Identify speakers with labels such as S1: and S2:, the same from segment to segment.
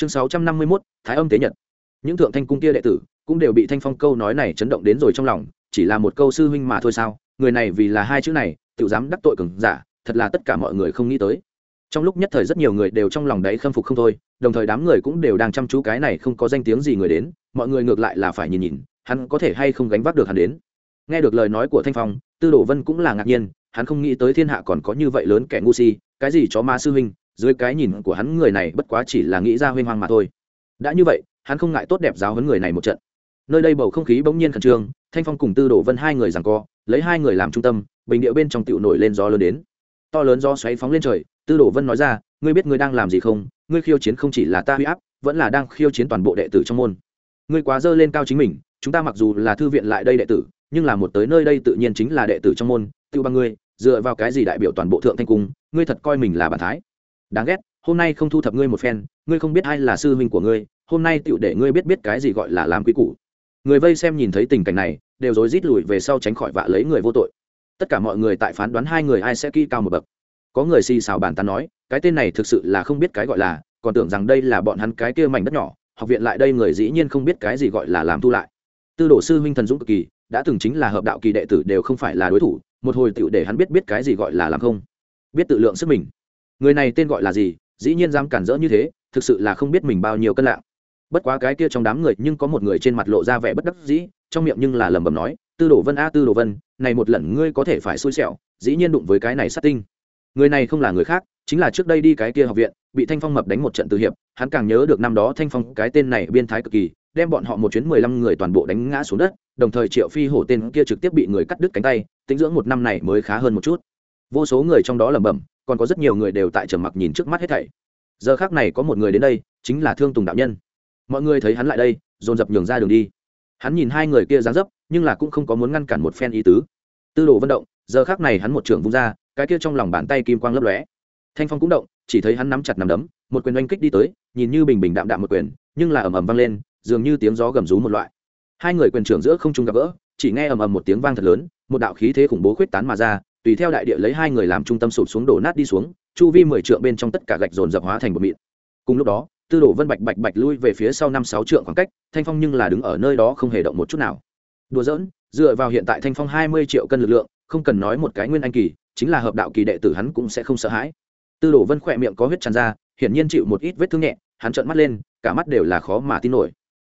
S1: chương sáu trăm năm mươi mốt, thái âm tế nhật. Những thượng thanh cung kia đệ tử cũng đều bị thanh phong câu nói này chấn động đến rồi trong lòng, chỉ là một câu sư huynh mà thôi sao? Người này vì là hai chữ này tự dám đắc tội cường giả, thật là tất cả mọi người không nghĩ tới. Trong lúc nhất thời rất nhiều người đều trong lòng đấy khâm phục không thôi, đồng thời đám người cũng đều đang chăm chú cái này không có danh tiếng gì người đến, mọi người ngược lại là phải nhìn nhìn, hắn có thể hay không gánh vác được hắn đến. Nghe được lời nói của thanh phong, tư đồ vân cũng là ngạc nhiên, hắn không nghĩ tới thiên hạ còn có như vậy lớn kẻ ngu si, cái gì chó ma sư huynh dưới cái nhìn của hắn người này bất quá chỉ là nghĩ ra huyên hoang mà thôi. Đã như vậy, hắn không ngại tốt đẹp giáo huấn người này một trận. Nơi đây bầu không khí bỗng nhiên khẩn trương, thanh phong cùng tư đồ vân hai người rằng co, lấy hai người làm trung tâm, bình điệu bên trong tựu nổi lên gió lớn đến. To lớn do xoáy phóng lên trời, tư đồ vân nói ra, ngươi biết ngươi đang làm gì không? Ngươi khiêu chiến không chỉ là ta huy áp, vẫn là đang khiêu chiến toàn bộ đệ tử trong môn. Ngươi quá dơ lên cao chính mình, chúng ta mặc dù là thư viện lại đây đệ tử, nhưng là một tới nơi đây tự nhiên chính là đệ tử trong môn tự bằng ngươi, dựa vào cái gì đại biểu toàn bộ thượng thanh cung, ngươi thật coi mình là bản thái? Đáng ghét, hôm nay không thu thập ngươi một phen, ngươi không biết ai là sư huynh của ngươi, hôm nay tựu để ngươi biết biết cái gì gọi là làm quý củ. Người vây xem nhìn thấy tình cảnh này, đều rối rít lùi về sau tránh khỏi vạ lấy người vô tội. Tất cả mọi người tại phán đoán hai người ai sẽ kỹ cao một bậc. Có người xì xào bàn tán nói, cái tên này thực sự là không biết cái gọi là, còn tưởng rằng đây là bọn hắn cái kia mảnh đất nhỏ, học viện lại đây người dĩ nhiên không biết cái gì gọi là làm thu lại. Tư đồ sư huynh thần dũng cực kỳ, đã từng chính là hợp đạo kỳ đệ tử đều không phải là đối thủ, một hồi tựu để hắn biết biết cái gì gọi là làm không. Biết tự lượng sức mình người này tên gọi là gì? Dĩ nhiên dám cản rỡ như thế, thực sự là không biết mình bao nhiêu cân lạng. Bất quá cái kia trong đám người nhưng có một người trên mặt lộ ra vẻ bất đắc dĩ, trong miệng nhưng là lẩm bẩm nói, tư đồ vân a, tư đồ vân, này một lần ngươi có thể phải xui xẻo, dĩ nhiên đụng với cái này sát tinh. Người này không là người khác, chính là trước đây đi cái kia học viện, bị thanh phong mập đánh một trận từ hiệp, hắn càng nhớ được năm đó thanh phong cái tên này biên thái cực kỳ, đem bọn họ một chuyến mười lăm người toàn bộ đánh ngã xuống đất, đồng thời triệu phi hổ tên kia trực tiếp bị người cắt đứt cánh tay, tính dưỡng một năm này mới khá hơn một chút vô số người trong đó lẩm bẩm, còn có rất nhiều người đều tại trầm mặc nhìn trước mắt hết thảy. Giờ khác này có một người đến đây, chính là thương tùng đạo nhân. Mọi người thấy hắn lại đây, dồn dập nhường ra đường đi. Hắn nhìn hai người kia dáng dấp, nhưng là cũng không có muốn ngăn cản một phen ý tứ. Tư đồ vận động, giờ khác này hắn một trưởng vung ra, cái kia trong lòng bàn tay kim quang lấp lóe. Thanh phong cũng động, chỉ thấy hắn nắm chặt nằm đấm, một quyền oanh kích đi tới, nhìn như bình bình đạm đạm một quyền, nhưng là ầm ầm vang lên, dường như tiếng gió gầm rú một loại. Hai người quyền trưởng giữa không trung gặp gỡ, chỉ nghe ầm ầm một tiếng vang thật lớn, một đạo khí thế khủng bố khuyết tán mà ra tùy theo đại địa lấy hai người làm trung tâm sụp xuống đổ nát đi xuống, chu vi mười trượng bên trong tất cả gạch dồn dập hóa thành một mịn. Cùng lúc đó, tư đồ vân bạch bạch bạch lui về phía sau năm sáu trượng khoảng cách, thanh phong nhưng là đứng ở nơi đó không hề động một chút nào. Đùa giỡn, dựa vào hiện tại thanh phong hai mươi triệu cân lực lượng, không cần nói một cái nguyên anh kỳ, chính là hợp đạo kỳ đệ tử hắn cũng sẽ không sợ hãi. Tư đồ vân khỏe miệng có huyết tràn ra, hiển nhiên chịu một ít vết thương nhẹ, hắn trợn mắt lên, cả mắt đều là khó mà tin nổi.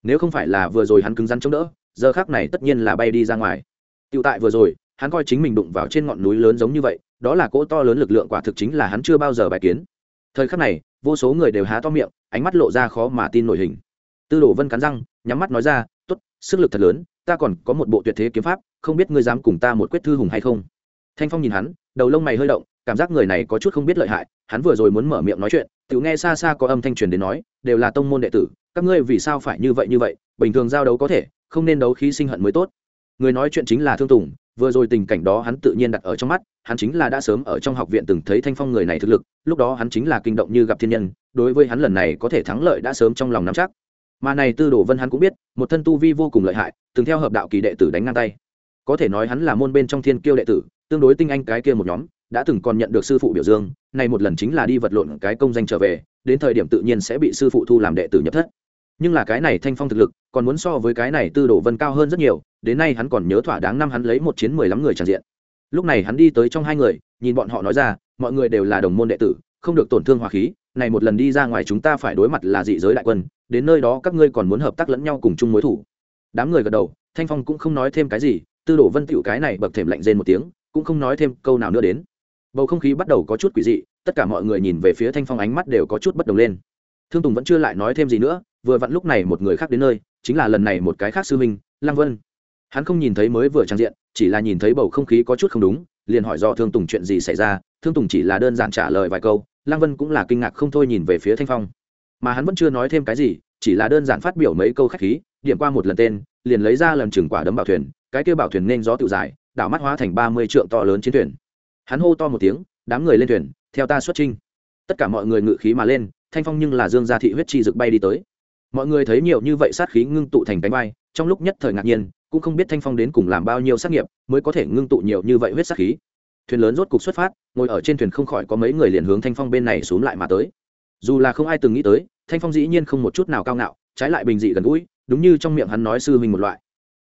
S1: Nếu không phải là vừa rồi hắn cứng rắn chống đỡ, giờ khác này tất nhiên là bay đi ra ngoài. Tựu tại vừa rồi hắn coi chính mình đụng vào trên ngọn núi lớn giống như vậy, đó là cỗ to lớn lực lượng quả thực chính là hắn chưa bao giờ bài kiến. Thời khắc này, vô số người đều há to miệng, ánh mắt lộ ra khó mà tin nổi hình. Tư đồ vân cắn răng, nhắm mắt nói ra t ố t sức lực thật lớn, ta còn có một bộ tuyệt thế kiếm pháp, không biết ngươi dám cùng ta một quyết thư hùng hay không? Thanh phong nhìn hắn, đầu lông mày hơi động, cảm giác người này có chút không biết lợi hại, hắn vừa rồi muốn mở miệng nói chuyện, tự nghe xa xa có âm thanh truyền đến nói, đều là tông môn đệ tử, các ngươi vì sao phải như vậy như vậy, bình thường giao đấu có thể, không nên đấu khí sinh hận mới tốt người nói chuyện chính là thương tùng, vừa rồi tình cảnh đó hắn tự nhiên đặt ở trong mắt, hắn chính là đã sớm ở trong học viện từng thấy thanh phong người này thực lực, lúc đó hắn chính là kinh động như gặp thiên nhân, đối với hắn lần này có thể thắng lợi đã sớm trong lòng nắm chắc. Mà này tư đồ vân hắn cũng biết, một thân tu vi vô cùng lợi hại, từng theo hợp đạo kỳ đệ tử đánh ngang tay. Có thể nói hắn là môn bên trong thiên kiêu đệ tử, tương đối tinh anh cái kia một nhóm, đã từng còn nhận được sư phụ biểu dương này một lần chính là đi vật lộn cái công danh trở về, đến thời điểm tự nhiên sẽ bị sư phụ thu làm đệ tử nhập thất nhưng là cái này thanh phong thực lực, còn muốn so với cái này tư đồ vân cao hơn rất nhiều, đến nay hắn còn nhớ thỏa đáng năm hắn lấy một chiến mười lăm người tràn diện. Lúc này hắn đi tới trong hai người, nhìn bọn họ nói ra, mọi người đều là đồng môn đệ tử, không được tổn thương hòa khí, này một lần đi ra ngoài chúng ta phải đối mặt là dị giới đại quân, đến nơi đó các ngươi còn muốn hợp tác lẫn nhau cùng chung mối thủ. Đám người gật đầu, thanh phong cũng không nói thêm cái gì, tư đồ vân tiểu cái này bậc thềm lạnh rên một tiếng, cũng không nói thêm câu nào nữa đến. Bầu không khí bắt đầu có chút quỷ dị, tất cả mọi người nhìn về phía thanh phong ánh mắt đều có chút bất đồng lên. Thương tùng vẫn chưa lại nói thêm gì nữa vừa vặn lúc này một người khác đến nơi, chính là lần này một cái khác sư minh lăng vân. Hắn không nhìn thấy mới vừa trang diện, chỉ là nhìn thấy bầu không khí có chút không đúng, liền hỏi do thương tùng chuyện gì xảy ra, thương tùng chỉ là đơn giản trả lời vài câu, lăng vân cũng là kinh ngạc không thôi nhìn về phía thanh phong. Mà hắn vẫn chưa nói thêm cái gì, chỉ là đơn giản phát biểu mấy câu khách khí, điểm qua một lần tên, liền lấy ra lần chừng quả đấm bảo thuyền, cái kêu bảo thuyền nên gió tự dài đảo mắt hóa thành ba mươi trượng to lớn chiến thuyền. Hắn hô to một tiếng, đám người lên thuyền, theo ta xuất trinh tất cả mọi người ngự khí mà lên, thanh phong nhưng là dương gia thị huyết chi rực bay đi tới mọi người thấy nhiều như vậy sát khí ngưng tụ thành cánh bay trong lúc nhất thời ngạc nhiên, cũng không biết thanh phong đến cùng làm bao nhiêu sát nghiệp mới có thể ngưng tụ nhiều như vậy huyết sát khí. Thuyền lớn rốt cục xuất phát, ngồi ở trên thuyền không khỏi có mấy người liền hướng thanh phong bên này xuống lại mà tới. Dù là không ai từng nghĩ tới, thanh phong dĩ nhiên không một chút nào cao ngạo, trái lại bình dị gần gũi, đúng như trong miệng hắn nói sư huynh một loại.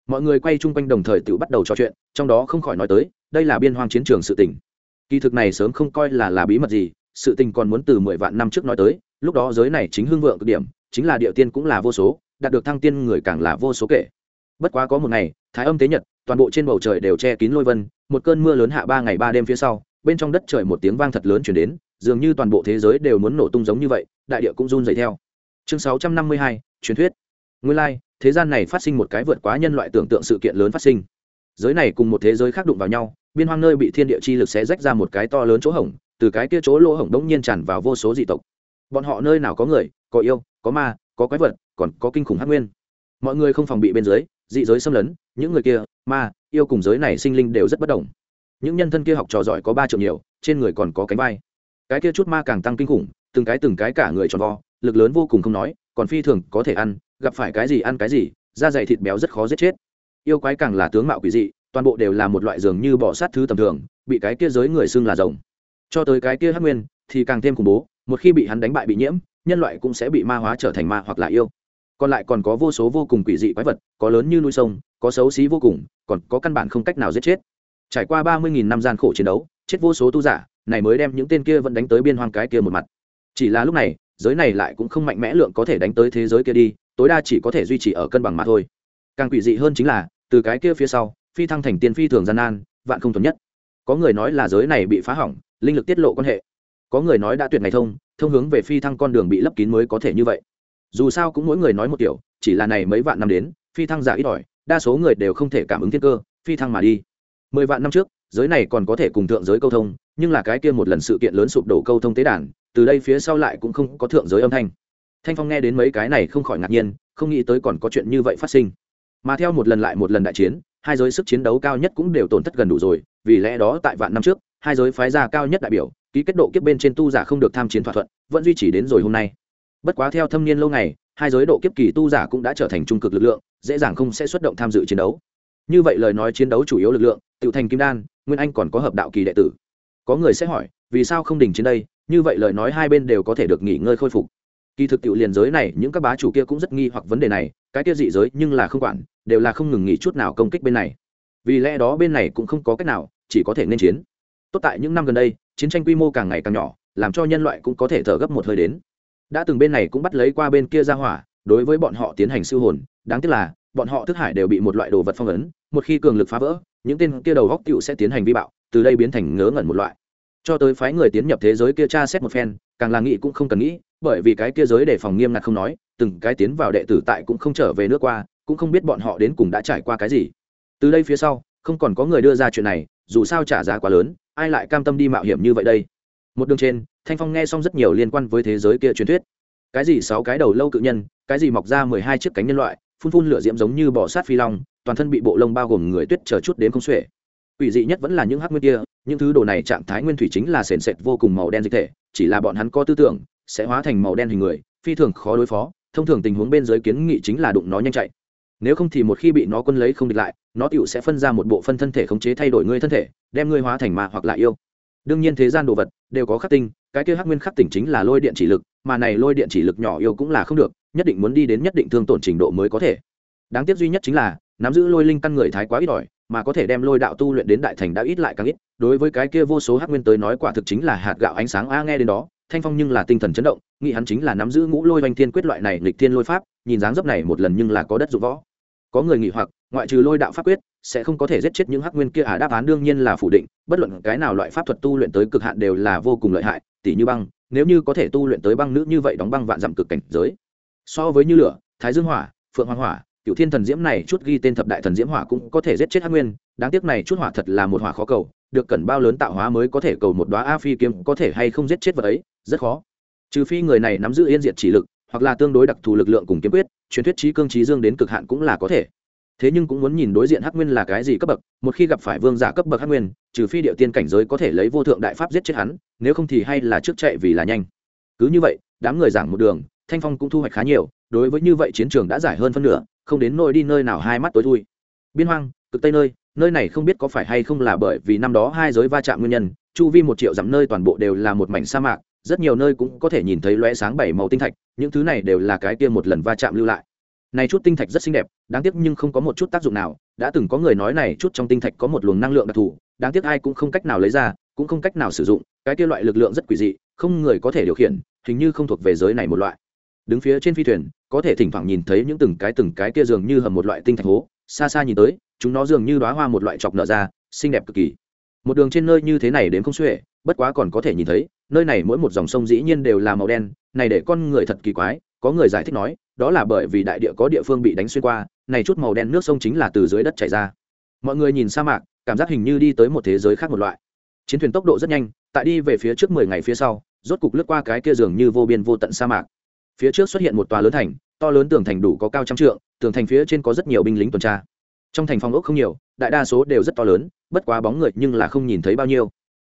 S1: Mọi người quay chung quanh đồng thời tự bắt đầu trò chuyện, trong đó không khỏi nói tới, đây là biên hoang chiến trường sự tình. Kỳ thực này sớm không coi là là bí mật gì, sự tình còn muốn từ mười vạn năm trước nói tới, lúc đó giới này chính hưng vượng cực điểm chính là địa tiên cũng là vô số đạt được thăng tiên người càng là vô số kể. Bất quá có một ngày thái âm tế nhật toàn bộ trên bầu trời đều che kín lôi vân một cơn mưa lớn hạ ba ngày ba đêm phía sau bên trong đất trời một tiếng vang thật lớn chuyển đến dường như toàn bộ thế giới đều muốn nổ tung giống như vậy đại địa cũng run dày theo. Chương sáu trăm năm mươi hai truyền thuyết. Nguyên lai、like, thế gian này phát sinh một cái vượt quá nhân loại tưởng tượng sự kiện lớn phát sinh. Giới này cùng một thế giới khác đụng vào nhau biên hoang nơi bị thiên địa chi lực xé rách ra một cái to lớn chỗ hổng từ cái kia chỗ lỗ hổng đống nhiên tràn vào vô số dị tộc. Bọn họ nơi nào có người có yêu có ma, có quái vật, còn có kinh khủng hắc nguyên. Mọi người không phòng bị bên dưới, dị giới xâm lấn, những người kia, ma, yêu cùng giới này sinh linh đều rất bất đồng những nhân thân kia học trò giỏi có ba triệu nhiều, trên người còn có cánh vai. Cái kia chút ma càng tăng kinh khủng, từng cái từng cái cả người tròn vo, lực lớn vô cùng không nói, còn phi thường, có thể ăn, gặp phải cái gì ăn cái gì, da dày thịt béo rất khó giết chết. Yêu quái càng là tướng mạo quỷ dị, toàn bộ đều là một loại dường như bỏ sát thứ tầm thường, bị cái kia giới người xưng là rồng. Cho tới cái kia hắc nguyên, thì càng thêm khủng bố, một khi bị hắn đánh bại bị nhiễm nhân loại cũng sẽ bị ma hóa trở thành ma hoặc là yêu. Còn lại còn có vô số vô cùng quỷ dị quái vật, có lớn như núi sông, có xấu xí vô cùng, còn có căn bản không cách nào giết chết. Trải qua ba mươi nghìn năm gian khổ chiến đấu, chết vô số tu giả, này mới đem những tên kia vẫn đánh tới biên hoang cái kia một mặt. Chỉ là lúc này, giới này lại cũng không mạnh mẽ lượng có thể đánh tới thế giới kia đi, tối đa chỉ có thể duy trì ở cân bằng mà thôi. Càng quỷ dị hơn chính là, từ cái kia phía sau, phi thăng thành tiên phi thường gian nan, vạn không thuần nhất. Có người nói là giới này bị phá hỏng, linh lực tiết lộ quan hệ. Có người nói đã tuyệt ngày thông thông hướng về phi thăng con đường bị lấp kín mới có thể như vậy. Dù sao cũng mỗi người nói một kiểu, chỉ là này mấy vạn năm đến, phi thăng giả ít ỏi, đa số người đều không thể cảm ứng thiên cơ, phi thăng mà đi. Mười vạn năm trước, giới này còn có thể cùng thượng giới câu thông, nhưng là cái kia một lần sự kiện lớn sụp đổ câu thông tế đàn, từ đây phía sau lại cũng không có thượng giới âm thanh. Thanh phong nghe đến mấy cái này không khỏi ngạc nhiên, không nghĩ tới còn có chuyện như vậy phát sinh. Mà theo một lần lại một lần đại chiến, hai giới sức chiến đấu cao nhất cũng đều tổn thất gần đủ rồi, vì lẽ đó tại vạn năm trước hai giới phái gia cao nhất đại biểu, ký kết độ kiếp bên trên tu giả không được tham chiến thỏa thuận, vẫn duy trì đến rồi hôm nay. Bất quá theo thâm niên lâu ngày, hai giới độ kiếp kỳ tu giả cũng đã trở thành trung cực lực lượng, dễ dàng không sẽ xuất động tham dự chiến đấu. Như vậy lời nói chiến đấu chủ yếu lực lượng tự thành kim đan, nguyên anh còn có hợp đạo kỳ đệ tử. Có người sẽ hỏi, vì sao không đình chiến đây? Như vậy lời nói hai bên đều có thể được nghỉ ngơi khôi phục. Kỳ thực tiểu liền giới này, những các bá chủ kia cũng rất nghi hoặc vấn đề này, cái kia dị giới nhưng là không quản, đều là không ngừng nghỉ chút nào công kích bên này. Vì lẽ đó bên này cũng không có cách nào, chỉ có thể nên chiến tốt tại những năm gần đây, chiến tranh quy mô càng ngày càng nhỏ, làm cho nhân loại cũng có thể thở gấp một hơi đến. Đã từng bên này cũng bắt lấy qua bên kia ra hỏa, đối với bọn họ tiến hành siêu hồn, đáng tiếc là, bọn họ thức hải đều bị một loại đồ vật phong ấn, một khi cường lực phá vỡ, những tên kia đầu góc cựu sẽ tiến hành vi bạo, từ đây biến thành ngớ ngẩn một loại. Cho tới phái người tiến nhập thế giới kia tra xét một phen, càng là nghĩ cũng không cần nghĩ, bởi vì cái kia giới đề phòng nghiêm ngặt không nói, từng cái tiến vào đệ tử tại cũng không trở về nước qua, cũng không biết bọn họ đến cùng đã trải qua cái gì. Từ đây phía sau, không còn có người đưa ra chuyện này, dù sao trả giá quá lớn ai lại cam tâm đi mạo hiểm như vậy đây? Một đường trên thanh phong nghe xong rất nhiều liên quan với thế giới kia truyền thuyết. Cái gì sáu cái đầu lâu cự nhân cái gì mọc ra mười hai chiếc cánh nhân loại phun phun lửa diễm giống như bỏ sát phi long toàn thân bị bộ lông bao gồm người tuyết chờ chút đến không xuể. Quỷ dị nhất vẫn là những hắc nguyên kia, những thứ đồ này trạng thái nguyên thủy chính là sền sệt vô cùng màu đen dịch thể, chỉ là bọn hắn có tư tưởng, sẽ hóa thành màu đen hình người, phi thường khó đối phó, thông thường tình huống bên dưới kiến nghị chính là đụng nó nhanh chạy. Nếu không thì một khi bị nó quân lấy không địch lại, nó tựu sẽ phân ra một bộ phân thân thể khống chế thay đổi ngươi thân thể, đem ngươi hóa thành ma hoặc là yêu. Đương nhiên thế gian đồ vật đều có khắc tinh, cái kia hắc nguyên khắc tỉnh chính là lôi điện chỉ lực, mà này lôi điện chỉ lực nhỏ yêu cũng là không được, nhất định muốn đi đến nhất định thương tổn trình độ mới có thể. Đáng tiếc duy nhất chính là nắm giữ lôi linh căn người thái quá ít ỏi mà có thể đem lôi đạo tu luyện đến đại thành đã ít lại càng ít đối với cái kia vô số hắc nguyên tới nói quả thực chính là hạt gạo ánh sáng a nghe đến đó thanh phong nhưng là tinh thần chấn động nghĩ hắn chính là nắm giữ ngũ lôi oanh thiên quyết loại này lịch thiên lôi pháp nhìn dáng dấp này một lần nhưng là có đất dụng võ. Có người nghĩ hoặc, ngoại trừ lôi đạo pháp quyết, sẽ không có thể giết chết những hắc nguyên kia. À đáp án đương nhiên là phủ định, bất luận cái nào loại pháp thuật tu luyện tới cực hạn đều là vô cùng lợi hại tỷ như băng, nếu như có thể tu luyện tới băng nữ như vậy đóng băng vạn dặm cực cảnh giới. So với như lửa, thái dương hỏa, phượng hoàng hỏa cựu thiên thần diễm này chút ghi tên thập đại thần diễm hỏa cũng có thể giết chết hắc nguyên, đáng tiếc này chút hỏa thật là một hỏa khó cầu, được cần bao lớn tạo hóa mới có thể cầu một đoá a phi kiếm có thể hay không giết chết vật ấy, rất khó. Trừ phi người này nắm giữ yên diệt chỉ lực hoặc là tương đối đặc thù lực lượng cùng kiếm quyết, truyền thuyết trí cương trí dương đến cực hạn cũng là có thể. Thế nhưng cũng muốn nhìn đối diện hắc nguyên là cái gì cấp bậc, một khi gặp phải vương giả cấp bậc hắc nguyên, trừ phi điệu tiên cảnh giới có thể lấy vô thượng đại pháp giết chết hắn, nếu không thì hay là trước chạy vì là nhanh. Cứ như vậy, đám người giảng một đường, thanh phong cũng thu hoạch khá nhiều, đối với như vậy chiến trường đã giải hơn phân nửa, không đến nỗi đi nơi nào hai mắt tối thui. Biên hoang, cực tây nơi nơi này không biết có phải hay không là bởi vì năm đó hai giới va chạm nguyên nhân, chu vi một triệu dặm nơi toàn bộ đều là một mảnh sa mạc rất nhiều nơi cũng có thể nhìn thấy lóe sáng bảy màu tinh thạch, những thứ này đều là cái kia một lần va chạm lưu lại. Này chút tinh thạch rất xinh đẹp, đáng tiếc nhưng không có một chút tác dụng nào, đã từng có người nói này chút trong tinh thạch có một luồng năng lượng đặc thù, đáng tiếc ai cũng không cách nào lấy ra, cũng không cách nào sử dụng, cái kia loại lực lượng rất quỷ dị, không người có thể điều khiển, hình như không thuộc về giới này một loại. Đứng phía trên phi thuyền, có thể thỉnh thoảng nhìn thấy những từng cái từng cái kia dường như hầm một loại tinh thạch hố, xa xa nhìn tới, chúng nó dường như đoá hoa một loại chọc nở ra, xinh đẹp cực kỳ một đường trên nơi như thế này đến không xuể, bất quá còn có thể nhìn thấy, nơi này mỗi một dòng sông dĩ nhiên đều là màu đen, này để con người thật kỳ quái, có người giải thích nói, đó là bởi vì đại địa có địa phương bị đánh xuyên qua, này chút màu đen nước sông chính là từ dưới đất chảy ra. Mọi người nhìn sa mạc, cảm giác hình như đi tới một thế giới khác một loại. Chiến thuyền tốc độ rất nhanh, tại đi về phía trước mười ngày phía sau, rốt cục lướt qua cái kia dường như vô biên vô tận sa mạc. Phía trước xuất hiện một tòa lớn thành, to lớn tường thành đủ có cao trăm trượng, tường thành phía trên có rất nhiều binh lính tuần tra. Trong thành phòng ốc không nhiều đại đa số đều rất to lớn, bất quá bóng người nhưng là không nhìn thấy bao nhiêu.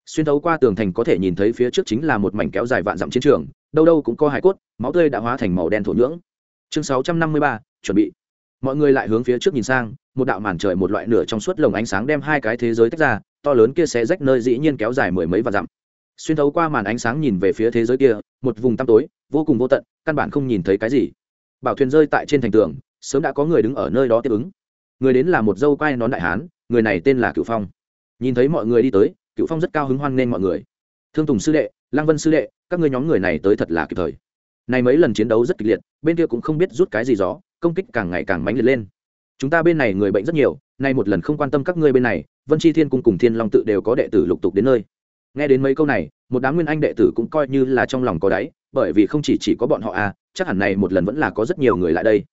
S1: Xuyên thấu qua tường thành có thể nhìn thấy phía trước chính là một mảnh kéo dài vạn dặm chiến trường, đâu đâu cũng có hải cốt, máu tươi đã hóa thành màu đen thổ nhưỡng. Chương sáu trăm năm mươi ba, chuẩn bị. Mọi người lại hướng phía trước nhìn sang, một đạo màn trời một loại nửa trong suốt lồng ánh sáng đem hai cái thế giới tách ra, to lớn kia sẽ rách nơi dĩ nhiên kéo dài mười mấy vạn dặm. Xuyên thấu qua màn ánh sáng nhìn về phía thế giới kia, một vùng tăm tối, vô cùng vô tận, căn bản không nhìn thấy cái gì. Bảo thuyền rơi tại trên thành tường, sớm đã có người đứng ở nơi đó tiếp ứng người đến là một dâu quai nón đại hán, người này tên là cựu phong. Nhìn thấy mọi người đi tới cựu phong rất cao hứng hoan nên mọi người. Thương tùng sư đệ, lăng vân sư đệ, các ngươi nhóm người này tới thật là kịp thời. Này mấy lần chiến đấu rất kịch liệt, bên kia cũng không biết rút cái gì gió, công kích càng ngày càng mãnh liệt lên. Chúng ta bên này người bệnh rất nhiều, nay một lần không quan tâm các ngươi bên này, vân chi thiên cung cùng thiên long tự đều có đệ tử lục tục đến nơi. Nghe đến mấy câu này, một đám nguyên anh đệ tử cũng coi như là trong lòng có đáy, bởi vì không chỉ chỉ có bọn họ à chắc hẳn này một lần vẫn là có rất nhiều người lại đây.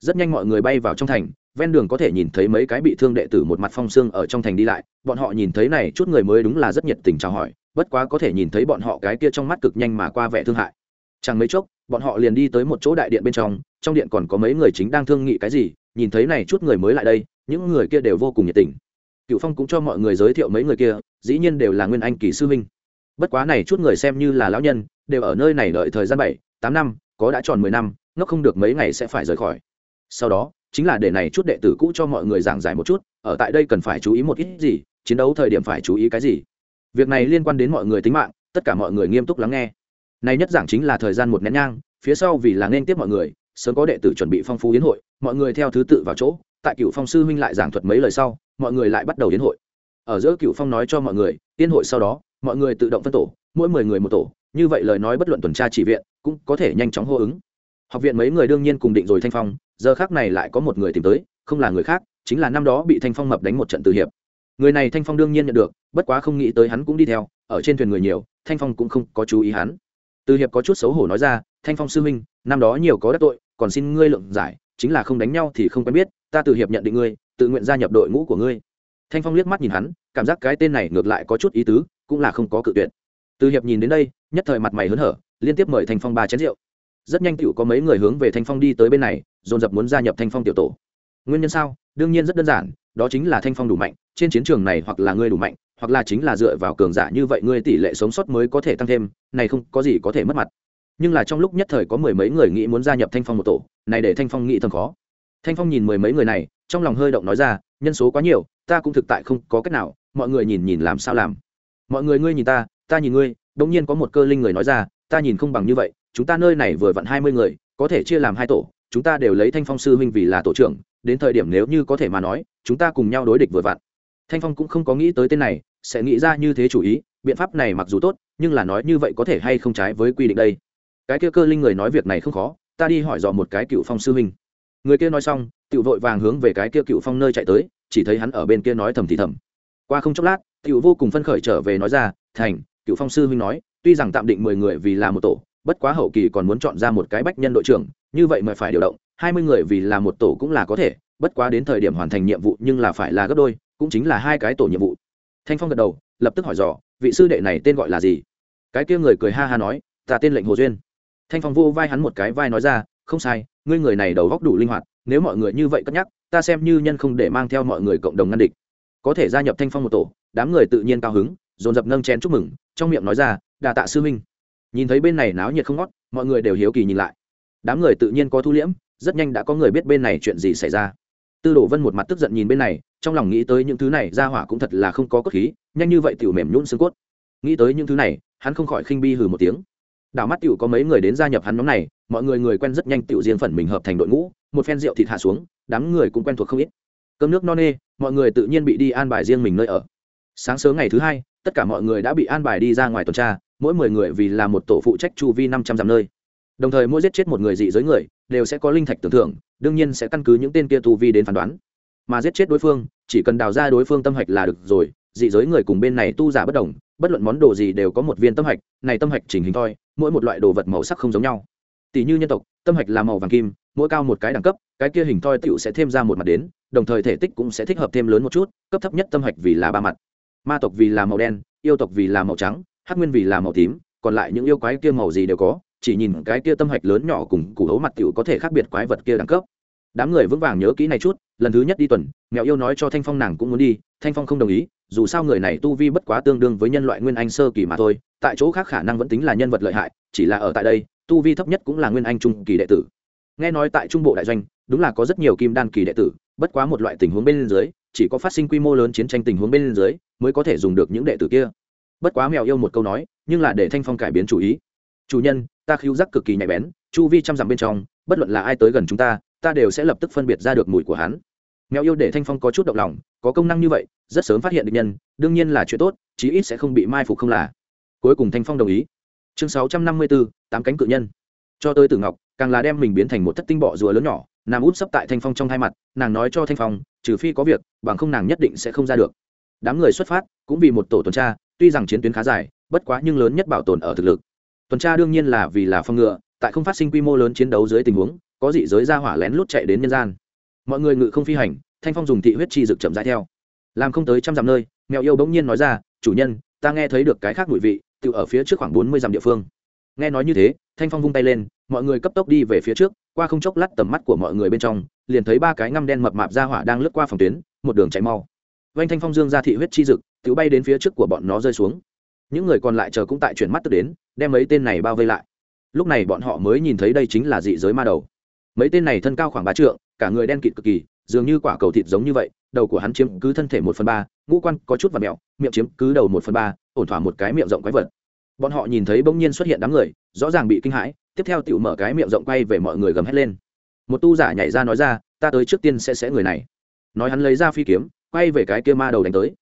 S1: Rất nhanh mọi người bay vào trong thành ven đường có thể nhìn thấy mấy cái bị thương đệ tử một mặt phong xương ở trong thành đi lại, bọn họ nhìn thấy này chút người mới đúng là rất nhiệt tình chào hỏi, bất quá có thể nhìn thấy bọn họ cái kia trong mắt cực nhanh mà qua vẻ thương hại. Chẳng mấy chốc, bọn họ liền đi tới một chỗ đại điện bên trong trong điện còn có mấy người chính đang thương nghị cái gì, nhìn thấy này chút người mới lại đây, những người kia đều vô cùng nhiệt tình. Cựu phong cũng cho mọi người giới thiệu mấy người kia, dĩ nhiên đều là nguyên anh kỳ sư minh bất quá này chút người xem như là lão nhân, đều ở nơi này đợi thời gian bảy, tám năm, có đã tròn mười năm nó không được mấy ngày sẽ phải rời khỏi. Sau đó chính là để này chút đệ tử cũ cho mọi người giảng giải một chút, ở tại đây cần phải chú ý một ít gì, chiến đấu thời điểm phải chú ý cái gì. Việc này liên quan đến mọi người tính mạng, tất cả mọi người nghiêm túc lắng nghe. Này nhất giảng chính là thời gian một nén nhang, phía sau vì là nên tiếp mọi người, sớm có đệ tử chuẩn bị phong phú hiến hội, mọi người theo thứ tự vào chỗ, tại cựu phong sư huynh lại giảng thuật mấy lời sau, mọi người lại bắt đầu hiến hội. Ở giữa cựu phong nói cho mọi người hiến hội sau đó, mọi người tự động phân tổ, mỗi mười người một tổ, như vậy lời nói bất luận tuần tra chỉ viện, cũng có thể nhanh chóng hô ứng. Học viện mấy người đương nhiên cùng định rồi thanh phong giờ khác này lại có một người tìm tới, không là người khác, chính là năm đó bị thanh phong mập đánh một trận từ hiệp. Người này thanh phong đương nhiên nhận được, bất quá không nghĩ tới hắn cũng đi theo, ở trên thuyền người nhiều, thanh phong cũng không có chú ý hắn. Từ hiệp có chút xấu hổ nói ra, thanh phong sư huynh, năm đó nhiều có đắc tội, còn xin ngươi lượng giải, chính là không đánh nhau thì không quen biết, ta từ hiệp nhận định ngươi, tự nguyện gia nhập đội ngũ của ngươi. Thanh phong liếc mắt nhìn hắn, cảm giác cái tên này ngược lại có chút ý tứ, cũng là không có cự tuyệt. Từ hiệp nhìn đến đây, nhất thời mặt mày hớn hở, liên tiếp mời thanh phong ba chén rượu. Rất nhanh tựu có mấy người hướng về thanh phong đi tới bên này dồn dập muốn gia nhập thanh phong tiểu tổ. Nguyên nhân sao? Đương nhiên rất đơn giản, đó chính là thanh phong đủ mạnh, trên chiến trường này hoặc là ngươi đủ mạnh, hoặc là chính là dựa vào cường giả như vậy ngươi tỷ lệ sống sót mới có thể tăng thêm, này không có gì có thể mất mặt. Nhưng là trong lúc nhất thời có mười mấy người nghĩ muốn gia nhập thanh phong một tổ, này để thanh phong nghĩ thầm khó. Thanh phong nhìn mười mấy người này, trong lòng hơi động nói ra, nhân số quá nhiều, ta cũng thực tại không có cách nào, mọi người nhìn nhìn làm sao làm. Mọi người ngươi nhìn ta ta nhìn ngươi. Đống nhiên có một cơ linh người nói ra, ta nhìn không bằng như vậy, chúng ta nơi này vừa vặn hai mươi người, có thể chia làm hai tổ chúng ta đều lấy thanh phong sư huynh vì là tổ trưởng, đến thời điểm nếu như có thể mà nói, chúng ta cùng nhau đối địch vừa vặn. Thanh phong cũng không có nghĩ tới tên này, sẽ nghĩ ra như thế chủ ý, biện pháp này mặc dù tốt, nhưng là nói như vậy có thể hay không trái với quy định đây? Cái kia cơ linh người nói việc này không khó, ta đi hỏi dò một cái cựu phong sư huynh. Người kia nói xong cựu vội vàng hướng về cái kia cựu phong nơi chạy tới, chỉ thấy hắn ở bên kia nói thầm thì thầm. Qua không chốc lát cựu vô cùng phân khởi trở về nói ra, thành, cựu phong sư huynh nói, tuy rằng tạm định mười người vì là một tổ, bất quá hậu kỳ còn muốn chọn ra một cái bách nhân đội trưởng như vậy mà phải điều động, hai mươi người vì là một tổ cũng là có thể, bất quá đến thời điểm hoàn thành nhiệm vụ nhưng là phải là gấp đôi, cũng chính là hai cái tổ nhiệm vụ. Thanh phong gật đầu, lập tức hỏi dò, vị sư đệ này tên gọi là gì? Cái kia người cười ha ha nói, ta tên lệnh hồ duyên. Thanh phong vô vai hắn một cái vai nói ra, không sai, ngươi người này đầu góc đủ linh hoạt, nếu mọi người như vậy cất nhắc, ta xem như nhân không để mang theo mọi người cộng đồng ngăn địch. Có thể gia nhập thanh phong một tổ, đám người tự nhiên cao hứng, dồn dập nâng chén chúc mừng, trong miệng nói ra, đà tạ sư minh nhìn thấy bên này náo nhiệt không ngót, mọi người đều hiếu kỳ nhìn lại đám người tự nhiên có thu liễm, rất nhanh đã có người biết bên này chuyện gì xảy ra. Tư đồ vân một mặt tức giận nhìn bên này, trong lòng nghĩ tới những thứ này, ra hỏa cũng thật là không có cốt khí, nhanh như vậy tiểu mềm nhún xương cốt. Nghĩ tới những thứ này, hắn không khỏi khinh bi hừ một tiếng. Đảo mắt tiểu có mấy người đến gia nhập hắn nhóm này, mọi người người quen rất nhanh tiểu riêng phần mình hợp thành đội ngũ, một phen rượu thịt hạ xuống, đám người cũng quen thuộc không ít. Cơm nước no nê, mọi người tự nhiên bị đi an bài riêng mình nơi ở. Sáng sớm ngày thứ hai, tất cả mọi người đã bị an bài đi ra ngoài tuần tra, mỗi mười người vì là một tổ phụ trách chu vi năm trăm dặm nơi đồng thời mỗi giết chết một người dị giới người, đều sẽ có linh thạch tưởng thưởng, đương nhiên sẽ căn cứ những tên kia tu vi đến phán đoán. Mà giết chết đối phương, chỉ cần đào ra đối phương tâm hạch là được rồi, dị giới người cùng bên này tu giả bất đồng, bất luận món đồ gì đều có một viên tâm hạch, này tâm hạch chỉnh hình thoi, mỗi một loại đồ vật màu sắc không giống nhau. Tỷ như nhân tộc, tâm hạch là màu vàng kim, mỗi cao một cái đẳng cấp, cái kia hình thoi tựu sẽ thêm ra một mặt đến, đồng thời thể tích cũng sẽ thích hợp thêm lớn một chút, cấp thấp nhất tâm hạch vì là ba mặt. Ma tộc vì là màu đen, yêu tộc vì là màu trắng, hắc nguyên vì là màu tím, còn lại những yêu quái kia màu gì đều có chỉ nhìn cái kia tâm hạch lớn nhỏ cùng củ hấu mặt tiểu có thể khác biệt quái vật kia đẳng cấp. Đám người vững vàng nhớ kỹ này chút, lần thứ nhất đi tuần, mèo yêu nói cho thanh phong nàng cũng muốn đi, thanh phong không đồng ý, dù sao người này tu vi bất quá tương đương với nhân loại nguyên anh sơ kỳ mà thôi, tại chỗ khác khả năng vẫn tính là nhân vật lợi hại, chỉ là ở tại đây, tu vi thấp nhất cũng là nguyên anh trung kỳ đệ tử. Nghe nói tại trung bộ đại doanh, đúng là có rất nhiều kim đan kỳ đệ tử, bất quá một loại tình huống bên dưới, chỉ có phát sinh quy mô lớn chiến tranh tình huống bên dưới, mới có thể dùng được những đệ tử kia. Bất quá mèo yêu một câu nói, nhưng là để thanh phong cải biến chủ ý. Chủ nhân ta khiêu giác cực kỳ nhạy bén, chu vi trăm dặm bên trong, bất luận là ai tới gần chúng ta ta đều sẽ lập tức phân biệt ra được mùi của hắn. Mèo yêu để thanh phong có chút động lòng, có công năng như vậy, rất sớm phát hiện được nhân, đương nhiên là chuyện tốt, chí ít sẽ không bị mai phục không là. Cuối cùng thanh phong đồng ý. Chương sáu trăm năm mươi bốn tám cánh cự nhân. Cho tới tử ngọc, càng là đem mình biến thành một thất tinh bọ rùa lớn nhỏ, nằm út sấp tại thanh phong trong hai mặt, nàng nói cho thanh phong, trừ phi có việc, bằng không nàng nhất định sẽ không ra được. Đám người xuất phát, cũng vì một tổ tuần tra, tuy rằng chiến tuyến khá dài, bất quá nhưng lớn nhất bảo tồn ở thực lực tuần tra đương nhiên là vì là phòng ngựa tại không phát sinh quy mô lớn chiến đấu dưới tình huống, có dị giới ra hỏa lén lút chạy đến nhân gian. Mọi người ngự không phi hành, thanh phong dùng thị huyết chi rực chậm rãi theo. Làm không tới trăm dặm nơi, mèo yêu bỗng nhiên nói ra, chủ nhân, ta nghe thấy được cái khác mùi vị, tự ở phía trước khoảng bốn mươi dặm địa phương. Nghe nói như thế, thanh phong vung tay lên, mọi người cấp tốc đi về phía trước, qua không chốc lát tầm mắt của mọi người bên trong, liền thấy ba cái ngăm đen mập mạp ra hỏa đang lướt qua phòng tuyến, một đường chạy mau. Vanh thanh phong dương ra thị huyết chi rực tự bay đến phía trước của bọn nó rơi xuống những người còn lại chờ cũng tại chuyển mắt tức đến, đem mấy tên này bao vây lại. Lúc này bọn họ mới nhìn thấy đây chính là dị giới ma đầu. Mấy tên này thân cao khoảng ba trượng, cả người đen kịt cực kỳ, dường như quả cầu thịt giống như vậy, đầu của hắn chiếm cứ thân thể một phần ba, ngũ quan có chút và mẹo, miệng chiếm cứ đầu một phần ba, ổn thỏa một cái miệng rộng quái vật. Bọn họ nhìn thấy bỗng nhiên xuất hiện đám người, rõ ràng bị kinh hãi, tiếp theo tiểu mở cái miệng rộng quay về mọi người gầm hét lên. Một tu giả nhảy ra nói ra, ta tới trước tiên sẽ sẽ người này. Nói hắn lấy ra phi kiếm, quay về cái kia ma đầu đánh tới.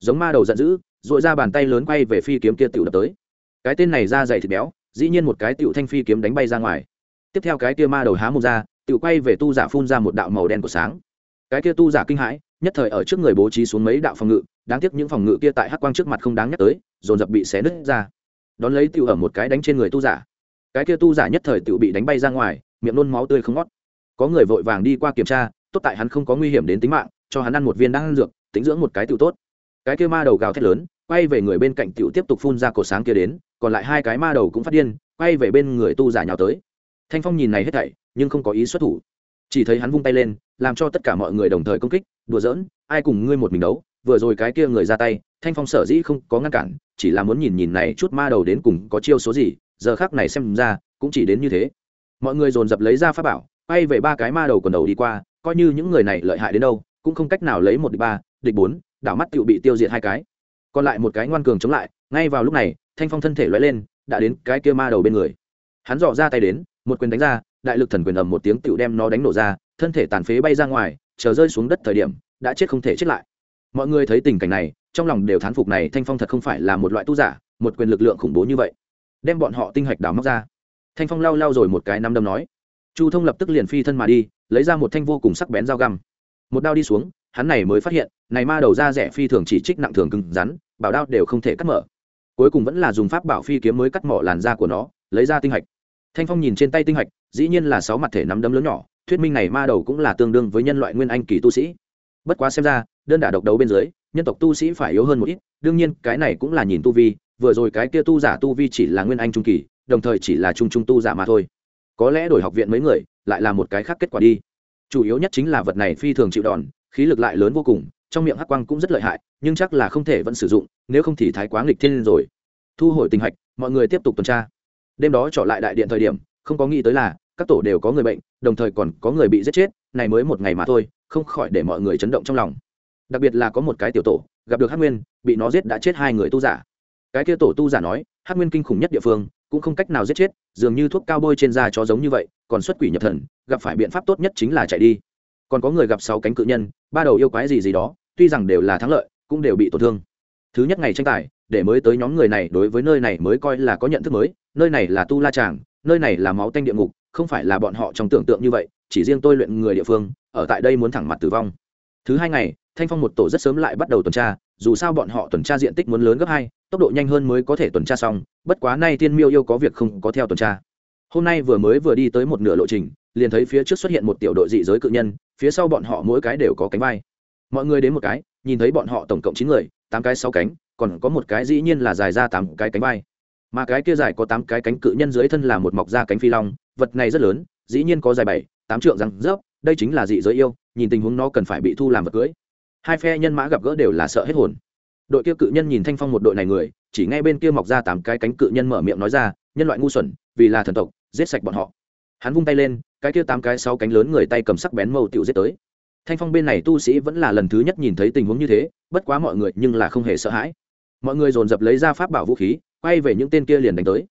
S1: Giống ma đầu giận dữ dội ra bàn tay lớn quay về phi kiếm kia tựu đập tới. Cái tên này ra dày thịt béo, dĩ nhiên một cái tựu thanh phi kiếm đánh bay ra ngoài. Tiếp theo cái kia ma đầu há mồm ra tựu quay về tu giả phun ra một đạo màu đen của sáng. Cái kia tu giả kinh hãi, nhất thời ở trước người bố trí xuống mấy đạo phòng ngự, đáng tiếc những phòng ngự kia tại hắc quang trước mặt không đáng nhắc tới, dồn dập bị xé nứt ra. Đón lấy tựu ở một cái đánh trên người tu giả. Cái kia tu giả nhất thời tựu bị đánh bay ra ngoài, miệng nôn máu tươi không ngót. Có người vội vàng đi qua kiểm tra, tốt tại hắn không có nguy hiểm đến tính mạng, cho hắn ăn một viên đan dược, tính dưỡng một cái tựu tốt. Cái kia ma đầu gào thét lớn quay về người bên cạnh tiểu tiếp tục phun ra cổ sáng kia đến, còn lại hai cái ma đầu cũng phát điên, quay về bên người tu giả nhào tới. Thanh phong nhìn này hết thảy, nhưng không có ý xuất thủ. Chỉ thấy hắn vung tay lên, làm cho tất cả mọi người đồng thời công kích, đùa giỡn, ai cùng ngươi một mình đấu? Vừa rồi cái kia người ra tay, thanh phong sở dĩ không có ngăn cản, chỉ là muốn nhìn nhìn này chút ma đầu đến cùng có chiêu số gì, giờ khác này xem ra, cũng chỉ đến như thế. Mọi người dồn dập lấy ra pháp bảo, quay về ba cái ma đầu quần đầu đi qua, coi như những người này lợi hại đến đâu, cũng không cách nào lấy một địch ba, địch bốn, đảo mắt tự bị tiêu diệt hai cái còn lại một cái ngoan cường chống lại, ngay vào lúc này, thanh phong thân thể loay lên, đã đến cái kia ma đầu bên người. Hắn dò ra tay đến, một quyền đánh ra, đại lực thần quyền ầm một tiếng tựu đem nó đánh nổ ra, thân thể tàn phế bay ra ngoài, chờ rơi xuống đất thời điểm, đã chết không thể chết lại. Mọi người thấy tình cảnh này, trong lòng đều thán phục này thanh phong thật không phải là một loại tu giả, một quyền lực lượng khủng bố như vậy. Đem bọn họ tinh hạch đào móc ra. Thanh phong lau lau rồi một cái năm đâm nói. Chu thông lập tức liền phi thân mà đi, lấy ra một thanh vô cùng sắc bén dao găm. Một đao đi xuống hắn này mới phát hiện, này ma đầu ra rẻ phi thường chỉ trích nặng thường cứng rắn, bảo đao đều không thể cắt mở. Cuối cùng vẫn là dùng pháp bảo phi kiếm mới cắt mỏ làn da của nó, lấy ra tinh hạch. Thanh phong nhìn trên tay tinh hạch, dĩ nhiên là sáu mặt thể nắm đấm lớn nhỏ, thuyết minh này ma đầu cũng là tương đương với nhân loại nguyên anh kỳ tu sĩ. Bất quá xem ra, đơn đả độc đấu bên dưới, nhân tộc tu sĩ phải yếu hơn một ít, đương nhiên, cái này cũng là nhìn tu vi, vừa rồi cái kia tu giả tu vi chỉ là nguyên anh trung kỳ, đồng thời chỉ là trung trung tu giả mà thôi. Có lẽ đổi học viện mấy người, lại là một cái khác kết quả đi. Chủ yếu nhất chính là vật này phi thường chịu đòn khí lực lại lớn vô cùng, trong miệng hắc quang cũng rất lợi hại, nhưng chắc là không thể vẫn sử dụng, nếu không thì thái quá nghịch thiên rồi. Thu hồi tình hạch mọi người tiếp tục tuần tra. Đêm đó trở lại đại điện thời điểm, không có nghĩ tới là, các tổ đều có người bệnh, đồng thời còn có người bị giết chết, này mới một ngày mà thôi, không khỏi để mọi người chấn động trong lòng. Đặc biệt là có một cái tiểu tổ, gặp được Hắc nguyên, bị nó giết đã chết hai người tu giả. Cái kia tổ tu giả nói, Hắc nguyên kinh khủng nhất địa phương, cũng không cách nào giết chết, dường như thuốc cao bôi trên da chó giống như vậy, còn xuất quỷ nhập thần, gặp phải biện pháp tốt nhất chính là chạy đi còn có người gặp sáu cánh cự nhân, ba đầu yêu quái gì gì đó, tuy rằng đều là thắng lợi, cũng đều bị tổn thương. Thứ nhất ngày tranh tài, để mới tới nhóm người này đối với nơi này mới coi là có nhận thức mới, nơi này là tu la tràng, nơi này là máu tanh địa ngục, không phải là bọn họ trong tưởng tượng như vậy, chỉ riêng tôi luyện người địa phương, ở tại đây muốn thẳng mặt tử vong. Thứ hai ngày, thanh phong một tổ rất sớm lại bắt đầu tuần tra, dù sao bọn họ tuần tra diện tích muốn lớn gấp hai, tốc độ nhanh hơn mới có thể tuần tra xong, bất quá nay tiên miêu yêu có việc không có theo tuần tra. Hôm nay vừa mới vừa đi tới một nửa lộ trình, liền thấy phía trước xuất hiện một tiểu đội dị giới cự nhân phía sau bọn họ mỗi cái đều có cánh vai. Mọi người đến một cái, nhìn thấy bọn họ tổng cộng chín người, tám cái sáu cánh, còn có một cái dĩ nhiên là dài ra tám cái cánh vai. Mà cái kia dài có tám cái cánh cự nhân dưới thân là một mọc da cánh phi long, vật này rất lớn, dĩ nhiên có dài bảy, tám trượng răng rớp, đây chính là dị giới yêu, nhìn tình huống nó cần phải bị thu làm vật cưới. Hai phe nhân mã gặp gỡ đều là sợ hết hồn. Đội kia cự nhân nhìn thanh phong một đội này người, chỉ ngay bên kia mọc ra tám cái cánh cự nhân mở miệng nói ra, nhân loại ngu xuẩn, vì là thần tộc, giết sạch bọn họ. Hắn vung tay lên cái kia tám cái sáu cánh lớn người tay cầm sắc bén mâu tiểu giết tới. Thanh phong bên này tu sĩ vẫn là lần thứ nhất nhìn thấy tình huống như thế, bất quá mọi người nhưng là không hề sợ hãi. Mọi người dồn dập lấy ra pháp bảo vũ khí, quay về những tên kia liền đánh tới.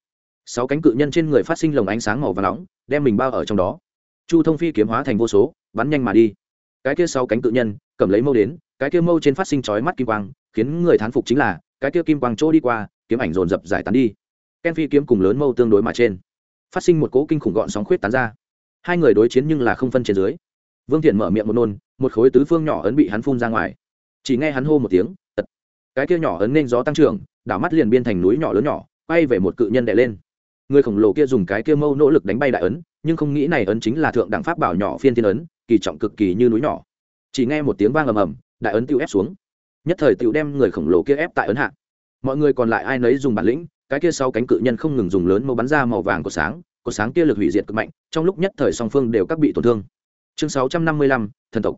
S1: Sáu cánh cự nhân trên người phát sinh lồng ánh sáng màu và nóng, đem mình bao ở trong đó. Chu thông phi kiếm hóa thành vô số, bắn nhanh mà đi. Cái kia sáu cánh cự nhân, cầm lấy mâu đến, cái kia mâu trên phát sinh chói mắt kim quang, khiến người thán phục chính là, cái kia kim quang chỗ đi qua, kiếm ảnh dồn dập giải tán đi. Ken phi kiếm cùng lớn mâu tương đối mà trên. Phát sinh một cỗ kinh khủng gọn sóng khuyết tán ra hai người đối chiến nhưng là không phân trên dưới. Vương thiện mở miệng một nôn, một khối tứ phương nhỏ ấn bị hắn phun ra ngoài. Chỉ nghe hắn hô một tiếng, tật! Cái kia nhỏ ấn nên gió tăng trưởng, đảo mắt liền biên thành núi nhỏ lớn nhỏ, quay về một cự nhân đè lên. Người khổng lồ kia dùng cái kia mâu nỗ lực đánh bay đại ấn, nhưng không nghĩ này ấn chính là thượng đẳng pháp bảo nhỏ phiên thiên ấn, kỳ trọng cực kỳ như núi nhỏ. Chỉ nghe một tiếng vang ầm ầm, đại ấn tiêu ép xuống. Nhất thời tiêu đem người khổng lồ kia ép tại ấn hạ. Mọi người còn lại ai nấy dùng bản lĩnh, cái kia sau cánh cự nhân không ngừng dùng lớn mâu bắn ra màu vàng của sáng của sáng kia lực hủy diệt cực mạnh, trong lúc nhất thời song phương đều các bị tổn thương. Chương sáu trăm năm mươi lăm, thần tộc.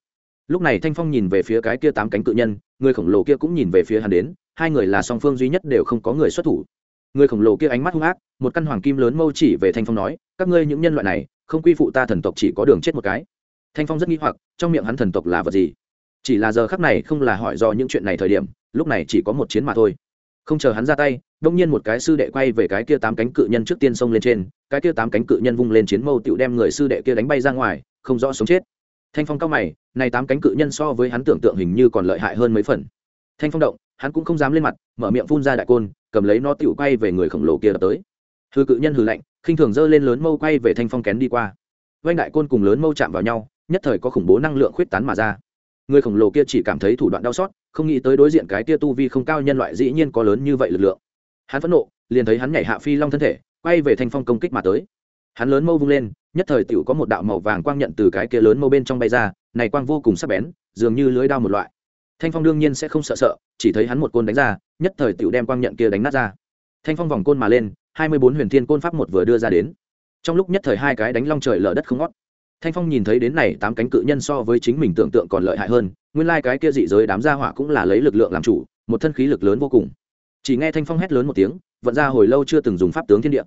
S1: Lúc này thanh phong nhìn về phía cái kia tám cánh cự nhân, người khổng lồ kia cũng nhìn về phía hắn đến, hai người là song phương duy nhất đều không có người xuất thủ. Người khổng lồ kia ánh mắt hung ác, một căn hoàng kim lớn mâu chỉ về thanh phong nói, các ngươi những nhân loại này, không quy phụ ta thần tộc chỉ có đường chết một cái. Thanh phong rất nghi hoặc, trong miệng hắn thần tộc là vật gì? Chỉ là giờ khắc này không là hỏi do những chuyện này thời điểm, lúc này chỉ có một chiến mà thôi không chờ hắn ra tay, đông nhiên một cái sư đệ quay về cái kia tám cánh cự nhân trước tiên xông lên trên, cái kia tám cánh cự nhân vung lên chiến mâu tựu đem người sư đệ kia đánh bay ra ngoài, không rõ sống chết. Thanh phong cao mày, này tám cánh cự nhân so với hắn tưởng tượng hình như còn lợi hại hơn mấy phần. Thanh phong động, hắn cũng không dám lên mặt, mở miệng phun ra đại côn, cầm lấy nó tựu quay về người khổng lồ kia đập tới. Hư cự nhân hư lạnh, khinh thường giơ lên lớn mâu quay về thanh phong kén đi qua. Vanh đại côn cùng lớn mâu chạm vào nhau, nhất thời có khủng bố năng lượng khuyết tán mà ra. Người khổng lồ kia chỉ cảm thấy thủ đoạn đau xót không nghĩ tới đối diện cái kia tu vi không cao nhân loại dĩ nhiên có lớn như vậy lực lượng. Hắn phẫn nộ, liền thấy hắn nhảy hạ phi long thân thể, quay về thanh phong công kích mà tới. Hắn lớn mâu vung lên, nhất thời tiểu có một đạo màu vàng quang nhận từ cái kia lớn mâu bên trong bay ra, này quang vô cùng sắc bén, dường như lưới đao một loại. Thanh phong đương nhiên sẽ không sợ sợ, chỉ thấy hắn một côn đánh ra, nhất thời tiểu đem quang nhận kia đánh nát ra. Thanh phong vòng côn mà lên, hai mươi bốn huyền thiên côn pháp một vừa đưa ra đến. Trong lúc nhất thời hai cái đánh long trời lở đất không ngót. Thanh phong nhìn thấy đến này tám cánh cự nhân so với chính mình tưởng tượng còn lợi hại hơn nguyên lai cái kia dị giới đám gia hỏa cũng là lấy lực lượng làm chủ, một thân khí lực lớn vô cùng. Chỉ nghe thanh phong hét lớn một tiếng, vận ra hồi lâu chưa từng dùng pháp tướng thiên địa.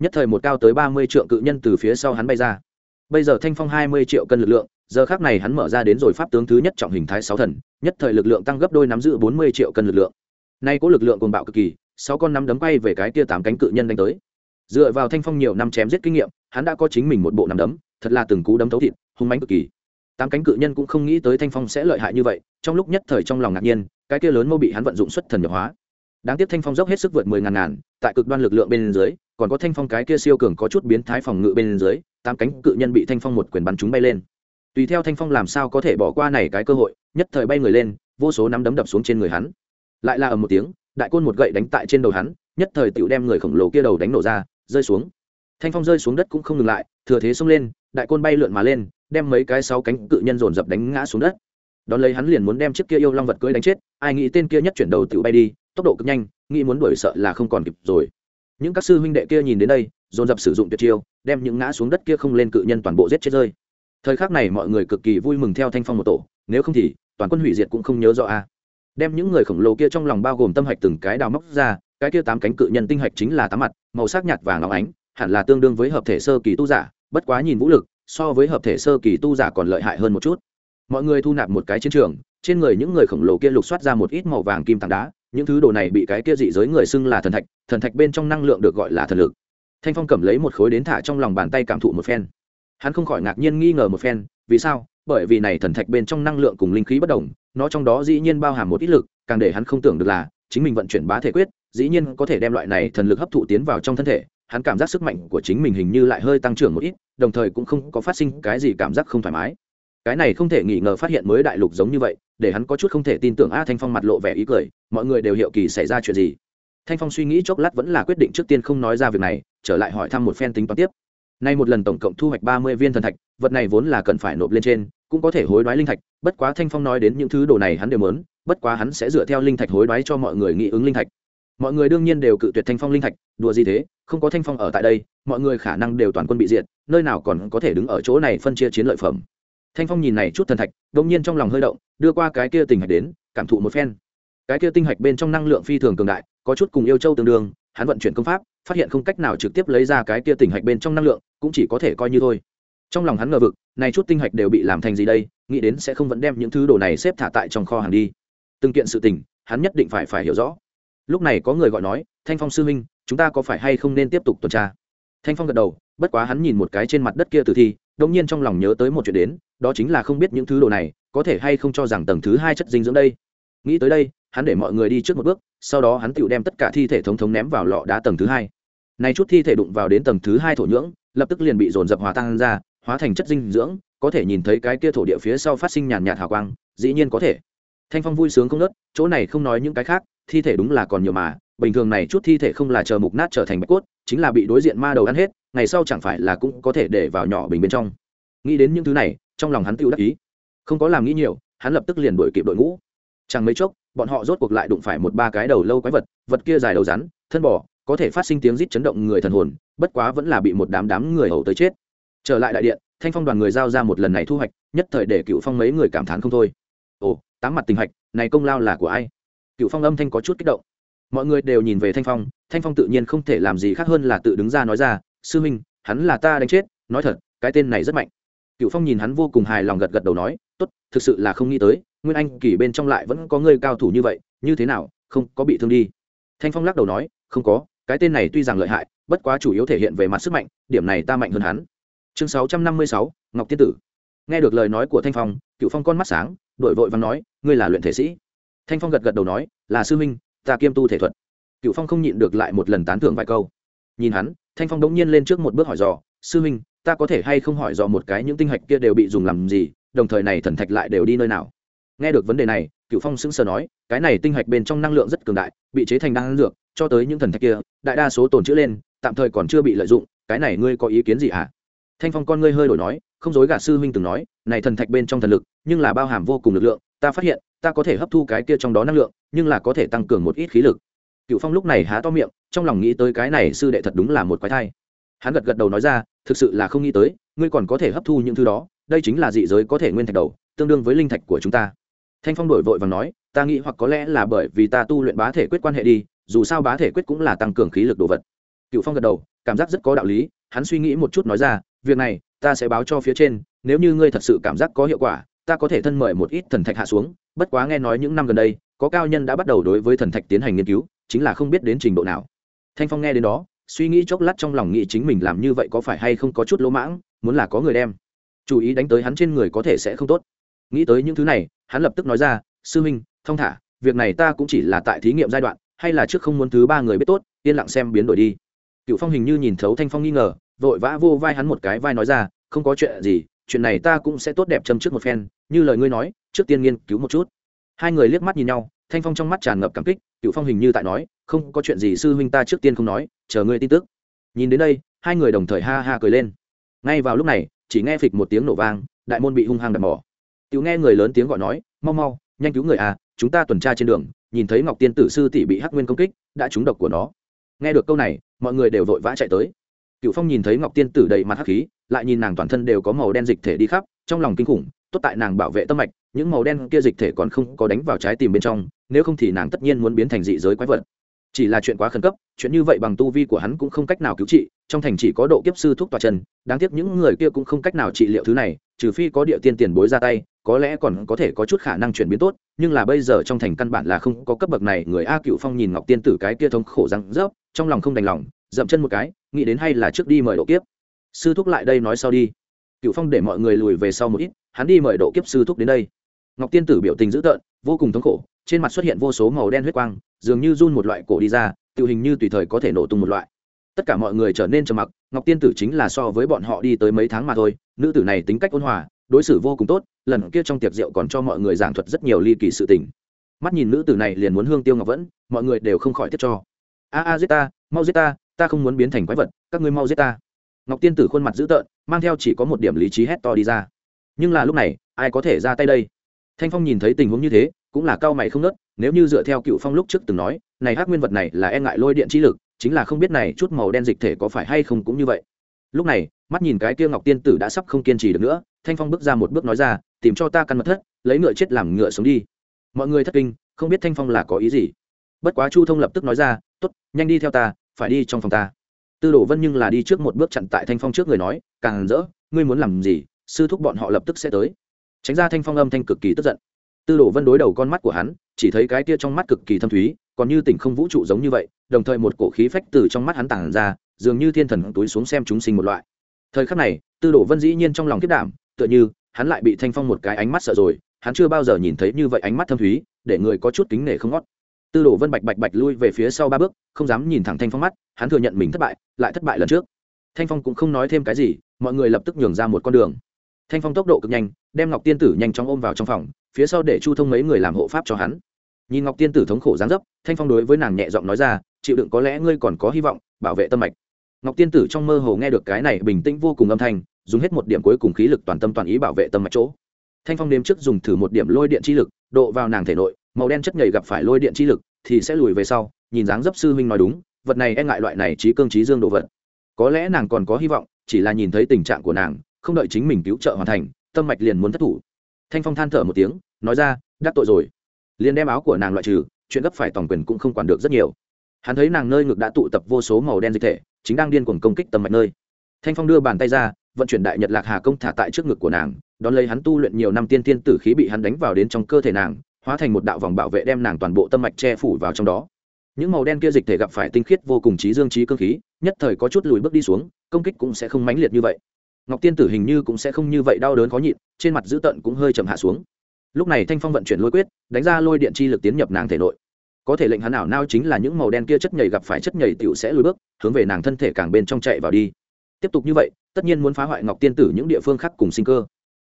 S1: Nhất thời một cao tới ba mươi triệu cự nhân từ phía sau hắn bay ra. Bây giờ thanh phong hai mươi triệu cân lực lượng, giờ khác này hắn mở ra đến rồi pháp tướng thứ nhất trọng hình thái sáu thần, nhất thời lực lượng tăng gấp đôi nắm giữ bốn mươi triệu cân lực lượng. Nay có lực lượng cồn bạo cực kỳ, sáu con nắm đấm bay về cái kia tám cánh cự nhân đánh tới. Dựa vào thanh phong nhiều năm chém giết kinh nghiệm, hắn đã có chính mình một bộ nắm đấm, thật là từng cú đấm thấu thịt, hung mánh cực kỳ tám cánh cự nhân cũng không nghĩ tới thanh phong sẽ lợi hại như vậy, trong lúc nhất thời trong lòng ngạc nhiên, cái kia lớn mâu bị hắn vận dụng xuất thần nhập hóa. Đáng tiếc thanh phong dốc hết sức vượt mười ngàn ngàn, tại cực đoan lực lượng bên dưới, còn có thanh phong cái kia siêu cường có chút biến thái phòng ngự bên dưới, tám cánh cự nhân bị thanh phong một quyền bắn chúng bay lên. Tùy theo thanh phong làm sao có thể bỏ qua này cái cơ hội, nhất thời bay người lên, vô số nắm đấm đập xuống trên người hắn. Lại là ở một tiếng, đại côn một gậy đánh tại trên đầu hắn, nhất thời tựu đem người khổng lồ kia đầu đánh nổ ra, rơi xuống. Thanh phong rơi xuống đất cũng không ngừng lại, thừa thế xông lên, đại côn bay lượn mà lên đem mấy cái sáu cánh cự nhân dồn dập đánh ngã xuống đất. Đón lấy hắn liền muốn đem chiếc kia yêu long vật cưỡi đánh chết, ai nghĩ tên kia nhất chuyển đầu tự bay đi, tốc độ cực nhanh, nghĩ muốn đuổi sợ là không còn kịp rồi. Những các sư huynh đệ kia nhìn đến đây, dồn dập sử dụng tuyệt chiêu, đem những ngã xuống đất kia không lên cự nhân toàn bộ giết chết rơi. Thời khắc này mọi người cực kỳ vui mừng theo thanh phong một tổ, nếu không thì, toàn quân hủy diệt cũng không nhớ rõ a. À. Đem những người khổng lồ kia trong lòng bao gồm tâm hạch từng cái đào móc ra, cái kia tám cánh cự nhân tinh hạch chính là tám mặt, màu sắc nhạt vàng óng ánh, hẳn là tương đương với hợp thể sơ kỳ tu giả, bất quá nhìn vũ lực so với hợp thể sơ kỳ tu giả còn lợi hại hơn một chút. Mọi người thu nạp một cái chiến trường, trên người những người khổng lồ kia lục soát ra một ít màu vàng kim tảng đá, những thứ đồ này bị cái kia dị giới người xưng là thần thạch thần thạch bên trong năng lượng được gọi là thần lực. Thanh phong cầm lấy một khối đến thả trong lòng bàn tay cảm thụ một phen. Hắn không khỏi ngạc nhiên nghi ngờ một phen, vì sao? Bởi vì này thần thạch bên trong năng lượng cùng linh khí bất đồng, nó trong đó dĩ nhiên bao hàm một ít lực, càng để hắn không tưởng được là, chính mình vận chuyển bá thể quyết, dĩ nhiên có thể đem loại này thần lực hấp thụ tiến vào trong thân thể hắn cảm giác sức mạnh của chính mình hình như lại hơi tăng trưởng một ít, đồng thời cũng không có phát sinh cái gì cảm giác không thoải mái. Cái này không thể nghi ngờ phát hiện mới đại lục giống như vậy, để hắn có chút không thể tin tưởng a thanh phong mặt lộ vẻ ý cười, mọi người đều hiểu kỳ xảy ra chuyện gì. Thanh phong suy nghĩ chốc lát vẫn là quyết định trước tiên không nói ra việc này, trở lại hỏi thăm một phen tính toán tiếp. Nay một lần tổng cộng thu hoạch ba mươi viên thần thạch, vật này vốn là cần phải nộp lên trên, cũng có thể hối đoái linh thạch, bất quá thanh phong nói đến những thứ đồ này hắn đều muốn, bất quá hắn sẽ dựa theo linh thạch hối đoái cho mọi người nghị ứng linh thạch mọi người đương nhiên đều cự tuyệt thanh phong linh thạch, đùa gì thế, không có thanh phong ở tại đây, mọi người khả năng đều toàn quân bị diệt, nơi nào còn có thể đứng ở chỗ này phân chia chiến lợi phẩm. Thanh phong nhìn này chút thần thạch, đông nhiên trong lòng hơi động, đưa qua cái kia tình hạch đến, cảm thụ một phen. Cái kia tinh hạch bên trong năng lượng phi thường cường đại, có chút cùng yêu châu tương đương, hắn vận chuyển công pháp, phát hiện không cách nào trực tiếp lấy ra cái kia tinh hạch bên trong năng lượng, cũng chỉ có thể coi như thôi. Trong lòng hắn ngờ vực, này chút tinh hạch đều bị làm thành gì đây, nghĩ đến sẽ không vẫn đem những thứ đồ này xếp thả tại trong kho hàng đi. Từng kiện sự tình, hắn nhất định phải phải hiểu rõ lúc này có người gọi nói, thanh phong sư minh chúng ta có phải hay không nên tiếp tục tuần tra? Thanh phong gật đầu, bất quá hắn nhìn một cái trên mặt đất kia tử thi đông nhiên trong lòng nhớ tới một chuyện đến, đó chính là không biết những thứ đồ này, có thể hay không cho rằng tầng thứ hai chất dinh dưỡng đây. Nghĩ tới đây, hắn để mọi người đi trước một bước, sau đó hắn tự đem tất cả thi thể thống thống ném vào lọ đá tầng thứ hai. Này chút thi thể đụng vào đến tầng thứ hai thổ nhưỡng, lập tức liền bị dồn dập hòa tan ra, hóa thành chất dinh dưỡng, có thể nhìn thấy cái kia thổ địa phía sau phát sinh nhàn nhạt hào quang, dĩ nhiên có thể. Thanh phong vui sướng không nớt, chỗ này không nói những cái khác thi thể đúng là còn nhiều mà, bình thường này chút thi thể không là chờ mục nát trở thành bạch cốt, chính là bị đối diện ma đầu ăn hết, ngày sau chẳng phải là cũng có thể để vào nhỏ bình bên trong. Nghĩ đến những thứ này, trong lòng hắn tự đắc ý. Không có làm nghĩ nhiều, hắn lập tức liền đuổi kịp đội ngũ. Chẳng mấy chốc, bọn họ rốt cuộc lại đụng phải một ba cái đầu lâu quái vật vật kia dài đầu rắn, thân bò, có thể phát sinh tiếng rít chấn động người thần hồn, bất quá vẫn là bị một đám đám người hầu tới chết. Trở lại đại điện, thanh phong đoàn người giao ra một lần này thu hoạch, nhất thời để cựu phong mấy người cảm thán không thôi. Ồ, tám mặt tình hạch này công lao là của ai? Cựu phong âm thanh có chút kích động. Mọi người đều nhìn về thanh phong thanh phong tự nhiên không thể làm gì khác hơn là tự đứng ra nói ra, sư minh, hắn là ta đánh chết, nói thật, cái tên này rất mạnh. Cựu phong nhìn hắn vô cùng hài lòng gật gật đầu nói, tốt, thực sự là không nghĩ tới, nguyên anh kỳ bên trong lại vẫn có người cao thủ như vậy, như thế nào, không có bị thương đi. Thanh phong lắc đầu nói, không có, cái tên này tuy rằng lợi hại, bất quá chủ yếu thể hiện về mặt sức mạnh, điểm này ta mạnh hơn hắn. Chương sáu trăm năm mươi sáu, ngọc tiên tử. Nghe được lời nói của thanh phong cựu phong con mắt sáng đội vội và nói, ngươi là luyện thể sĩ thanh phong gật gật đầu nói là sư minh ta kiêm tu thể thuật. Cựu phong không nhịn được lại một lần tán thưởng vài câu. Nhìn hắn thanh phong đống nhiên lên trước một bước hỏi dò sư minh ta có thể hay không hỏi dò một cái những tinh hạch kia đều bị dùng làm gì đồng thời này thần thạch lại đều đi nơi nào? Nghe được vấn đề này cựu phong sững sờ nói cái này tinh hạch bên trong năng lượng rất cường đại bị chế thành năng lượng, cho tới những thần thạch kia đại đa số tồn chữ lên tạm thời còn chưa bị lợi dụng cái này ngươi có ý kiến gì hả? À? thanh phong con ngươi hơi đổi nói không dối gạt sư huynh từng nói này thần thạch bên trong thần lực nhưng là bao hàm vô cùng lực lượng ta phát hiện ta có thể hấp thu cái kia trong đó năng lượng, nhưng là có thể tăng cường một ít khí lực. Cựu phong lúc này há to miệng, trong lòng nghĩ tới cái này sư đệ thật đúng là một quái thai. Hắn gật gật đầu nói ra, thực sự là không nghĩ tới, ngươi còn có thể hấp thu những thứ đó, đây chính là dị giới có thể nguyên thạch đầu, tương đương với linh thạch của chúng ta. Thanh phong đổi vội và nói, ta nghĩ hoặc có lẽ là bởi vì ta tu luyện bá thể quyết quan hệ đi, dù sao bá thể quyết cũng là tăng cường khí lực đồ vật. Cựu phong gật đầu, cảm giác rất có đạo lý, hắn suy nghĩ một chút nói ra, việc này, ta sẽ báo cho phía trên, nếu như ngươi thật sự cảm giác có hiệu quả ta có thể thân mời một ít thần thạch hạ xuống, bất quá nghe nói những năm gần đây, có cao nhân đã bắt đầu đối với thần thạch tiến hành nghiên cứu, chính là không biết đến trình độ nào. Thanh phong nghe đến đó, suy nghĩ chốc lát trong lòng nghĩ chính mình làm như vậy có phải hay không có chút lỗ mãng, muốn là có người đem. Chú ý đánh tới hắn trên người có thể sẽ không tốt. Nghĩ tới những thứ này, hắn lập tức nói ra, sư huynh thông thả, việc này ta cũng chỉ là tại thí nghiệm giai đoạn, hay là trước không muốn thứ ba người biết tốt, yên lặng xem biến đổi đi. Cựu phong hình như nhìn thấu thanh phong nghi ngờ, vội vã vô vai hắn một cái, vai nói ra, không có chuyện gì chuyện này ta cũng sẽ tốt đẹp châm trước một phen, như lời ngươi nói, trước tiên nghiên cứu một chút. Hai người liếc mắt nhìn nhau, thanh phong trong mắt tràn ngập cảm kích cựu phong hình như tại nói, không có chuyện gì sư huynh ta trước tiên không nói, chờ ngươi tin tức. Nhìn đến đây, hai người đồng thời ha ha cười lên. Ngay vào lúc này, chỉ nghe phịch một tiếng nổ vang, đại môn bị hung hăng đập mỏ. Tiểu nghe người lớn tiếng gọi nói, mau mau, nhanh cứu người à chúng ta tuần tra trên đường, nhìn thấy ngọc tiên tử sư tỷ bị hắc nguyên công kích, đã trúng độc của nó. Nghe được câu này, mọi người đều vội vã chạy tới cựu phong nhìn thấy ngọc tiên tử đầy mặt hắc khí, lại nhìn nàng toàn thân đều có màu đen dịch thể đi khắp, trong lòng kinh khủng, tốt tại nàng bảo vệ tâm mạch, những màu đen kia dịch thể còn không có đánh vào trái tim bên trong, nếu không thì nàng tất nhiên muốn biến thành dị giới quái vật. Chỉ là chuyện quá khẩn cấp, chuyện như vậy bằng tu vi của hắn cũng không cách nào cứu trị, trong thành chỉ có độ kiếp sư thuốc tòa chân đáng tiếc những người kia cũng không cách nào trị liệu thứ này, trừ phi có địa tiên tiền bối ra tay, có lẽ còn có thể có chút khả năng chuyển biến tốt, nhưng là bây giờ trong thành căn bản là không có cấp bậc này, người a cựu phong nhìn ngọc tiên tử cái kia thống khổ răng rớp, trong lòng không đành lòng, dậm chân một cái nghĩ đến hay là trước đi mời độ kiếp. Sư thúc lại đây nói sau đi. Cựu phong để mọi người lùi về sau một ít, hắn đi mời độ kiếp sư thúc đến đây. Ngọc tiên tử biểu tình dữ tợn, vô cùng thống khổ, trên mặt xuất hiện vô số màu đen huyết quang, dường như run một loại cổ đi ra tự hình như tùy thời có thể nổ tung một loại. Tất cả mọi người trở nên trầm mặc, ngọc tiên tử chính là so với bọn họ đi tới mấy tháng mà thôi, nữ tử này tính cách ôn hòa, đối xử vô cùng tốt, lần kia trong tiệc rượu còn cho mọi người giảng thuật rất nhiều ly kỳ sự tình. Mắt nhìn nữ tử này liền muốn hương tiêu ngọc vẫn, mọi người đều không khỏi tiếc cho. A a, giết ta, mau giết ta ta không muốn biến thành quái vật, các ngươi mau giết ta. Ngọc tiên tử khuôn mặt dữ tợn, mang theo chỉ có một điểm lý trí hét to đi ra. Nhưng là lúc này, ai có thể ra tay đây? Thanh phong nhìn thấy tình huống như thế, cũng là cao mày không nớt nếu như dựa theo cựu phong lúc trước từng nói, này hát nguyên vật này là e ngại lôi điện trí lực, chính là không biết này chút màu đen dịch thể có phải hay không cũng như vậy. Lúc này, mắt nhìn cái kia ngọc tiên tử đã sắp không kiên trì được nữa, thanh phong bước ra một bước nói ra, tìm cho ta căn mật thất, lấy ngựa chết làm ngựa sống đi. Mọi người thất kinh, không biết thanh phong là có ý gì. Bất quá chu thông lập tức nói ra t ố t nhanh đi theo ta phải đi trong phòng ta. Tư đồ vân nhưng là đi trước một bước chặn tại thanh phong trước người nói, càng rỡ, ngươi muốn làm gì, sư thúc bọn họ lập tức sẽ tới. Tránh ra thanh phong âm thanh cực kỳ tức giận. Tư đồ vân đối đầu con mắt của hắn, chỉ thấy cái tia trong mắt cực kỳ thâm thúy, còn như tỉnh không vũ trụ giống như vậy, đồng thời một cổ khí phách từ trong mắt hắn tản ra, dường như thiên thần túi xuống xem chúng sinh một loại. Thời khắc này, tư đồ vân dĩ nhiên trong lòng kết đảm, tựa như hắn lại bị thanh phong một cái ánh mắt sợ rồi, hắn chưa bao giờ nhìn thấy như vậy ánh mắt thâm thúy, để người có chút kính nể không ngót tư đồ vân bạch bạch bạch lui về phía sau ba bước, không dám nhìn thẳng thanh phong mắt, hắn thừa nhận mình thất bại, lại thất bại lần trước. Thanh phong cũng không nói thêm cái gì, mọi người lập tức nhường ra một con đường. Thanh phong tốc độ cực nhanh, đem ngọc tiên tử nhanh chóng ôm vào trong phòng, phía sau để chu thông mấy người làm hộ pháp cho hắn. Nhìn ngọc tiên tử thống khổ gián dấp, thanh phong đối với nàng nhẹ giọng nói ra, chịu đựng có lẽ ngươi còn có hy vọng, bảo vệ tâm mạch. Ngọc tiên tử trong mơ hồ nghe được cái này bình tĩnh vô cùng âm thanh, dùng hết một điểm cuối cùng khí lực toàn tâm toàn ý bảo vệ tâm mạch chỗ. Thanh phong đêm trước dùng thử một điểm lôi điện chi lực, độ vào nàng thể nội, màu đen chất nhầy gặp phải lôi điện chi lực thì sẽ lùi về sau, nhìn dáng dấp sư huynh nói đúng, vật này e ngại loại này trí cương trí dương đồ vật. Có lẽ nàng còn có hy vọng, chỉ là nhìn thấy tình trạng của nàng, không đợi chính mình cứu trợ hoàn thành, tâm mạch liền muốn thất thủ. Thanh phong than thở một tiếng, nói ra, đắc tội rồi. Liền đem áo của nàng loại trừ, chuyện gấp phải toàn quyền cũng không quản được rất nhiều. Hắn thấy nàng nơi ngực đã tụ tập vô số màu đen dịch thể, chính đang điên cuồng công kích tâm mạch nơi. Thanh phong đưa bàn tay ra, vận chuyển đại nhật lạc hà công thả tại trước ngực của nàng, đón lấy hắn tu luyện nhiều năm tiên tiên tử khí bị hắn đánh vào đến trong cơ thể nàng hóa thành một đạo vòng bảo vệ đem nàng toàn bộ tâm mạch che phủ vào trong đó. Những màu đen kia dịch thể gặp phải tinh khiết vô cùng trí dương trí cơ khí, nhất thời có chút lùi bước đi xuống, công kích cũng sẽ không mãnh liệt như vậy. Ngọc tiên tử hình như cũng sẽ không như vậy đau đớn khó nhịn, trên mặt dữ tợn cũng hơi chậm hạ xuống. Lúc này thanh phong vận chuyển lôi quyết, đánh ra lôi điện chi lực tiến nhập nàng thể nội. Có thể lệnh hắn ảo nao chính là những màu đen kia chất nhảy gặp phải chất nhảy tiểu sẽ lùi bước, hướng về nàng thân thể càng bên trong chạy vào đi. Tiếp tục như vậy, tất nhiên muốn phá hoại ngọc tiên tử những địa phương khác cùng sinh cơ.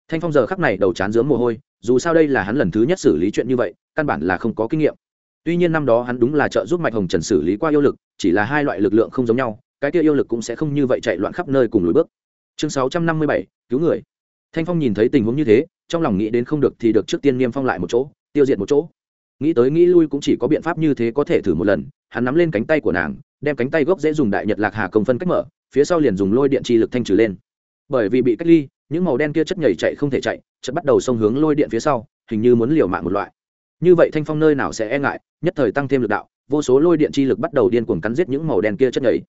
S1: Thanh phong giờ khắc này đầu chán dướng mồ hôi dù sao đây là hắn lần thứ nhất xử lý chuyện như vậy, căn bản là không có kinh nghiệm. Tuy nhiên năm đó hắn đúng là trợ giúp mạch hồng trần xử lý qua yêu lực, chỉ là hai loại lực lượng không giống nhau, cái kia yêu lực cũng sẽ không như vậy chạy loạn khắp nơi cùng lùi bước. Chương sáu trăm năm mươi bảy, cứu người. Thanh phong nhìn thấy tình huống như thế, trong lòng nghĩ đến không được thì được trước tiên niêm phong lại một chỗ, tiêu diệt một chỗ. Nghĩ tới nghĩ lui cũng chỉ có biện pháp như thế có thể thử một lần, hắn nắm lên cánh tay của nàng, đem cánh tay gốc dễ dùng đại nhật lạc hà công phân cách mở, phía sau liền dùng lôi điện chi lực thanh trừ lên. Bởi vì bị cách ly những màu đen kia chất nhảy chạy không thể chạy chất bắt đầu xông hướng lôi điện phía sau, hình như muốn liều mạng một loại. Như vậy thanh phong nơi nào sẽ e ngại, nhất thời tăng thêm lực đạo, vô số lôi điện chi lực bắt đầu điên cuồng cắn giết những màu đen kia chất nhảy.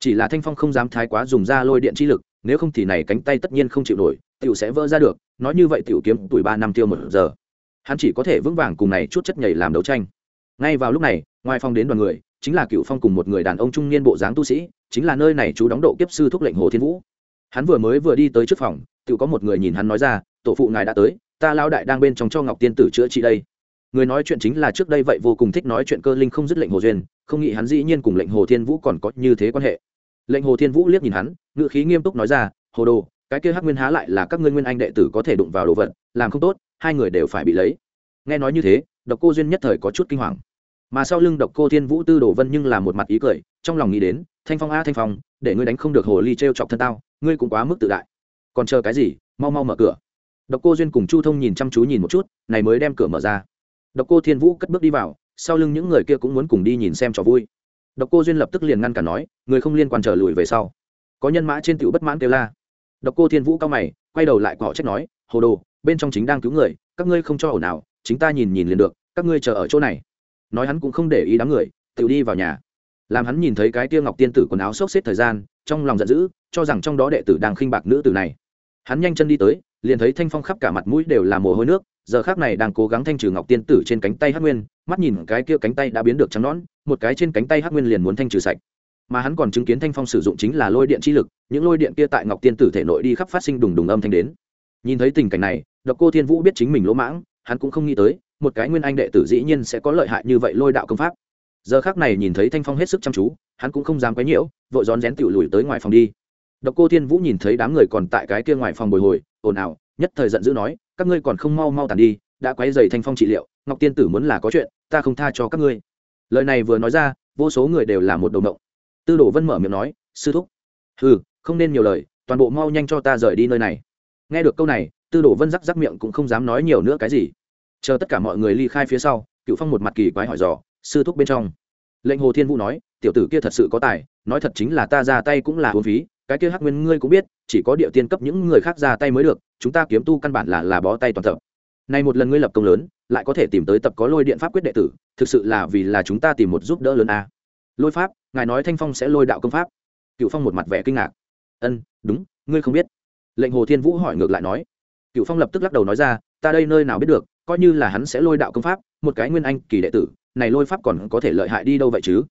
S1: Chỉ là thanh phong không dám thái quá dùng ra lôi điện chi lực, nếu không thì này cánh tay tất nhiên không chịu nổi, tiểu sẽ vỡ ra được, nói như vậy tiểu kiếm tuổi ba năm tiêu một giờ. Hắn chỉ có thể vững vàng cùng này chút chất nhảy làm đấu tranh. Ngay vào lúc này, ngoài phong đến đoàn người, chính là cựu phong cùng một người đàn ông trung niên bộ dáng tu sĩ, chính là nơi này chú đóng độ kiếp sư thúc lệnh hồ thiên vũ. Hắn vừa mới vừa đi tới trước phòng tự có một người nhìn hắn nói ra, tổ phụ ngài đã tới, ta lao đại đang bên trong cho ngọc tiên tử chữa trị đây. Người nói chuyện chính là trước đây vậy vô cùng thích nói chuyện cơ linh không dứt lệnh hồ duyên, không nghĩ hắn dĩ nhiên cùng lệnh hồ thiên vũ còn có như thế quan hệ. Lệnh hồ thiên vũ liếc nhìn hắn ngự khí nghiêm túc nói ra, hồ đồ, cái kia hắc nguyên há lại là các ngươi nguyên anh đệ tử có thể đụng vào đồ vật, làm không tốt, hai người đều phải bị lấy. Nghe nói như thế, độc cô duyên nhất thời có chút kinh hoàng. Mà sau lưng độc cô thiên vũ tư đồ vân nhưng là một mặt ý cười, trong lòng nghĩ đến, thanh phong a, thanh phong, để ngươi đánh không được hồ ly t r e o chọc thân tao, ngươi cũng quá mức tự đại còn chờ cái gì, mau mau mở cửa. Độc cô duyên cùng chu thông nhìn chăm chú nhìn một chút, này mới đem cửa mở ra. Độc cô thiên vũ cất bước đi vào, sau lưng những người kia cũng muốn cùng đi nhìn xem trò vui. Độc cô duyên lập tức liền ngăn cả nói, người không liên quan trở lùi về sau. Có nhân mã trên tiểu bất mãn kêu la. Độc cô thiên vũ cao mày, quay đầu lại cọ trách nói, hồ đồ, bên trong chính đang cứu người, các ngươi không cho ổ nào, chính ta nhìn nhìn liền được, các ngươi chờ ở chỗ này. Nói hắn cũng không để ý đám người, tự đi vào nhà. Làm hắn nhìn thấy cái tia ngọc tiên tử quần áo xốc xếp thời gian, trong lòng giận dữ, cho rằng trong đó đệ tử đang khinh bạc nữ tử này hắn nhanh chân đi tới, liền thấy thanh phong khắp cả mặt mũi đều là mồ hôi nước, giờ khác này đang cố gắng thanh trừ ngọc tiên tử trên cánh tay hát nguyên, mắt nhìn cái kia cánh tay đã biến được trắng nón một cái trên cánh tay hát nguyên liền muốn thanh trừ sạch. Mà hắn còn chứng kiến thanh phong sử dụng chính là lôi điện chi lực, những lôi điện kia tại ngọc tiên tử thể nội đi khắp phát sinh đùng đùng âm thanh đến. Nhìn thấy tình cảnh này, độc cô thiên vũ biết chính mình lỗ mãng, hắn cũng không nghĩ tới, một cái nguyên anh đệ tử dĩ nhiên sẽ có lợi hại như vậy lôi đạo công pháp. Giờ khác này nhìn thấy thanh phong hết sức chăm chú, hắn cũng không dám quấy nhiễu, vội rón rén tựu lùi tới ngoài phòng đi độc cô thiên vũ nhìn thấy đám người còn tại cái kia ngoài phòng bồi hồi ồn ào nhất thời giận dữ nói các ngươi còn không mau mau tàn đi đã quấy rầy thanh phong trị liệu ngọc tiên tử muốn là có chuyện ta không tha cho các ngươi. Lời này vừa nói ra vô số người đều là một đầu động tư đồ vân mở miệng nói sư thúc hừ, không nên nhiều lời toàn bộ mau nhanh cho ta rời đi nơi này. Nghe được câu này tư đồ vân rắc rắc miệng cũng không dám nói nhiều nữa cái gì. Chờ tất cả mọi người ly khai phía sau cựu phong một mặt kỳ quái hỏi dò sư thúc bên trong? Lệnh hồ thiên vũ nói tiểu tử kia thật sự có tài nói thật chính là ta ra tay cũng là uổng phí cái kia hắc nguyên ngươi cũng biết, chỉ có địa tiên cấp những người khác ra tay mới được, chúng ta kiếm tu căn bản là là bó tay toàn tập nay một lần ngươi lập công lớn, lại có thể tìm tới tập có lôi điện pháp quyết đệ tử, thực sự là vì là chúng ta tìm một giúp đỡ lớn a. Lôi pháp, ngài nói thanh phong sẽ lôi đạo công pháp. Cựu phong một mặt vẻ kinh ngạc. Ân, đúng, ngươi không biết. Lệnh hồ thiên vũ hỏi ngược lại nói. Cựu phong lập tức lắc đầu nói ra, ta đây nơi nào biết được, coi như là hắn sẽ lôi đạo công pháp, một cái nguyên anh kỳ đệ tử, này lôi pháp còn có thể lợi hại đi đâu vậy chứ?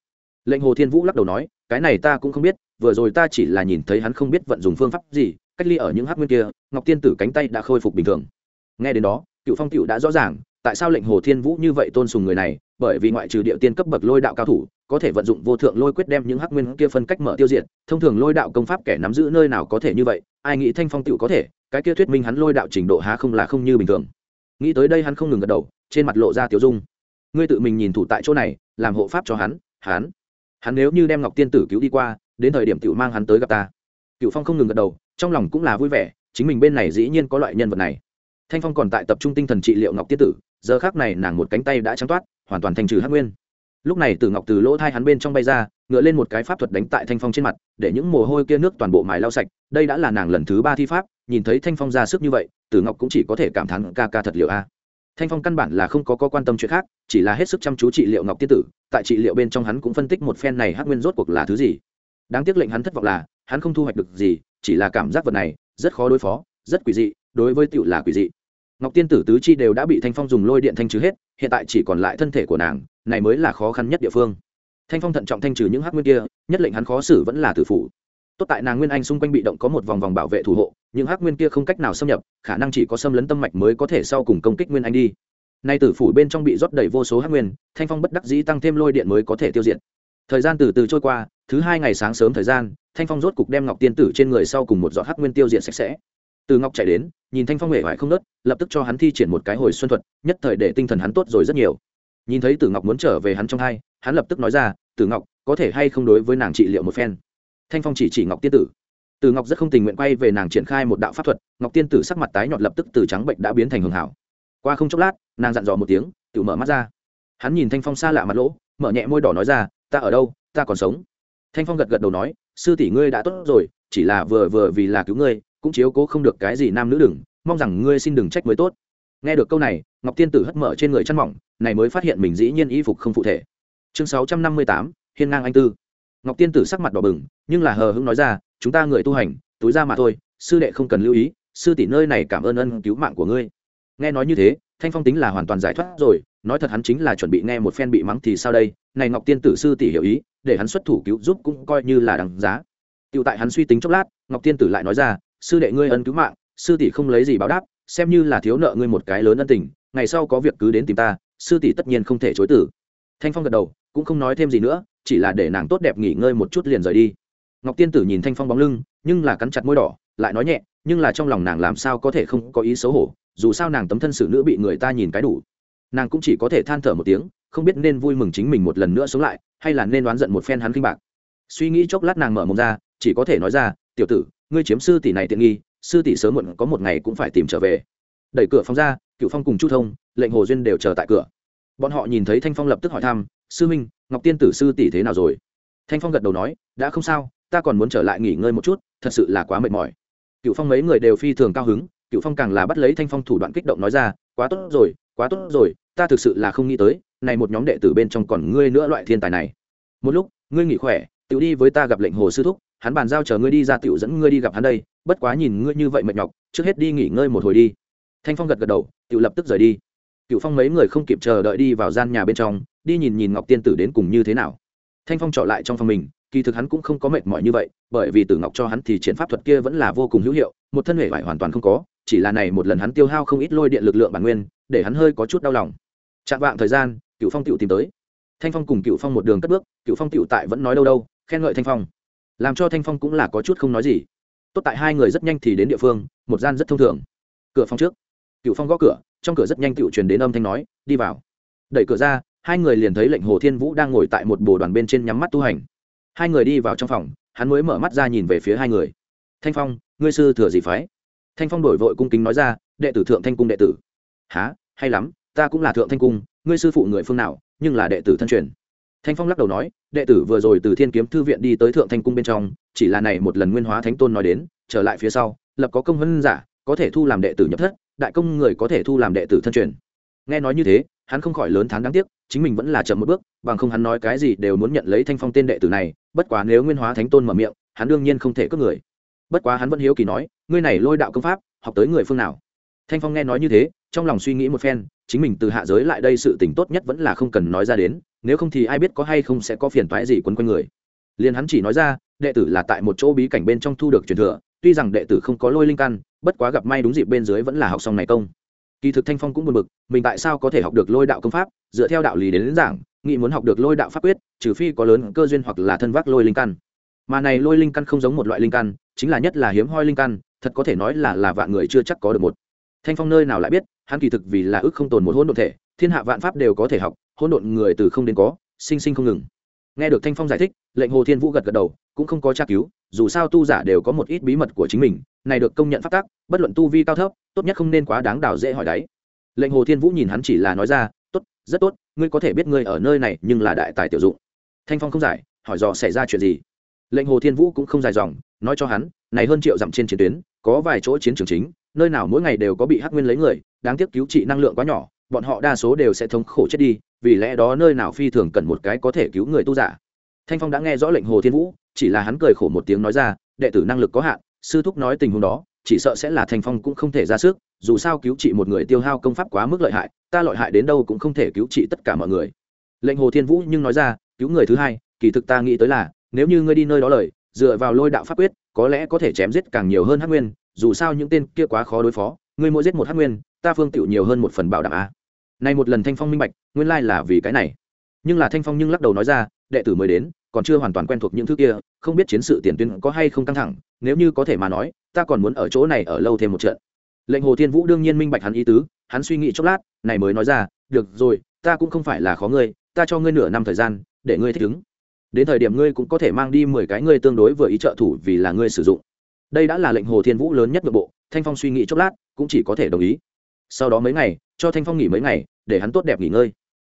S1: Lệnh hồ thiên vũ lắc đầu nói, cái này ta cũng không biết vừa rồi ta chỉ là nhìn thấy hắn không biết vận dụng phương pháp gì, cách ly ở những hát nguyên kia, ngọc tiên tử cánh tay đã khôi phục bình thường. Nghe đến đó, cựu phong cựu đã rõ ràng, tại sao lệnh hồ thiên vũ như vậy tôn sùng người này, bởi vì ngoại trừ địa tiên cấp bậc lôi đạo cao thủ, có thể vận dụng vô thượng lôi quyết đem những hắc nguyên kia phân cách mở tiêu diệt, thông thường lôi đạo công pháp kẻ nắm giữ nơi nào có thể như vậy, ai nghĩ thanh phong tựu có thể, cái kia thuyết minh hắn lôi đạo trình độ há không là không như bình thường. Nghĩ tới đây hắn không ngừng gật đầu, trên mặt lộ ra tiểu dung. Ngươi tự mình nhìn thủ tại chỗ này, làm hộ pháp cho hắn hắn. Hắn nếu như đem ngọc tiên tử cứu đi qua đến thời điểm tiểu mang hắn tới gặp ta. Cựu phong không ngừng gật đầu trong lòng cũng là vui vẻ chính mình bên này dĩ nhiên có loại nhân vật này. Thanh phong còn tại tập trung tinh thần trị liệu ngọc tiết tử giờ khác này nàng một cánh tay đã trắng toát hoàn toàn thành trừ hắc nguyên. Lúc này từ ngọc từ lỗ thai hắn bên trong bay ra ngựa lên một cái pháp thuật đánh tại thanh phong trên mặt để những mồ hôi kia nước toàn bộ mài lau sạch đây đã là nàng lần thứ ba thi pháp nhìn thấy thanh phong ra sức như vậy từ ngọc cũng chỉ có thể cảm thán ca ca thật liệu a. Thanh phong căn bản là không có, có quan tâm chuyện khác chỉ là hết sức chăm chú trị liệu ngọc tiết tử tại trị liệu bên trong hắn cũng phân tích một phen này hắc nguyên rốt cuộc là thứ gì đáng tiếc lệnh hắn thất vọng là, hắn không thu hoạch được gì, chỉ là cảm giác vật này, rất khó đối phó, rất quỷ dị, đối với tựu là quỷ dị. Ngọc tiên tử tứ chi đều đã bị thanh phong dùng lôi điện thanh trừ hết, hiện tại chỉ còn lại thân thể của nàng, này mới là khó khăn nhất địa phương. Thanh phong thận trọng thanh trừ những hắc nguyên kia, nhất lệnh hắn khó xử vẫn là tử phủ. Tốt tại nàng nguyên anh xung quanh bị động có một vòng vòng bảo vệ thủ hộ, những hắc nguyên kia không cách nào xâm nhập, khả năng chỉ có xâm lấn tâm mạch mới có thể sau cùng công kích nguyên anh đi. Nay tử phủ bên trong bị rót đầy vô số hắc nguyên, thanh phong bất đắc dĩ tăng thêm lôi điện mới có thể tiêu diệt thời gian từ từ trôi qua, thứ hai ngày sáng sớm thời gian, thanh phong rốt cục đem ngọc tiên tử trên người sau cùng một giọt hắc nguyên tiêu diệt sạch sẽ. Từ ngọc chạy đến, nhìn thanh phong huệ hoại không nớt, lập tức cho hắn thi triển một cái hồi xuân thuật, nhất thời để tinh thần hắn tốt rồi rất nhiều. Nhìn thấy tử ngọc muốn trở về hắn trong hai, hắn lập tức nói ra tử ngọc, có thể hay không đối với nàng trị liệu một phen? Thanh phong chỉ chỉ ngọc tiên tử. Từ ngọc rất không tình nguyện quay về nàng triển khai một đạo pháp thuật, ngọc tiên tử sắc mặt tái nhọt lập tức từ trắng bệnh đã biến thành hường hảo. Qua không chốc lát, nàng dặn dò một tiếng, tự mở mắt ra. Hắn nhìn thanh phong xa lạ mặt lỗ mở nhẹ môi đỏ nói ra, ta ở đâu? Ta còn sống. Thanh phong gật gật đầu nói, sư tỷ ngươi đã tốt rồi, chỉ là vừa vừa vì là cứu ngươi, cũng chiếu cố không được cái gì nam nữ đừng, mong rằng ngươi xin đừng trách mới tốt. Nghe được câu này, ngọc tiên tử hất mở trên người chăn mỏng, này mới phát hiện mình dĩ nhiên y phục không phụ thể. Chương sáu trăm năm mươi tám, hiên ngang anh tư. Ngọc tiên tử sắc mặt đỏ bừng, nhưng là hờ hững nói ra, chúng ta người tu hành, túi ra mà thôi, sư đệ không cần lưu ý, sư tỷ nơi này cảm ơn ân cứu mạng của ngươi nghe nói như thế, thanh phong tính là hoàn toàn giải thoát rồi, nói thật hắn chính là chuẩn bị nghe một phen bị mắng thì sao đây, này ngọc tiên tử sư tỷ hiểu ý, để hắn xuất thủ cứu giúp cũng coi như là đằng giá. Tựu tại hắn suy tính chốc lát, ngọc tiên tử lại nói ra, sư đệ ngươi ân cứu mạng, sư tỷ không lấy gì báo đáp, xem như là thiếu nợ ngươi một cái lớn ân tình, ngày sau có việc cứ đến tìm ta, sư tỷ tất nhiên không thể chối tử. Thanh phong gật đầu, cũng không nói thêm gì nữa, chỉ là để nàng tốt đẹp nghỉ ngơi một chút liền rời đi. Ngọc tiên tử nhìn thanh phong bóng lưng, nhưng là cắn chặt môi đỏ, lại nói nhẹ, nhưng là trong lòng nàng làm sao có thể không có ý xấu hổ dù sao nàng tấm thân sự nữ bị người ta nhìn cái đủ. Nàng cũng chỉ có thể than thở một tiếng, không biết nên vui mừng chính mình một lần nữa sống lại, hay là nên đoán giận một phen hắn kinh bạc. Suy nghĩ chốc lát nàng mở mồm ra, chỉ có thể nói ra, tiểu tử, ngươi chiếm sư tỷ này tiện nghi, sư tỷ sớm muộn có một ngày cũng phải tìm trở về. Đẩy cửa phong ra cựu phong cùng chu thông, lệnh hồ duyên đều chờ tại cửa. Bọn họ nhìn thấy thanh phong lập tức hỏi thăm, sư minh, ngọc tiên tử sư tỷ thế nào rồi? Thanh phong gật đầu nói, đã không sao, ta còn muốn trở lại nghỉ ngơi một chút, thật sự là quá mệt mỏi. Cựu phong mấy người đều phi thường cao hứng cựu phong càng là bắt lấy thanh phong thủ đoạn kích động nói ra, quá tốt rồi, quá tốt rồi, ta thực sự là không nghĩ tới, này một nhóm đệ tử bên trong còn ngươi nữa loại thiên tài này. Một lúc, ngươi nghỉ khỏe tự đi với ta gặp lệnh hồ sư thúc, hắn bàn giao chờ ngươi đi ra tiểu dẫn ngươi đi gặp hắn đây, bất quá nhìn ngươi như vậy mệt nhọc, trước hết đi nghỉ ngơi một hồi đi. Thanh phong gật gật đầu, tiểu lập tức rời đi. Cựu phong mấy người không kịp chờ đợi đi vào gian nhà bên trong, đi nhìn nhìn ngọc tiên tử đến cùng như thế nào. Thanh phong trọ lại trong phòng mình, kỳ thực hắn cũng không có mệt mỏi như vậy, bởi vì tử ngọc cho hắn thì triển pháp thuật kia vẫn là vô cùng hữu hiệu, một thân hệ vải hoàn toàn không có chỉ là này một lần hắn tiêu hao không ít lôi điện lực lượng bản nguyên, để hắn hơi có chút đau lòng. Chạm vạng thời gian cựu phong tựu tìm tới. Thanh phong cùng cựu phong một đường cất bước cựu phong tựu tại vẫn nói đâu đâu, khen ngợi thanh phong. Làm cho thanh phong cũng là có chút không nói gì. Tốt tại hai người rất nhanh thì đến địa phương, một gian rất thông thường. Cửa phòng trước. Cựu phong gõ cửa, trong cửa rất nhanh cựu truyền đến âm thanh nói, đi vào. Đẩy cửa ra, hai người liền thấy lệnh hồ thiên vũ đang ngồi tại một bồ đoàn bên trên nhắm mắt tu hành. Hai người đi vào trong phòng, hắn mới mở mắt ra nhìn về phía hai người. Thanh phong, ngươi sư thừa gì phái? Thanh phong đổi vội cung kính nói ra, đệ tử thượng thanh cung đệ tử. Há hay lắm, ta cũng là thượng thanh cung, ngươi sư phụ người phương nào, nhưng là đệ tử thân truyền. Thanh phong lắc đầu nói, đệ tử vừa rồi từ thiên kiếm thư viện đi tới thượng thanh cung bên trong, chỉ là này một lần nguyên hóa thánh tôn nói đến, trở lại phía sau, lập có công vân giả, có thể thu làm đệ tử nhập thất, đại công người có thể thu làm đệ tử thân truyền. Nghe nói như thế, hắn không khỏi lớn thán đáng tiếc, chính mình vẫn là chậm một bước, bằng không hắn nói cái gì đều muốn nhận lấy thanh phong tên đệ tử này, bất quá nếu nguyên hóa thánh tôn mở miệng, hắn đương nhiên không thể cướp người bất quá hắn vẫn hiếu kỳ nói ngươi này lôi đạo công pháp học tới người phương nào? Thanh phong nghe nói như thế trong lòng suy nghĩ một phen chính mình từ hạ giới lại đây sự tình tốt nhất vẫn là không cần nói ra đến nếu không thì ai biết có hay không sẽ có phiền toái gì quấn quanh người. Liền hắn chỉ nói ra đệ tử là tại một chỗ bí cảnh bên trong thu được truyền thừa tuy rằng đệ tử không có lôi linh căn bất quá gặp may đúng dịp bên dưới vẫn là học xong này công. Kỳ thực thanh phong cũng buồn bực mình tại sao có thể học được lôi đạo công pháp dựa theo đạo lý đến, đến giảng nghị muốn học được lôi đạo pháp quyết trừ phi có lớn cơ duyên hoặc là thân vác lôi linh căn mà này lôi linh căn không giống một loại linh căn, chính là nhất là hiếm hoi linh căn, thật có thể nói là là vạn người chưa chắc có được một. Thanh phong nơi nào lại biết, hắn kỳ thực vì là ước không tồn một hỗn độn thể, thiên hạ vạn pháp đều có thể học, hỗn độn người từ không đến có, sinh sinh không ngừng. Nghe được thanh phong giải thích, lệnh hồ thiên vũ gật gật đầu, cũng không có tra cứu, dù sao tu giả đều có một ít bí mật của chính mình, này được công nhận phát tác bất luận tu vi cao thấp, tốt nhất không nên quá đáng đào dễ hỏi đáy lệnh hồ thiên vũ nhìn hắn chỉ là nói ra, tốt, rất tốt, ngươi có thể biết ngươi ở nơi này nhưng là đại tài tiểu dụng. Thanh phong không giải, hỏi dò xảy ra chuyện gì? Lệnh hồ thiên vũ cũng không dài dòng, nói cho hắn, này hơn triệu dặm trên chiến tuyến, có vài chỗ chiến trường chính, nơi nào mỗi ngày đều có bị hắc nguyên lấy người, đáng tiếc cứu trị năng lượng quá nhỏ, bọn họ đa số đều sẽ thống khổ chết đi, vì lẽ đó nơi nào phi thường cần một cái có thể cứu người tu giả. Thanh phong đã nghe rõ lệnh hồ thiên vũ, chỉ là hắn cười khổ một tiếng nói ra, đệ tử năng lực có hạn, sư thúc nói tình huống đó, chỉ sợ sẽ là thanh phong cũng không thể ra sức, dù sao cứu trị một người tiêu hao công pháp quá mức lợi hại, ta lợi hại đến đâu cũng không thể cứu trị tất cả mọi người. Lệnh hồ thiên vũ nhưng nói ra, cứu người thứ hai, kỳ thực ta nghĩ tới là nếu như ngươi đi nơi đó lời, dựa vào lôi đạo pháp quyết, có lẽ có thể chém giết càng nhiều hơn hắc nguyên, dù sao những tên kia quá khó đối phó, ngươi mỗi giết một hắc nguyên, ta phương tựu nhiều hơn một phần bảo đảm a. Nay một lần thanh phong minh bạch, nguyên lai là vì cái này. Nhưng là thanh phong nhưng lắc đầu nói ra, đệ tử mới đến, còn chưa hoàn toàn quen thuộc những thứ kia, không biết chiến sự tiền tuyến có hay không căng thẳng, nếu như có thể mà nói, ta còn muốn ở chỗ này ở lâu thêm một trận. Lệnh hồ thiên vũ đương nhiên minh bạch hắn ý tứ, hắn suy nghĩ chốc lát, này mới nói ra, được rồi, ta cũng không phải là khó ngươi, ta cho ngươi nửa năm thời gian, để ngươi thích ứng đến thời điểm ngươi cũng có thể mang đi mười cái ngươi tương đối vừa ý trợ thủ vì là ngươi sử dụng. Đây đã là lệnh hồ thiên vũ lớn nhất nội bộ, thanh phong suy nghĩ chốc lát, cũng chỉ có thể đồng ý. Sau đó mấy ngày, cho thanh phong nghỉ mấy ngày, để hắn tốt đẹp nghỉ ngơi.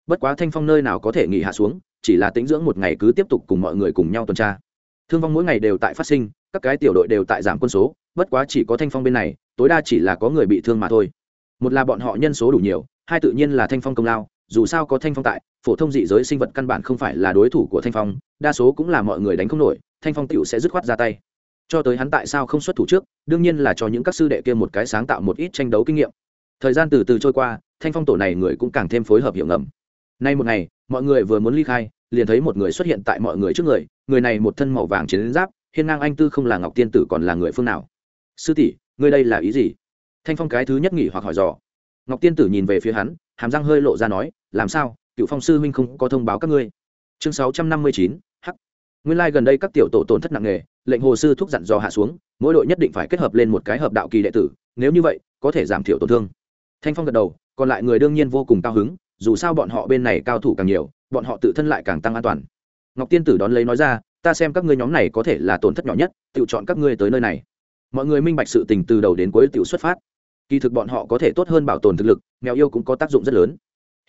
S1: Bất quá thanh phong nơi nào có thể nghỉ hạ xuống, chỉ là tính dưỡng một ngày cứ tiếp tục cùng mọi người cùng nhau tuần tra. Thương vong mỗi ngày đều tại phát sinh, các cái tiểu đội đều tại giảm quân số, bất quá chỉ có thanh phong bên này, tối đa chỉ là có người bị thương mà thôi. Một là bọn họ nhân số đủ nhiều, hai tự nhiên là thanh phong công lao, dù sao có thanh phong tại phổ thông dị giới sinh vật căn bản không phải là đối thủ của thanh phong, đa số cũng là mọi người đánh không nổi, thanh phong tựu sẽ dứt khoát ra tay. Cho tới hắn tại sao không xuất thủ trước, đương nhiên là cho những các sư đệ kia một cái sáng tạo một ít tranh đấu kinh nghiệm. Thời gian từ từ trôi qua, thanh phong tổ này người cũng càng thêm phối hợp hiệu ngầm. Nay một ngày, mọi người vừa muốn ly khai, liền thấy một người xuất hiện tại mọi người trước người người này một thân màu vàng chiến giáp, hiên ngang anh tư không là ngọc tiên tử còn là người phương nào? Sư tỷ, ngươi đây là ý gì? Thanh phong cái thứ nhất nghỉ hoặc hỏi dò. Ngọc tiên tử nhìn về phía hắn, hàm răng hơi lộ ra nói, làm sao? Cựu phong sư huynh không có thông báo các ngươi. Chương sáu trăm năm mươi chín h nguyên lai、like、gần đây các tiểu tổ tổn thất nặng nề, lệnh hồ sư thúc dặn dò hạ xuống, mỗi đội nhất định phải kết hợp lên một cái hợp đạo kỳ đệ tử, nếu như vậy, có thể giảm thiểu tổn thương. Thanh phong gật đầu, còn lại người đương nhiên vô cùng cao hứng, dù sao bọn họ bên này cao thủ càng nhiều, bọn họ tự thân lại càng tăng an toàn. Ngọc tiên tử đón lấy nói ra, ta xem các ngươi nhóm này có thể là tổn thất nhỏ nhất, tự chọn các ngươi tới nơi này. Mọi người minh bạch sự tình từ đầu đến cuối tự xuất phát. Kỳ thực bọn họ có thể tốt hơn bảo tồn thực lực, mèo yêu cũng có tác dụng rất lớn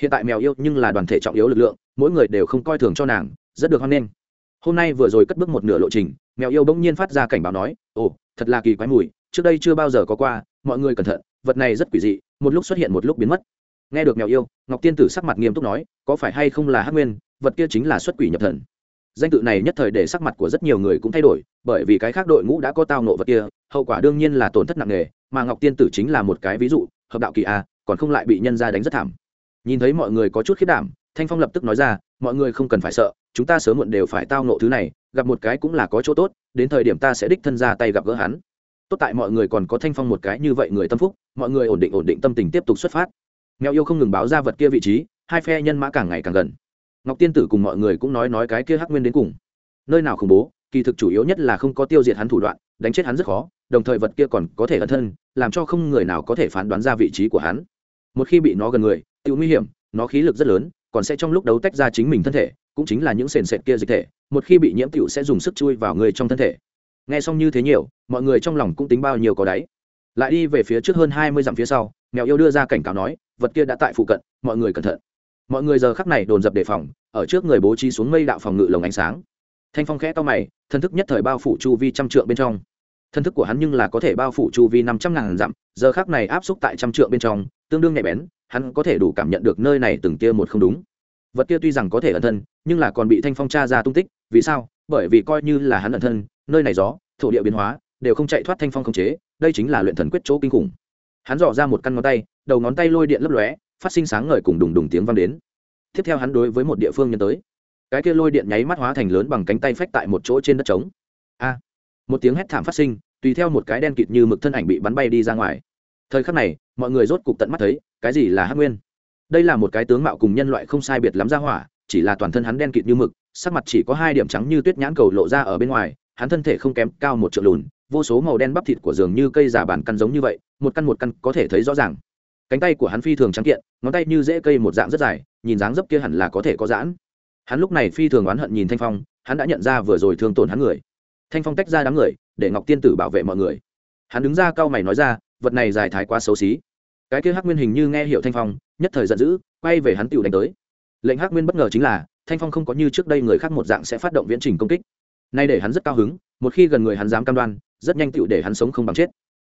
S1: hiện tại mèo yêu nhưng là đoàn thể trọng yếu lực lượng, mỗi người đều không coi thường cho nàng, rất được hoan nghênh. Hôm nay vừa rồi cất bước một nửa lộ trình, mèo yêu bỗng nhiên phát ra cảnh báo nói, ồ, thật là kỳ quái mùi, trước đây chưa bao giờ có qua, mọi người cẩn thận, vật này rất quỷ dị, một lúc xuất hiện một lúc biến mất. Nghe được mèo yêu, ngọc tiên tử sắc mặt nghiêm túc nói, có phải hay không là hát nguyên, vật kia chính là xuất quỷ nhập thần? Danh tự này nhất thời để sắc mặt của rất nhiều người cũng thay đổi, bởi vì cái khác đội ngũ đã có tao nộ vật kia, hậu quả đương nhiên là tổn thất nặng nề, mà ngọc tiên tử chính là một cái ví dụ, hợp đạo kỳ a, còn không lại bị nhân ra đánh rất thảm nhìn thấy mọi người có chút khiết đảm, thanh phong lập tức nói ra, mọi người không cần phải sợ, chúng ta sớm muộn đều phải tao nộ thứ này, gặp một cái cũng là có chỗ tốt, đến thời điểm ta sẽ đích thân ra tay gặp gỡ hắn. Tốt tại mọi người còn có thanh phong một cái như vậy người tâm phúc, mọi người ổn định ổn định tâm tình tiếp tục xuất phát. Mèo yêu không ngừng báo ra vật kia vị trí, hai phe nhân mã càng ngày càng gần. Ngọc tiên tử cùng mọi người cũng nói nói cái kia hắc nguyên đến cùng. Nơi nào khủng bố, kỳ thực chủ yếu nhất là không có tiêu diệt hắn thủ đoạn, đánh chết hắn rất khó, đồng thời vật kia còn có thể ẩn thân, làm cho không người nào có thể phán đoán ra vị trí của hắn. Một khi bị nó gần người tự nguy hiểm, nó khí lực rất lớn, còn sẽ trong lúc đấu tách ra chính mình thân thể, cũng chính là những sền sệt kia dịch thể, một khi bị nhiễm tiểu sẽ dùng sức chui vào người trong thân thể. Nghe xong như thế nhiều, mọi người trong lòng cũng tính bao nhiêu có đáy. Lại đi về phía trước hơn hai mươi dặm phía sau, mèo yêu đưa ra cảnh cáo nói, vật kia đã tại phụ cận, mọi người cẩn thận. Mọi người giờ khắc này đồn dập đề phòng, ở trước người bố trí xuống mây đạo phòng ngự lồng ánh sáng. Thanh phong khẽ to mày, thân thức nhất thời bao phủ chu vi trăm trượng bên trong. Thân thức của hắn nhưng là có thể bao phủ chu vi năm trăm ngàn dặm, giờ khắc này áp xúc tại trăm trượng bên trong, tương đương nhạy bén hắn có thể đủ cảm nhận được nơi này từng tia một không đúng. Vật kia tuy rằng có thể ẩn thân, nhưng là còn bị thanh phong tra ra tung tích, vì sao? Bởi vì coi như là hắn ẩn thân, nơi này gió, thổ địa biến hóa, đều không chạy thoát thanh phong khống chế, đây chính là luyện thần quyết chỗ kinh khủng. Hắn dò ra một căn ngón tay, đầu ngón tay lôi điện lấp lóe, phát sinh sáng ngời cùng đùng đùng tiếng vang đến. Tiếp theo hắn đối với một địa phương nhân tới. Cái kia lôi điện nháy mắt hóa thành lớn bằng cánh tay phách tại một chỗ trên đất trống. A! Một tiếng hét thảm phát sinh, tùy theo một cái đen kịt như mực thân ảnh bị bắn bay đi ra ngoài thời khắc này, mọi người rốt cục tận mắt thấy, cái gì là hắc nguyên? Đây là một cái tướng mạo cùng nhân loại không sai biệt lắm ra hỏa, chỉ là toàn thân hắn đen kịt như mực, sắc mặt chỉ có hai điểm trắng như tuyết nhãn cầu lộ ra ở bên ngoài, hắn thân thể không kém cao một trượng lùn, vô số màu đen bắp thịt của giường như cây giả bản căn giống như vậy, một căn một căn có thể thấy rõ ràng. Cánh tay của hắn phi thường trắng kiện, ngón tay như dễ cây một dạng rất dài, nhìn dáng dấp kia hẳn là có thể có giãn. Hắn lúc này phi thường oán hận nhìn thanh phong, hắn đã nhận ra vừa rồi thương tổn hắn người. Thanh phong tách ra đám người, để ngọc tiên tử bảo vệ mọi người. Hắn đứng ra cau mày nói ra vật này dài thái quá xấu xí. Cái kia hắc nguyên hình như nghe hiệu thanh phong, nhất thời giận dữ, quay về hắn tựu đánh tới. Lệnh hắc nguyên bất ngờ chính là, thanh phong không có như trước đây người khác một dạng sẽ phát động viễn trình công kích. Nay để hắn rất cao hứng, một khi gần người hắn dám cam đoan, rất nhanh tựu để hắn sống không bằng chết.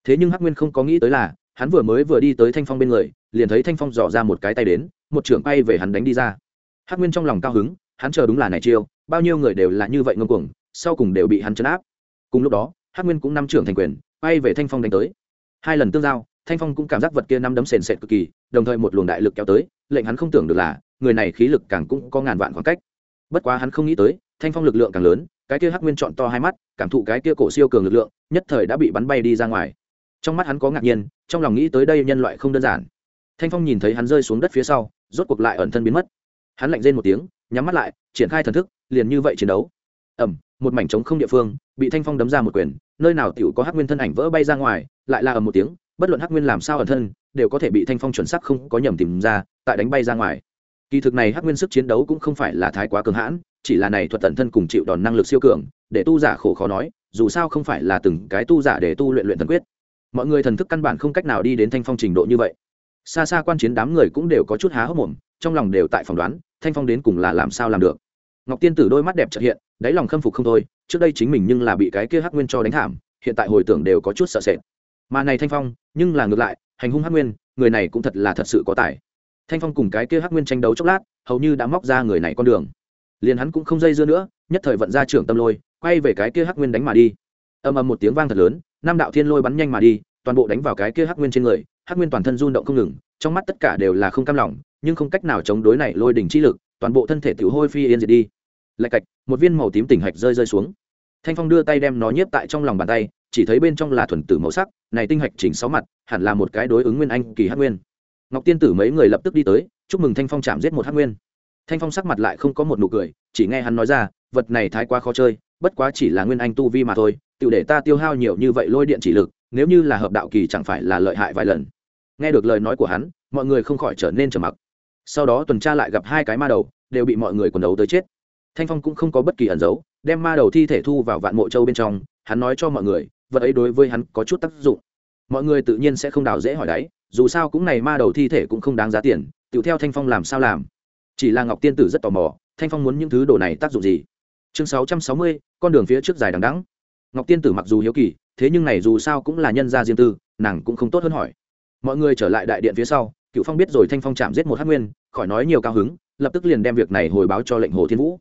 S1: Thế nhưng hắc nguyên không có nghĩ tới là, hắn vừa mới vừa đi tới thanh phong bên người, liền thấy thanh phong dò ra một cái tay đến, một trưởng bay về hắn đánh đi ra. Hắc nguyên trong lòng cao hứng, hắn chờ đúng là này chiêu, bao nhiêu người đều là như vậy ngông cuồng, sau cùng đều bị hắn chấn áp. Cùng lúc đó, hắc nguyên cũng năm trưởng thành quyền bay về thanh phong đánh tới hai lần tương giao, thanh phong cũng cảm giác vật kia năm đấm sền sệt cực kỳ, đồng thời một luồng đại lực kéo tới, lệnh hắn không tưởng được là, người này khí lực càng cũng có ngàn vạn khoảng cách. Bất quá hắn không nghĩ tới, thanh phong lực lượng càng lớn, cái kia hắc nguyên chọn to hai mắt, cảm thụ cái kia cổ siêu cường lực lượng, nhất thời đã bị bắn bay đi ra ngoài. Trong mắt hắn có ngạc nhiên, trong lòng nghĩ tới đây nhân loại không đơn giản. Thanh phong nhìn thấy hắn rơi xuống đất phía sau, rốt cuộc lại ẩn thân biến mất. Hắn lạnh rên một tiếng, nhắm mắt lại, triển khai thần thức, liền như vậy chiến đấu. Ẩm một mảnh trống không địa phương, bị thanh phong đấm ra một quyền nơi nào tiểu có hắc nguyên thân ảnh vỡ bay ra ngoài, lại là ầm một tiếng, bất luận hắc nguyên làm sao ẩn thân, đều có thể bị thanh phong chuẩn xác không có nhầm tìm ra, tại đánh bay ra ngoài. Kỳ thực này hắc nguyên sức chiến đấu cũng không phải là thái quá cường hãn, chỉ là này thuật tận thân cùng chịu đòn năng lực siêu cường, để tu giả khổ khó nói, dù sao không phải là từng cái tu giả để tu luyện luyện thần quyết. Mọi người thần thức căn bản không cách nào đi đến thanh phong trình độ như vậy. Xa xa quan chiến đám người cũng đều có chút há hốc mồm, trong lòng đều tại phỏng đoán, thanh phong đến cùng là làm sao làm được. Ngọc tiên tử đôi mắt đẹp trợ hiện, đáy lòng khâm phục không thôi trước đây chính mình nhưng là bị cái kia hắc nguyên cho đánh thảm, hiện tại hồi tưởng đều có chút sợ sệt. Mà này thanh phong, nhưng là ngược lại, hành hung hắc nguyên, người này cũng thật là thật sự có tài. Thanh phong cùng cái kia hắc nguyên tranh đấu chốc lát, hầu như đã móc ra người này con đường. Liền hắn cũng không dây dưa nữa, nhất thời vận ra trưởng tâm lôi, quay về cái kia hắc nguyên đánh mà đi. Ầm ầm một tiếng vang thật lớn Nam đạo thiên lôi bắn nhanh mà đi, toàn bộ đánh vào cái kia hắc nguyên trên người, hắc nguyên toàn thân run động không ngừng, trong mắt tất cả đều là không cam lòng, nhưng không cách nào chống đối này lôi đỉnh chi lực, toàn bộ thân thể tiểu hôi phi yên diệt đi. Lạch cạch, một viên màu tím tỉnh hạch rơi rơi xuống thanh phong đưa tay đem nó nhiếp tại trong lòng bàn tay, chỉ thấy bên trong là thuần tử màu sắc, này tinh hạch chỉnh sáu mặt, hẳn là một cái đối ứng nguyên anh kỳ hắc nguyên. Ngọc tiên tử mấy người lập tức đi tới, chúc mừng thanh phong chạm giết một hắc nguyên. Thanh phong sắc mặt lại không có một nụ cười, chỉ nghe hắn nói ra, vật này thái quá khó chơi, bất quá chỉ là nguyên anh tu vi mà thôi tự để ta tiêu hao nhiều như vậy lôi điện chỉ lực, nếu như là hợp đạo kỳ chẳng phải là lợi hại vài lần. Nghe được lời nói của hắn, mọi người không khỏi trở nên trầm mặc. Sau đó tuần tra lại gặp hai cái ma đầu, đều bị mọi người quần đấu tới chết thanh phong cũng không có bất kỳ ẩn giấu đem ma đầu thi thể thu vào vạn mộ châu bên trong, hắn nói cho mọi người, vật ấy đối với hắn có chút tác dụng. Mọi người tự nhiên sẽ không đào dễ hỏi đáy dù sao cũng này ma đầu thi thể cũng không đáng giá tiền tựu theo thanh phong làm sao làm? Chỉ là ngọc tiên tử rất tò mò, thanh phong muốn những thứ đồ này tác dụng gì? Chương sáu trăm sáu mươi, con đường phía trước dài đằng đắng ngọc tiên tử mặc dù hiếu kỳ, thế nhưng này dù sao cũng là nhân gia riêng tư, nàng cũng không tốt hơn hỏi. Mọi người trở lại đại điện phía sau, cựu phong biết rồi thanh phong chạm giết một hát nguyên, khỏi nói nhiều cao hứng, lập tức liền đem việc này hồi báo cho lệnh hồ thiên vũ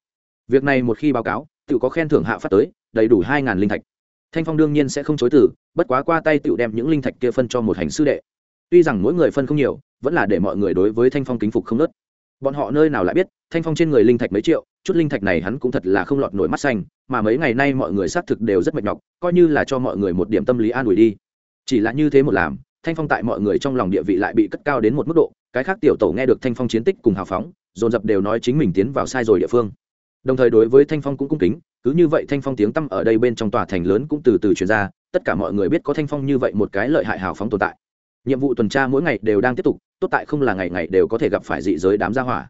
S1: việc này một khi báo cáo tự có khen thưởng hạ phát tới, đầy đủ hai ngàn linh thạch. Thanh phong đương nhiên sẽ không chối từ, bất quá qua tay tự đem những linh thạch kia phân cho một hành sư đệ. Tuy rằng mỗi người phân không nhiều, vẫn là để mọi người đối với thanh phong kính phục không nớt. Bọn họ nơi nào lại biết, thanh phong trên người linh thạch mấy triệu, chút linh thạch này hắn cũng thật là không lọt nổi mắt xanh, mà mấy ngày nay mọi người xác thực đều rất mệt nhọc, coi như là cho mọi người một điểm tâm lý an ủi đi. Chỉ là như thế một làm, thanh phong tại mọi người trong lòng địa vị lại bị cất cao đến một mức độ, cái khác tiểu tổ nghe được thanh phong chiến tích cùng hào phóng, dồn dập đều nói chính mình tiến vào sai rồi địa phương đồng thời đối với thanh phong cũng cung kính, cứ như vậy thanh phong tiếng tăm ở đây bên trong tòa thành lớn cũng từ từ truyền ra, tất cả mọi người biết có thanh phong như vậy một cái lợi hại hào phóng tồn tại. Nhiệm vụ tuần tra mỗi ngày đều đang tiếp tục, tốt tại không là ngày ngày đều có thể gặp phải dị giới đám gia hỏa.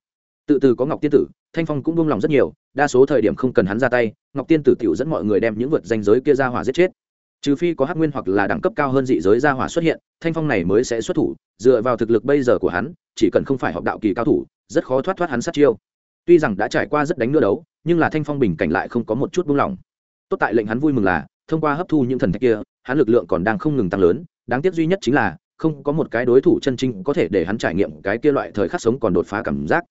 S1: Tự từ có ngọc tiên tử, thanh phong cũng buông lòng rất nhiều, đa số thời điểm không cần hắn ra tay, ngọc tiên tử tiểu dẫn mọi người đem những vượt danh giới kia ra hỏa giết chết. Trừ phi có hắc nguyên hoặc là đẳng cấp cao hơn dị giới gia hỏa xuất hiện, thanh phong này mới sẽ xuất thủ, dựa vào thực lực bây giờ của hắn, chỉ cần không phải học đạo kỳ cao thủ, rất khó thoát thoát hắn sát chiêu tuy rằng đã trải qua rất đánh nửa đấu, nhưng là thanh phong bình cảnh lại không có một chút buông lỏng. Tốt tại lệnh hắn vui mừng là, thông qua hấp thu những thần thạch kia, hắn lực lượng còn đang không ngừng tăng lớn, đáng tiếc duy nhất chính là, không có một cái đối thủ chân chính có thể để hắn trải nghiệm cái kia loại thời khắc sống còn đột phá cảm giác.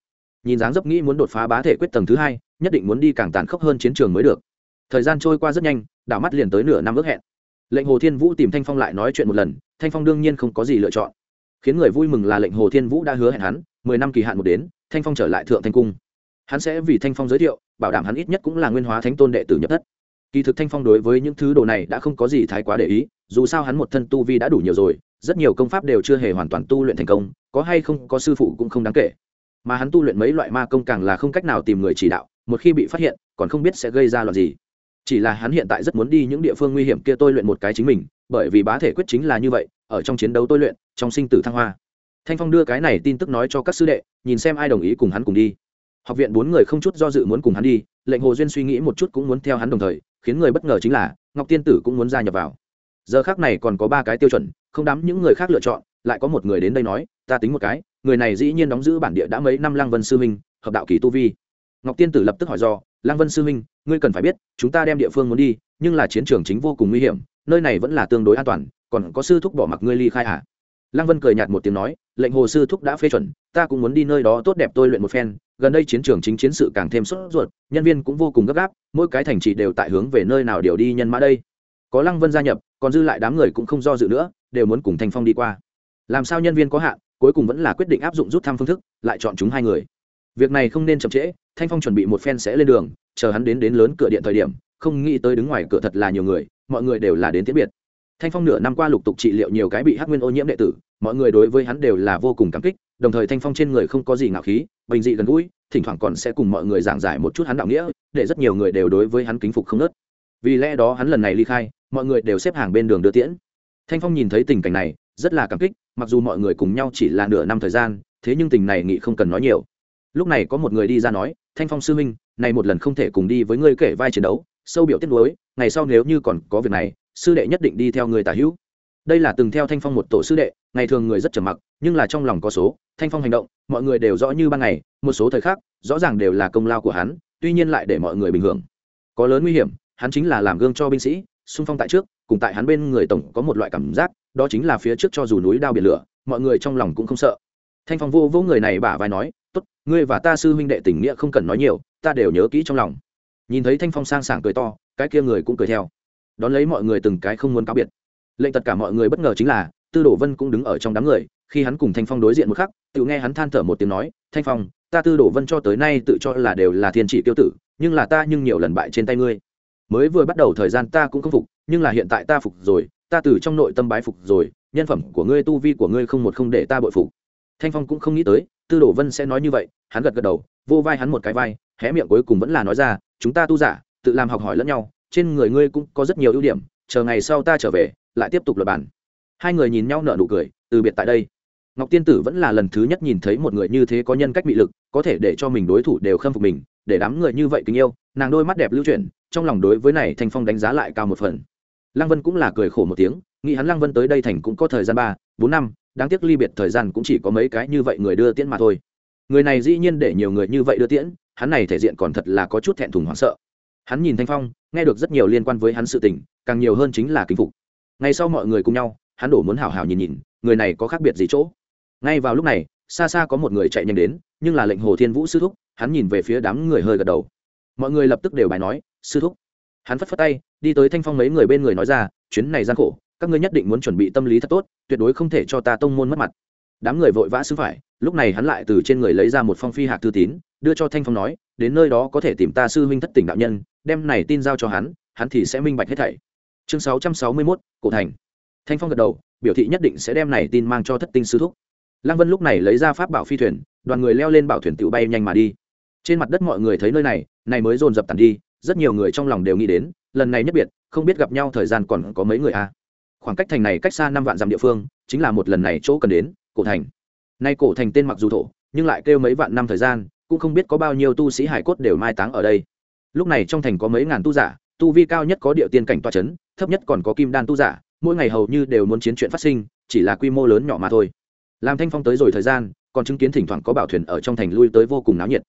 S1: Nhìn dáng dấp nghĩ muốn đột phá bá thể quyết tầng thứ hai, nhất định muốn đi càng tàn khốc hơn chiến trường mới được. Thời gian trôi qua rất nhanh, đảo mắt liền tới nửa năm ước hẹn. Lệnh hồ thiên vũ tìm thanh phong lại nói chuyện một lần, thanh phong đương nhiên không có gì lựa chọn. Khiến người vui mừng là lệnh hồ thiên vũ đã hứa hẹn hắn, mười năm kỳ hạn một đến, thanh phong trở lại thượng thanh cung hắn sẽ vì thanh phong giới thiệu, bảo đảm hắn ít nhất cũng là nguyên hóa thánh tôn đệ tử nhập thất. Kỳ thực thanh phong đối với những thứ đồ này đã không có gì thái quá để ý, dù sao hắn một thân tu vi đã đủ nhiều rồi, rất nhiều công pháp đều chưa hề hoàn toàn tu luyện thành công, có hay không có sư phụ cũng không đáng kể. Mà hắn tu luyện mấy loại ma công càng là không cách nào tìm người chỉ đạo, một khi bị phát hiện, còn không biết sẽ gây ra loạn gì. Chỉ là hắn hiện tại rất muốn đi những địa phương nguy hiểm kia tôi luyện một cái chính mình, bởi vì bá thể quyết chính là như vậy, ở trong chiến đấu tôi luyện, trong sinh tử thăng hoa. Thanh phong đưa cái này tin tức nói cho các sư đệ, nhìn xem ai đồng ý cùng hắn cùng đi học viện bốn người không chút do dự muốn cùng hắn đi, lệnh hồ duyên suy nghĩ một chút cũng muốn theo hắn đồng thời, khiến người bất ngờ chính là, ngọc tiên tử cũng muốn gia nhập vào. Giờ khác này còn có ba cái tiêu chuẩn, không đắm những người khác lựa chọn, lại có một người đến đây nói, ta tính một cái, người này dĩ nhiên đóng giữ bản địa đã mấy năm lăng vân sư minh, hợp đạo kỳ tu vi. Ngọc tiên tử lập tức hỏi do lăng vân sư minh, ngươi cần phải biết, chúng ta đem địa phương muốn đi, nhưng là chiến trường chính vô cùng nguy hiểm, nơi này vẫn là tương đối an toàn, còn có sư thúc bỏ mặc ngươi ly khai hả lăng vân cười nhạt một tiếng nói, lệnh hồ sư thúc đã phê chuẩn, ta cũng muốn đi nơi đó tốt đẹp tôi luyện một phen gần đây chiến trường chính chiến sự càng thêm sốt ruột, nhân viên cũng vô cùng gấp gáp, mỗi cái thành trì đều tại hướng về nơi nào điều đi nhân mã đây. Có lăng vân gia nhập, còn dư lại đám người cũng không do dự nữa, đều muốn cùng thanh phong đi qua. Làm sao nhân viên có hạn, cuối cùng vẫn là quyết định áp dụng rút thăm phương thức, lại chọn chúng hai người. Việc này không nên chậm trễ, thanh phong chuẩn bị một phen sẽ lên đường, chờ hắn đến đến lớn cửa điện thời điểm, không nghĩ tới đứng ngoài cửa thật là nhiều người, mọi người đều là đến tiễn biệt thanh phong nửa năm qua lục tục trị liệu nhiều cái bị hắc nguyên ô nhiễm đệ tử, mọi người đối với hắn đều là vô cùng cảm kích, đồng thời thanh phong trên người không có gì ngạo khí, bình dị gần gũi, thỉnh thoảng còn sẽ cùng mọi người giảng giải một chút hắn đạo nghĩa, để rất nhiều người đều đối với hắn kính phục không nớt. Vì lẽ đó hắn lần này ly khai, mọi người đều xếp hàng bên đường đưa tiễn. Thanh phong nhìn thấy tình cảnh này, rất là cảm kích, mặc dù mọi người cùng nhau chỉ là nửa năm thời gian, thế nhưng tình này nghị không cần nói nhiều. Lúc này có một người đi ra nói, thanh phong sư minh, này một lần không thể cùng đi với ngươi kể vai chiến đấu, sâu biểu tiết lối ngày sau nếu như còn có việc này sư đệ nhất định đi theo người tả hữu. Đây là từng theo thanh phong một tổ sư đệ, ngày thường người rất trầm mặc, nhưng là trong lòng có số, thanh phong hành động, mọi người đều rõ như ban ngày, một số thời khắc, rõ ràng đều là công lao của hắn, tuy nhiên lại để mọi người bình hưởng. Có lớn nguy hiểm, hắn chính là làm gương cho binh sĩ, xung phong tại trước, cùng tại hắn bên người tổng có một loại cảm giác, đó chính là phía trước cho dù núi đao biển lửa, mọi người trong lòng cũng không sợ. Thanh phong vô vô người này bả vai nói, tốt, ngươi và ta sư huynh đệ tình nghĩa không cần nói nhiều, ta đều nhớ kỹ trong lòng. Nhìn thấy thanh phong sang sảng cười to, cái kia người cũng cười theo đón lấy mọi người từng cái không muốn cáo biệt. Lệnh tất cả mọi người bất ngờ chính là, tư đồ vân cũng đứng ở trong đám người, khi hắn cùng thanh phong đối diện một khắc, tự nghe hắn than thở một tiếng nói, thanh phong, ta tư đồ vân cho tới nay tự cho là đều là thiên trị tiêu tử, nhưng là ta nhưng nhiều lần bại trên tay ngươi. Mới vừa bắt đầu thời gian ta cũng không phục, nhưng là hiện tại ta phục rồi, ta từ trong nội tâm bái phục rồi, nhân phẩm của ngươi, tu vi của ngươi không một không để ta bội phục. Thanh phong cũng không nghĩ tới, tư đồ vân sẽ nói như vậy, hắn gật gật đầu, vô vai hắn một cái vai, hé miệng cuối cùng vẫn là nói ra, chúng ta tu giả, tự làm học hỏi lẫn nhau trên người ngươi cũng có rất nhiều ưu điểm, chờ ngày sau ta trở về, lại tiếp tục lập bản. Hai người nhìn nhau nở nụ cười, từ biệt tại đây. Ngọc tiên tử vẫn là lần thứ nhất nhìn thấy một người như thế có nhân cách bị lực, có thể để cho mình đối thủ đều khâm phục mình, để đám người như vậy kính yêu, nàng đôi mắt đẹp lưu chuyển, trong lòng đối với này thanh phong đánh giá lại cao một phần. Lăng vân cũng là cười khổ một tiếng, nghĩ hắn lăng vân tới đây thành cũng có thời gian ba, bốn năm, đáng tiếc ly biệt thời gian cũng chỉ có mấy cái như vậy người đưa tiễn mà thôi. Người này dĩ nhiên để nhiều người như vậy đưa tiễn, hắn này thể diện còn thật là có chút thẹn thùng hoảng sợ. Hắn nhìn thanh phong nghe được rất nhiều liên quan với hắn sự tình, càng nhiều hơn chính là kính phục. Ngay sau mọi người cùng nhau, hắn đổ muốn hảo hảo nhìn nhìn, người này có khác biệt gì chỗ? Ngay vào lúc này, xa xa có một người chạy nhanh đến, nhưng là lệnh hồ thiên vũ sư thúc, hắn nhìn về phía đám người hơi gật đầu. Mọi người lập tức đều bài nói, sư thúc. Hắn phất phất tay, đi tới thanh phong mấy người bên người nói ra, chuyến này gian khổ, các ngươi nhất định muốn chuẩn bị tâm lý thật tốt, tuyệt đối không thể cho ta tông môn mất mặt. Đám người vội vã xứ phải, lúc này hắn lại từ trên người lấy ra một phong phi hạc thư tín, đưa cho thanh phong nói, đến nơi đó có thể tìm ta sư huynh thất tỉnh đạo nhân đem này tin giao cho hắn hắn thì sẽ minh bạch hết thảy. Chương sáu trăm sáu mươi mốt, cổ thành. Thanh phong gật đầu, biểu thị nhất định sẽ đem này tin mang cho thất tinh sư thúc. Lăng vân lúc này lấy ra pháp bảo phi thuyền, đoàn người leo lên bảo thuyền tự bay nhanh mà đi. Trên mặt đất mọi người thấy nơi này này mới dồn dập tàn đi, rất nhiều người trong lòng đều nghĩ đến, lần này nhất biệt, không biết gặp nhau thời gian còn có mấy người a à. khoảng cách thành này cách xa năm vạn dặm địa phương, chính là một lần này chỗ cần đến, cổ thành. Nay cổ thành tên mặc dù thổ, nhưng lại kêu mấy vạn năm thời gian, cũng không biết có bao nhiêu tu sĩ hải cốt đều mai táng ở đây lúc này trong thành có mấy ngàn tu giả, tu vi cao nhất có địa tiên cảnh toa c h ấ n thấp nhất còn có kim đan tu giả, mỗi ngày hầu như đều muốn chiến chuyện phát sinh, chỉ là quy mô lớn nhỏ mà thôi. Làm thanh phong tới rồi thời gian, còn chứng kiến thỉnh thoảng có bảo thuyền ở trong thành lui tới vô cùng náo nhiệt.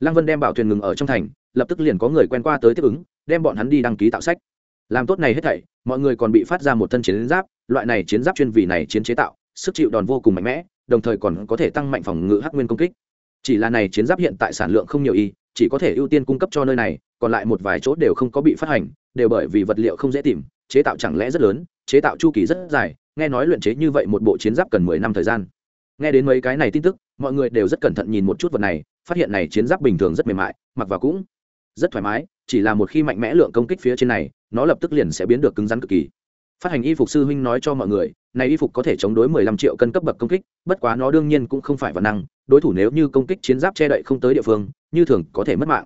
S1: Lăng vân đem bảo thuyền ngừng ở trong thành, lập tức liền có người quen qua tới tiếp ứng, đem bọn hắn đi đăng ký tạo sách. Làm tốt này hết thảy, mọi người còn bị phát ra một thân chiến giáp, loại này chiến giáp chuyên vì này chiến chế tạo, sức chịu đòn vô cùng mạnh mẽ, đồng thời còn có thể tăng mạnh phòng ngự hắc nguyên công kích. Chỉ là này chiến giáp hiện tại sản lượng không nhiều y chỉ có thể ưu tiên cung cấp cho nơi này, còn lại một vài chỗ đều không có bị phát hành, đều bởi vì vật liệu không dễ tìm, chế tạo chẳng lẽ rất lớn, chế tạo chu kỳ rất dài, nghe nói luyện chế như vậy một bộ chiến giáp cần mười năm thời gian. Nghe đến mấy cái này tin tức, mọi người đều rất cẩn thận nhìn một chút vật này, phát hiện này chiến giáp bình thường rất mềm mại, mặc vào cũng rất thoải mái, chỉ là một khi mạnh mẽ lượng công kích phía trên này, nó lập tức liền sẽ biến được cứng rắn cực kỳ. Phát hành y phục sư huynh nói cho mọi người này y phục có thể chống đối mười lăm triệu cân cấp bậc công kích, bất quá nó đương nhiên cũng không phải vạn năng, đối thủ nếu như công kích chiến giáp che đậy không tới địa phương, như thường có thể mất mạng.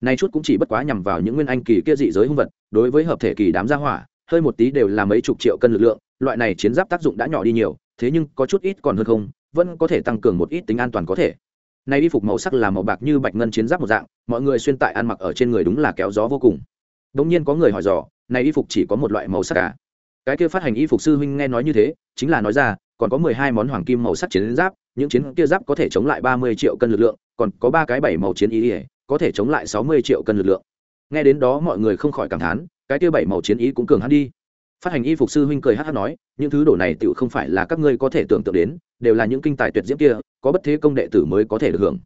S1: Này chút cũng chỉ bất quá nhằm vào những nguyên anh kỳ kia dị giới hung vật, đối với hợp thể kỳ đám gia hỏa, hơi một tí đều là mấy chục triệu cân lực lượng, loại này chiến giáp tác dụng đã nhỏ đi nhiều, thế nhưng có chút ít còn hơn không, vẫn có thể tăng cường một ít tính an toàn có thể. Này y phục màu sắc là màu bạc như bạch ngân chiến giáp một dạng, mọi người xuyên tại ăn mặc ở trên người đúng là kéo gió vô cùng. Đống nhiên có người hỏi dò, này y phục chỉ có một loại màu sắc à? Cái kia phát hành y phục sư huynh nghe nói như thế, chính là nói ra, còn có mười hai món hoàng kim màu sắc chiến giáp, những chiến kia giáp có thể chống lại ba mươi triệu cân lực lượng, còn có ba cái bảy màu chiến ý ỉa có thể chống lại sáu mươi triệu cân lực lượng. Nghe đến đó mọi người không khỏi cảm thán, cái kia bảy màu chiến ý cũng cường hắn đi. Phát hành y phục sư huynh cười hát hát nói, những thứ đồ này tự không phải là các ngươi có thể tưởng tượng đến, đều là những kinh tài tuyệt diễm kia, có bất thế công đệ tử mới có thể được hưởng.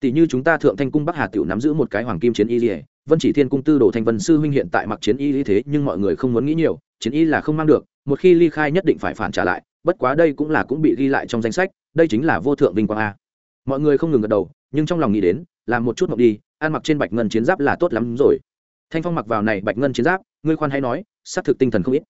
S1: Tỷ như chúng ta thượng thanh cung bắc hà tựu nắm giữ một cái hoàng kim chiến y ỉa vân chỉ thiên cung tư đồ thanh vân sư huynh hiện tại mặc chiến y như thế, nhưng mọi người không muốn nghĩ nhiều, chiến y là không mang được, một khi ly khai nhất định phải phản trả lại, bất quá đây cũng là cũng bị ghi lại trong danh sách, đây chính là vô thượng vinh quang a. Mọi người không ngừng gật đầu, nhưng trong lòng nghĩ đến, làm một chút mộng đi, ăn mặc trên bạch ngân chiến giáp là tốt lắm rồi. Thanh phong mặc vào này bạch ngân chiến giáp, ngươi khoan hay nói, xác thực tinh thần không ít.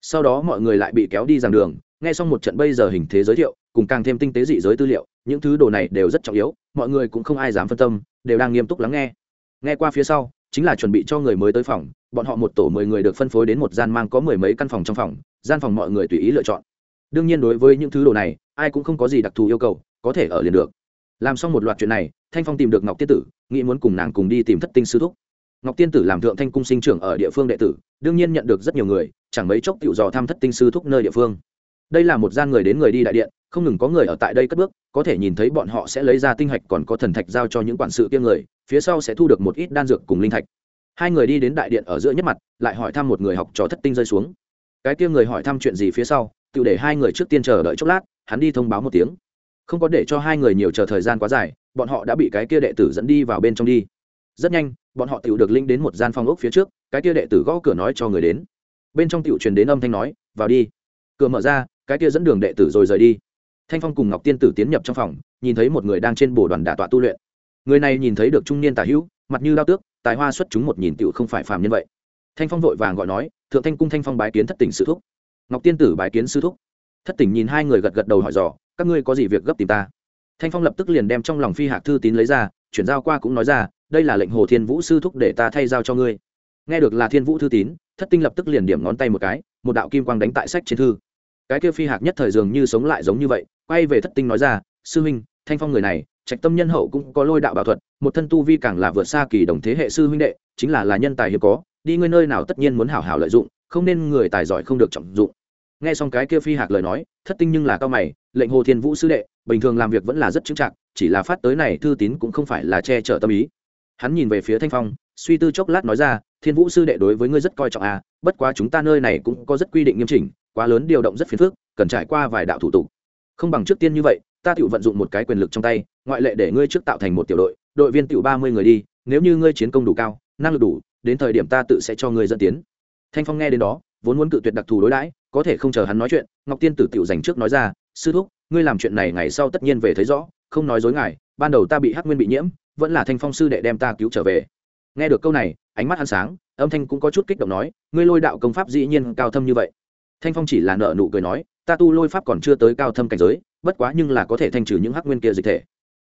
S1: Sau đó mọi người lại bị kéo đi giảng đường, nghe xong một trận bây giờ hình thế giới thiệu, cùng càng thêm tinh tế dị giới tư liệu, những thứ đồ này đều rất trọng yếu, mọi người cũng không ai dám phân tâm, đều đang nghiêm túc lắng nghe. Nghe qua phía sau chính là chuẩn bị cho người mới tới phòng, bọn họ một tổ mười người được phân phối đến một gian mang có mười mấy căn phòng trong phòng, gian phòng mọi người tùy ý lựa chọn. Đương nhiên đối với những thứ đồ này, ai cũng không có gì đặc thù yêu cầu, có thể ở liền được. Làm xong một loạt chuyện này, thanh phong tìm được ngọc tiên tử, nghĩ muốn cùng nàng cùng đi tìm thất tinh sư thúc. Ngọc tiên tử làm thượng thanh cung sinh trưởng ở địa phương đệ tử, đương nhiên nhận được rất nhiều người, chẳng mấy chốc tự dò thăm thất tinh sư thúc nơi địa phương. Đây là một gian người đến người đi đại điện không ngừng có người ở tại đây cất bước, có thể nhìn thấy bọn họ sẽ lấy ra tinh hạch còn có thần thạch giao cho những quản sự kia người, phía sau sẽ thu được một ít đan dược cùng linh thạch. Hai người đi đến đại điện ở giữa nhất mặt, lại hỏi thăm một người học trò thất tinh rơi xuống. Cái kia người hỏi thăm chuyện gì phía sau, tự để hai người trước tiên chờ đợi chốc lát, hắn đi thông báo một tiếng. Không có để cho hai người nhiều chờ thời gian quá dài, bọn họ đã bị cái kia đệ tử dẫn đi vào bên trong đi. Rất nhanh, bọn họ tự được linh đến một gian phòng ốc phía trước, cái kia đệ tử gõ cửa nói cho người đến. Bên trong tiểu truyền đến âm thanh nói, vào đi. Cửa mở ra, cái kia dẫn đường đệ tử rồi rời đi thanh phong cùng ngọc tiên tử tiến nhập trong phòng, nhìn thấy một người đang trên bồ đoàn đả tọa tu luyện. Người này nhìn thấy được trung niên tả hữu, mặt như lao tước, tài hoa xuất chúng một nhìn tựu không phải phàm nhân vậy. Thanh phong vội vàng gọi nói, thượng thanh cung thanh phong bái kiến thất tỉnh sư thúc. Ngọc tiên tử bái kiến sư thúc. Thất tỉnh nhìn hai người gật gật đầu hỏi dò, các ngươi có gì việc gấp tìm ta? Thanh phong lập tức liền đem trong lòng phi hạc thư tín lấy ra, chuyển giao qua cũng nói ra, đây là lệnh hồ thiên vũ sư thúc để ta thay giao cho ngươi. Nghe được là thiên vũ thư tín, thất tinh lập tức liền điểm ngón tay một cái, một đạo kim quang đánh tại sách trên thư. Cái kia phi hạc nhất thời dường như sống lại giống như vậy quay về thất tinh nói ra, sư huynh, thanh phong người này, trạch tâm nhân hậu cũng có lôi đạo bảo thuật, một thân tu vi càng là vượt xa kỳ đồng thế hệ sư huynh đệ, chính là là nhân tài hiếm có, đi ngươi nơi nào tất nhiên muốn hảo hảo lợi dụng, không nên người tài giỏi không được trọng dụng. Nghe xong cái kia phi hạc lời nói, thất tinh nhưng là cao mày, lệnh hồ thiên vũ sư đệ, bình thường làm việc vẫn là rất chững chạc, chỉ là phát tới này thư tín cũng không phải là che chở tâm ý. Hắn nhìn về phía thanh phong, suy tư chốc lát nói ra, thiên vũ sư đệ đối với ngươi rất coi trọng à bất quá chúng ta nơi này cũng có rất quy định nghiêm chỉnh, quá lớn điều động rất phiền phức, cần trải qua vài đạo thủ tục không bằng trước tiên như vậy, ta tự vận dụng một cái quyền lực trong tay, ngoại lệ để ngươi trước tạo thành một tiểu đội đội viên tự ba mươi người đi, nếu như ngươi chiến công đủ cao, năng lực đủ, đến thời điểm ta tự sẽ cho ngươi dẫn tiến. Thanh phong nghe đến đó, vốn muốn cự tuyệt đặc thù đối đãi, có thể không chờ hắn nói chuyện, ngọc tiên tử tiểu dành trước nói ra, sư thúc, ngươi làm chuyện này ngày sau tất nhiên về thấy rõ, không nói dối ngài, ban đầu ta bị hắc nguyên bị nhiễm, vẫn là thanh phong sư đệ đem ta cứu trở về. Nghe được câu này, ánh mắt hắn sáng, âm thanh cũng có chút kích động nói, ngươi lôi đạo công pháp dĩ nhiên cao thâm như vậy. Thanh phong chỉ là nợ nụ cười nói ta tu lôi pháp còn chưa tới cao thâm cảnh giới, bất quá nhưng là có thể thanh trừ những hắc nguyên kia dịch thể.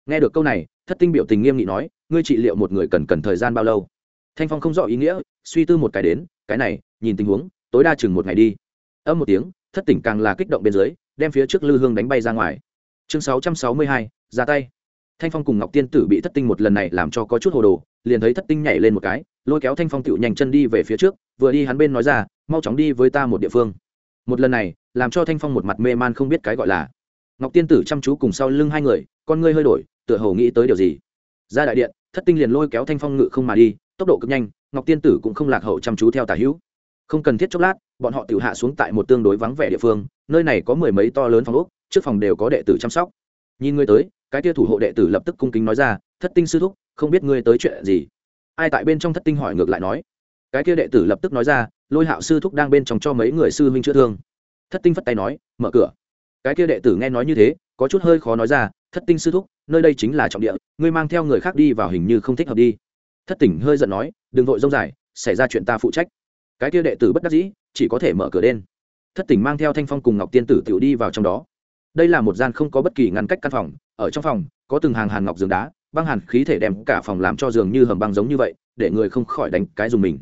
S1: Nghe được câu này, thất tinh biểu tình nghiêm nghị nói, ngươi trị liệu một người cần cần thời gian bao lâu? Thanh phong không rõ ý nghĩa, suy tư một cái đến, cái này, nhìn tình huống, tối đa chừng một ngày đi. Âm một tiếng, thất tỉnh càng là kích động bên dưới, đem phía trước lư hương đánh bay ra ngoài. Chương sáu trăm sáu mươi hai, ra tay. Thanh phong cùng ngọc tiên tử bị thất tinh một lần này làm cho có chút hồ đồ, liền thấy thất tinh nhảy lên một cái, lôi kéo thanh phong tựu nhanh chân đi về phía trước, vừa đi hắn bên nói ra, mau chóng đi với ta một địa phương. Một lần này làm cho thanh phong một mặt mê man không biết cái gọi là ngọc tiên tử chăm chú cùng sau lưng hai người con ngươi hơi đổi tựa hồ nghĩ tới điều gì ra đại điện thất tinh liền lôi kéo thanh phong ngự không mà đi tốc độ cực nhanh ngọc tiên tử cũng không lạc hậu chăm chú theo tả hữu không cần thiết chốc lát bọn họ tự hạ xuống tại một tương đối vắng vẻ địa phương nơi này có mười mấy to lớn phòng úc trước phòng đều có đệ tử chăm sóc nhìn ngươi tới cái tia thủ hộ đệ tử lập tức cung kính nói ra thất tinh sư thúc không biết ngươi tới chuyện gì ai tại bên trong thất tinh hỏi ngược lại nói cái kia đệ tử lập tức nói ra lôi hạo sư thúc đang bên trong cho mấy người sư huynh chữa thương thất tinh phất tay nói, mở cửa. Cái kia đệ tử nghe nói như thế, có chút hơi khó nói ra, thất tinh sư thúc, nơi đây chính là trọng địa, ngươi mang theo người khác đi vào hình như không thích hợp đi. Thất tỉnh hơi giận nói, đừng vội rông dài, xảy ra chuyện ta phụ trách. Cái kia đệ tử bất đắc dĩ, chỉ có thể mở cửa đen. Thất tỉnh mang theo thanh phong cùng ngọc tiên tử tiểu đi vào trong đó. Đây là một gian không có bất kỳ ngăn cách căn phòng, ở trong phòng, có từng hàng hàn ngọc giường đá, băng hàn khí thể đem cả phòng làm cho giường như hầm băng giống như vậy, để người không khỏi đánh cái dùng mình.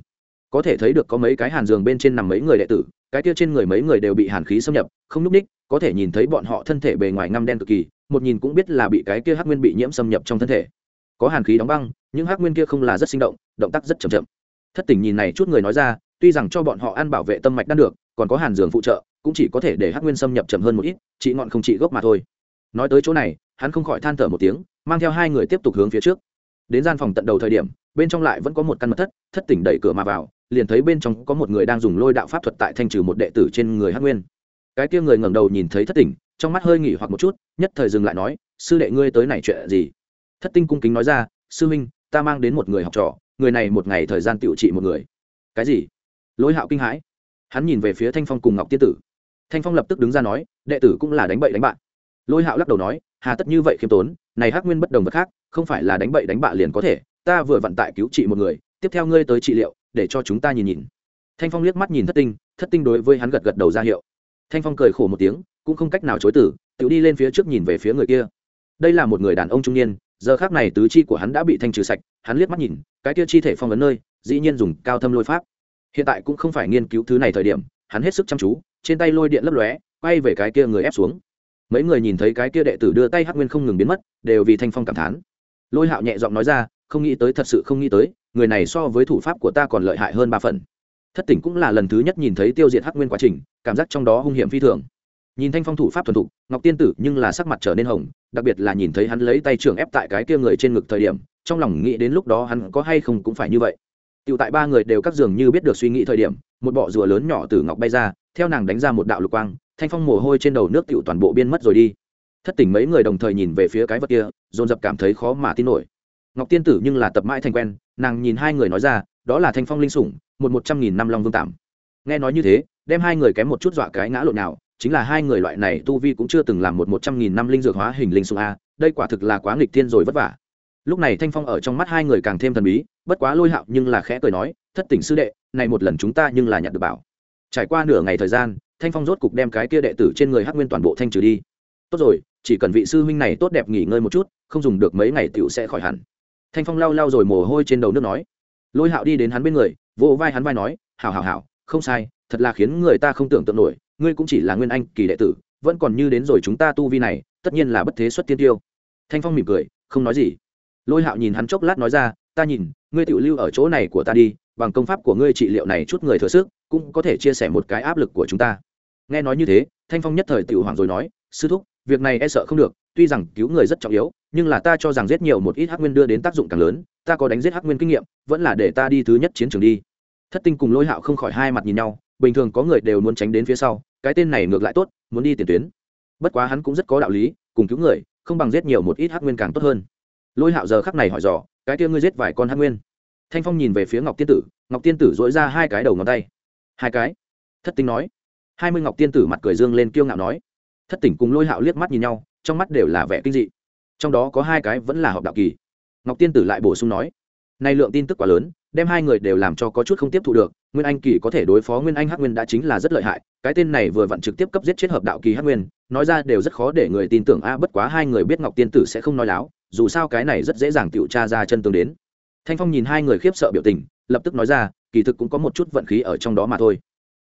S1: Có thể thấy được có mấy cái hàn giường bên trên nằm mấy người đệ tử cái kia trên người mấy người đều bị hàn khí xâm nhập, không núp ních, có thể nhìn thấy bọn họ thân thể bề ngoài ngăm đen cực kỳ, một nhìn cũng biết là bị cái kia hắc nguyên bị nhiễm xâm nhập trong thân thể. Có hàn khí đóng băng, những hắc nguyên kia không là rất sinh động động tác rất chậm chậm. Thất tình nhìn này chút người nói ra, tuy rằng cho bọn họ ăn bảo vệ tâm mạch đan được, còn có hàn giường phụ trợ, cũng chỉ có thể để hắc nguyên xâm nhập chậm hơn một ít trị ngọn không trị gốc mà thôi. Nói tới chỗ này, hắn không khỏi than thở một tiếng, mang theo hai người tiếp tục hướng phía trước. Đến gian phòng tận đầu thời điểm bên trong lại vẫn có một căn mật thất thất tỉnh đẩy cửa mà vào, liền thấy bên trong có một người đang dùng lôi đạo pháp thuật tại thanh trừ một đệ tử trên người hắc nguyên. Cái kia người ngẩng đầu nhìn thấy thất tỉnh, trong mắt hơi nghỉ hoặc một chút, nhất thời dừng lại nói, sư đệ ngươi tới này chuyện gì? Thất tinh cung kính nói ra, sư huynh, ta mang đến một người học trò, người này một ngày thời gian tự trị một người. Cái gì? Lôi hạo kinh hãi. Hắn nhìn về phía thanh phong cùng ngọc tiên tử. Thanh phong lập tức đứng ra nói, đệ tử cũng là đánh bậy đánh bạn lôi hạo lắc đầu nói, hà tất như vậy khiêm tốn, này hắc nguyên bất đồng vật khác, không phải là đánh bậy đánh bạ liền có thể ta vừa vận tại cứu trị một người, tiếp theo ngươi tới trị liệu, để cho chúng ta nhìn nhìn. Thanh phong liếc mắt nhìn thất tinh thất tinh đối với hắn gật gật đầu ra hiệu. Thanh phong cười khổ một tiếng, cũng không cách nào chối tử tự đi lên phía trước nhìn về phía người kia. Đây là một người đàn ông trung niên, giờ khác này tứ chi của hắn đã bị thanh trừ sạch, hắn liếc mắt nhìn, cái kia chi thể phong ấn nơi, dĩ nhiên dùng cao thâm lôi pháp. Hiện tại cũng không phải nghiên cứu thứ này thời điểm, hắn hết sức chăm chú, trên tay lôi điện lấp lóe, quay về cái kia người ép xuống. Mấy người nhìn thấy cái kia đệ tử đưa tay hắc nguyên không ngừng biến mất, đều vì thanh phong cảm thán. Lôi hạo nhẹ giọng nói ra không nghĩ tới, thật sự không nghĩ tới, người này so với thủ pháp của ta còn lợi hại hơn ba phần. Thất tỉnh cũng là lần thứ nhất nhìn thấy tiêu diệt hắc nguyên quá trình, cảm giác trong đó hung hiểm phi thường. Nhìn thanh phong thủ pháp thuần thục, ngọc tiên tử nhưng là sắc mặt trở nên hồng, đặc biệt là nhìn thấy hắn lấy tay trưởng ép tại cái kia người trên ngực thời điểm, trong lòng nghĩ đến lúc đó hắn có hay không cũng phải như vậy. Tựu tại ba người đều các dường như biết được suy nghĩ thời điểm, một bọ rùa lớn nhỏ từ ngọc bay ra, theo nàng đánh ra một đạo lục quang, thanh phong mồ hôi trên đầu nước tựu toàn bộ biên mất rồi đi. Thất tỉnh mấy người đồng thời nhìn về phía cái vật kia, dồn dập cảm thấy khó mà tin nổi ngọc tiên tử nhưng là tập mãi thành quen, nàng nhìn hai người nói ra, đó là thanh phong linh sủng, một một trăm nghìn năm long vương tạm. Nghe nói như thế, đem hai người kém một chút dọa cái ngã lộn nào, chính là hai người loại này tu vi cũng chưa từng làm một một trăm nghìn năm linh dược hóa hình linh sủng a, đây quả thực là quá nghịch thiên rồi vất vả. Lúc này thanh phong ở trong mắt hai người càng thêm thần bí, bất quá lôi hạo nhưng là khẽ cười nói, thất tỉnh sư đệ, này một lần chúng ta nhưng là nhận được bảo. Trải qua nửa ngày thời gian, thanh phong rốt cục đem cái kia đệ tử trên người hắc nguyên toàn bộ thanh trừ đi. Tốt rồi, chỉ cần vị sư huynh này tốt đẹp nghỉ ngơi một chút, không dùng được mấy ngày t sẽ khỏi hẳn thanh phong lau lau rồi mồ hôi trên đầu nước nói. Lôi hạo đi đến hắn bên người, vỗ vai hắn vai nói, hảo hảo hảo, không sai, thật là khiến người ta không tưởng tượng nổi, ngươi cũng chỉ là nguyên anh kỳ đệ tử, vẫn còn như đến rồi chúng ta tu vi này, tất nhiên là bất thế xuất tiên tiêu. Thanh phong mỉm cười, không nói gì. Lôi hạo nhìn hắn chốc lát nói ra, ta nhìn, ngươi tự lưu ở chỗ này của ta đi, bằng công pháp của ngươi trị liệu này chút người thừa sức, cũng có thể chia sẻ một cái áp lực của chúng ta. Nghe nói như thế, thanh phong nhất thời tự hoàng rồi nói, sư thúc, việc này e sợ không được, tuy rằng cứu người rất trọng yếu nhưng là ta cho rằng giết nhiều một ít hắc nguyên đưa đến tác dụng càng lớn, ta có đánh giết hắc nguyên kinh nghiệm, vẫn là để ta đi thứ nhất chiến trường đi. Thất tinh cùng lôi hạo không khỏi hai mặt nhìn nhau, bình thường có người đều muốn tránh đến phía sau, cái tên này ngược lại tốt, muốn đi tiền tuyến. Bất quá hắn cũng rất có đạo lý, cùng cứu người, không bằng giết nhiều một ít hắc nguyên càng tốt hơn. Lôi hạo giờ khắc này hỏi dò, cái kia ngươi giết vài con hắc nguyên? Thanh phong nhìn về phía ngọc tiên tử, ngọc tiên tử dỗi ra hai cái đầu ngón tay. Hai cái? Thất tinh nói. Hai mươi ngọc tiên tử mặt cười dương lên kiêu ngạo nói. Thất tỉnh cùng lôi hạo liếc mắt nhìn nhau, trong mắt đều là vẻ kinh dị trong đó có hai cái vẫn là hợp đạo kỳ. Ngọc tiên tử lại bổ sung nói, nay lượng tin tức quá lớn, đem hai người đều làm cho có chút không tiếp thu được, nguyên anh kỳ có thể đối phó nguyên anh hắc nguyên đã chính là rất lợi hại, cái tên này vừa vặn trực tiếp cấp giết chết hợp đạo kỳ hắc nguyên, nói ra đều rất khó để người tin tưởng, a, bất quá hai người biết ngọc tiên tử sẽ không nói láo, dù sao cái này rất dễ dàng tựu tra ra chân tương đến. Thanh phong nhìn hai người khiếp sợ biểu tình, lập tức nói ra, kỳ thực cũng có một chút vận khí ở trong đó mà thôi.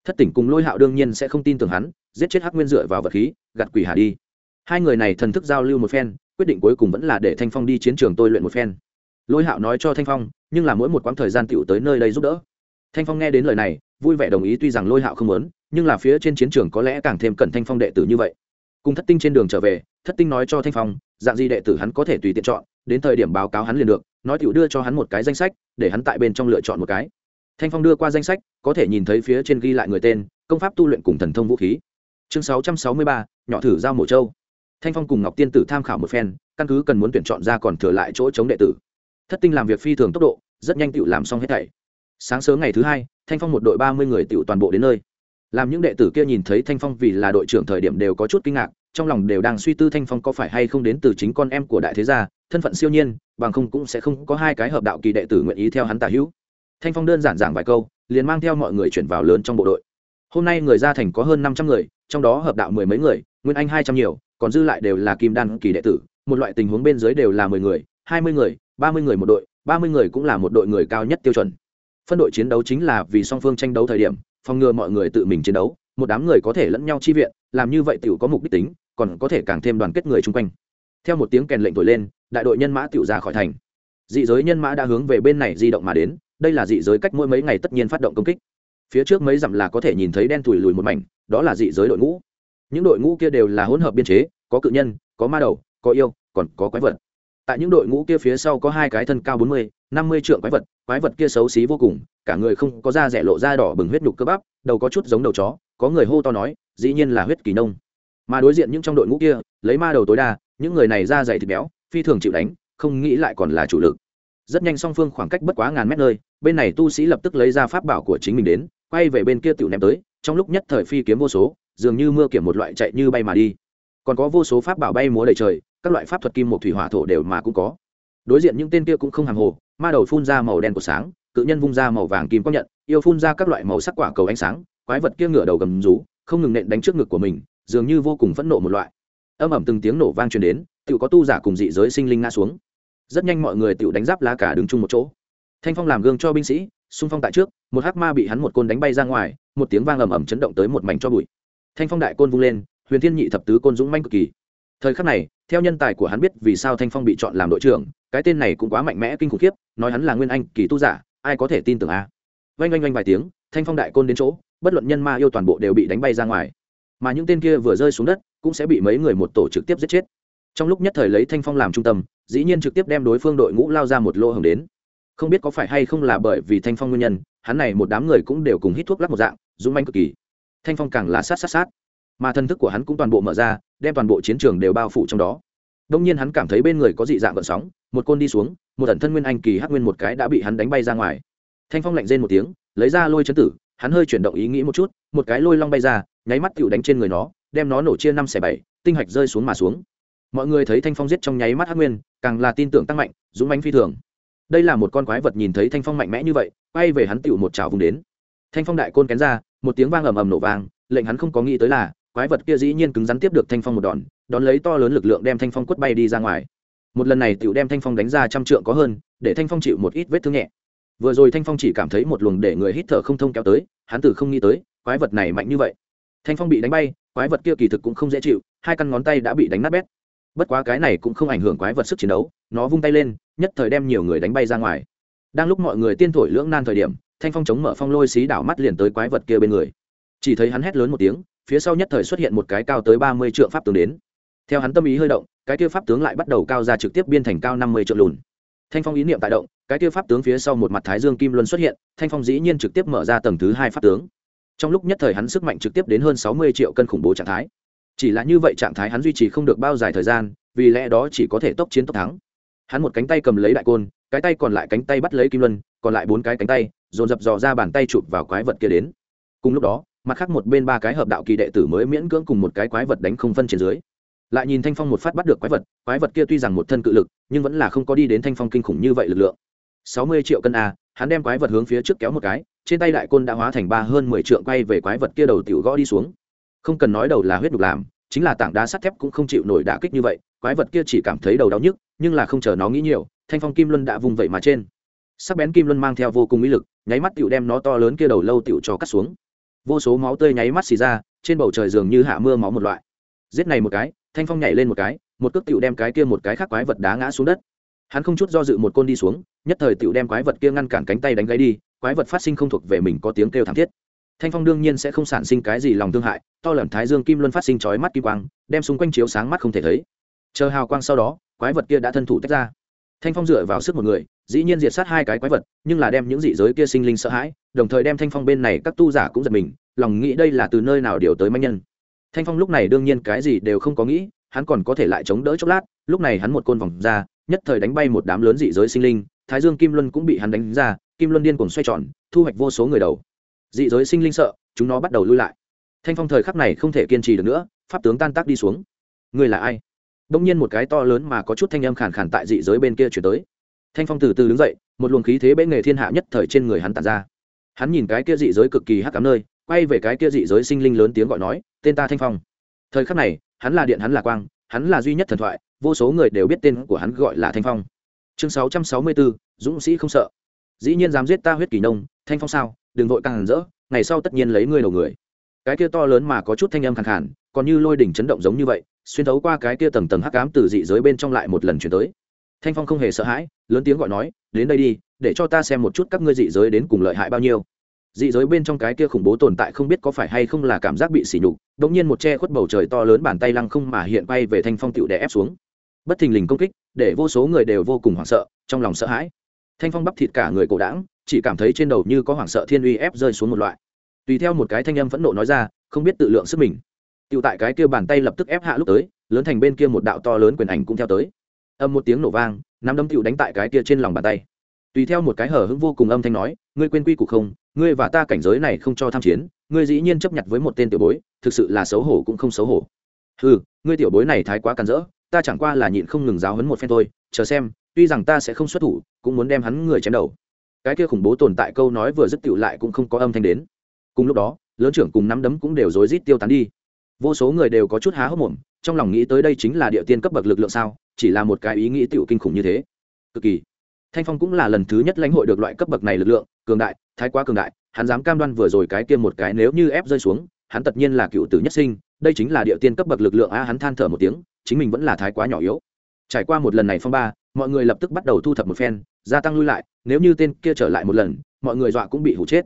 S1: Thất tỉnh cùng lôi hạo đương nhiên sẽ không tin tưởng hắn, giết chết hắc nguyên dựa vào vật khí gặt quỷ hà đi. Hai người này thần thức giao lưu một phen quyết định cuối cùng vẫn là để thanh phong đi chiến trường tôi luyện một phen. Lôi hạo nói cho thanh phong, nhưng là mỗi một quãng thời gian tựu tới nơi đây giúp đỡ. Thanh phong nghe đến lời này, vui vẻ đồng ý tuy rằng lôi hạo không muốn, nhưng là phía trên chiến trường có lẽ càng thêm cần thanh phong đệ tử như vậy. Cùng thất tinh trên đường trở về, thất tinh nói cho thanh phong, dạng gì đệ tử hắn có thể tùy tiện chọn, đến thời điểm báo cáo hắn liền được, nói tựu đưa cho hắn một cái danh sách, để hắn tại bên trong lựa chọn một cái. Thanh phong đưa qua danh sách, có thể nhìn thấy phía trên ghi lại người tên, công pháp tu luyện cùng thần thông vũ khí. Chương sáu trăm sáu mươi ba, nhỏ thử giao mổ châu thanh phong cùng ngọc tiên tử tham khảo một phen, căn cứ cần muốn tuyển chọn ra còn thừa lại chỗ chống đệ tử. Thất tinh làm việc phi thường tốc độ, rất nhanh tự làm xong hết thảy. Sáng sớm ngày thứ hai, thanh phong một đội ba mươi người tự toàn bộ đến nơi. Làm những đệ tử kia nhìn thấy thanh phong vì là đội trưởng thời điểm đều có chút kinh ngạc, trong lòng đều đang suy tư thanh phong có phải hay không đến từ chính con em của đại thế gia, thân phận siêu nhiên, bằng không cũng sẽ không có hai cái hợp đạo kỳ đệ tử nguyện ý theo hắn tả hữu. Thanh phong đơn giản giảng vài câu, liền mang theo mọi người chuyển vào lớn trong bộ đội. Hôm nay người gia thành có hơn năm trăm người, trong đó hợp đạo mười mấy người, nguyên anh hai trăm nhiều còn dư lại đều là kim đan kỳ đệ tử, một loại tình huống bên dưới đều là mười người, hai mươi người, ba mươi người một đội, ba mươi người cũng là một đội người cao nhất tiêu chuẩn. Phân đội chiến đấu chính là vì song phương tranh đấu thời điểm, phòng ngừa mọi người tự mình chiến đấu, một đám người có thể lẫn nhau chi viện, làm như vậy tiểu có mục đích tính, còn có thể càng thêm đoàn kết người chung quanh. Theo một tiếng kèn lệnh thổi lên, đại đội nhân mã tiểu ra khỏi thành. Dị giới nhân mã đã hướng về bên này di động mà đến, đây là dị giới cách mỗi mấy ngày tất nhiên phát động công kích. Phía trước mấy dặm là có thể nhìn thấy đen thùi lùi một mảnh, đó là dị giới đội ngũ những đội ngũ kia đều là hỗn hợp biên chế, có cự nhân, có ma đầu, có yêu, còn có quái vật. Tại những đội ngũ kia phía sau có hai cái thân cao bốn mươi, năm mươi trượng quái vật quái vật kia xấu xí vô cùng, cả người không có da rẻ lộ da đỏ bừng huyết nhục cơ bắp, đầu có chút giống đầu chó, có người hô to nói, dĩ nhiên là huyết kỳ nông. Mà đối diện những trong đội ngũ kia, lấy ma đầu tối đa, những người này da dày thịt béo, phi thường chịu đánh, không nghĩ lại còn là chủ lực. Rất nhanh song phương khoảng cách bất quá ngàn mét nơi, bên này tu sĩ lập tức lấy ra pháp bảo của chính mình đến, quay về bên kia tiểu ném tới, trong lúc nhất thời phi kiếm vô số dường như mưa kiểm một loại chạy như bay mà đi. Còn có vô số pháp bảo bay múa đầy trời, các loại pháp thuật kim một thủy hỏa thổ đều mà cũng có. Đối diện những tên kia cũng không hàng hồ, ma đầu phun ra màu đen của sáng, cự nhân vung ra màu vàng kim có nhận, yêu phun ra các loại màu sắc quả cầu ánh sáng, quái vật kia ngửa đầu gầm rú, không ngừng nện đánh trước ngực của mình, dường như vô cùng phẫn nộ một loại. Âm ẩm từng tiếng nổ vang truyền đến tự có tu giả cùng dị giới sinh linh ngã xuống. Rất nhanh mọi người tự đánh giáp lá cả đứng chung một chỗ. Thanh phong làm gương cho binh sĩ, xung phong tại trước, một hắc ma bị hắn một côn đánh bay ra ngoài, một tiếng vang ầm ầm chấn động tới một mảnh cho bụi thanh phong đại côn vung lên, huyền thiên nhị thập tứ côn dũng manh cực kỳ. Thời khắc này, theo nhân tài của hắn biết vì sao thanh phong bị chọn làm đội trưởng, cái tên này cũng quá mạnh mẽ kinh khủng khiếp, nói hắn là nguyên anh, kỳ tu giả, ai có thể tin tưởng a? À? vanh vanh vanh vài tiếng, thanh phong đại côn đến chỗ, bất luận nhân ma yêu toàn bộ đều bị đánh bay ra ngoài. Mà những tên kia vừa rơi xuống đất, cũng sẽ bị mấy người một tổ trực tiếp giết chết. Trong lúc nhất thời lấy thanh phong làm trung tâm, dĩ nhiên trực tiếp đem đối phương đội ngũ lao ra một lô hồng đến. Không biết có phải hay không là bởi vì thanh phong nguyên nhân, hắn này một đám người cũng đều cùng hít thuốc lắc một dạng, dũng manh cực kỳ thanh phong càng là sát sát sát. Mà thần thức của hắn cũng toàn bộ mở ra, đem toàn bộ chiến trường đều bao phủ trong đó. Đông nhiên hắn cảm thấy bên người có dị dạng gợn sóng, một côn đi xuống, một ẩn thân nguyên anh kỳ hắc nguyên một cái đã bị hắn đánh bay ra ngoài. Thanh phong lạnh rên một tiếng, lấy ra lôi chấn tử, hắn hơi chuyển động ý nghĩ một chút, một cái lôi long bay ra, nháy mắt cựu đánh trên người nó, đem nó nổ chia năm xẻ bảy, tinh hạch rơi xuống mà xuống. Mọi người thấy thanh phong giết trong nháy mắt hắc nguyên, càng là tin tưởng tăng mạnh, dũng mánh phi thường. Đây là một con quái vật nhìn thấy thanh phong mạnh mẽ như vậy bay về hắn tựu một trào vùng đến thanh phong đại côn kén ra, một tiếng vang ầm ầm nổ vang, lệnh hắn không có nghĩ tới là, quái vật kia dĩ nhiên cứng rắn tiếp được thanh phong một đòn, đón lấy to lớn lực lượng đem thanh phong quất bay đi ra ngoài. Một lần này tựu đem thanh phong đánh ra trăm trượng có hơn, để thanh phong chịu một ít vết thương nhẹ. Vừa rồi thanh phong chỉ cảm thấy một luồng để người hít thở không thông kéo tới, hắn từ không nghĩ tới, quái vật này mạnh như vậy. Thanh phong bị đánh bay, quái vật kia kỳ thực cũng không dễ chịu, hai căn ngón tay đã bị đánh nát bét. Bất quá cái này cũng không ảnh hưởng quái vật sức chiến đấu, nó vung tay lên, nhất thời đem nhiều người đánh bay ra ngoài. Đang lúc mọi người tiên thổi lưỡng nan thời điểm thanh phong chống mở phong lôi xí đảo mắt liền tới quái vật kia bên người. Chỉ thấy hắn hét lớn một tiếng, phía sau nhất thời xuất hiện một cái cao tới ba mươi trượng pháp tướng đến. Theo hắn tâm ý hơi động, cái kia pháp tướng lại bắt đầu cao ra trực tiếp biên thành cao năm mươi trượng lùn. Thanh phong ý niệm tại động, cái kia pháp tướng phía sau một mặt thái dương kim luân xuất hiện, thanh phong dĩ nhiên trực tiếp mở ra tầng thứ hai pháp tướng. Trong lúc nhất thời hắn sức mạnh trực tiếp đến hơn sáu mươi triệu cân khủng bố trạng thái. Chỉ là như vậy trạng thái hắn duy trì không được bao dài thời gian, vì lẽ đó chỉ có thể tốc chiến tốc thắng. Hắn một cánh tay cầm lấy đại côn, cái tay còn lại cánh tay bắt lấy kim luân, còn lại bốn cái cánh tay dồn dập dò ra bàn tay chụp vào quái vật kia đến. Cùng lúc đó, mặt khác một bên ba cái hợp đạo kỳ đệ tử mới miễn cưỡng cùng một cái quái vật đánh không phân trên dưới. Lại nhìn thanh phong một phát bắt được quái vật quái vật kia tuy rằng một thân cự lực, nhưng vẫn là không có đi đến thanh phong kinh khủng như vậy lực lượng. Sáu mươi triệu cân a, hắn đem quái vật hướng phía trước kéo một cái, trên tay đại côn đã hóa thành ba hơn mười trượng quay về quái vật kia đầu tiểu gõ đi xuống. Không cần nói đầu là huyết đục làm, chính là tảng đá sắt thép cũng không chịu nổi đả kích như vậy, quái vật kia chỉ cảm thấy đầu đau nhức, nhưng là không chờ nó nghĩ nhiều, thanh phong kim luân đã vùng vậy mà trên sắc bén kim luân mang theo vô cùng ý lực, nháy mắt tiểu đem nó to lớn kia đầu lâu tiểu cho cắt xuống. Vô số máu tươi nháy mắt xì ra, trên bầu trời dường như hạ mưa máu một loại. Giết này một cái, thanh phong nhảy lên một cái, một cước tiểu đem cái kia một cái khác quái vật đá ngã xuống đất. Hắn không chút do dự một côn đi xuống, nhất thời tiểu đem quái vật kia ngăn cản cánh tay đánh gáy đi, quái vật phát sinh không thuộc về mình có tiếng kêu thảm thiết. Thanh phong đương nhiên sẽ không sản sinh cái gì lòng thương hại, to lởn thái dương kim luân phát sinh chói mắt kim quang, đem xung quanh chiếu sáng mắt không thể thấy. Chờ hào quang sau đó, quái vật kia đã thân thủ tách ra thanh phong dựa vào sức một người, dĩ nhiên diệt sát hai cái quái vật, nhưng là đem những dị giới kia sinh linh sợ hãi, đồng thời đem thanh phong bên này các tu giả cũng giật mình, lòng nghĩ đây là từ nơi nào điều tới manh nhân. Thanh phong lúc này đương nhiên cái gì đều không có nghĩ, hắn còn có thể lại chống đỡ chốc lát, lúc này hắn một côn vòng ra, nhất thời đánh bay một đám lớn dị giới sinh linh, thái dương kim luân cũng bị hắn đánh ra, kim luân điên cuồng xoay tròn, thu hoạch vô số người đầu. Dị giới sinh linh sợ, chúng nó bắt đầu lui lại. Thanh phong thời khắc này không thể kiên trì được nữa, pháp tướng tan tác đi xuống. Người là ai? Đông nhiên một cái to lớn mà có chút thanh âm khàn khàn tại dị giới bên kia chuyển tới. Thanh phong từ từ đứng dậy, một luồng khí thế bệ nghề thiên hạ nhất thời trên người hắn tàn ra. Hắn nhìn cái kia dị giới cực kỳ hắc cám nơi, quay về cái kia dị giới sinh linh lớn tiếng gọi nói, tên ta thanh phong. Thời khắc này, hắn là điện hắn là quang, hắn là duy nhất thần thoại, vô số người đều biết tên của hắn gọi là thanh phong. Chương sáu trăm sáu mươi bốn dũng sĩ không sợ. Dĩ nhiên dám giết ta huyết kỳ nông, thanh phong sao? Đừng vội càng hẳn rỡ, ngày sau tất nhiên lấy ngươi đầu người. Cái kia to lớn mà có chút thanh âm khàn khàn, còn như lôi đỉnh chấn động giống như vậy xuyên thấu qua cái kia tầng tầng hắc ám từ dị giới bên trong lại một lần chuyển tới. Thanh phong không hề sợ hãi, lớn tiếng gọi nói, đến đây đi, để cho ta xem một chút các ngươi dị giới đến cùng lợi hại bao nhiêu. Dị giới bên trong cái kia khủng bố tồn tại không biết có phải hay không là cảm giác bị sỉ nhục đ ỗ n g nhiên một che khuất bầu trời to lớn bàn tay lăng không mà hiện bay về thanh phong tựu đè ép xuống. Bất thình lình công kích, để vô số người đều vô cùng hoảng sợ, trong lòng sợ hãi. Thanh phong bắp thịt cả người cổ đảng chỉ cảm thấy trên đầu như có hoảng sợ thiên uy ép rơi xuống một loại. Tùy theo một cái thanh âm phẫn nộ nói ra, không biết tự lượng sức mình. Tiểu tại cái kia bàn tay lập tức ép hạ lúc tới lớn thành bên kia một đạo to lớn quyền ảnh cũng theo tới. Âm một tiếng nổ vang nắm đấm tiểu đánh tại cái kia trên lòng bàn tay. Tùy theo một cái hở hững vô cùng âm thanh nói ngươi quên quy củ không? Ngươi và ta cảnh giới này không cho tham chiến ngươi dĩ nhiên chấp nhận với một tên tiểu bối thực sự là xấu hổ cũng không xấu hổ. Hừ, ngươi tiểu bối này thái quá càn rỡ ta chẳng qua là nhịn không ngừng giáo huấn một phen thôi chờ xem tuy rằng ta sẽ không xuất thủ cũng muốn đem hắn người chém đầu. Cái kia khủng bố tồn tại câu nói vừa dứt tiểu lại cũng không có âm thanh đến. Cùng lúc đó lớn trưởng cùng nắm đấm cũng đều rối rít tiêu tán đi vô số người đều có chút há hốc mồm, trong lòng nghĩ tới đây chính là địa tiên cấp bậc lực lượng sao, chỉ là một cái ý nghĩ tựu kinh khủng như thế. Cực kỳ. Thanh phong cũng là lần thứ nhất lãnh hội được loại cấp bậc này lực lượng, cường đại, thái quá cường đại, hắn dám cam đoan vừa rồi cái kia một cái nếu như ép rơi xuống, hắn tất nhiên là cựu tử nhất sinh, đây chính là địa tiên cấp bậc lực lượng a, hắn than thở một tiếng, chính mình vẫn là thái quá nhỏ yếu. Trải qua một lần này phong ba, mọi người lập tức bắt đầu thu thập một phen, gia tăng lui lại, nếu như tên kia trở lại một lần, mọi người dọa cũng bị hủ chết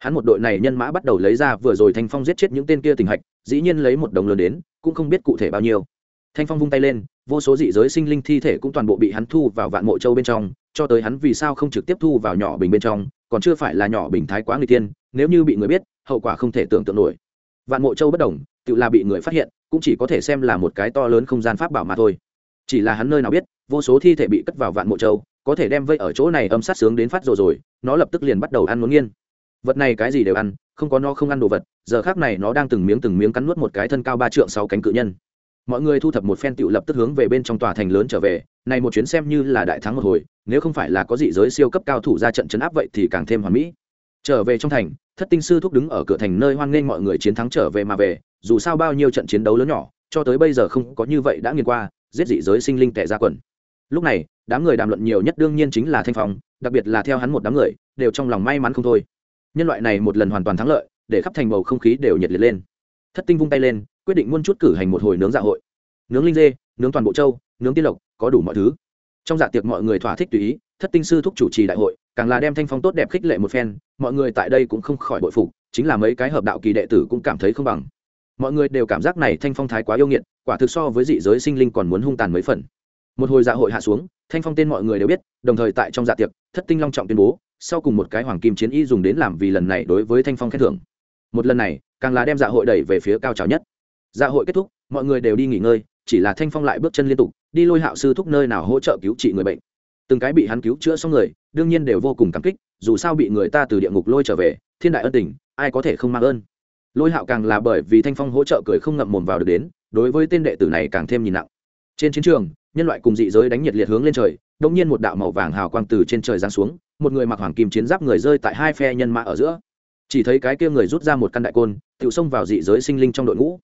S1: hắn một đội này nhân mã bắt đầu lấy ra vừa rồi thanh phong giết chết những tên kia tình hạch, dĩ nhiên lấy một đồng lớn đến, cũng không biết cụ thể bao nhiêu. Thanh phong vung tay lên, vô số dị giới sinh linh thi thể cũng toàn bộ bị hắn thu vào vạn mộ châu bên trong, cho tới hắn vì sao không trực tiếp thu vào nhỏ bình bên trong, còn chưa phải là nhỏ bình thái quá người tiên, nếu như bị người biết, hậu quả không thể tưởng tượng nổi. Vạn mộ châu bất đồng, tự là bị người phát hiện, cũng chỉ có thể xem là một cái to lớn không gian pháp bảo mà thôi. Chỉ là hắn nơi nào biết, vô số thi thể bị cất vào vạn mộ châu, có thể đem vây ở chỗ này âm sát sướng đến phát rồi rồi, nó lập tức liền bắt đầu ăn muốn nghiên vật này cái gì đều ăn, không có nó không ăn đồ vật, giờ khác này nó đang từng miếng từng miếng cắn nuốt một cái thân cao ba trượng sáu cánh cự nhân. Mọi người thu thập một phen tựu lập tức hướng về bên trong tòa thành lớn trở về, này một chuyến xem như là đại thắng một hồi, nếu không phải là có dị giới siêu cấp cao thủ ra trận chấn áp vậy thì càng thêm hoàn mỹ. Trở về trong thành, thất tinh sư thúc đứng ở cửa thành nơi hoan nghênh mọi người chiến thắng trở về mà về, dù sao bao nhiêu trận chiến đấu lớn nhỏ, cho tới bây giờ không có như vậy đã nghiền qua, giết dị giới sinh linh tệ ra quần. Lúc này, đám người đàm luận nhiều nhất đương nhiên chính là thanh phong, đặc biệt là theo hắn một đám người, đều trong lòng may mắn không thôi nhân loại này một lần hoàn toàn thắng lợi, để khắp thành bầu không khí đều nhiệt liệt lên. Thất tinh vung tay lên, quyết định muôn chút cử hành một hồi nướng dạ hội. Nướng linh dê, nướng toàn bộ châu, nướng tiên lộc, có đủ mọi thứ. Trong dạ tiệc mọi người thỏa thích tùy ý, thất tinh sư thúc chủ trì đại hội, càng là đem thanh phong tốt đẹp khích lệ một phen, mọi người tại đây cũng không khỏi bội phục, chính là mấy cái hợp đạo kỳ đệ tử cũng cảm thấy không bằng. Mọi người đều cảm giác này thanh phong thái quá yêu nghiệt, quả thực so với dị giới sinh linh còn muốn hung tàn mấy phần. Một hồi dạ hội hạ xuống, thanh phong tên mọi người đều biết, đồng thời tại trong dạ tiệc, thất tinh long trọng tuyên bố sau cùng một cái hoàng kim chiến y dùng đến làm vì lần này đối với thanh phong khen thưởng. Một lần này, càng là đem dạ hội đẩy về phía cao trào nhất. Dạ hội kết thúc, mọi người đều đi nghỉ ngơi, chỉ là thanh phong lại bước chân liên tục, đi lôi hạo sư thúc nơi nào hỗ trợ cứu trị người bệnh. Từng cái bị hắn cứu chữa xong người, đương nhiên đều vô cùng cảm kích, dù sao bị người ta từ địa ngục lôi trở về, thiên đại ân tình, ai có thể không mang ơn. Lôi hạo càng là bởi vì thanh phong hỗ trợ cười không ngậm mồm vào được đến, đối với tên đệ tử này càng thêm nhìn nặng. Trên chiến trường, nhân loại cùng dị giới đánh nhiệt liệt hướng lên trời đông nhiên một đạo màu vàng hào quang từ trên trời giáng xuống, một người mặc hoàng kim chiến giáp người rơi tại hai phe nhân mã ở giữa. Chỉ thấy cái kia người rút ra một căn đại côn, tự xông vào dị giới sinh linh trong đội ngũ.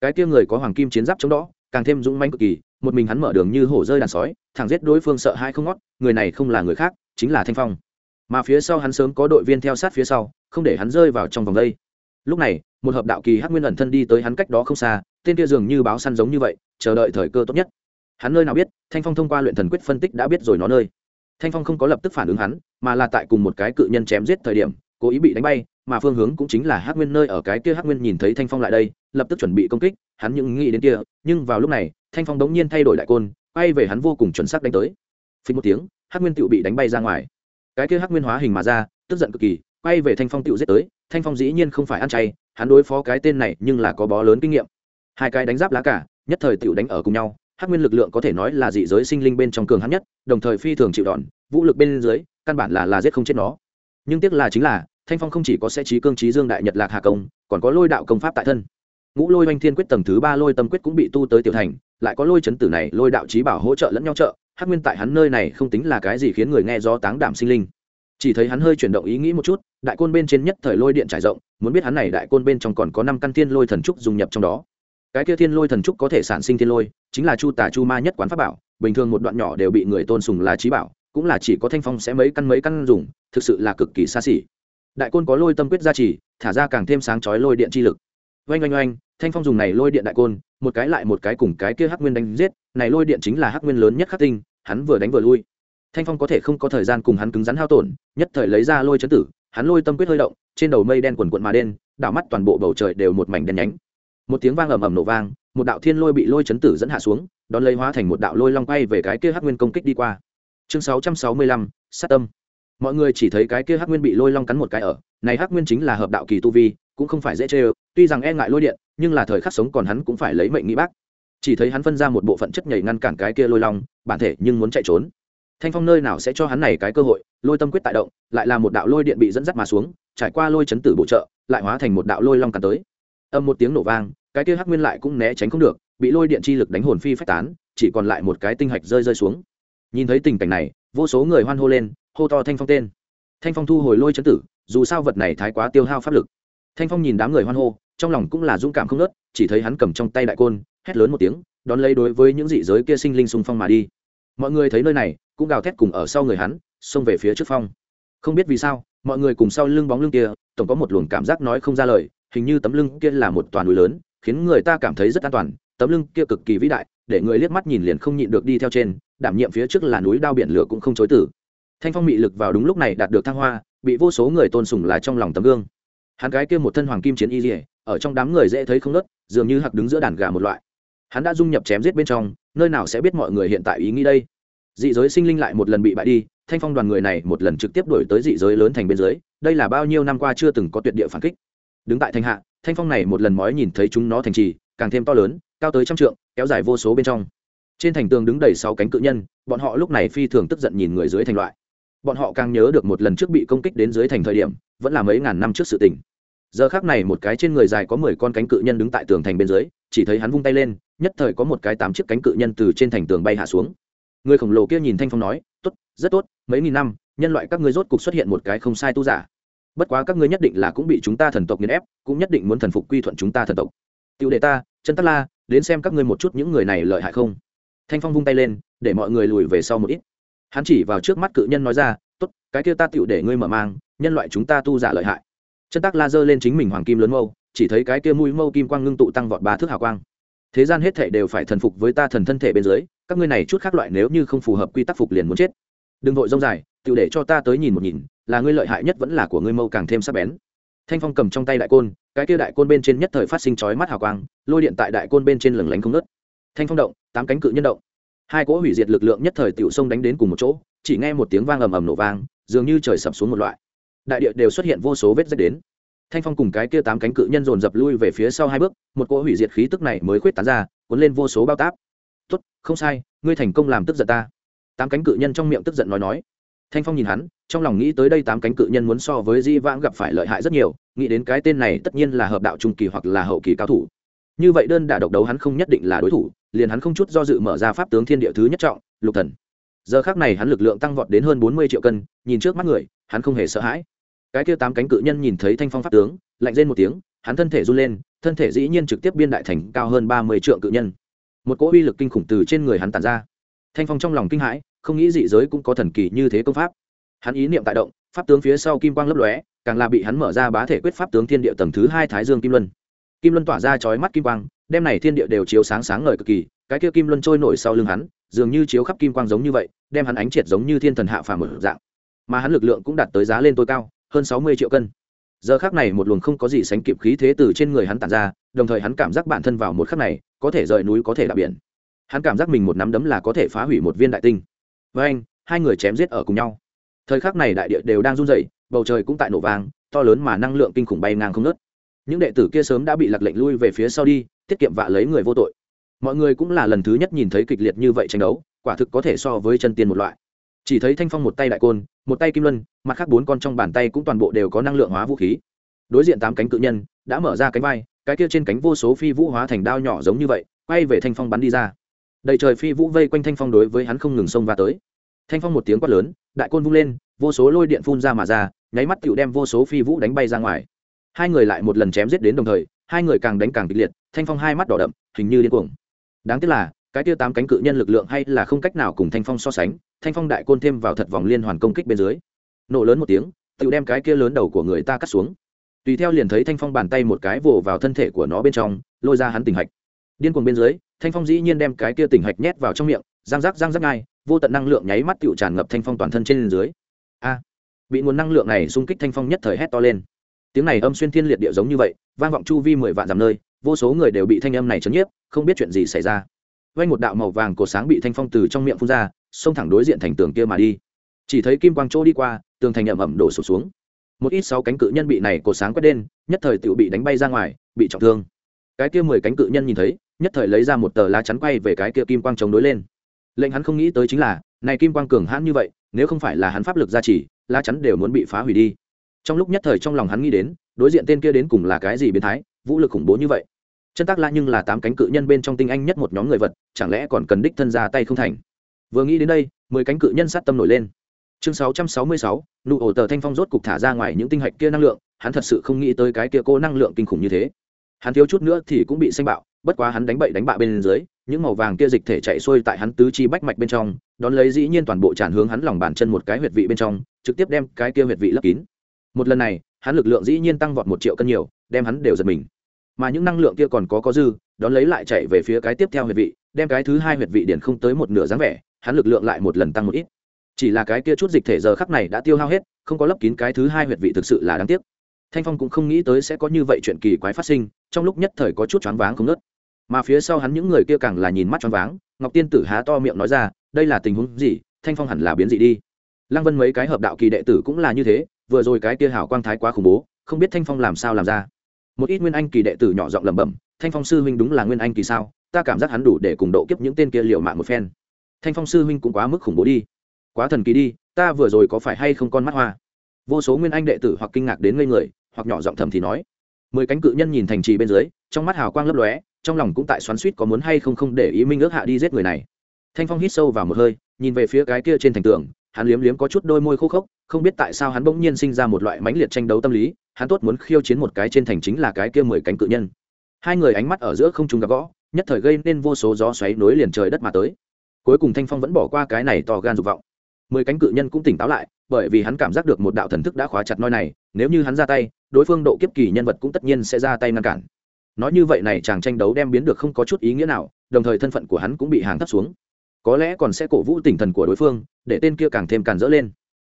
S1: Cái kia người có hoàng kim chiến giáp chống đó, càng thêm dũng mãnh cực kỳ, một mình hắn mở đường như hổ rơi đàn sói, thẳng giết đối phương sợ hai không ngót, người này không là người khác, chính là thanh phong. Mà phía sau hắn sớm có đội viên theo sát phía sau, không để hắn rơi vào trong vòng đây. Lúc này, một hợp đạo kỳ hắc nguyên ẩn thân đi tới hắn cách đó không xa, tên kia dường như báo săn giống như vậy, chờ đợi thời cơ tốt nhất hắn nơi nào biết, thanh phong thông qua luyện thần quyết phân tích đã biết rồi nó nơi. Thanh phong không có lập tức phản ứng hắn, mà là tại cùng một cái cự nhân chém giết thời điểm, cố ý bị đánh bay, mà phương hướng cũng chính là hắc nguyên nơi ở cái kia hắc nguyên nhìn thấy thanh phong lại đây, lập tức chuẩn bị công kích, hắn những nghĩ đến kia, nhưng vào lúc này, thanh phong đống nhiên thay đổi đại côn bay về hắn vô cùng chuẩn xác đánh tới. Phí một tiếng, hắc nguyên tựu bị đánh bay ra ngoài. Cái kia hắc nguyên hóa hình mà ra, tức giận cực kỳ bay về thanh phong tựu giết tới, thanh phong dĩ nhiên không phải ăn chay, hắn đối phó cái tên này nhưng là có bó lớn kinh nghiệm. Hai cái đánh giáp lá cả, nhất thời tựu đánh ở cùng nhau hắc nguyên lực lượng có thể nói là dị giới sinh linh bên trong cường hắn nhất, đồng thời phi thường chịu đòn, vũ lực bên dưới, căn bản là là giết không chết nó. Nhưng tiếc là chính là, thanh phong không chỉ có sẽ trí cương trí dương đại nhật lạc hà công, còn có lôi đạo công pháp tại thân. Ngũ lôi oanh thiên quyết tầng thứ ba lôi tâm quyết cũng bị tu tới tiểu thành, lại có lôi chấn tử này, lôi đạo trí bảo hỗ trợ lẫn nhau trợ, hắc nguyên tại hắn nơi này không tính là cái gì khiến người nghe do táng đảm sinh linh. Chỉ thấy hắn hơi chuyển động ý nghĩ một chút, đại côn bên trên nhất thời lôi điện trải rộng, muốn biết hắn này đại côn bên trong còn có năm căn thiên lôi thần trúc dùng nhập trong đó cái kia thiên lôi thần trúc có thể sản sinh thiên lôi, chính là chu tà chu ma nhất quán pháp bảo, bình thường một đoạn nhỏ đều bị người tôn sùng là trí bảo, cũng là chỉ có thanh phong sẽ mấy căn mấy căn dùng, thực sự là cực kỳ xa xỉ. Đại côn có lôi tâm quyết gia trì, thả ra càng thêm sáng chói lôi điện chi lực. Oanh oanh oanh, thanh phong dùng này lôi điện đại côn, một cái lại một cái cùng cái kia hắc nguyên đánh giết, này lôi điện chính là hắc nguyên lớn nhất khắc tinh, hắn vừa đánh vừa lui. Thanh phong có thể không có thời gian cùng hắn cứng rắn hao tổn, nhất thời lấy ra lôi chấn tử, hắn lôi tâm quyết hơi động, trên đầu mây đen quần quận mà đen, đảo mắt toàn bộ bầu trời đều một mảnh đen nhánh một tiếng vang ầm ầm nổ vang, một đạo thiên lôi bị lôi chấn tử dẫn hạ xuống, đón lấy hóa thành một đạo lôi long quay về cái kia hắc nguyên công kích đi qua. Chương sáu trăm sáu mươi lăm, sát tâm. Mọi người chỉ thấy cái kia hắc nguyên bị lôi long cắn một cái ở, này hắc nguyên chính là hợp đạo kỳ tu vi, cũng không phải dễ chê ơ, tuy rằng e ngại lôi điện, nhưng là thời khắc sống còn hắn cũng phải lấy mệnh nghĩ bác. Chỉ thấy hắn phân ra một bộ phận chất nhảy ngăn cản cái kia lôi long, bản thể nhưng muốn chạy trốn. Thanh phong nơi nào sẽ cho hắn này cái cơ hội, lôi tâm quyết tại động, lại là một đạo lôi điện bị dẫn dắt mà xuống, trải qua lôi chấn tử bổ trợ, lại hóa thành một đạo lôi long cắn tới. Âm một tiếng nổ vang cái kia hắc nguyên lại cũng né tránh không được, bị lôi điện chi lực đánh hồn phi phách tán, chỉ còn lại một cái tinh hạch rơi rơi xuống. Nhìn thấy tình cảnh này, vô số người hoan hô lên, hô to thanh phong tên. Thanh phong thu hồi lôi chấn tử, dù sao vật này thái quá tiêu hao pháp lực. Thanh phong nhìn đám người hoan hô, trong lòng cũng là dũng cảm không nớt chỉ thấy hắn cầm trong tay đại côn, hét lớn một tiếng, đón lấy đối với những dị giới kia sinh linh xung phong mà đi. Mọi người thấy nơi này, cũng gào thét cùng ở sau người hắn, xông về phía trước phong. Không biết vì sao, mọi người cùng sau lưng bóng lưng kia, tổng có một luồng cảm giác nói không ra lời, hình như tấm lưng kia là một toàn núi lớn khiến người ta cảm thấy rất an toàn, tấm lưng kia cực kỳ vĩ đại, để người liếc mắt nhìn liền không nhịn được đi theo trên, đảm nhiệm phía trước là núi đao biển lửa cũng không chối tử thanh phong mị lực vào đúng lúc này đạt được thăng hoa, bị vô số người tôn sùng là trong lòng tấm gương. Hắn gái kia một thân hoàng kim chiến y dỉa ở trong đám người dễ thấy không nớt dường như hặc đứng giữa đàn gà một loại. Hắn đã dung nhập chém giết bên trong, nơi nào sẽ biết mọi người hiện tại ý nghĩ đây? Dị giới sinh linh lại một lần bị bại đi, thanh phong đoàn người này một lần trực tiếp đổi tới dị giới lớn thành bên dưới, đây là bao nhiêu năm qua chưa từng có tuyệt địa phản kích đứng tại thanh hạ, thanh phong này một lần mói nhìn thấy chúng nó thành trì, càng thêm to lớn, cao tới trăm trượng, kéo dài vô số bên trong. Trên thành tường đứng đầy sáu cánh cự nhân, bọn họ lúc này phi thường tức giận nhìn người dưới thành loại. Bọn họ càng nhớ được một lần trước bị công kích đến dưới thành thời điểm, vẫn là mấy ngàn năm trước sự tình. Giờ khác này một cái trên người dài có mười con cánh cự nhân đứng tại tường thành bên dưới, chỉ thấy hắn vung tay lên, nhất thời có một cái tám chiếc cánh cự nhân từ trên thành tường bay hạ xuống. Người khổng lồ kia nhìn thanh phong nói, tốt, rất tốt, mấy nghìn năm, nhân loại các ngươi rốt cục xuất hiện một cái không sai tu giả bất quá các ngươi nhất định là cũng bị chúng ta thần tộc nghiền ép, cũng nhất định muốn thần phục quy thuận chúng ta thần tộc. Tiêu đề ta, chân tắc la, đến xem các ngươi một chút những người này lợi hại không? Thanh phong vung tay lên, để mọi người lùi về sau một ít. Hắn chỉ vào trước mắt cự nhân nói ra, tốt, cái kia ta tựu để ngươi mở mang, nhân loại chúng ta tu giả lợi hại. Chân tắc la giơ lên chính mình hoàng kim lớn mâu, chỉ thấy cái kia mũi mâu kim quang ngưng tụ tăng vọt ba thước hào quang. Thế gian hết thể đều phải thần phục với ta thần thân thể bên dưới, các ngươi này chút khác loại nếu như không phù hợp quy tắc phục liền muốn chết. Đừng vội rông dài tự để cho ta tới nhìn một nhìn, là ngươi lợi hại nhất vẫn là của ngươi mâu càng thêm sắc bén. Thanh phong cầm trong tay đại côn, cái kia đại côn bên trên nhất thời phát sinh chói mắt hào quang, lôi điện tại đại côn bên trên lừng lánh không ngớt. Thanh phong động, tám cánh cự nhân động. Hai cỗ hủy diệt lực lượng nhất thời tiểu sông đánh đến cùng một chỗ, chỉ nghe một tiếng vang ầm ầm nổ vang, dường như trời sập xuống một loại. Đại địa đều xuất hiện vô số vết rách đến. Thanh phong cùng cái kia tám cánh cự nhân dồn dập lui về phía sau hai bước, một cỗ hủy diệt khí tức này mới khuyết tán ra, cuốn lên vô số bao táp. Tốt, không sai, ngươi thành công làm tức giận ta. Tám cánh cự nhân trong miệng tức giận nói nói thanh phong nhìn hắn, trong lòng nghĩ tới đây tám cánh cự nhân muốn so với di vãng gặp phải lợi hại rất nhiều, nghĩ đến cái tên này tất nhiên là hợp đạo trung kỳ hoặc là hậu kỳ cao thủ. Như vậy đơn đả độc đấu hắn không nhất định là đối thủ, liền hắn không chút do dự mở ra pháp tướng thiên địa thứ nhất trọng, lục thần. Giờ khác này hắn lực lượng tăng vọt đến hơn bốn mươi triệu cân, nhìn trước mắt người, hắn không hề sợ hãi. Cái kia tám cánh cự nhân nhìn thấy thanh phong pháp tướng, lạnh rên một tiếng, hắn thân thể run lên, thân thể dĩ nhiên trực tiếp biên đại thành cao hơn ba mươi triệu cự nhân. Một cỗ uy lực kinh khủng từ trên người hắn tàn ra. Thanh phong trong lòng kinh hãi không nghĩ dị giới cũng có thần kỳ như thế công pháp. Hắn ý niệm tại động, pháp tướng phía sau kim quang lấp lóe, càng là bị hắn mở ra bá thể quyết pháp tướng thiên địa tầng thứ hai thái dương kim luân. Kim luân tỏa ra chói mắt kim quang đem này thiên địa đều chiếu sáng sáng ngời cực kỳ, cái kia kim luân trôi nổi sau lưng hắn, dường như chiếu khắp kim quang giống như vậy, đem hắn ánh triệt giống như thiên thần hạ phàm một dạng. Mà hắn lực lượng cũng đạt tới giá lên tối cao, hơn sáu mươi triệu cân. Giờ khác này một luồng không có gì sánh kịp khí thế từ trên người hắn tản ra, đồng thời hắn cảm giác bản thân vào một khắc này, có thể rời núi có thể đạp biển. Hắn cảm giác mình một nắm đấm là có thể phá hủy một viên đại tinh với anh, hai người chém giết ở cùng nhau. Thời khắc này đại địa đều đang run rẩy, bầu trời cũng tại nổ vang, to lớn mà năng lượng kinh khủng bay ngang không nớt những đệ tử kia sớm đã bị lạc lệnh lui về phía sau đi, tiết kiệm vạ lấy người vô tội. Mọi người cũng là lần thứ nhất nhìn thấy kịch liệt như vậy tranh đấu, quả thực có thể so với chân tiên một loại. Chỉ thấy thanh phong một tay đại côn, một tay kim luân, mặt khác bốn con trong bàn tay cũng toàn bộ đều có năng lượng hóa vũ khí. Đối diện tám cánh cự nhân, đã mở ra cánh vai, cái kia trên cánh vô số phi vũ hóa thành đao nhỏ giống như vậy, quay về thanh phong bắn đi ra đầy trời phi vũ vây quanh thanh phong đối với hắn không ngừng xông va tới. Thanh phong một tiếng quát lớn, đại côn vung lên, vô số lôi điện phun ra mà ra, nháy mắt cựu đem vô số phi vũ đánh bay ra ngoài. Hai người lại một lần chém giết đến đồng thời, hai người càng đánh càng kịch liệt, thanh phong hai mắt đỏ đậm, hình như điên cuồng. Đáng tiếc là, cái tiêu tám cánh cự nhân lực lượng hay là không cách nào cùng thanh phong so sánh, thanh phong đại côn thêm vào thật vòng liên hoàn công kích bên dưới. Nổ lớn một tiếng tự đem cái kia lớn đầu của người ta cắt xuống. Tùy theo liền thấy thanh phong bàn tay một cái vồ vào thân thể của nó bên trong, lôi ra hắn tỉnh hạch điên cuồng bên dưới, thanh phong dĩ nhiên đem cái kia tỉnh hạch nhét vào trong miệng, răng rác răng rác ngay, vô tận năng lượng nháy mắt tựu tràn ngập thanh phong toàn thân trên dưới. A! Bị nguồn năng lượng này xung kích thanh phong nhất thời hét to lên. Tiếng này âm xuyên thiên liệt địa giống như vậy, vang vọng chu vi mười vạn dặm nơi, vô số người đều bị thanh âm này chấn nhiếp, không biết chuyện gì xảy ra. Vay một đạo màu vàng cổ sáng bị thanh phong từ trong miệng phun ra, xông thẳng đối diện thành tường kia mà đi. Chỉ thấy kim quang chỗ đi qua, tường thành ẩm ẩm đổ sụp xuống. Một ít sáu cánh cự nhân bị này cổ sáng quét đen nhất thời tựu bị đánh bay ra ngoài, bị trọng thương cái kia mười cánh cự nhân nhìn thấy, nhất thời lấy ra một tờ lá chắn quay về cái kia kim quang chống đối lên. Lệnh hắn không nghĩ tới chính là, này kim quang cường hãn như vậy, nếu không phải là hắn pháp lực gia trì, lá chắn đều muốn bị phá hủy đi. Trong lúc nhất thời trong lòng hắn nghĩ đến, đối diện tên kia đến cùng là cái gì biến thái, vũ lực khủng bố như vậy. Chân tác la nhưng là tám cánh cự nhân bên trong tinh anh nhất một nhóm người vật, chẳng lẽ còn cần đích thân ra tay không thành? Vừa nghĩ đến đây, mười cánh cự nhân sát tâm nổi lên. Chương sáu trăm sáu mươi sáu, nụ ổ tờ thanh phong rốt cục thả ra ngoài những tinh hạch kia năng lượng, hắn thật sự không nghĩ tới cái kia cô năng lượng kinh khủng như thế hắn thiếu chút nữa thì cũng bị xanh bạo, bất quá hắn đánh bậy đánh bạ bên dưới, những màu vàng kia dịch thể chạy xuôi tại hắn tứ chi bách mạch bên trong, đón lấy dĩ nhiên toàn bộ tràn hướng hắn lòng bàn chân một cái huyệt vị bên trong, trực tiếp đem cái kia huyệt vị lấp kín. Một lần này, hắn lực lượng dĩ nhiên tăng vọt một triệu cân nhiều, đem hắn đều giật mình. Mà những năng lượng kia còn có có dư, đón lấy lại chạy về phía cái tiếp theo huyệt vị, đem cái thứ hai huyệt vị điển không tới một nửa dáng vẻ, hắn lực lượng lại một lần tăng một ít. Chỉ là cái kia chút dịch thể giờ khắc này đã tiêu hao hết, không có lấp kín cái thứ hai huyệt vị thực sự là đáng tiếc thanh phong cũng không nghĩ tới sẽ có như vậy chuyện kỳ quái phát sinh, trong lúc nhất thời có chút choáng váng không nớt mà phía sau hắn những người kia càng là nhìn mắt choáng váng, ngọc tiên tử há to miệng nói ra, đây là tình huống gì? Thanh phong hẳn là biến dị đi. Lăng vân mấy cái hợp đạo kỳ đệ tử cũng là như thế, vừa rồi cái kia hảo quang thái quá khủng bố, không biết thanh phong làm sao làm ra. Một ít nguyên anh kỳ đệ tử nhỏ giọng lẩm bẩm, thanh phong sư huynh đúng là nguyên anh kỳ sao? Ta cảm giác hắn đủ để cùng độ kiếp những tên kia liệu mạng một phen. Thanh phong sư huynh cũng quá mức khủng bố đi. Quá thần kỳ đi, ta vừa rồi có phải hay không con mắt hoa? Vô số nguyên anh đệ tử hoặc kinh ngạc đến ngây người hoặc nhỏ giọng thầm thì nói. Mười cánh cự nhân nhìn thành trì bên dưới, trong mắt hào quang lấp lóe, trong lòng cũng tại xoắn suýt có muốn hay không không để ý minh ước hạ đi giết người này. Thanh phong hít sâu vào một hơi, nhìn về phía cái kia trên thành tường, hắn liếm liếm có chút đôi môi khô khốc, không biết tại sao hắn bỗng nhiên sinh ra một loại mãnh liệt tranh đấu tâm lý, hắn tốt muốn khiêu chiến một cái trên thành chính là cái kia mười cánh cự nhân. Hai người ánh mắt ở giữa không trung gặp gõ, nhất thời gây nên vô số gió xoáy nối liền trời đất mà tới. Cuối cùng thanh phong vẫn bỏ qua cái này to gan dục vọng mười cánh cự nhân cũng tỉnh táo lại, bởi vì hắn cảm giác được một đạo thần thức đã khóa chặt noi này, nếu như hắn ra tay, đối phương độ kiếp kỳ nhân vật cũng tất nhiên sẽ ra tay ngăn cản. Nói như vậy này chàng tranh đấu đem biến được không có chút ý nghĩa nào, đồng thời thân phận của hắn cũng bị hàng thấp xuống. Có lẽ còn sẽ cổ vũ tinh thần của đối phương, để tên kia càng thêm càn rỡ lên.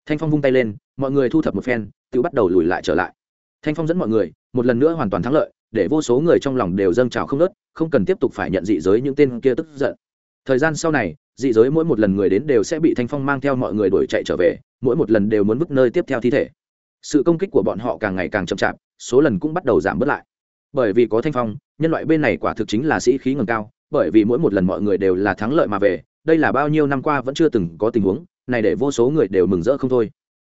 S1: Thanh phong vung tay lên, mọi người thu thập một phen, tự bắt đầu lùi lại trở lại. Thanh phong dẫn mọi người, một lần nữa hoàn toàn thắng lợi, để vô số người trong lòng đều dâng trào không nớt không cần tiếp tục phải nhận dị giới những tên kia tức giận. Thời gian sau này dị giới mỗi một lần người đến đều sẽ bị thanh phong mang theo mọi người đuổi chạy trở về, mỗi một lần đều muốn vứt nơi tiếp theo thi thể. Sự công kích của bọn họ càng ngày càng chậm chạp, số lần cũng bắt đầu giảm bớt lại. Bởi vì có thanh phong, nhân loại bên này quả thực chính là sĩ khí ngầm cao, bởi vì mỗi một lần mọi người đều là thắng lợi mà về, đây là bao nhiêu năm qua vẫn chưa từng có tình huống, này để vô số người đều mừng rỡ không thôi.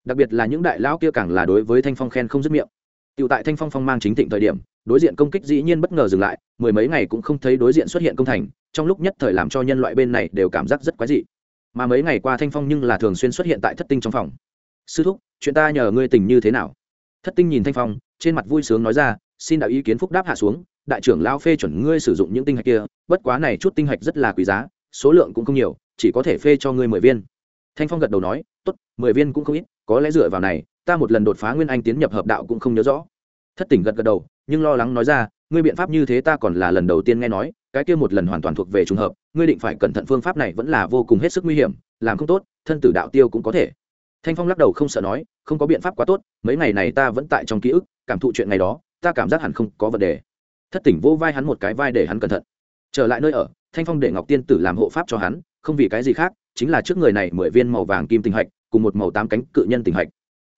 S1: Đặc biệt là những đại lão kia càng là đối với thanh phong khen không dứt miệng. Tựu tại thanh phong phong mang chính thịnh thời điểm đối diện công kích dĩ nhiên bất ngờ dừng lại, mười mấy ngày cũng không thấy đối diện xuất hiện công thành, trong lúc nhất thời làm cho nhân loại bên này đều cảm giác rất quái dị. Mà mấy ngày qua thanh phong nhưng là thường xuyên xuất hiện tại thất tinh trong phòng. Sư thúc, chuyện ta nhờ ngươi tình như thế nào? Thất tinh nhìn thanh phong, trên mặt vui sướng nói ra, xin đạo ý kiến phúc đáp hạ xuống, đại trưởng lao phê chuẩn ngươi sử dụng những tinh hạch kia, bất quá này chút tinh hạch rất là quý giá, số lượng cũng không nhiều, chỉ có thể phê cho ngươi mười viên. Thanh phong gật đầu nói, tốt, mười viên cũng không ít, có lẽ dựa vào này, ta một lần đột phá nguyên anh tiến nhập hợp đạo cũng không nhớ rõ thất tỉnh gật gật đầu, nhưng lo lắng nói ra, ngươi biện pháp như thế ta còn là lần đầu tiên nghe nói, cái kia một lần hoàn toàn thuộc về trùng hợp, ngươi định phải cẩn thận phương pháp này vẫn là vô cùng hết sức nguy hiểm, làm không tốt, thân tử đạo tiêu cũng có thể. Thanh phong lắc đầu không sợ nói, không có biện pháp quá tốt, mấy ngày này ta vẫn tại trong ký ức, cảm thụ chuyện ngày đó, ta cảm giác hẳn không có vấn đề. Thất tỉnh vô vai hắn một cái vai để hắn cẩn thận. Trở lại nơi ở, thanh phong để ngọc tiên tử làm hộ pháp cho hắn, không vì cái gì khác, chính là trước người này mười viên màu vàng kim tình hạch, cùng một màu tám cánh cự nhân tình hạch.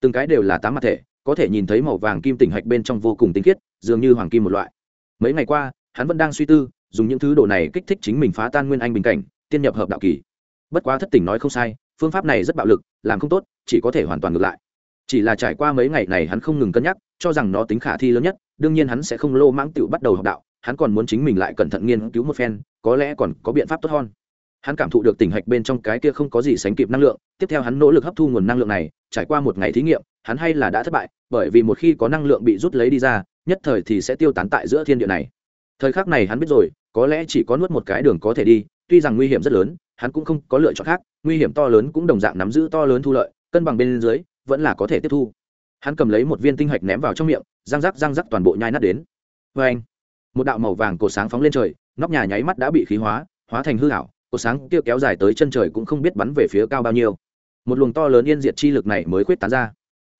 S1: Từng cái đều là tám mặt thể có thể nhìn thấy màu vàng kim tỉnh hạch bên trong vô cùng tinh khiết, dường như hoàng kim một loại. Mấy ngày qua, hắn vẫn đang suy tư, dùng những thứ đồ này kích thích chính mình phá tan nguyên anh bình cảnh, tiên nhập hợp đạo kỳ. Bất quá thất tỉnh nói không sai, phương pháp này rất bạo lực, làm không tốt, chỉ có thể hoàn toàn ngược lại. Chỉ là trải qua mấy ngày này hắn không ngừng cân nhắc, cho rằng nó tính khả thi lớn nhất, đương nhiên hắn sẽ không lô mãng tựu bắt đầu học đạo, hắn còn muốn chính mình lại cẩn thận nghiên cứu một phen, có lẽ còn có biện pháp tốt hơn hắn cảm thụ được tỉnh hạch bên trong cái kia không có gì sánh kịp năng lượng, tiếp theo hắn nỗ lực hấp thu nguồn năng lượng này, trải qua một ngày thí nghiệm, hắn hay là đã thất bại, bởi vì một khi có năng lượng bị rút lấy đi ra, nhất thời thì sẽ tiêu tán tại giữa thiên địa này. Thời khắc này hắn biết rồi, có lẽ chỉ có nuốt một cái đường có thể đi, tuy rằng nguy hiểm rất lớn, hắn cũng không có lựa chọn khác, nguy hiểm to lớn cũng đồng dạng nắm giữ to lớn thu lợi, cân bằng bên dưới, vẫn là có thể tiếp thu. Hắn cầm lấy một viên tinh hạch ném vào trong miệng, răng rắc răng rắc toàn bộ nhai nát đến. Vê anh một đạo màu vàng cổ sáng phóng lên trời, nóc nhà nháy mắt đã bị khí hóa hóa thành hư ảo cột sáng kia kéo dài tới chân trời cũng không biết bắn về phía cao bao nhiêu. Một luồng to lớn yên diệt chi lực này mới khuyết tán ra.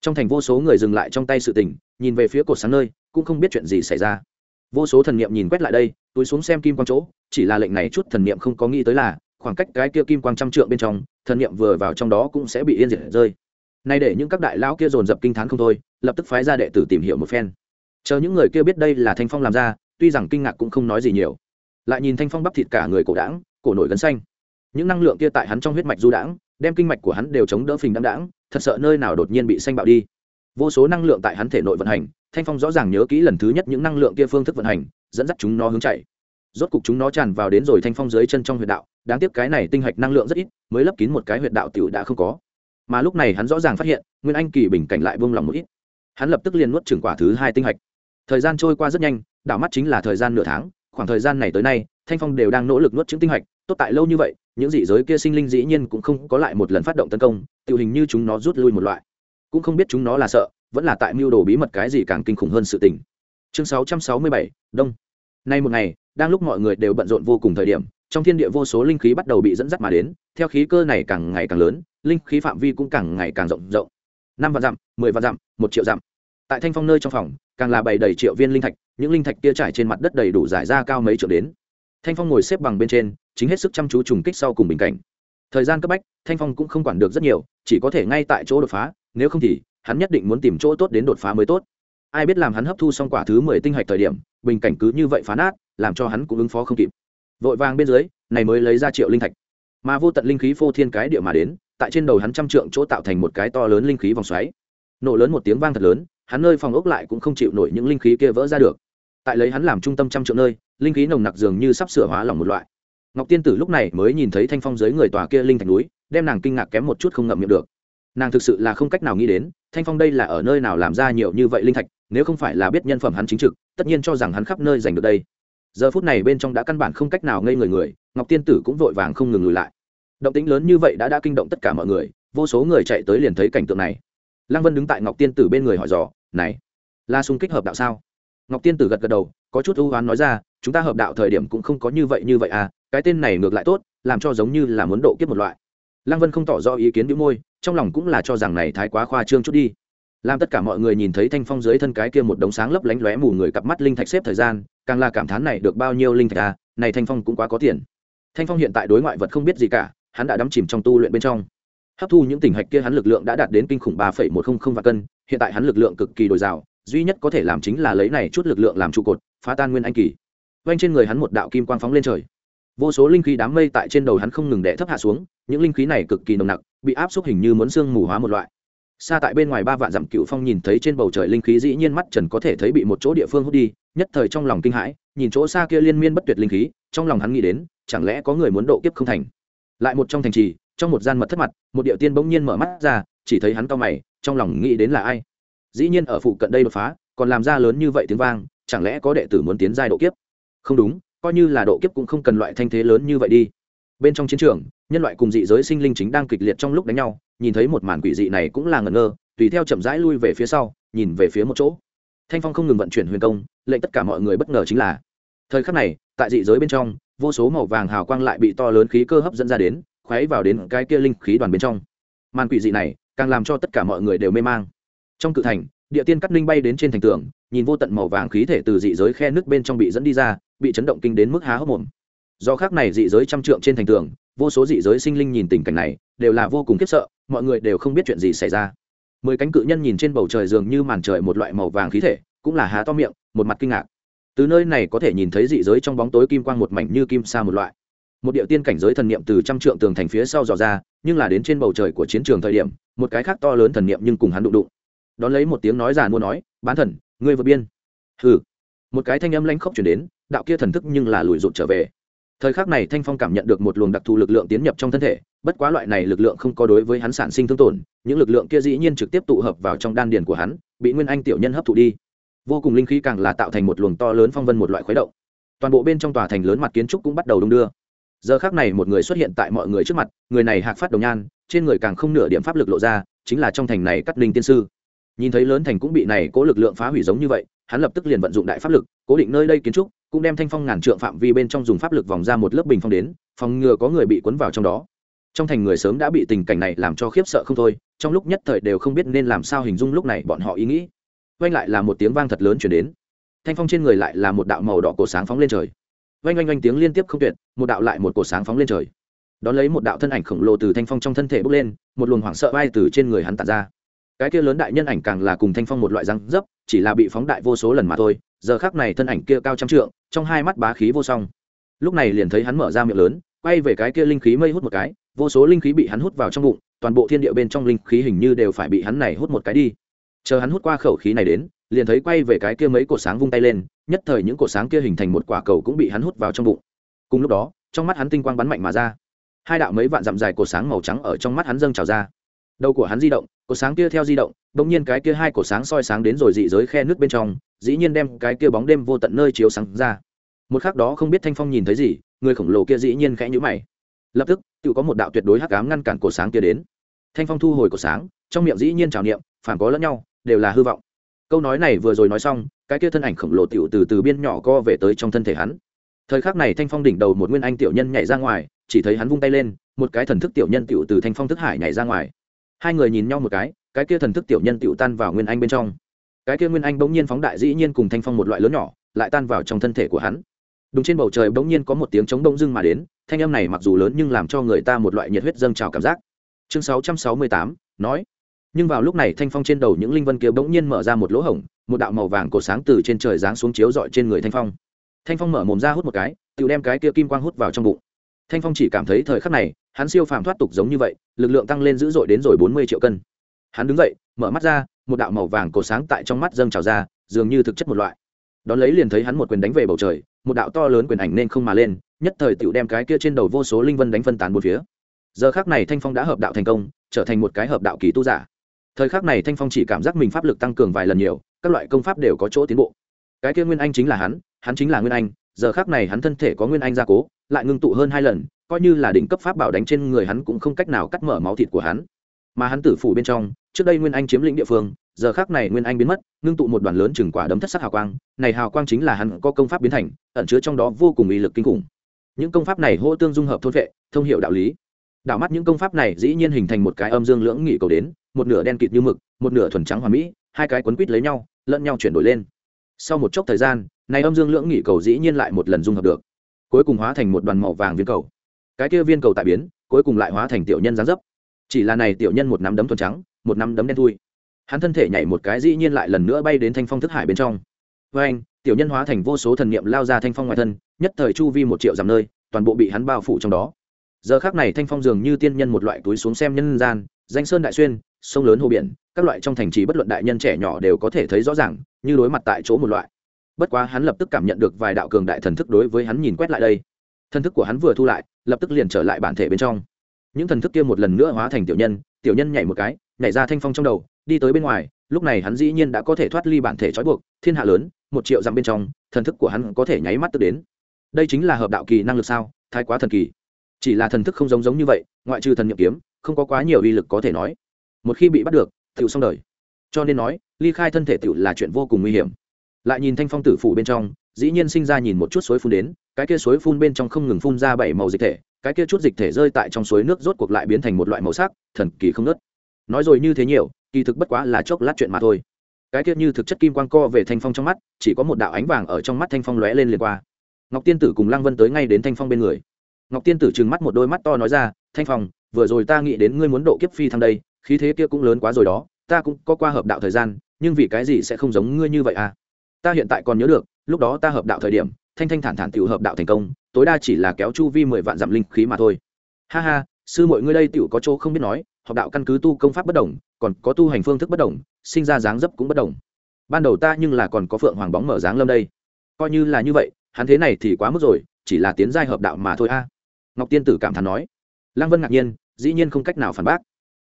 S1: Trong thành vô số người dừng lại trong tay sự tình, nhìn về phía cột sáng nơi, cũng không biết chuyện gì xảy ra. Vô số thần niệm nhìn quét lại đây, túi xuống xem kim quang chỗ, chỉ là lệnh này chút thần niệm không có nghĩ tới là, khoảng cách cái kia kim quang trăm trượng bên trong, thần niệm vừa vào trong đó cũng sẽ bị yên diệt rơi. Nay để những các đại lão kia dồn dập kinh thán không thôi, lập tức phái ra đệ tử tìm hiểu một phen. Chờ những người kia biết đây là thanh phong làm ra, tuy rằng kinh ngạc cũng không nói gì nhiều. Lại nhìn thanh phong bắp thịt cả người cổ đảng cổ nổi gân xanh. Những năng lượng kia tại hắn trong huyết mạch du đãng, đem kinh mạch của hắn đều chống đỡ phình đăng đãng, thật sợ nơi nào đột nhiên bị xanh bạo đi. Vô số năng lượng tại hắn thể nội vận hành, thanh phong rõ ràng nhớ kỹ lần thứ nhất những năng lượng kia phương thức vận hành, dẫn dắt chúng nó hướng chạy. Rốt cục chúng nó tràn vào đến rồi thanh phong dưới chân trong huyệt đạo, đáng tiếc cái này tinh hạch năng lượng rất ít, mới lấp kín một cái huyệt đạo tiểu đã không có. Mà lúc này hắn rõ ràng phát hiện, nguyên anh kỳ bình cảnh lại buông lòng một ít. Hắn lập tức liền nuốt trừng quả thứ hai tinh hạch. Thời gian trôi qua rất nhanh, đảo mắt chính là thời gian nửa tháng, khoảng thời gian này tới nay, thanh phong đều đang nỗ lực nuốt chứng tinh hạch tốt tại lâu như vậy những dị giới kia sinh linh dĩ nhiên cũng không có lại một lần phát động tấn công tự hình như chúng nó rút lui một loại. Cũng không biết chúng nó là sợ vẫn là tại mưu đồ bí mật cái gì càng kinh khủng hơn sự tình. Chương 667, đông. Nay một ngày đang lúc mọi người đều bận rộn vô cùng thời điểm trong thiên địa vô số linh khí bắt đầu bị dẫn dắt mà đến theo khí cơ này càng ngày càng lớn linh khí phạm vi cũng càng ngày càng rộng rộng. Năm vạn dặm mười vạn dặm một triệu dặm. Tại thanh phong nơi trong phòng càng là bày đầy triệu viên linh thạch những linh thạch kia trải trên mặt đất đầy đủ giải ra cao mấy triệu đến. Thanh phong ngồi xếp bằng bên trên chính hết sức chăm chú trùng kích sau cùng bình cảnh. Thời gian cấp bách, thanh phong cũng không quản được rất nhiều, chỉ có thể ngay tại chỗ đột phá, nếu không thì, hắn nhất định muốn tìm chỗ tốt đến đột phá mới tốt. Ai biết làm hắn hấp thu xong quả thứ mười tinh hạch thời điểm, bình cảnh cứ như vậy phá nát, làm cho hắn cũng ứng phó không kịp. Vội vàng bên dưới, này mới lấy ra triệu linh thạch. Mà vô tận linh khí phô thiên cái địa mà đến, tại trên đầu hắn trăm trượng chỗ tạo thành một cái to lớn linh khí vòng xoáy. Nổ lớn một tiếng vang thật lớn, hắn nơi phòng ốc lại cũng không chịu nổi những linh khí kia vỡ ra được. Tại lấy hắn làm trung tâm trăm trượng nơi, linh khí nồng nặc dường như sắp sửa hóa lỏng một loại ngọc tiên tử lúc này mới nhìn thấy thanh phong dưới người tòa kia linh thạch núi, đem nàng kinh ngạc kém một chút không ngậm miệng được. Nàng thực sự là không cách nào nghĩ đến, thanh phong đây là ở nơi nào làm ra nhiều như vậy linh thạch, nếu không phải là biết nhân phẩm hắn chính trực, tất nhiên cho rằng hắn khắp nơi giành được đây. Giờ phút này bên trong đã căn bản không cách nào ngây người người, ngọc tiên tử cũng vội vàng không ngừng lùi lại. Động tĩnh lớn như vậy đã đã kinh động tất cả mọi người, vô số người chạy tới liền thấy cảnh tượng này. Lăng vân đứng tại ngọc tiên tử bên người hỏi dò, này là xung kích hợp đạo sao? Ngọc tiên tử gật gật đầu, có chút ưu hoán nói ra, chúng ta hợp đạo thời điểm cũng không có như vậy như vậy à cái tên này ngược lại tốt, làm cho giống như là muốn độ kiếp một loại. Lăng vân không tỏ rõ ý kiến đĩu môi, trong lòng cũng là cho rằng này thái quá khoa trương chút đi. Làm tất cả mọi người nhìn thấy thanh phong dưới thân cái kia một đống sáng lấp lánh lóe mù người cặp mắt linh thạch xếp thời gian, càng là cảm thán này được bao nhiêu linh thạch à này thanh phong cũng quá có tiền. Thanh phong hiện tại đối ngoại vật không biết gì cả, hắn đã đắm chìm trong tu luyện bên trong. Hấp thu những tỉnh hạch kia hắn lực lượng đã đạt đến kinh khủng ba một trăm linh vạn cân, hiện tại hắn lực lượng cực kỳ dồi dào, duy nhất có thể làm chính là lấy này chút lực lượng làm trụ cột, phá tan nguyên anh kỳ. Quanh trên người hắn một đạo kim quang phóng lên trời vô số linh khí đám mây tại trên đầu hắn không ngừng đẻ thấp hạ xuống, những linh khí này cực kỳ nồng nặc, bị áp xúc hình như muốn xương mù hóa một loại. Xa tại bên ngoài ba vạn dặm cựu phong nhìn thấy trên bầu trời linh khí dĩ nhiên mắt trần có thể thấy bị một chỗ địa phương hút đi, nhất thời trong lòng kinh hãi, nhìn chỗ xa kia liên miên bất tuyệt linh khí, trong lòng hắn nghĩ đến, chẳng lẽ có người muốn độ kiếp không thành. Lại một trong thành trì, trong một gian mật thất mặt, một điệu tiên bỗng nhiên mở mắt ra, chỉ thấy hắn cao mày, trong lòng nghĩ đến là ai. Dĩ nhiên ở phụ cận đây đột phá, còn làm ra lớn như vậy tiếng vang, chẳng lẽ có đệ tử muốn tiến giai độ kiếp? Không đúng coi như là độ kiếp cũng không cần loại thanh thế lớn như vậy đi. Bên trong chiến trường, nhân loại cùng dị giới sinh linh chính đang kịch liệt trong lúc đánh nhau, nhìn thấy một màn quỷ dị này cũng là ngẩn ngơ, tùy theo chậm rãi lui về phía sau, nhìn về phía một chỗ. Thanh phong không ngừng vận chuyển huyền công, lệnh tất cả mọi người bất ngờ chính là, thời khắc này, tại dị giới bên trong, vô số màu vàng hào quang lại bị to lớn khí cơ hấp dẫn ra đến khoáy vào đến cái kia linh khí đoàn bên trong. Màn quỷ dị này, càng làm cho tất cả mọi người đều mê mang. Trong cự thành, địa tiên cắt linh bay đến trên thành tường, nhìn vô tận màu vàng khí thể từ dị giới khe nước bên trong bị dẫn đi ra bị chấn động kinh đến mức há hốc mồm. Do khác này dị giới trăm trượng trên thành tường, vô số dị giới sinh linh nhìn tình cảnh này, đều là vô cùng khiếp sợ, mọi người đều không biết chuyện gì xảy ra. Mười cánh cự nhân nhìn trên bầu trời dường như màn trời một loại màu vàng khí thể, cũng là há to miệng, một mặt kinh ngạc. Từ nơi này có thể nhìn thấy dị giới trong bóng tối kim quang một mảnh như kim sa một loại. Một địa tiên cảnh giới thần niệm từ trăm trượng tường thành phía sau dò ra, nhưng là đến trên bầu trời của chiến trường thời điểm, một cái khác to lớn thần niệm nhưng cùng hắn đụng đụng. Đón lấy một tiếng nói giàn mua nói, bán thần, ngươi vượt biên. Hừ. Một cái thanh âm lanh khốc chuyển đến đạo kia thần thức nhưng là lùi rụt trở về. Thời khắc này thanh phong cảm nhận được một luồng đặc thù lực lượng tiến nhập trong thân thể, bất quá loại này lực lượng không có đối với hắn sản sinh thương tổn, những lực lượng kia dĩ nhiên trực tiếp tụ hợp vào trong đan điền của hắn, bị nguyên anh tiểu nhân hấp thụ đi. Vô cùng linh khí càng là tạo thành một luồng to lớn phong vân một loại khuấy động. Toàn bộ bên trong tòa thành lớn mặt kiến trúc cũng bắt đầu đông đưa. Giờ khác này một người xuất hiện tại mọi người trước mặt, người này hạc phát đồng nhan, trên người càng không nửa điểm pháp lực lộ ra, chính là trong thành này cắt linh tiên sư. Nhìn thấy lớn thành cũng bị này cố lực lượng phá hủy giống như vậy hắn lập tức liền vận dụng đại pháp lực, cố định nơi đây kiến trúc, cũng đem thanh phong ngàn trượng phạm vi bên trong dùng pháp lực vòng ra một lớp bình phong đến, phòng ngừa có người bị cuốn vào trong đó. Trong thành người sớm đã bị tình cảnh này làm cho khiếp sợ không thôi, trong lúc nhất thời đều không biết nên làm sao hình dung lúc này bọn họ ý nghĩ. Oanh lại là một tiếng vang thật lớn chuyển đến. Thanh phong trên người lại là một đạo màu đỏ cổ sáng phóng lên trời. Oanh oanh oanh tiếng liên tiếp không tuyệt, một đạo lại một cổ sáng phóng lên trời. Đón lấy một đạo thân ảnh khổng lồ từ thanh phong trong thân thể bốc lên, một luồng hoảng sợ bay từ trên người hắn tạt ra cái kia lớn đại nhân ảnh càng là cùng thanh phong một loại răng dấp, chỉ là bị phóng đại vô số lần mà thôi, giờ khác này thân ảnh kia cao trăm trượng, trong hai mắt bá khí vô song. Lúc này liền thấy hắn mở ra miệng lớn, quay về cái kia linh khí mây hút một cái, vô số linh khí bị hắn hút vào trong bụng, toàn bộ thiên địa bên trong linh khí hình như đều phải bị hắn này hút một cái đi. Chờ hắn hút qua khẩu khí này đến, liền thấy quay về cái kia mấy cột sáng vung tay lên, nhất thời những cột sáng kia hình thành một quả cầu cũng bị hắn hút vào trong bụng. Cùng lúc đó, trong mắt hắn tinh quang bắn mạnh mà ra. Hai đạo mấy vạn dặm dài cột sáng màu trắng ở trong mắt hắn dâng trào ra đầu của hắn di động, cột sáng kia theo di động, bỗng nhiên cái kia hai cột sáng soi sáng đến rồi dị giới khe nước bên trong, dĩ nhiên đem cái kia bóng đêm vô tận nơi chiếu sáng ra. Một khắc đó không biết thanh phong nhìn thấy gì, người khổng lồ kia dĩ nhiên khẽ nhữ mày. Lập tức tự có một đạo tuyệt đối hắc ám ngăn cản cột sáng kia đến. Thanh phong thu hồi cột sáng, trong miệng dĩ nhiên trào niệm, phản có lẫn nhau, đều là hư vọng. Câu nói này vừa rồi nói xong, cái kia thân ảnh khổng lồ tiểu từ từ biên nhỏ co về tới trong thân thể hắn. Thời khắc này thanh phong đỉnh đầu một nguyên anh tiểu nhân nhảy ra ngoài, chỉ thấy hắn vung tay lên, một cái thần thức tiểu nhân tiểu từ thanh phong thức hải nhảy ra ngoài hai người nhìn nhau một cái cái kia thần thức tiểu nhân tiểu tan vào nguyên anh bên trong. Cái kia nguyên anh bỗng nhiên phóng đại dĩ nhiên cùng thanh phong một loại lớn nhỏ, lại tan vào trong thân thể của hắn. Đúng trên bầu trời bỗng nhiên có một tiếng trống đông dưng mà đến, thanh âm này mặc dù lớn nhưng làm cho người ta một loại nhiệt huyết dâng trào cảm giác. Chương sáu trăm sáu mươi tám, nói. Nhưng vào lúc này thanh phong trên đầu những linh vân kia bỗng nhiên mở ra một lỗ hổng, một đạo màu vàng cổ sáng từ trên trời giáng xuống chiếu dọi trên người thanh phong. Thanh phong mở mồm ra hút một cái tự đem cái kia kim quang hút vào trong bụng. Thanh phong chỉ cảm thấy thời khắc này hắn siêu phàm thoát tục giống như vậy, lực lượng tăng lên dữ dội đến rồi bốn mươi triệu cân. Hắn đứng dậy, mở mắt ra, một đạo màu vàng cổ sáng tại trong mắt dâng trào ra, dường như thực chất một loại. Đón lấy liền thấy hắn một quyền đánh về bầu trời, một đạo to lớn quyền ảnh nên không mà lên, nhất thời tựu đem cái kia trên đầu vô số linh vân đánh phân tán một phía. Giờ khác này thanh phong đã hợp đạo thành công, trở thành một cái hợp đạo kỳ tu giả. Thời khắc này thanh phong chỉ cảm giác mình pháp lực tăng cường vài lần nhiều, các loại công pháp đều có chỗ tiến bộ. Cái kia nguyên anh chính là hắn hắn chính là nguyên anh, giờ khác này hắn thân thể có nguyên anh gia cố, lại ngưng tụ hơn hai lần coi như là đỉnh cấp pháp bảo đánh trên người hắn cũng không cách nào cắt mở máu thịt của hắn. Mà hắn tử phủ bên trong, trước đây nguyên anh chiếm lĩnh địa phương, giờ khác này nguyên anh biến mất, ngưng tụ một đoàn lớn chừng quả đấm thất sắc hào quang. Này hào quang chính là hắn có công pháp biến thành, ẩn chứa trong đó vô cùng uy lực kinh khủng. Những công pháp này hô tương dung hợp thôn vệ, thông hiệu đạo lý. Đảo mắt những công pháp này dĩ nhiên hình thành một cái âm dương lưỡng nghị cầu đến, một nửa đen kịt như mực, một nửa thuần trắng hoàn mỹ, hai cái quấn quít lấy nhau, lẫn nhau chuyển đổi lên. Sau một chốc thời gian, này âm dương lưỡng nghị cầu dĩ nhiên lại một lần dung hợp được, cuối cùng hóa thành một đoàn màu vàng viên cầu cái kia viên cầu tại biến, cuối cùng lại hóa thành tiểu nhân gián dấp. Chỉ là này tiểu nhân một nắm đấm thuần trắng, một nắm đấm đen thui. Hắn thân thể nhảy một cái dĩ nhiên lại lần nữa bay đến thanh phong thức hải bên trong. Với anh, tiểu nhân hóa thành vô số thần niệm lao ra thanh phong ngoài thân, nhất thời chu vi một triệu dặm nơi, toàn bộ bị hắn bao phủ trong đó. Giờ khác này thanh phong dường như tiên nhân một loại túi xuống xem nhân gian, danh sơn đại xuyên, sông lớn hồ biển, các loại trong thành trì bất luận đại nhân trẻ nhỏ đều có thể thấy rõ ràng, như đối mặt tại chỗ một loại. Bất quá hắn lập tức cảm nhận được vài đạo cường đại thần thức đối với hắn nhìn quét lại đây. Thần thức của hắn vừa thu lại lập tức liền trở lại bản thể bên trong. Những thần thức kia một lần nữa hóa thành tiểu nhân tiểu nhân nhảy một cái, nhảy ra thanh phong trong đầu, đi tới bên ngoài, lúc này hắn dĩ nhiên đã có thể thoát ly bản thể trói buộc, thiên hạ lớn, một triệu dặm bên trong, thần thức của hắn có thể nháy mắt tức đến. Đây chính là hợp đạo kỳ năng lực sao, thái quá thần kỳ. Chỉ là thần thức không giống giống như vậy, ngoại trừ thần nhậm kiếm, không có quá nhiều uy lực có thể nói. Một khi bị bắt được tựu xong đời. Cho nên nói, ly khai thân thể tựu là chuyện vô cùng nguy hiểm. Lại nhìn thanh phong tử phủ bên trong dĩ nhiên sinh ra nhìn một chút suối phun đến, cái kia suối phun bên trong không ngừng phun ra bảy màu dịch thể, cái kia chút dịch thể rơi tại trong suối nước rốt cuộc lại biến thành một loại màu sắc, thần kỳ không nớt nói rồi như thế nhiều, kỳ thực bất quá là chốc lát chuyện mà thôi. Cái kia như thực chất kim quang co về thanh phong trong mắt, chỉ có một đạo ánh vàng ở trong mắt thanh phong lóe lên liền qua. Ngọc tiên tử cùng lăng vân tới ngay đến thanh phong bên người. Ngọc tiên tử trừng mắt một đôi mắt to nói ra, thanh phong, vừa rồi ta nghĩ đến ngươi muốn độ kiếp phi thăng đây, khí thế kia cũng lớn quá rồi đó, ta cũng có qua hợp đạo thời gian, nhưng vì cái gì sẽ không giống ngươi như vậy à? Ta hiện tại còn nhớ được, lúc đó ta hợp đạo thời điểm, thanh thanh thản thản tiểu hợp đạo thành công, tối đa chỉ là kéo chu vi mười vạn dặm linh khí mà thôi. Ha ha, sư mọi ngươi đây tiểu có chỗ không biết nói, hợp đạo căn cứ tu công pháp bất đồng, còn có tu hành phương thức bất đồng, sinh ra dáng dấp cũng bất đồng. Ban đầu ta nhưng là còn có phượng hoàng bóng mở dáng lâm đây. Coi như là như vậy, hắn thế này thì quá mức rồi, chỉ là tiến giai hợp đạo mà thôi a. Ngọc tiên tử cảm thán nói. Lăng vân ngạc nhiên, dĩ nhiên không cách nào phản bác.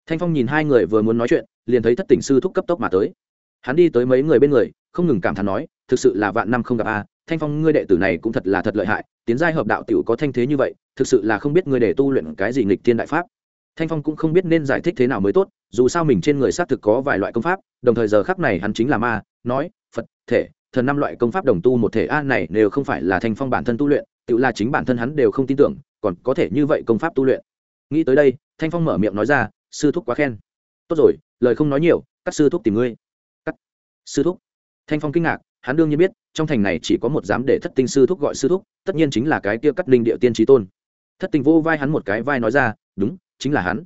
S1: Thanh phong nhìn hai người vừa muốn nói chuyện, liền thấy thất tỉnh sư thúc cấp tốc mà tới. Hắn đi tới mấy người bên người không ngừng cảm thán nói, thực sự là vạn năm không gặp a, thanh phong ngươi đệ tử này cũng thật là thật lợi hại, tiến giai hợp đạo t i ể u có thanh thế như vậy, thực sự là không biết ngươi để tu luyện cái gì nghịch thiên đại pháp. Thanh phong cũng không biết nên giải thích thế nào mới tốt, dù sao mình trên người xác thực có vài loại công pháp, đồng thời giờ khắc này hắn chính là ma, nói, phật, thể, thần năm loại công pháp đồng tu một thể a, này đều không phải là thanh phong bản thân tu luyện tự là chính bản thân hắn đều không tin tưởng, còn có thể như vậy công pháp tu luyện. Nghĩ tới đây, thanh phong mở miệng nói ra, sư thúc quá khen. Tốt rồi, lời không nói nhiều, các sư thúc tìm ngươi. Cắt sư thúc? Thanh phong kinh ngạc, hắn đương nhiên biết, trong thành này chỉ có một dám để thất tinh sư thúc gọi sư thúc, tất nhiên chính là cái kia cắt linh địa tiên trí tôn. Thất tinh vô vai hắn một cái vai nói ra, đúng, chính là hắn.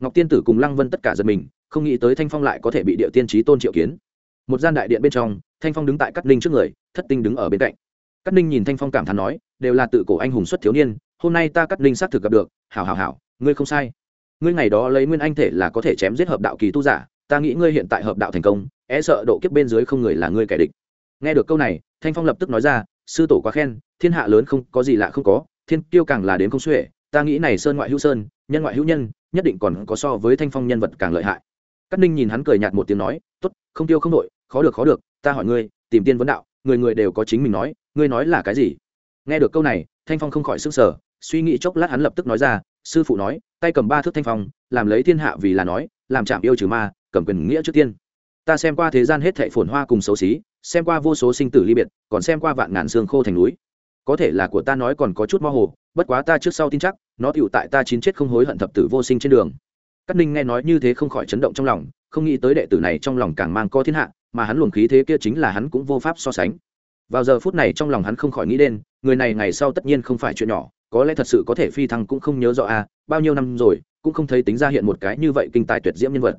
S1: Ngọc tiên tử cùng lăng vân tất cả giật mình, không nghĩ tới thanh phong lại có thể bị địa tiên trí tôn triệu kiến. Một gian đại điện bên trong, thanh phong đứng tại cắt linh trước người, thất tinh đứng ở bên cạnh. Cắt linh nhìn thanh phong cảm thán nói, đều là tự cổ anh hùng xuất thiếu niên, hôm nay ta cắt linh xác thực gặp được, hảo hảo hảo, ngươi không sai. Ngươi ngày đó lấy nguyên anh thể là có thể chém giết hợp đạo kỳ tu giả, ta nghĩ ngươi hiện tại hợp đạo thành công e sợ độ kiếp bên dưới không người là ngươi kẻ địch. Nghe được câu này, thanh phong lập tức nói ra, sư tổ quá khen, thiên hạ lớn không có gì lạ không có, thiên kiêu càng là đến không xuể, ta nghĩ này sơn ngoại hữu sơn, nhân ngoại hữu nhân, nhất định còn có so với thanh phong nhân vật càng lợi hại. Cát ninh nhìn hắn cười nhạt một tiếng nói t ố t không tiêu không đội, khó được khó được, ta hỏi ngươi, tìm tiên vấn đạo, người người đều có chính mình nói, ngươi nói là cái gì? Nghe được câu này, thanh phong không khỏi s ư n g sở suy nghĩ chốc lát hắn lập tức nói ra, sư phụ nói, tay cầm ba thước thanh phong, làm lấy thiên hạ vì là nói, làm chạm yêu trừ ma, cầm quyền nghĩa trước tiên ta xem qua thế gian hết thệ phồn hoa cùng xấu xí xem qua vô số sinh tử ly biệt còn xem qua vạn ngàn xương khô thành núi. Có thể là của ta nói còn có chút mơ hồ bất quá ta trước sau tin chắc nó tựu tại ta chín chết không hối hận thập tử vô sinh trên đường. Cát ninh nghe nói như thế không khỏi chấn động trong lòng không nghĩ tới đệ tử này trong lòng càng mang co thiên hạ mà hắn luồng khí thế kia chính là hắn cũng vô pháp so sánh. Vào giờ phút này trong lòng hắn không khỏi nghĩ đến người này ngày sau tất nhiên không phải chuyện nhỏ có lẽ thật sự có thể phi thăng cũng không nhớ rõ a à, bao nhiêu năm rồi cũng không thấy tính ra hiện một cái như vậy kinh tài tuyệt diễm nhân vật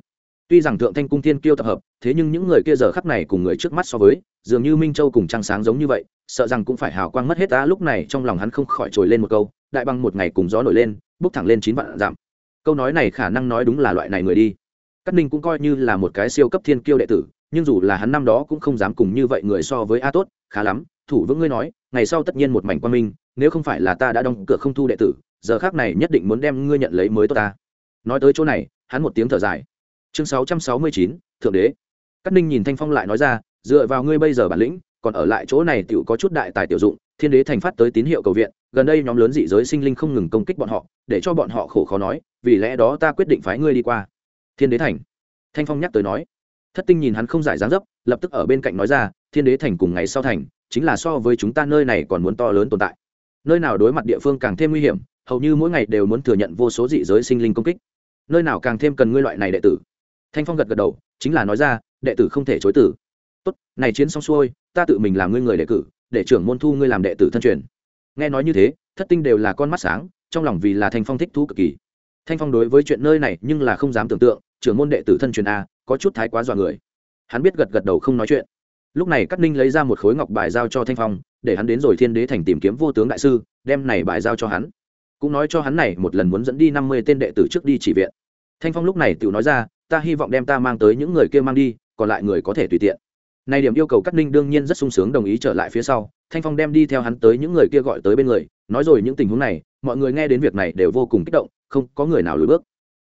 S1: tuy rằng thượng thanh cung thiên kiêu tập hợp, thế nhưng những người kia giờ khắp này cùng người trước mắt so với, dường như minh châu cùng trăng sáng giống như vậy, sợ rằng cũng phải hào quang mất hết ta lúc này trong lòng hắn không khỏi trồi lên một câu, đại băng một ngày cùng gió nổi lên bốc thẳng lên chín vạn giảm câu nói này khả năng nói đúng là loại này người đi. Cát ninh cũng coi như là một cái siêu cấp thiên kiêu đệ tử, nhưng dù là hắn năm đó cũng không dám cùng như vậy người so với a tốt, khá lắm, thủ vững ngươi nói, ngày sau tất nhiên một mảnh quan minh, nếu không phải là ta đã đóng cửa không thu đệ tử, giờ khác này nhất định muốn đem ngươi nhận lấy mới tốt ta. Nói tới chỗ này, hắn một tiếng thở dài chương sáu trăm sáu mươi chín, thượng đế. Cát ninh nhìn thanh phong lại nói ra, dựa vào ngươi bây giờ bản lĩnh, còn ở lại chỗ này tựu có chút đại tài tiểu dụng, thiên đế thành phát tới tín hiệu cầu viện, gần đây nhóm lớn dị giới sinh linh không ngừng công kích bọn họ, để cho bọn họ khổ khó nói, vì lẽ đó ta quyết định phái ngươi đi qua. Thiên đế thành. Thanh phong nhắc tới nói. Thất tinh nhìn hắn không giải dáng dấp, lập tức ở bên cạnh nói ra, thiên đế thành cùng ngày sau thành, chính là so với chúng ta nơi này còn muốn to lớn tồn tại. Nơi nào đối mặt địa phương càng thêm nguy hiểm, hầu như mỗi ngày đều muốn thừa nhận vô số dị giới sinh linh công kích. Nơi nào càng thêm cần ngươi loại này đệ tử thanh phong gật gật đầu, chính là nói ra, đệ tử không thể chối tử tốt, này chiến xong xuôi, ta tự mình làm ngươi người đệ cử, để trưởng môn thu ngươi làm đệ tử thân truyền. Nghe nói như thế, thất tinh đều là con mắt sáng, trong lòng vì là thanh phong thích thú cực kỳ. Thanh phong đối với chuyện nơi này nhưng là không dám tưởng tượng, trưởng môn đệ tử thân truyền a, có chút thái quá dọa người. Hắn biết gật gật đầu không nói chuyện. Lúc này cát ninh lấy ra một khối ngọc bài giao cho thanh phong, để hắn đến rồi thiên đế thành tìm kiếm vô tướng đại sư, đem này bài giao cho hắn. Cũng nói cho hắn này, một lần muốn dẫn đi năm mươi tên đệ tử trước đi chỉ viện. Thanh phong lúc này tự nói ra ta hy vọng đem ta mang tới những người kia mang đi, còn lại người có thể tùy tiện. Này điểm yêu cầu cắt ninh đương nhiên rất sung sướng đồng ý trở lại phía sau, thanh phong đem đi theo hắn tới những người kia gọi tới bên người, nói rồi những tình huống này, mọi người nghe đến việc này đều vô cùng kích động, không có người nào lùi bước.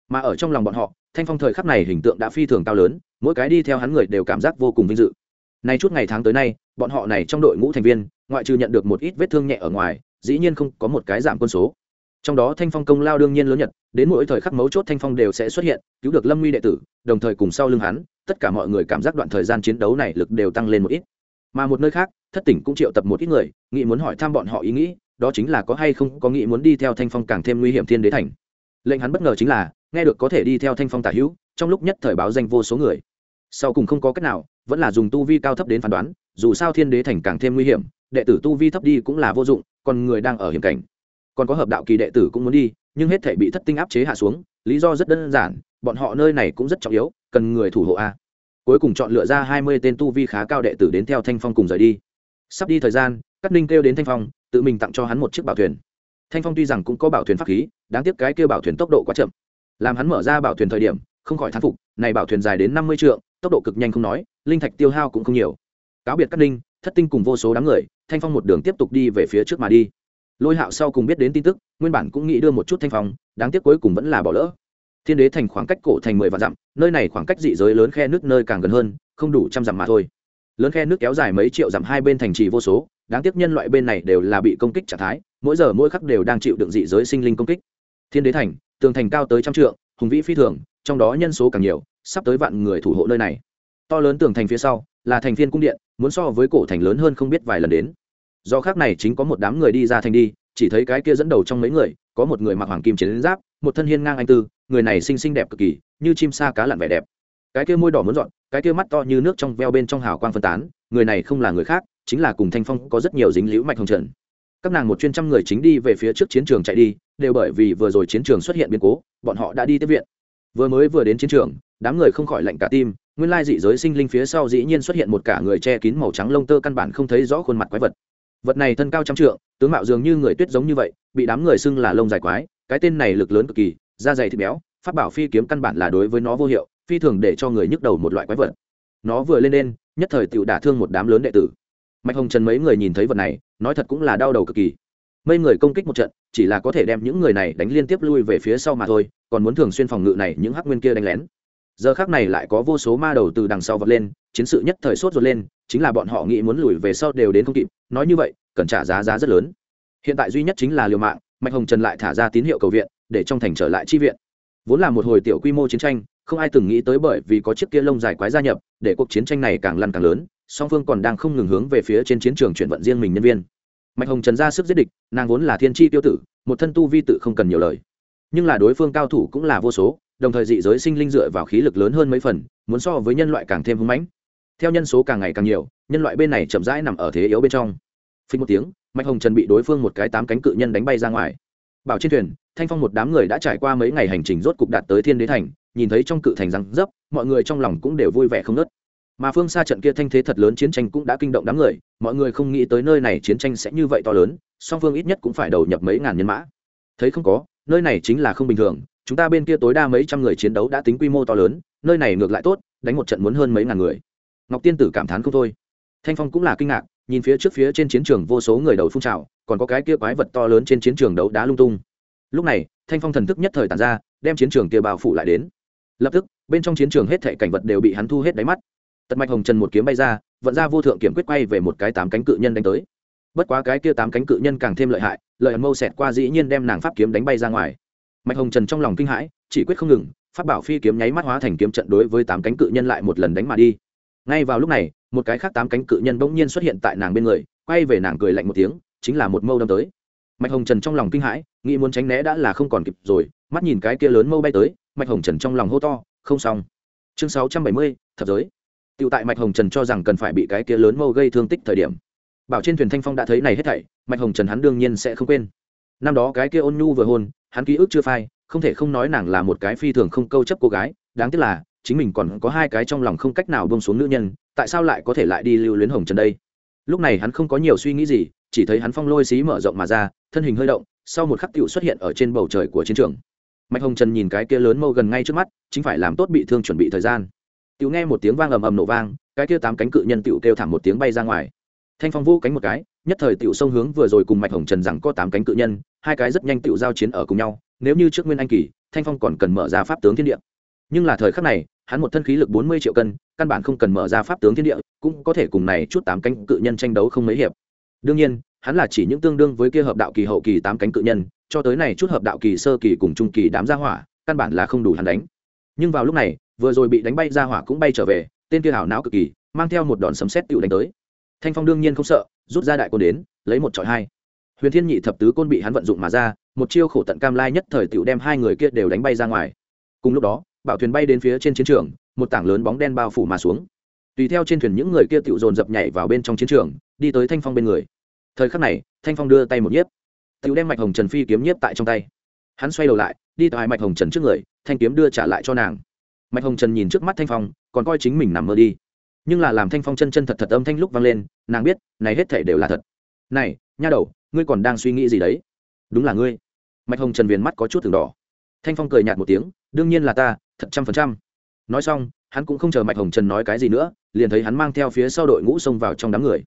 S1: Mà ở trong lòng bọn họ, thanh phong thời khắc này hình tượng đã phi thường cao lớn, mỗi cái đi theo hắn người đều cảm giác vô cùng vinh dự. Nay chút ngày tháng tới nay, bọn họ này trong đội ngũ thành viên, ngoại trừ nhận được một ít vết thương nhẹ ở ngoài, dĩ nhiên không có một cái giảm quân số trong đó thanh phong công lao đương nhiên lớn nhất, đến mỗi thời khắc mấu chốt thanh phong đều sẽ xuất hiện, cứu được lâm nguy đệ tử, đồng thời cùng sau lưng hắn, tất cả mọi người cảm giác đoạn thời gian chiến đấu này lực đều tăng lên một ít. Mà một nơi khác, thất tỉnh cũng triệu tập một ít người nghĩ muốn hỏi thăm bọn họ ý nghĩ, đó chính là có hay không có nghĩ muốn đi theo thanh phong càng thêm nguy hiểm thiên đế thành. Lệnh hắn bất ngờ chính là, nghe được có thể đi theo thanh phong tả hữu, trong lúc nhất thời báo danh vô số người. Sau cùng không có cách nào, vẫn là dùng tu vi cao thấp đến phán đoán, dù sao thiên đế thành càng thêm nguy hiểm, đệ tử tu vi thấp đi cũng là vô dụng, còn người đang ở hiểm cảnh còn có hợp đạo kỳ đệ tử cũng muốn đi, nhưng hết thể bị thất tinh áp chế hạ xuống, lý do rất đơn giản, bọn họ nơi này cũng rất trọng yếu, cần người thủ hộ a. Cuối cùng chọn lựa ra hai mươi tên tu vi khá cao đệ tử đến theo thanh phong cùng rời đi. Sắp đi thời gian, cát ninh kêu đến thanh phong, tự mình tặng cho hắn một chiếc bảo thuyền. Thanh phong tuy rằng cũng có bảo thuyền pháp khí, đáng tiếc cái kêu bảo thuyền tốc độ quá chậm. Làm hắn mở ra bảo thuyền thời điểm, không khỏi thán phục, này bảo thuyền dài đến năm mươi trượng, tốc độ cực nhanh không nói, linh thạch tiêu hao cũng không nhiều. Cáo biệt cát ninh, thất tinh cùng vô số đám người, thanh phong một đường tiếp tục đi về phía trước mà đi lôi hạo sau cùng biết đến tin tức, nguyên bản cũng nghĩ đưa một chút thanh phong, đáng tiếc cuối cùng vẫn là bỏ lỡ. Thiên đế thành khoảng cách cổ thành mười vạn dặm, nơi này khoảng cách dị giới lớn khe nước nơi càng gần hơn, không đủ trăm dặm mà thôi. Lớn khe nước kéo dài mấy triệu dặm hai bên thành trì vô số, đáng tiếc nhân loại bên này đều là bị công kích trạng thái, mỗi giờ mỗi khắc đều đang chịu đựng dị giới sinh linh công kích. Thiên đế thành, tường thành cao tới trăm trượng, hùng vĩ phi thường, trong đó nhân số càng nhiều, sắp tới vạn người thủ hộ nơi này. To lớn tường thành phía sau, là thành viên cung điện, muốn so với cổ thành lớn hơn không biết vài lần đến do khác này chính có một đám người đi ra thành đi, chỉ thấy cái kia dẫn đầu trong mấy người, có một người mặc hoàng kim chiến giáp, một thân hiên ngang anh tư, người này xinh xinh đẹp cực kỳ, như chim sa cá lặn vẻ đẹp. Cái kia môi đỏ muốn dọn, cái kia mắt to như nước trong veo bên trong hào quang phân tán, người này không là người khác, chính là cùng thanh phong có rất nhiều dính liễu mạch hồng trần. Các nàng một chuyên trăm người chính đi về phía trước chiến trường chạy đi, đều bởi vì vừa rồi chiến trường xuất hiện biến cố, bọn họ đã đi tiếp viện. Vừa mới vừa đến chiến trường, đám người không khỏi lạnh cả tim, nguyên lai dị giới sinh linh phía sau dĩ nhiên xuất hiện một cả người che kín màu trắng lông tơ căn bản không thấy rõ khuôn mặt quái vật vật này thân cao trăm trượng, tướng mạo dường như người tuyết giống như vậy, bị đám người xưng là lông dài quái, cái tên này lực lớn cực kỳ, da dày thịt béo phát bảo phi kiếm căn bản là đối với nó vô hiệu, phi thường để cho người nhức đầu một loại quái vật. Nó vừa lên lên, nhất thời tựu đả thương một đám lớn đệ tử. Mạch hồng trần mấy người nhìn thấy vật này, nói thật cũng là đau đầu cực kỳ. Mấy người công kích một trận, chỉ là có thể đem những người này đánh liên tiếp lui về phía sau mà thôi, còn muốn thường xuyên phòng ngự này những hắc nguyên kia đánh lén. Giờ khác này lại có vô số ma đầu từ đằng sau vật lên chiến sự nhất thời sốt ruột lên, chính là bọn họ nghĩ muốn lùi về sau đều đến không kịp, nói như vậy, cần trả giá giá rất lớn. Hiện tại duy nhất chính là liều mạng, mạch hồng trần lại thả ra tín hiệu cầu viện, để trong thành trở lại chi viện. Vốn là một hồi tiểu quy mô chiến tranh, không ai từng nghĩ tới bởi vì có chiếc kia lông dài quái gia nhập, để cuộc chiến tranh này càng lăn càng lớn, song phương còn đang không ngừng hướng về phía trên chiến trường chuyển vận riêng mình nhân viên. Mạch hồng trần ra sức giết địch, nàng vốn là thiên tri tiêu tử, một thân tu vi tự không cần nhiều lời. Nhưng là đối phương cao thủ cũng là vô số, đồng thời dị giới sinh linh dựa vào khí lực lớn hơn mấy phần, muốn so với nhân loại càng thêm hưng mãnh theo nhân số càng ngày càng nhiều, nhân loại bên này chậm rãi nằm ở thế yếu bên trong. Phí một tiếng, mạch hồng trần bị đối phương một cái tám cánh cự nhân đánh bay ra ngoài. Bảo trên thuyền, thanh phong một đám người đã trải qua mấy ngày hành trình rốt cục đạt tới thiên đế thành, nhìn thấy trong cự thành răng dấp, mọi người trong lòng cũng đều vui vẻ không nớt mà phương xa trận kia thanh thế thật lớn chiến tranh cũng đã kinh động đám người, mọi người không nghĩ tới nơi này chiến tranh sẽ như vậy to lớn, song phương ít nhất cũng phải đầu nhập mấy ngàn nhân mã. Thấy không có, nơi này chính là không bình thường, chúng ta bên kia tối đa mấy trăm người chiến đấu đã tính quy mô to lớn, nơi này ngược lại tốt, đánh một trận muốn hơn mấy ngàn người ngọc tiên tử cảm thán không thôi. Thanh phong cũng là kinh ngạc, nhìn phía trước phía trên chiến trường vô số người đầu phun trào, còn có cái kia quái vật to lớn trên chiến trường đấu đá lung tung. Lúc này, thanh phong thần thức nhất thời tàn ra, đem chiến trường kia bao phủ lại đến. Lập tức, bên trong chiến trường hết thệ cảnh vật đều bị hắn thu hết đáy mắt. Tật mạch hồng trần một kiếm bay ra, vận ra vô thượng kiểm quyết quay về một cái tám cánh cự nhân đánh tới. Bất quá cái kia tám cánh cự nhân càng thêm lợi hại, lợi ẩn mâu xẹt qua dĩ nhiên đem nàng pháp kiếm đánh bay ra ngoài. Mạch hồng trần trong lòng kinh hãi, chỉ quyết không ngừng, pháp bảo phi kiếm nháy mắt hóa thành kiếm trận đối với tám cánh cự nhân lại một lần đánh mà đi ngay vào lúc này, một cái khác tám cánh cự nhân bỗng nhiên xuất hiện tại nàng bên người, quay về nàng cười lạnh một tiếng, chính là một mâu đâm tới. Mạch hồng trần trong lòng kinh hãi, nghĩ muốn tránh né đã là không còn kịp rồi, mắt nhìn cái kia lớn mâu bay tới, mạch hồng trần trong lòng hô to, không xong. Chương sáu trăm bảy mươi, thập giới. Tựu tại mạch hồng trần cho rằng cần phải bị cái kia lớn mâu gây thương tích thời điểm. Bảo trên thuyền thanh phong đã thấy này hết thảy, mạch hồng trần hắn đương nhiên sẽ không quên. Năm đó cái kia ôn nhu vừa hôn, hắn ký ức chưa phai, không thể không nói nàng là một cái phi thường không câu chấp cô gái, đáng tiếc là chính mình còn có hai cái trong lòng không cách nào bông xuống nữ nhân, tại sao lại có thể lại đi lưu luyến hồng trần đây? Lúc này hắn không có nhiều suy nghĩ gì, chỉ thấy hắn phong lôi xí mở rộng mà ra, thân hình hơi động, sau một khắc tựu xuất hiện ở trên bầu trời của chiến trường. Mạch hồng trần nhìn cái kia lớn mâu gần ngay trước mắt, chính phải làm tốt bị thương chuẩn bị thời gian. Tựu nghe một tiếng vang ầm ầm nổ vang, cái kia tám cánh cự nhân tựu kêu thảm một tiếng bay ra ngoài. Thanh phong vũ cánh một cái, nhất thời tựu sông hướng vừa rồi cùng mạch hồng trần rằng có tám cánh cự nhân, hai cái rất nhanh tựu giao chiến ở cùng nhau, nếu như trước nguyên anh kỳ, thanh phong còn cần mở ra pháp tướng thiên địa nhưng là thời khắc này, hắn một thân khí lực bốn mươi triệu cân, căn bản không cần mở ra pháp tướng thiên địa, cũng có thể cùng này chút tám cánh cự nhân tranh đấu không mấy hiệp. Đương nhiên, hắn là chỉ những tương đương với kia hợp đạo kỳ hậu kỳ tám cánh cự nhân, cho tới này chút hợp đạo kỳ sơ kỳ cùng trung kỳ đám gia hỏa, căn bản là không đủ hắn đánh. Nhưng vào lúc này, vừa rồi bị đánh bay gia hỏa cũng bay trở về, tên kia hảo não cực kỳ, mang theo một đòn sấm sét tựu đánh tới. Thanh phong đương nhiên không sợ, rút ra đại côn đến, lấy một trọi hai. Huyền thiên nhị thập tứ côn bị hắn vận dụng mà ra, một chiêu khổ tận cam lai nhất thời tựu đem hai người kia đều đánh bay ra ngoài. Cùng lúc đó bảo thuyền bay đến phía trên chiến trường, một tảng lớn bóng đen bao phủ mà xuống. Tùy theo trên thuyền những người kia tựu dồn dập nhảy vào bên trong chiến trường, đi tới thanh phong bên người. Thời khắc này, thanh phong đưa tay một nhiếp. Tựu đem mạch hồng trần phi kiếm nhiếp tại trong tay. Hắn xoay đầu lại, đi tại mạch hồng trần trước người, thanh kiếm đưa trả lại cho nàng. Mạch hồng trần nhìn trước mắt thanh phong, còn coi chính mình nằm mơ đi. Nhưng là làm thanh phong chân chân thật thật âm thanh lúc vang lên, nàng biết, này hết thể đều là thật. Này, nha đầu, ngươi còn đang suy nghĩ gì đấy? Đúng là ngươi. Mạch hồng trần viền mắt có chút từng đỏ thanh phong cười nhạt một tiếng, đương nhiên là ta, thật trăm phần trăm. Nói xong, hắn cũng không chờ mạch hồng trần nói cái gì nữa, liền thấy hắn mang theo phía sau đội ngũ xông vào trong đám người.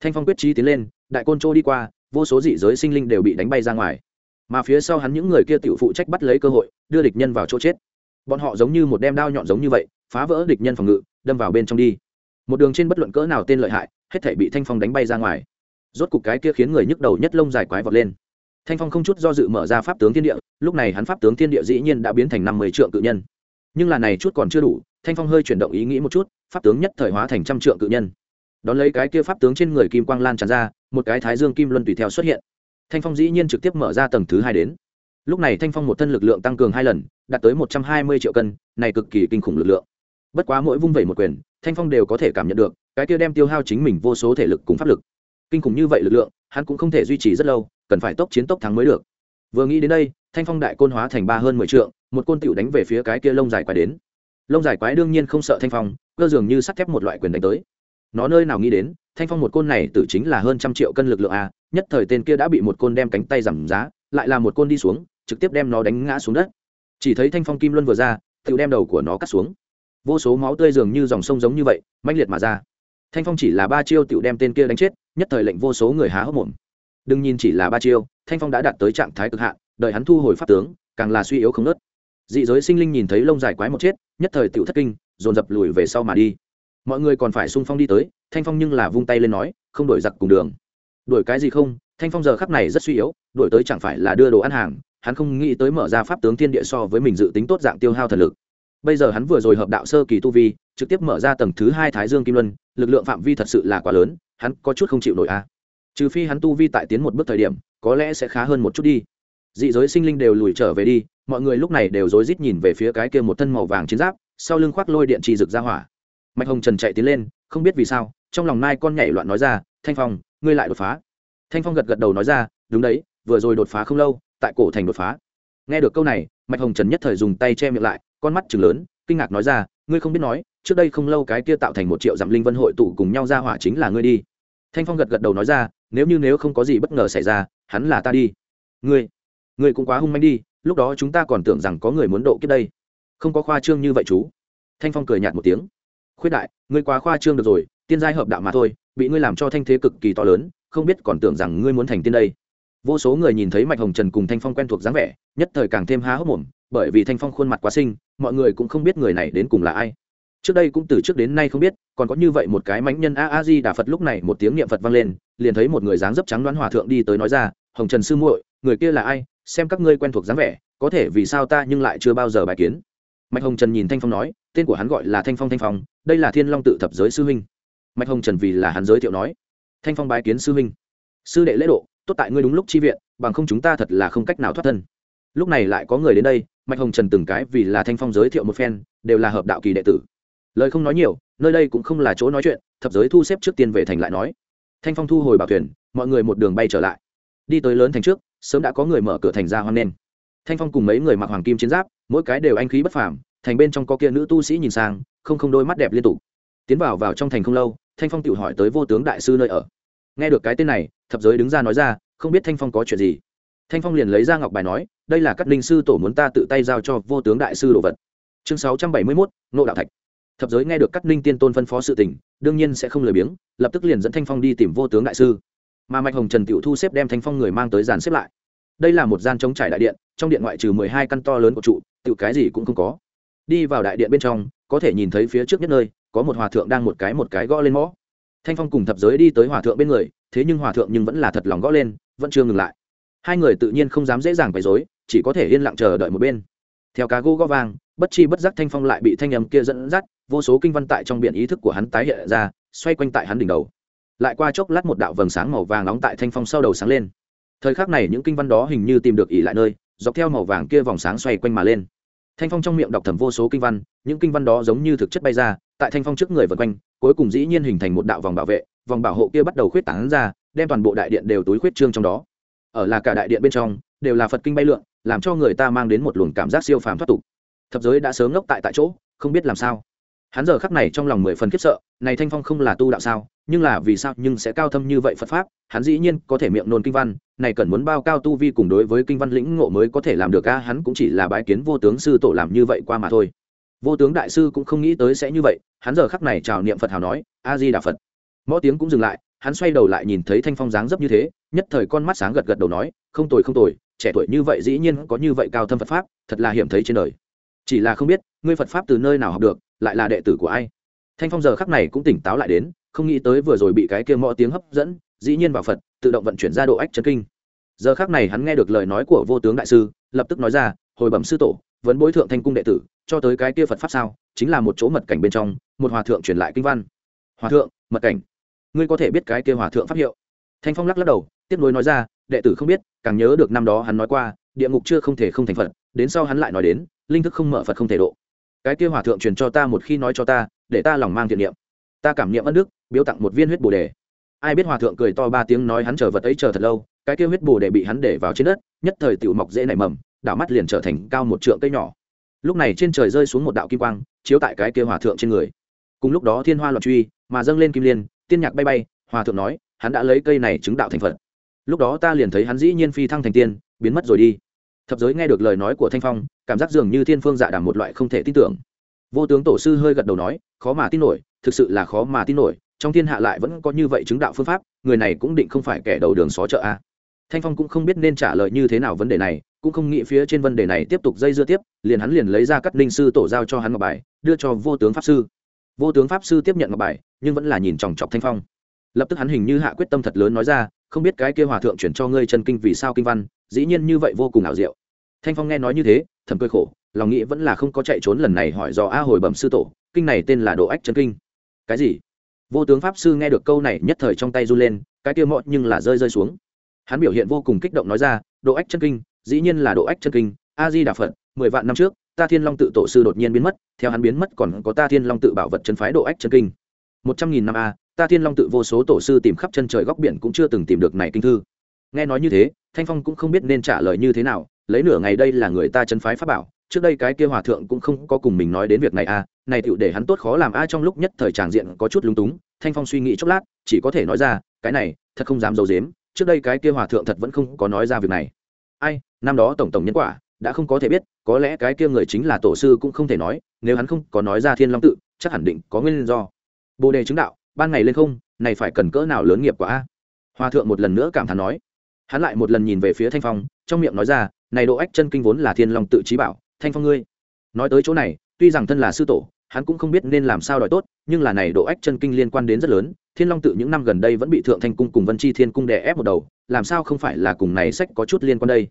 S1: Thanh phong quyết trí tiến lên, đại côn trô đi qua, vô số dị giới sinh linh đều bị đánh bay ra ngoài. Mà phía sau hắn những người kia tự phụ trách bắt lấy cơ hội, đưa địch nhân vào chỗ chết. Bọn họ giống như một đem đao nhọn giống như vậy, phá vỡ địch nhân phòng ngự, đâm vào bên trong đi. Một đường trên bất luận cỡ nào tên lợi hại, hết thể bị thanh phong đánh bay ra ngoài. Rốt cục cái kia khiến người nhức đầu nhất lông dài quái vọt lên thanh phong không chút do dự mở ra pháp tướng thiên địa, lúc này hắn pháp tướng thiên địa dĩ nhiên đã biến thành năm mươi trượng cự nhân. Nhưng là này chút còn chưa đủ, thanh phong hơi chuyển động ý nghĩ một chút, pháp tướng nhất thời hóa thành trăm trượng cự nhân. Đón lấy cái kia pháp tướng trên người kim quang lan tràn ra, một cái thái dương kim luân tùy theo xuất hiện. Thanh phong dĩ nhiên trực tiếp mở ra tầng thứ hai đến. Lúc này thanh phong một thân lực lượng tăng cường hai lần, đạt tới một trăm hai mươi triệu cân, này cực kỳ kinh khủng lực lượng. Bất quá mỗi vung vẩy một quyền, thanh phong đều có thể cảm nhận được, cái kia đem tiêu hao chính mình vô số thể lực cùng pháp lực kinh khủng như vậy lực lượng, hắn cũng không thể duy trì rất lâu, cần phải tốc chiến tốc thắng mới được. Vừa nghĩ đến đây, thanh phong đại côn hóa thành ba hơn mười trượng, một côn tựu đánh về phía cái kia lông dài quái đến. Lông dài quái đương nhiên không sợ thanh phong, cơ dường như sắt thép một loại quyền đánh tới. Nó nơi nào nghĩ đến, thanh phong một côn này tử chính là hơn trăm triệu cân lực lượng a, nhất thời tên kia đã bị một côn đem cánh tay giảm giá, lại là một côn đi xuống, trực tiếp đem nó đánh ngã xuống đất. Chỉ thấy thanh phong kim luân vừa ra tự đem đầu của nó cắt xuống. Vô số máu tươi dường như dòng sông giống như vậy, mãnh liệt mà ra. Thanh phong chỉ là ba chiêu tự đem tên kia đánh chết nhất thời lệnh vô số người há hốc mồm. Đừng nhìn chỉ là ba chiêu, thanh phong đã đạt tới trạng thái cực hạn, đợi hắn thu hồi pháp tướng, càng là suy yếu không nớt dị giới sinh linh nhìn thấy lông dài quái một chết, nhất thời tự thất kinh, dồn dập lùi về sau mà đi. Mọi người còn phải sung phong đi tới, thanh phong nhưng là vung tay lên nói, không đổi giặc cùng đường. Đổi cái gì không? Thanh phong giờ khắc này rất suy yếu, đổi tới chẳng phải là đưa đồ ăn hàng, hắn không nghĩ tới mở ra pháp tướng thiên địa so với mình dự tính tốt dạng tiêu hao thần lực. Bây giờ hắn vừa rồi hợp đạo sơ kỳ tu vi, trực tiếp mở ra tầng thứ hai thái dương kim luân, lực lượng phạm vi thật sự là quá lớn hắn có chút không chịu nổi a. À. trừ phi hắn tu vi tại tiến một bước thời điểm, có lẽ sẽ khá hơn một chút đi. Dị giới sinh linh đều lùi trở về đi, mọi người lúc này đều rối rít nhìn về phía cái kia một thân màu vàng chiến giáp, sau lưng khoác lôi điện trì rực ra hỏa. Mạch hồng trần chạy tiến lên, không biết vì sao, trong lòng nai con nhảy loạn nói ra, thanh phong, ngươi lại đột phá. Thanh phong gật gật đầu nói ra, đúng đấy, vừa rồi đột phá không lâu, tại cổ thành đột phá. Nghe được câu này, mạch hồng trần nhất thời dùng tay che miệng lại, con mắt chừng lớn, kinh ngạc nói ra, ngươi không biết nói, trước đây không lâu cái kia tạo thành một triệu dặm linh vân hội tụ cùng nhau ra hỏa chính là ngươi đi thanh phong gật gật đầu nói ra, nếu như nếu không có gì bất ngờ xảy ra, hắn là ta đi. Ngươi ngươi cũng quá hung manh đi, lúc đó chúng ta còn tưởng rằng có người muốn độ kiếp đây. Không có khoa trương như vậy chú. Thanh phong cười nhạt một tiếng. Khuyết đại, ngươi quá khoa trương được rồi, tiên giai hợp đạo mà thôi, bị ngươi làm cho thanh thế cực kỳ to lớn, không biết còn tưởng rằng ngươi muốn thành tiên đây. Vô số người nhìn thấy mạch hồng trần cùng thanh phong quen thuộc dáng vẻ, nhất thời càng thêm há hốc mồm, bởi vì thanh phong khuôn mặt quá sinh mọi người cũng không biết người này đến cùng là ai trước đây cũng từ trước đến nay không biết, còn có như vậy một cái mãnh nhân a a di đà phật lúc này một tiếng niệm phật vang lên, liền thấy một người dáng dấp trắng đoán hòa thượng đi tới nói ra, hồng trần sư muội, người kia là ai? Xem các ngươi quen thuộc dáng vẻ, có thể vì sao ta nhưng lại chưa bao giờ bài kiến? Mạch hồng trần nhìn thanh phong nói, tên của hắn gọi là thanh phong thanh phong, đây là thiên long tự thập giới sư huynh. Mạch hồng trần vì là hắn giới thiệu nói, thanh phong bái kiến sư huynh. Sư đệ lễ độ, tốt tại ngươi đúng lúc chi viện, bằng không chúng ta thật là không cách nào thoát thân. Lúc này lại có người đến đây, mạch hồng trần từng cái vì là thanh phong giới thiệu một phen, đều là hợp đạo kỳ đệ tử lời không nói nhiều, nơi đây cũng không là chỗ nói chuyện, thập giới thu xếp trước tiên về thành lại nói. Thanh phong thu hồi bảo thuyền, mọi người một đường bay trở lại. Đi tới lớn thành trước, sớm đã có người mở cửa thành ra hoang nên. thanh phong cùng mấy người mặc hoàng kim chiến giáp, mỗi cái đều anh khí bất phàm, thành bên trong có kia nữ tu sĩ nhìn sang, không không đôi mắt đẹp liên tục. Tiến vào vào trong thành không lâu, thanh phong tự hỏi tới vô tướng đại sư nơi ở. Nghe được cái tên này, thập giới đứng ra nói ra, không biết thanh phong có chuyện gì. Thanh phong liền lấy ra ngọc bài nói, đây là các linh sư tổ muốn ta tự tay giao cho vô tướng đại sư đồ vật. Chương sáu trăm bảy mươi mốt, nộ đạo thạch thập giới nghe được các ninh tiên tôn phân phó sự tình, đương nhiên sẽ không lười biếng, lập tức liền dẫn thanh phong đi tìm vô tướng đại sư. Mà mạch hồng trần tiểu thu xếp đem thanh phong người mang tới dàn xếp lại. Đây là một gian trống trải đại điện, trong điện ngoại trừ mười hai căn to lớn của trụ tự cái gì cũng không có. Đi vào đại điện bên trong, có thể nhìn thấy phía trước nhất nơi, có một hòa thượng đang một cái một cái gõ lên mõ. Thanh phong cùng thập giới đi tới hòa thượng bên người, thế nhưng hòa thượng nhưng vẫn là thật lòng gõ lên, vẫn chưa ngừng lại. Hai người tự nhiên không dám dễ dàng quấy dối chỉ có thể yên lặng chờ đợi một bên. Theo cá gỗ gõ vang bất chi bất giác thanh phong lại bị thanh âm kia dẫn dắt, vô số kinh văn tại trong biển ý thức của hắn tái hiện ra, xoay quanh tại hắn đỉnh đầu. Lại qua chốc lát một đạo vầng sáng màu vàng nóng tại thanh phong sau đầu sáng lên. Thời khắc này những kinh văn đó hình như tìm được ỉ lại nơi, dọc theo màu vàng kia vòng sáng xoay quanh mà lên. Thanh phong trong miệng đọc thầm vô số kinh văn, những kinh văn đó giống như thực chất bay ra, tại thanh phong trước người vượt quanh, cuối cùng dĩ nhiên hình thành một đạo vòng bảo vệ, vòng bảo hộ kia bắt đầu khuyết tảng ra, đem toàn bộ đại điện đều túi khuyết trương trong đó. Ở là cả đại điện bên trong, đều là phật kinh bay lượn, làm cho người ta mang đến một luồng cảm giác siêu phàm thoát tục thập giới đã sớm ngốc tại tại chỗ, không biết làm sao. Hắn giờ khắc này trong lòng mười phần khiếp sợ, này thanh phong không là tu đạo sao, nhưng là vì sao nhưng sẽ cao thâm như vậy phật pháp, hắn dĩ nhiên có thể miệng nôn kinh văn, này cần muốn bao cao tu vi cùng đối với kinh văn lĩnh ngộ mới có thể làm được a, hắn cũng chỉ là bái kiến vô tướng sư tổ làm như vậy qua mà thôi. Vô tướng đại sư cũng không nghĩ tới sẽ như vậy, hắn giờ khắc này chào niệm phật hào nói a di đà phật. Mõ tiếng cũng dừng lại, hắn xoay đầu lại nhìn thấy thanh phong dáng dấp như thế, nhất thời con mắt sáng gật gật đầu nói, không tồi không tồi, trẻ tuổi như vậy dĩ nhiên có như vậy cao thâm phật pháp, thật là hiểm thấy trên đời chỉ là không biết, ngươi phật pháp từ nơi nào học được, lại là đệ tử của ai? Thanh phong giờ khắc này cũng tỉnh táo lại đến, không nghĩ tới vừa rồi bị cái kia mõ tiếng hấp dẫn, dĩ nhiên vào phật, tự động vận chuyển ra độ ách chân kinh. Giờ khắc này hắn nghe được lời nói của vô tướng đại sư, lập tức nói ra, hồi bẩm sư tổ, vấn bối thượng thanh cung đệ tử, cho tới cái kia phật pháp sao? Chính là một chỗ mật cảnh bên trong, một hòa thượng truyền lại kinh văn. Hòa thượng, mật cảnh? Ngươi có thể biết cái kia hòa thượng pháp hiệu? Thanh phong lắc lắc đầu, tiếp nối nói ra, đệ tử không biết, càng nhớ được năm đó hắn nói qua, địa ngục chưa không thể không thành phật đến sau hắn lại nói đến, linh thức không mở phật không thể độ. Cái kia hòa thượng truyền cho ta một khi nói cho ta, để ta lòng mang thiện niệm. Ta cảm niệm ân đức, biếu tặng một viên huyết bồ đề. Ai biết hòa thượng cười to ba tiếng nói hắn chờ vật ấy chờ thật lâu, cái kia huyết bồ đề bị hắn để vào trên đất, nhất thời tiểu mọc dễ nảy mầm, đảo mắt liền trở thành cao một trượng cây nhỏ. Lúc này trên trời rơi xuống một đạo kim quang, chiếu tại cái kia hòa thượng trên người. Cùng lúc đó thiên hoa loạn truy, mà dâng lên kim liên, tiên nhạc bay bay, hòa thượng nói, hắn đã lấy cây này chứng đạo thành phật. Lúc đó ta liền thấy hắn dĩ nhiên phi thăng thành tiên, biến mất rồi đi thập giới nghe được lời nói của thanh phong, cảm giác dường như thiên phương dạ đàm một loại không thể tin tưởng. Vô tướng tổ sư hơi gật đầu nói, khó mà tin nổi, thực sự là khó mà tin nổi, trong thiên hạ lại vẫn có như vậy chứng đạo phương pháp, người này cũng định không phải kẻ đầu đường xó chợ a. Thanh phong cũng không biết nên trả lời như thế nào vấn đề này, cũng không nghĩ phía trên vấn đề này tiếp tục dây dưa tiếp, liền hắn liền lấy ra cắt linh sư tổ giao cho hắn ngọc bài, đưa cho vô tướng pháp sư. Vô tướng pháp sư tiếp nhận ngọc bài, nhưng vẫn là nhìn chòng chọc thanh phong lập tức hắn hình như hạ quyết tâm thật lớn nói ra, không biết cái kia hòa thượng chuyển cho ngươi chân kinh vì sao kinh văn, dĩ nhiên như vậy vô cùng ảo diệu. Thanh phong nghe nói như thế, thầm cười khổ, lòng nghĩ vẫn là không có chạy trốn lần này hỏi do a hồi bẩm sư tổ, kinh này tên là độ ách chân kinh. Cái gì? Vô tướng pháp sư nghe được câu này nhất thời trong tay run lên, cái kia mọi nhưng là rơi rơi xuống. Hắn biểu hiện vô cùng kích động nói ra, độ ách chân kinh, dĩ nhiên là độ ách chân kinh a di đà phật, mười vạn năm trước, ta thiên long tự tổ sư đột nhiên biến mất, theo hắn biến mất còn có ta thiên long tự bảo vật chân phái độ ách chân kinh. Một trăm nghìn năm a ta thiên long tự vô số tổ sư tìm khắp chân trời góc biển cũng chưa từng tìm được này kinh thư. Nghe nói như thế, thanh phong cũng không biết nên trả lời như thế nào, lấy nửa ngày đây là người ta chân phái pháp bảo, trước đây cái kia hòa thượng cũng không có cùng mình nói đến việc này a này tựu để hắn tốt khó làm a, trong lúc nhất thời tràng diện có chút lúng túng, thanh phong suy nghĩ chốc lát, chỉ có thể nói ra, cái này, thật không dám d i ấ u dếm trước đây cái kia hòa thượng thật vẫn không có nói ra việc này. Ai, năm đó tổng tổng nhân quả, đã không có thể biết, có lẽ cái kia người chính là tổ sư cũng không thể nói, nếu hắn không có nói ra thiên long tự, chắc hẳn định có nguyên do. Bồ đề chứng đạo ban ngày lên không, này phải cần cỡ nào lớn nghiệp quả a? Hòa thượng một lần nữa cảm thán nói. Hắn lại một lần nhìn về phía thanh phong, trong miệng nói ra, này độ ách chân kinh vốn là thiên long tự trí bảo, thanh phong ngươi. Nói tới chỗ này, tuy rằng thân là sư tổ, hắn cũng không biết nên làm sao đòi tốt, nhưng là này độ ách chân kinh liên quan đến rất lớn, thiên long tự những năm gần đây vẫn bị thượng thanh cung cùng vân chi thiên cung đè ép một đầu, làm sao không phải là cùng này sách có chút liên quan đây?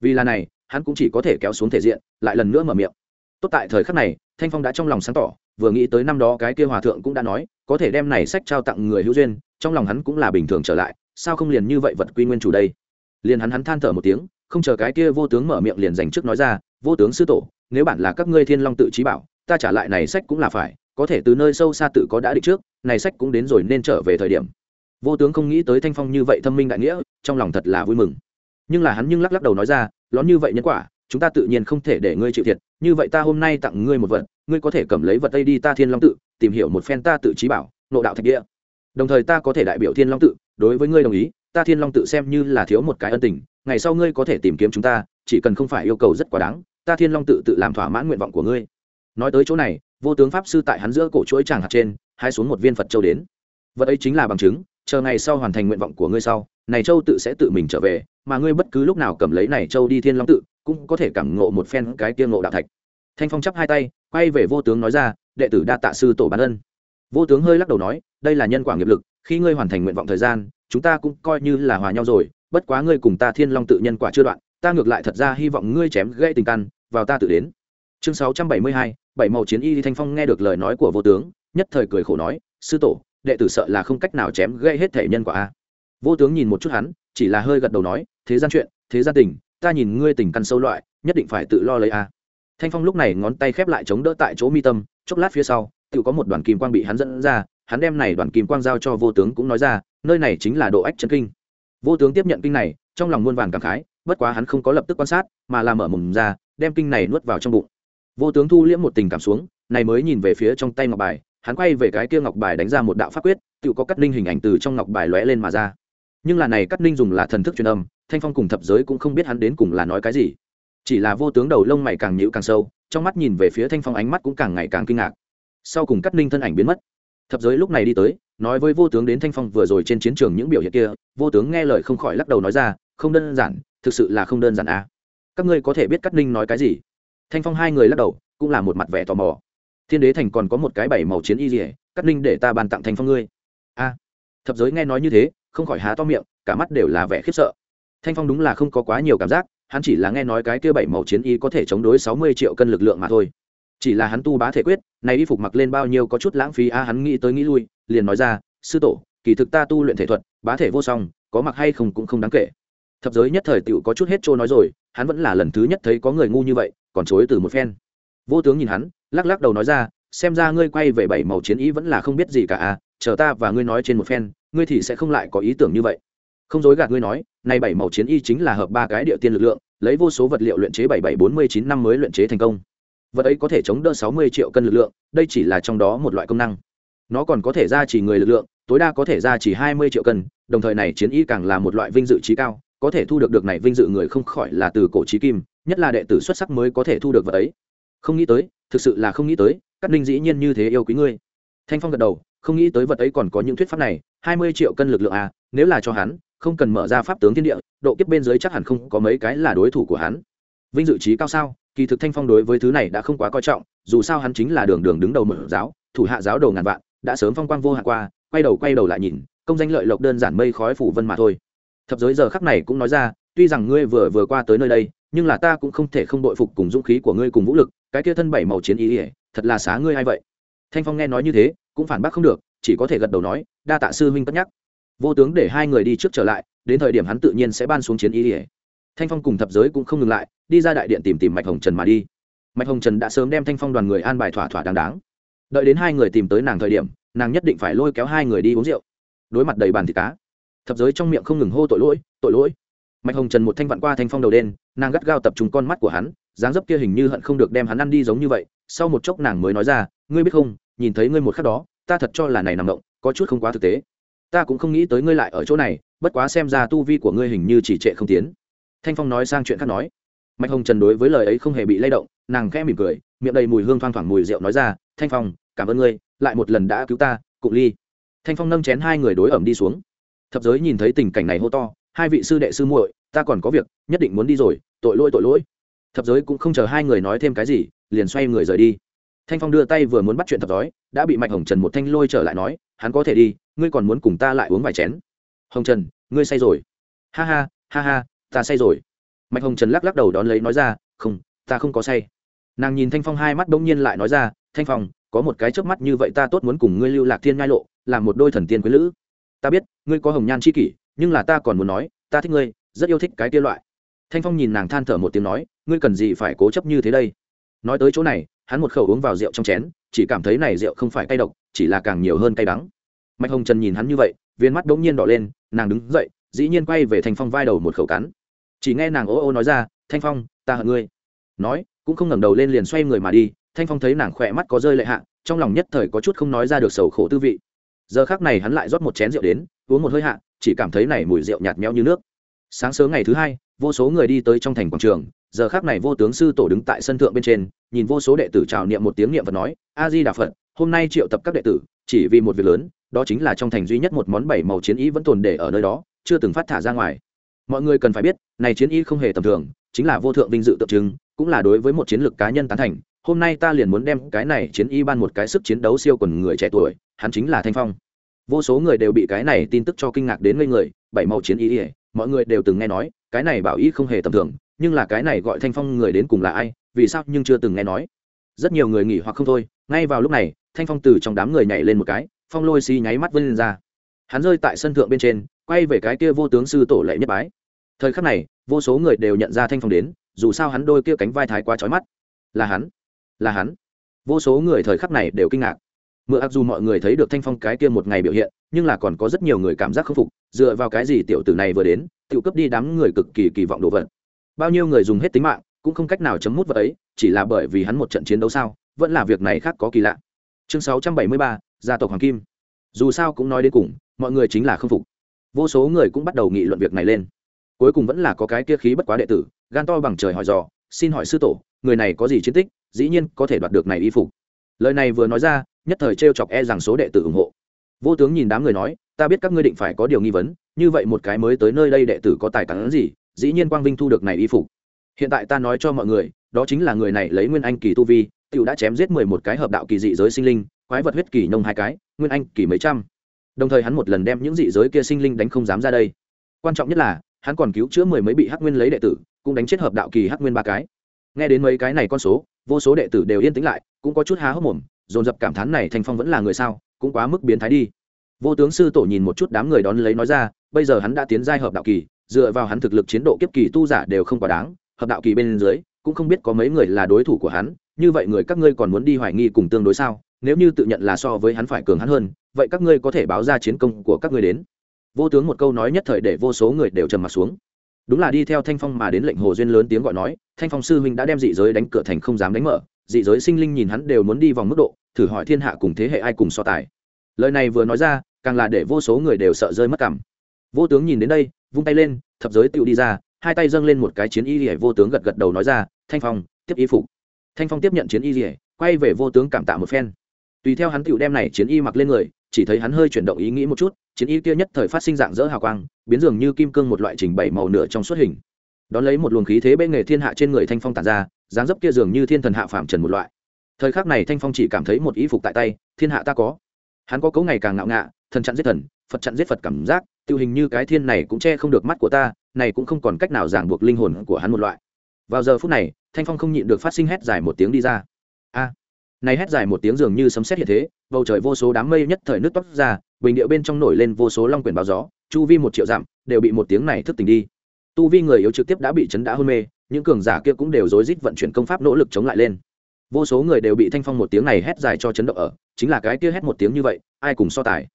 S1: Vì là này, hắn cũng chỉ có thể kéo xuống thể diện, lại lần nữa mở miệng tốt tại thời khắc này, thanh phong đã trong lòng sáng tỏ, vừa nghĩ tới năm đó cái kia hòa thượng cũng đã nói, có thể đem này sách trao tặng người hữu duyên, trong lòng hắn cũng là bình thường trở lại, sao không liền như vậy vật quy nguyên chủ đây? Liền hắn hắn than thở một tiếng, không chờ cái kia vô tướng mở miệng liền dành trước nói ra, vô tướng sư tổ, nếu bản là các ngươi thiên long tự trí bảo, ta trả lại này sách cũng là phải, có thể từ nơi sâu xa tự có đã định trước, này sách cũng đến rồi nên trở về thời điểm. Vô tướng không nghĩ tới thanh phong như vậy thâm minh đại nghĩa, trong lòng thật là vui mừng. Nhưng là hắn nhưng lắc lắc đầu nói ra, lón như vậy nhân quả chúng ta tự nhiên không thể để ngươi chịu thiệt, như vậy ta hôm nay tặng ngươi một vật, ngươi có thể cầm lấy vật đây đi ta thiên long tự, tìm hiểu một phen ta tự trí bảo, nộ đạo thạch địa. Đồng thời ta có thể đại biểu thiên long tự, đối với ngươi đồng ý, ta thiên long tự xem như là thiếu một cái ân tình, ngày sau ngươi có thể tìm kiếm chúng ta, chỉ cần không phải yêu cầu rất quá đáng, ta thiên long tự tự làm thỏa mãn nguyện vọng của ngươi. Nói tới chỗ này, vô tướng pháp sư tại hắn giữa cổ chuỗi tràng hạt trên, hai xuống một viên phật châu đến. Vật ấy chính là bằng chứng, chờ ngày sau hoàn thành nguyện vọng của ngươi sau, này châu tự sẽ tự mình trở về, mà ngươi bất cứ lúc nào cầm lấy này châu đi thiên long tự cũng có thể cảm ngộ một phen cái kia ngộ đạo thạch. Thanh phong chắp hai tay, quay về vô tướng nói ra, đệ tử đa tạ sư tổ ban ân. Vô tướng hơi lắc đầu nói, đây là nhân quả nghiệp lực, khi ngươi hoàn thành nguyện vọng thời gian, chúng ta cũng coi như là hòa nhau rồi, bất quá ngươi cùng ta thiên long tự nhân quả chưa đoạn, ta ngược lại thật ra hy vọng ngươi chém gãy tình căn, vào ta tự đến. Chương sáu trăm bảy mươi hai, bảy màu chiến y thanh phong nghe được lời nói của vô tướng, nhất thời cười khổ nói, sư tổ, đệ tử sợ là không cách nào chém gây hết thể nhân quả a. Vô tướng nhìn một chút hắn, chỉ là hơi gật đầu nói, thế gian chuyện, thế gian tình ta nhìn ngươi tình căn sâu loại, nhất định phải tự lo lấy a. Thanh phong lúc này ngón tay khép lại chống đỡ tại chỗ mi tâm, chốc lát phía sau tự có một đoàn kim quang bị hắn dẫn ra, hắn đem này đoàn kim quang giao cho vô tướng cũng nói ra, nơi này chính là độ ách chân kinh. Vô tướng tiếp nhận kinh này, trong lòng muôn vàn cảm khái, bất quá hắn không có lập tức quan sát, mà làm mở mồm ra, đem kinh này nuốt vào trong bụng. Vô tướng thu liễm một tình cảm xuống, này mới nhìn về phía trong tay ngọc bài, hắn quay về cái kia ngọc bài đánh ra một đạo pháp quyết tự có cắt ninh hình ảnh từ trong ngọc bài lóe lên mà ra. Nhưng là này cắt ninh dùng là thần thức truyền âm thanh phong cùng thập giới cũng không biết hắn đến cùng là nói cái gì. Chỉ là vô tướng đầu lông mày càng nhịu càng sâu, trong mắt nhìn về phía thanh phong ánh mắt cũng càng ngày càng kinh ngạc. Sau cùng cắt ninh thân ảnh biến mất. Thập giới lúc này đi tới, nói với vô tướng đến thanh phong vừa rồi trên chiến trường những biểu hiện kia, vô tướng nghe lời không khỏi lắc đầu nói ra, không đơn giản, thực sự là không đơn giản à. Các ngươi có thể biết cắt ninh nói cái gì? Thanh phong hai người lắc đầu, cũng là một mặt vẻ tò mò. Thiên đế thành còn có một cái bảy màu chiến y dỉa cắt ninh để ta bàn tặng thanh phong ngươi. A. Thập giới nghe nói như thế, không khỏi há to miệng, cả mắt đều là vẻ khiếp sợ thanh phong đúng là không có quá nhiều cảm giác, hắn chỉ là nghe nói cái kia bảy màu chiến y có thể chống đối sáu mươi triệu cân lực lượng mà thôi. Chỉ là hắn tu bá thể quyết, này y phục mặc lên bao nhiêu có chút lãng phí, a, hắn nghĩ tới nghĩ lui, liền nói ra, sư tổ, kỳ thực ta tu luyện thể thuật, bá thể vô song, có mặc hay không cũng không đáng kể. Thập giới nhất thời tựu có chút hết trôi nói rồi, hắn vẫn là lần thứ nhất thấy có người ngu như vậy, còn chối từ một phen. Vô tướng nhìn hắn, lắc lắc đầu nói ra, xem ra ngươi quay về bảy màu chiến ý vẫn là không biết gì cả à chờ ta và ngươi nói trên một phen, ngươi thì sẽ không lại có ý tưởng như vậy không dối gạt ngươi nói nay bảy màu chiến y chính là hợp ba cái địa tiên lực lượng, lấy vô số vật liệu luyện chế bảy bảy bốn mươi chín năm mới luyện chế thành công. Vật ấy có thể chống đỡ sáu mươi triệu cân lực lượng, đây chỉ là trong đó một loại công năng. Nó còn có thể ra chỉ người lực lượng, tối đa có thể ra chỉ hai mươi triệu cân, đồng thời này chiến y càng là một loại vinh dự trí cao, có thể thu được được này vinh dự người không khỏi là từ cổ trí kim, nhất là đệ tử xuất sắc mới có thể thu được vật ấy. Không nghĩ tới, thực sự là không nghĩ tới cắt ninh dĩ nhiên như thế yêu quý ngươi. Thanh phong gật đầu, không nghĩ tới vật ấy còn có những thuyết pháp này, hai mươi triệu cân lực lượng à nếu là cho hắn không cần mở ra pháp tướng thiên địa, độ kiếp bên dưới chắc hẳn không có mấy cái là đối thủ của hắn. Vinh dự trí cao sao? Kỳ thực thanh phong đối với thứ này đã không quá coi trọng, dù sao hắn chính là đường đường đứng đầu mở giáo, thủ hạ giáo đầu ngàn vạn, đã sớm phong quang vô hạn qua, quay đầu quay đầu lại nhìn, công danh lợi lộc đơn giản mây khói phủ vân mà thôi. Thập giới giờ khắc này cũng nói ra, tuy rằng ngươi vừa vừa qua tới nơi đây, nhưng là ta cũng không thể không đội phục cùng dũng khí của ngươi cùng vũ lực, cái kia thân bảy màu chiến ý ỉa, thật là xá ngươi hay vậy? Thanh phong nghe nói như thế, cũng phản bác không được, chỉ có thể gật đầu nói, đa tạ sư huynh cất nhắc vô tướng để hai người đi trước trở lại, đến thời điểm hắn tự nhiên sẽ ban xuống chiến ý ỉa thanh phong cùng thập giới cũng không ngừng lại, đi ra đại điện tìm tìm mạch hồng trần mà đi. Mạch hồng trần đã sớm đem thanh phong đoàn người an bài thỏa thỏa đáng đáng. Đợi đến hai người tìm tới nàng thời điểm, nàng nhất định phải lôi kéo hai người đi uống rượu. Đối mặt đầy bàn thịt cá, thập giới trong miệng không ngừng hô tội lỗi tội lỗi. Mạch hồng trần một thanh vặn qua thanh phong đầu đen, nàng gắt gao tập trung con mắt của hắn, dáng dấp kia hình như hận không được đem hắn ăn đi giống như vậy. Sau một chốc nàng mới nói ra, ngươi biết không, nhìn thấy ngươi một khắc đó, ta thật cho là này nằm động, có chút không quá thực tế ta cũng không nghĩ tới ngươi lại ở chỗ này, bất quá xem ra tu vi của ngươi hình như chỉ trệ không tiến. Thanh phong nói sang chuyện khác nói. Mạch hồng trần đối với lời ấy không hề bị lay động, nàng khẽ mỉm cười, miệng đầy mùi hương thoang thoảng mùi rượu nói ra, thanh phong, cảm ơn ngươi, lại một lần đã cứu ta, cụ ly. Thanh phong nâng chén hai người đối ẩm đi xuống. Thập giới nhìn thấy tình cảnh này hô to, hai vị sư đệ sư muội, ta còn có việc, nhất định muốn đi rồi, tội lỗi tội lỗi. Thập giới cũng không chờ hai người nói thêm cái gì, liền xoay người rời đi thanh phong đưa tay vừa muốn bắt chuyện thập đói đã bị mạch hồng trần một thanh lôi trở lại nói, hắn có thể đi, ngươi còn muốn cùng ta lại uống vài chén. Hồng trần, ngươi say rồi. Ha ha ha ha, ta say rồi. Mạch hồng trần lắc lắc đầu đón lấy nói ra, không, ta không có say. Nàng nhìn thanh phong hai mắt bỗng nhiên lại nói ra, thanh phong, có một cái trước mắt như vậy ta tốt muốn cùng ngươi lưu lạc thiên ngai lộ, làm một đôi thần tiên quý lữ. Ta biết, ngươi có hồng nhan c h i kỷ, nhưng là ta còn muốn nói, ta thích ngươi, rất yêu thích cái kia loại. Thanh phong nhìn nàng than thở một tiếng nói, ngươi cần gì phải cố chấp như thế đây? Nói tới chỗ này hắn một khẩu uống vào rượu trong chén, chỉ cảm thấy này rượu không phải cay độc, chỉ là càng nhiều hơn cay đắng. Mạch hồng trần nhìn hắn như vậy, viên mắt đ ỗ n g nhiên đỏ lên, nàng đứng dậy, dĩ nhiên quay về thanh phong vai đầu một khẩu cắn. Chỉ nghe nàng ô ô nói ra, thanh phong, ta hận ngươi. Nói, cũng không ngẩng đầu lên liền xoay người mà đi, thanh phong thấy nàng khỏe mắt có rơi lệ hạ, trong lòng nhất thời có chút không nói ra được sầu khổ tư vị. Giờ khác này hắn lại rót một chén rượu đến, uống một hơi hạ, chỉ cảm thấy này mùi rượu nhạt nhẽo như nước. Sáng sớm ngày thứ hai, vô số người đi tới trong thành quảng trường giờ khác này vô tướng sư tổ đứng tại sân thượng bên trên, nhìn vô số đệ tử trào niệm một tiếng niệm và nói a di đà phật, hôm nay triệu tập các đệ tử, chỉ vì một việc lớn, đó chính là trong thành duy nhất một món bảy màu chiến ý vẫn tồn để ở nơi đó, chưa từng phát thả ra ngoài. Mọi người cần phải biết, này chiến y không hề tầm thường, chính là vô thượng vinh dự tượng trưng, cũng là đối với một chiến lược cá nhân tán thành, hôm nay ta liền muốn đem cái này chiến y ban một cái sức chiến đấu siêu quần người trẻ tuổi, hắn chính là thanh phong. Vô số người đều bị cái này tin tức cho kinh ngạc đến ngây người, bảy màu chiến y, mọi người đều từng nghe nói, cái này bảo y không hề tầm thường nhưng là cái này gọi thanh phong người đến cùng là ai, vì sao nhưng chưa từng nghe nói? Rất nhiều người nghỉ hoặc không thôi, ngay vào lúc này, thanh phong từ trong đám người nhảy lên một cái, phong lôi xi nháy mắt vân lên ra. Hắn rơi tại sân thượng bên trên, quay về cái kia vô tướng sư tổ lệ nhất bái. Thời khắc này, vô số người đều nhận ra thanh phong đến, dù sao hắn đôi kia cánh vai thái quá trói mắt. Là hắn là hắn. Vô số người thời khắc này đều kinh ngạc. Mượn ặc dù mọi người thấy được thanh phong cái kia một ngày biểu hiện, nhưng là còn có rất nhiều người cảm giác khâm phục, dựa vào cái gì tiểu tử này vừa đến, tự cấp đi đám người cực kỳ kỳ vọng đồ vật bao nhiêu người dùng hết tính mạng, cũng không cách nào chấm mút vật ấy, chỉ là bởi vì hắn một trận chiến đấu sao vẫn là việc này khác có kỳ lạ. Chương sáu trăm bảy mươi ba, gia tộc hoàng kim. Dù sao cũng nói đến cùng, mọi người chính là khâm phục. Vô số người cũng bắt đầu nghị luận việc này lên. Cuối cùng vẫn là có cái kia khí bất quá đệ tử, gan to bằng trời hỏi dò, xin hỏi sư tổ, người này có gì chiến tích, dĩ nhiên có thể đoạt được này y phục. Lời này vừa nói ra, nhất thời t r e o chọc e rằng số đệ tử ủng hộ. Vô tướng nhìn đám người nói, ta biết các ngươi định phải có điều nghi vấn, như vậy một cái mới tới nơi đây đệ tử có tài cắn gì dĩ nhiên quang vinh thu được này y phục. Hiện tại ta nói cho mọi người, đó chính là người này lấy nguyên anh kỳ tu vi t i ể u đã chém giết mười một cái hợp đạo kỳ dị giới sinh linh, quái vật huyết kỳ nông hai cái, nguyên anh kỳ mấy trăm. Đồng thời hắn một lần đem những dị giới kia sinh linh đánh không dám ra đây. Quan trọng nhất là, hắn còn cứu chữa mười mấy bị hắc nguyên lấy đệ tử, cũng đánh chết hợp đạo kỳ hắc nguyên ba cái. Nghe đến mấy cái này con số, vô số đệ tử đều yên tĩnh lại, cũng có chút há hốc mồm, dồn dập cảm thán này thành phong vẫn là người sao, cũng quá mức biến thái đi. Vô tướng sư tổ nhìn một chút đám người đón lấy nói ra, bây giờ hắn đã tiến giai hợp đạo kỳ dựa vào hắn thực lực chiến độ kiếp kỳ tu giả đều không quá đáng, hợp đạo kỳ bên dưới, cũng không biết có mấy người là đối thủ của hắn, như vậy người các ngươi còn muốn đi hoài nghi cùng tương đối sao? Nếu như tự nhận là so với hắn phải cường hắn hơn, vậy các ngươi có thể báo ra chiến công của các ngươi đến. Vô tướng một câu nói nhất thời để vô số người đều trầm mặt xuống. Đúng là đi theo thanh phong mà đến lệnh hồ duyên lớn tiếng gọi nói, thanh phong sư huynh đã đem dị giới đánh cửa thành không dám đánh mở, dị giới sinh linh nhìn hắn đều muốn đi vòng mức độ, thử hỏi thiên hạ cùng thế hệ ai cùng so tài. Lời này vừa nói ra, càng là để vô số người đều sợ rơi mất cảm vô tướng nhìn đến đây, vung tay lên, thập giới tựu đi ra, hai tay dâng lên một cái chiến y rỉa vô tướng gật gật đầu nói ra, thanh phong, tiếp y phục. Thanh phong tiếp nhận chiến y rỉa quay về vô tướng cảm tạ một phen. Tùy theo hắn tựu đem này chiến y mặc lên người, chỉ thấy hắn hơi chuyển động ý nghĩ một chút, chiến y kia nhất thời phát sinh dạng dỡ hào quang, biến dường như kim cương một loại trình bảy màu nửa trong suốt hình. Đón lấy một luồng khí thế bên nghề thiên hạ trên người thanh phong tàn ra, dáng dấp kia dường như thiên thần hạ phạm trần một loại. Thời khắc này thanh phong chỉ cảm thấy một ý phục tại tay, thiên hạ ta có. Hắn có cấu ngày càng ngạo ngạ, thần chặn giết thần phật chặn giết phật cảm giác, tiêu hình như cái thiên này cũng che không được mắt của ta, này cũng không còn cách nào giảng buộc linh hồn của hắn một loại. Vào giờ phút này, thanh phong không nhịn được phát sinh hét dài một tiếng đi ra. A! Này hét dài một tiếng dường như sấm sét hiện thế, bầu trời vô số đám mây nhất thời nước toát ra, bình điệu bên trong nổi lên vô số long quyển báo gió, chu vi một triệu dặm, đều bị một tiếng này thức tỉnh đi. Tu vi người yếu trực tiếp đã bị chấn đã hôn mê, những cường giả kia cũng đều rối rít vận chuyển công pháp nỗ lực chống lại lên. Vô số người đều bị thanh phong một tiếng này hét dài cho chấn động ở, chính là cái kia hét một tiếng như vậy, ai cùng so tài?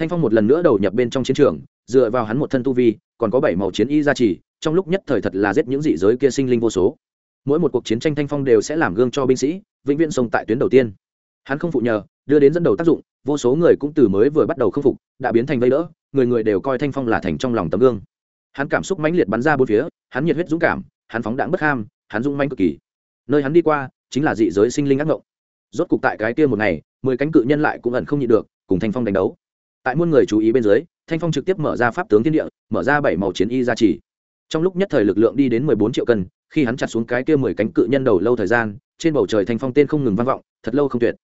S1: Thanh phong một lần nữa đầu nhập bên trong chiến trường, dựa vào hắn một thân tu vi, còn có bảy màu chiến y gia trì, trong lúc nhất thời thật là giết những dị giới kia sinh linh vô số. Mỗi một cuộc chiến tranh thanh phong đều sẽ làm gương cho binh sĩ, vĩnh viễn sông tại tuyến đầu tiên. Hắn không phụ nhờ, đưa đến dẫn đầu tác dụng, vô số người cũng từ mới vừa bắt đầu khâm phục, đã biến thành vây đỡ, người người đều coi thanh phong là thành trong lòng tấm gương. Hắn cảm xúc mãnh liệt bắn ra bốn phía, hắn nhiệt huyết dũng cảm, hắn phóng đãng bất ham, hắn dũng mãnh cực kỳ. Nơi hắn đi qua, chính là dị giới sinh linh ác ngộng. Rốt cục tại cái kia một ngày, mười cánh cự nhân lại cũng ẩn không nhịn được, cùng thanh phong đánh đấu tại muôn người chú ý bên dưới, thanh phong trực tiếp mở ra pháp tướng thiên địa, mở ra bảy màu chiến y gia trì. Trong lúc nhất thời lực lượng đi đến mười bốn triệu cân, khi hắn chặt xuống cái kia mười cánh cự nhân đầu lâu thời gian, trên bầu trời thanh phong tên không ngừng vang vọng, thật lâu không tuyệt.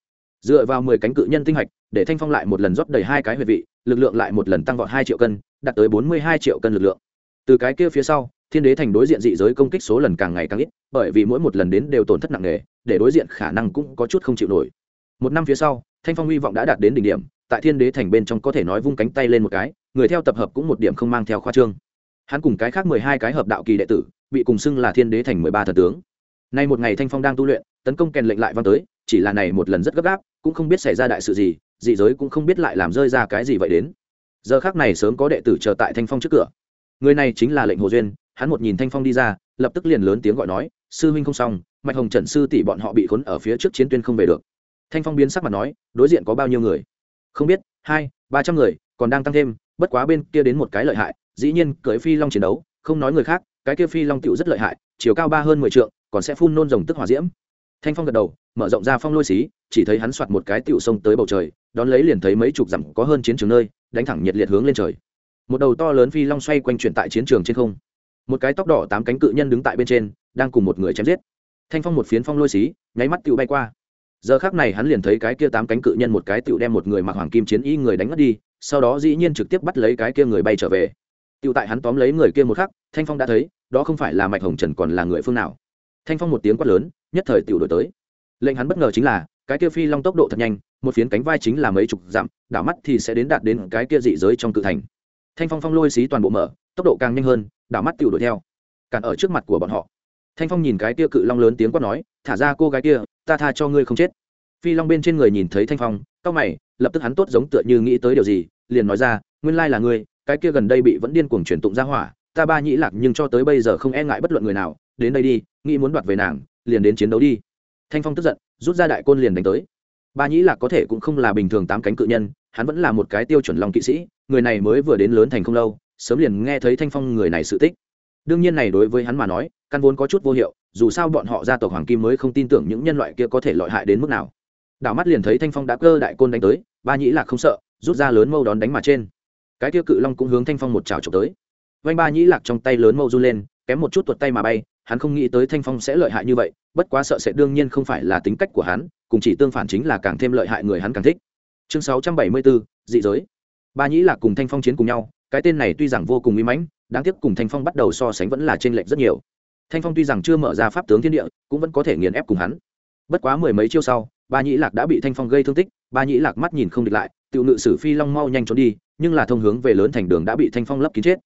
S1: Dựa vào mười cánh cự nhân tinh hạch, để thanh phong lại một lần rót đầy hai cái huyệt vị, lực lượng lại một lần tăng vọt hai triệu cân, đạt tới bốn mươi hai triệu cân lực lượng. Từ cái kia phía sau, thiên đế thành đối diện dị giới công kích số lần càng ngày càng ít, bởi vì mỗi một lần đến đều tổn thất nặng nề, để đối diện khả năng cũng có chút không chịu nổi. Một năm phía sau, thanh phong hy vọng đã đạt đến đỉnh điểm tại thiên đế thành bên trong có thể nói vung cánh tay lên một cái, người theo tập hợp cũng một điểm không mang theo khoa trương. Hắn cùng cái khác mười hai cái hợp đạo kỳ đệ tử, bị cùng xưng là thiên đế thành mười ba thần tướng. Nay một ngày thanh phong đang tu luyện, tấn công kèn lệnh lại vang tới, chỉ là này một lần rất gấp gáp, cũng không biết xảy ra đại sự gì, dị giới cũng không biết lại làm rơi ra cái gì vậy đến. Giờ khác này sớm có đệ tử chờ tại thanh phong trước cửa. Người này chính là lệnh hồ duyên, hắn một nhìn thanh phong đi ra, lập tức liền lớn tiếng gọi nói, sư huynh không xong, mạch hồng trần sư tỷ bọn họ bị khốn ở phía trước chiến tuyên không về được. Thanh phong biến sắc mặt nói, đối diện có bao nhiêu người? Không biết, hai, ba trăm người, còn đang tăng thêm, bất quá bên kia đến một cái lợi hại, dĩ nhiên cưỡi phi long chiến đấu, không nói người khác, cái kia phi long tựu rất lợi hại, chiều cao ba hơn mười trượng, còn sẽ phun nôn rồng tức hỏa diễm. Thanh phong gật đầu, mở rộng ra phong lôi xí, chỉ thấy hắn soạt một cái tựu sông tới bầu trời, đón lấy liền thấy mấy chục dặm có hơn chiến trường nơi, đánh thẳng nhiệt liệt hướng lên trời. Một đầu to lớn phi long xoay quanh chuyển tại chiến trường trên không. Một cái tóc đỏ tám cánh cự nhân đứng tại bên trên, đang cùng một người chém giết. Thanh phong một phiến phong lôi xí, nháy mắt tựu bay qua giờ khác này hắn liền thấy cái kia tám cánh cự nhân một cái tựu đem một người mặc hoàng kim chiến y người đánh mất đi, sau đó dĩ nhiên trực tiếp bắt lấy cái kia người bay trở về. Tựu tại hắn tóm lấy người kia một khắc, thanh phong đã thấy, đó không phải là mạch hồng trần còn là người phương nào. Thanh phong một tiếng quát lớn, nhất thời tựu đổi tới. Lệnh hắn bất ngờ chính là, cái kia phi long tốc độ thật nhanh, một phiến cánh vai chính là mấy chục dặm, đảo mắt thì sẽ đến đạt đến cái kia dị giới trong cự thành. Thanh phong phong lôi xí toàn bộ mở, tốc độ càng nhanh hơn, đảo mắt tựu đuổi theo. Cản ở trước mặt của bọn họ thanh phong nhìn cái kia cự long lớn tiếng quát nói, thả ra cô gái kia, ta tha cho ngươi không chết. Phi long bên trên người nhìn thấy thanh phong, cau mày, lập tức hắn tốt giống tựa như nghĩ tới điều gì, liền nói ra, nguyên lai là ngươi, cái kia gần đây bị vẫn điên cuồng truyền tụng ra hỏa, ta ba nhĩ lạc nhưng cho tới bây giờ không e ngại bất luận người nào, đến đây đi, nghĩ muốn đoạt về nàng, liền đến chiến đấu đi. Thanh phong tức giận, rút ra đại côn liền đánh tới. Ba nhĩ lạc có thể cũng không là bình thường tám cánh cự nhân, hắn vẫn là một cái tiêu chuẩn lòng kỵ sĩ, người này mới vừa đến lớn thành không lâu, sớm liền nghe thấy thanh phong người này sự tích đương nhiên này đối với hắn mà nói, căn vốn có chút vô hiệu, dù sao bọn họ gia tộc hoàng kim mới không tin tưởng những nhân loại kia có thể lợi hại đến mức nào. Đảo mắt liền thấy thanh phong đã cơ đại côn đánh tới, ba nhĩ lạc không sợ, rút ra lớn mâu đón đánh mà trên. Cái kia cự long cũng hướng thanh phong một trào trộm tới. Vanh ba nhĩ lạc trong tay lớn mâu run lên, kém một chút tuột tay mà bay, hắn không nghĩ tới thanh phong sẽ lợi hại như vậy, bất quá sợ sẽ đương nhiên không phải là tính cách của hắn, cùng chỉ tương phản chính là càng thêm lợi hại người hắn càng thích. Chương sáu trăm bảy mươi bốn, dị giới. Ba nhĩ lạc cùng thanh phong chiến cùng nhau cái tên này tuy rằng vô cùng uy mãnh, đáng tiếc cùng thanh phong bắt đầu so sánh vẫn là trên lệch rất nhiều. Thanh phong tuy rằng chưa mở ra pháp tướng thiên địa, cũng vẫn có thể nghiền ép cùng hắn. Bất quá mười mấy chiêu sau, ba nhĩ lạc đã bị thanh phong gây thương tích, ba nhĩ lạc mắt nhìn không địch lại tự ngự sử phi long mau nhanh trốn đi, nhưng là thông hướng về lớn thành đường đã bị thanh phong lấp kín chết.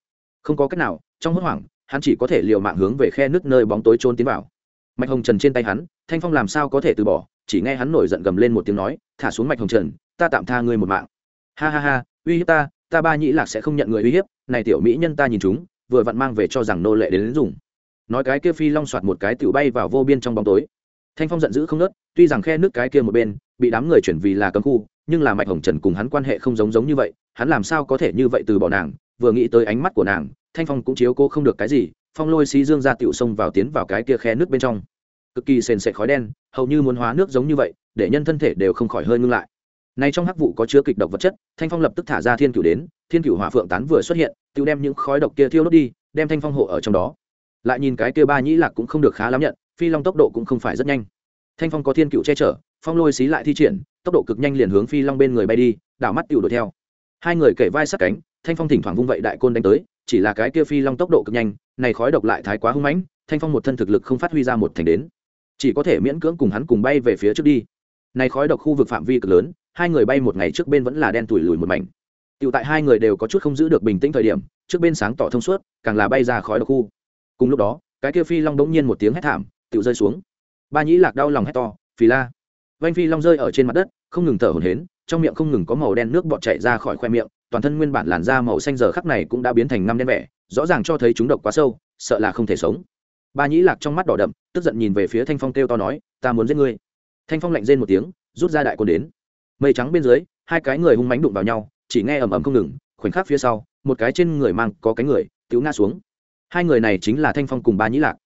S1: Không có cách nào, trong hốt hoảng, hắn chỉ có thể liều mạng hướng về khe nước nơi bóng tối chôn tiến vào. Mạch hồng trần trên tay hắn, thanh phong làm sao có thể từ bỏ, chỉ nghe hắn nổi giận gầm lên một tiếng nói, thả xuống mạch hồng trần, ta tạm tha ngươi một mạng. Ha ha ha, uy hiếp ta ta ba nhĩ lạc sẽ không nhận người uy hiếp này tiểu mỹ nhân ta nhìn chúng vừa vặn mang về cho rằng nô lệ đến, đến dùng. Nói cái kia phi long soạt một cái tiểu bay vào vô biên trong bóng tối. Thanh phong giận dữ không nớt tuy rằng khe nước cái kia một bên bị đám người chuyển vì là cấm khu nhưng là mạch hồng trần cùng hắn quan hệ không giống giống như vậy hắn làm sao có thể như vậy từ bỏ nàng vừa nghĩ tới ánh mắt của nàng thanh phong cũng chiếu cô không được cái gì phong lôi xí dương ra tiểu sông vào tiến vào cái kia khe nước bên trong. Cực kỳ sền sệt khói đen hầu như muốn hóa nước giống như vậy để nhân thân thể đều không khỏi hơi ngưng lại này trong hắc vụ có chứa kịch độc vật chất, thanh phong lập tức thả ra thiên cửu đến, thiên cửu hỏa phượng tán vừa xuất hiện, tiêu đem những khói độc kia thiêu đốt đi, đem thanh phong hộ ở trong đó. Lại nhìn cái kia ba nhĩ lạc cũng không được khá lắm nhận, phi long tốc độ cũng không phải rất nhanh. Thanh phong có thiên cửu che chở, phong lôi xí lại thi triển, tốc độ cực nhanh liền hướng phi long bên người bay đi, đảo mắt tiêu đuổi theo. Hai người kể vai sát cánh, thanh phong thỉnh thoảng vung vậy đại côn đánh tới, chỉ là cái kia phi long tốc độ cực nhanh, này khói độc lại thái quá hung mãnh, thanh phong một thân thực lực không phát huy ra một thành đến. Chỉ có thể miễn cưỡng cùng hắn cùng bay về phía trước đi. Này khói độc khu vực phạm vi cực lớn hai người bay một ngày trước bên vẫn là đen tủi lùi một mảnh Tiểu tại hai người đều có chút không giữ được bình tĩnh thời điểm, trước bên sáng tỏ thông suốt, càng là bay ra khói độc khu. Cùng lúc đó, cái kia phi long đống nhiên một tiếng hét thảm, tiểu rơi xuống. Ba nhĩ lạc đau lòng hét to, "Phi la!" Vành phi long rơi ở trên mặt đất, không ngừng thở hổn hển, trong miệng không ngừng có màu đen nước bọt chảy ra khỏi khoe miệng, toàn thân nguyên bản làn da màu xanh giờ khắc này cũng đã biến thành năm đen vẻ, rõ ràng cho thấy chúng độc quá sâu, sợ là không thể sống. Ba nhĩ lạc trong mắt đỏ đậm, tức giận nhìn về phía Thanh Phong kêu to nói, "Ta muốn giết ngươi." Thanh Phong lạnh rên một tiếng, rút ra đại côn đến. Mây trắng bên dưới, hai cái người hung mãnh đụng vào nhau, chỉ nghe ầm ầm không ngừng khoảnh khắc phía sau một cái trên người mang có cánh người cứu ngã xuống. Hai người này chính là thanh phong cùng ba nhĩ lạc.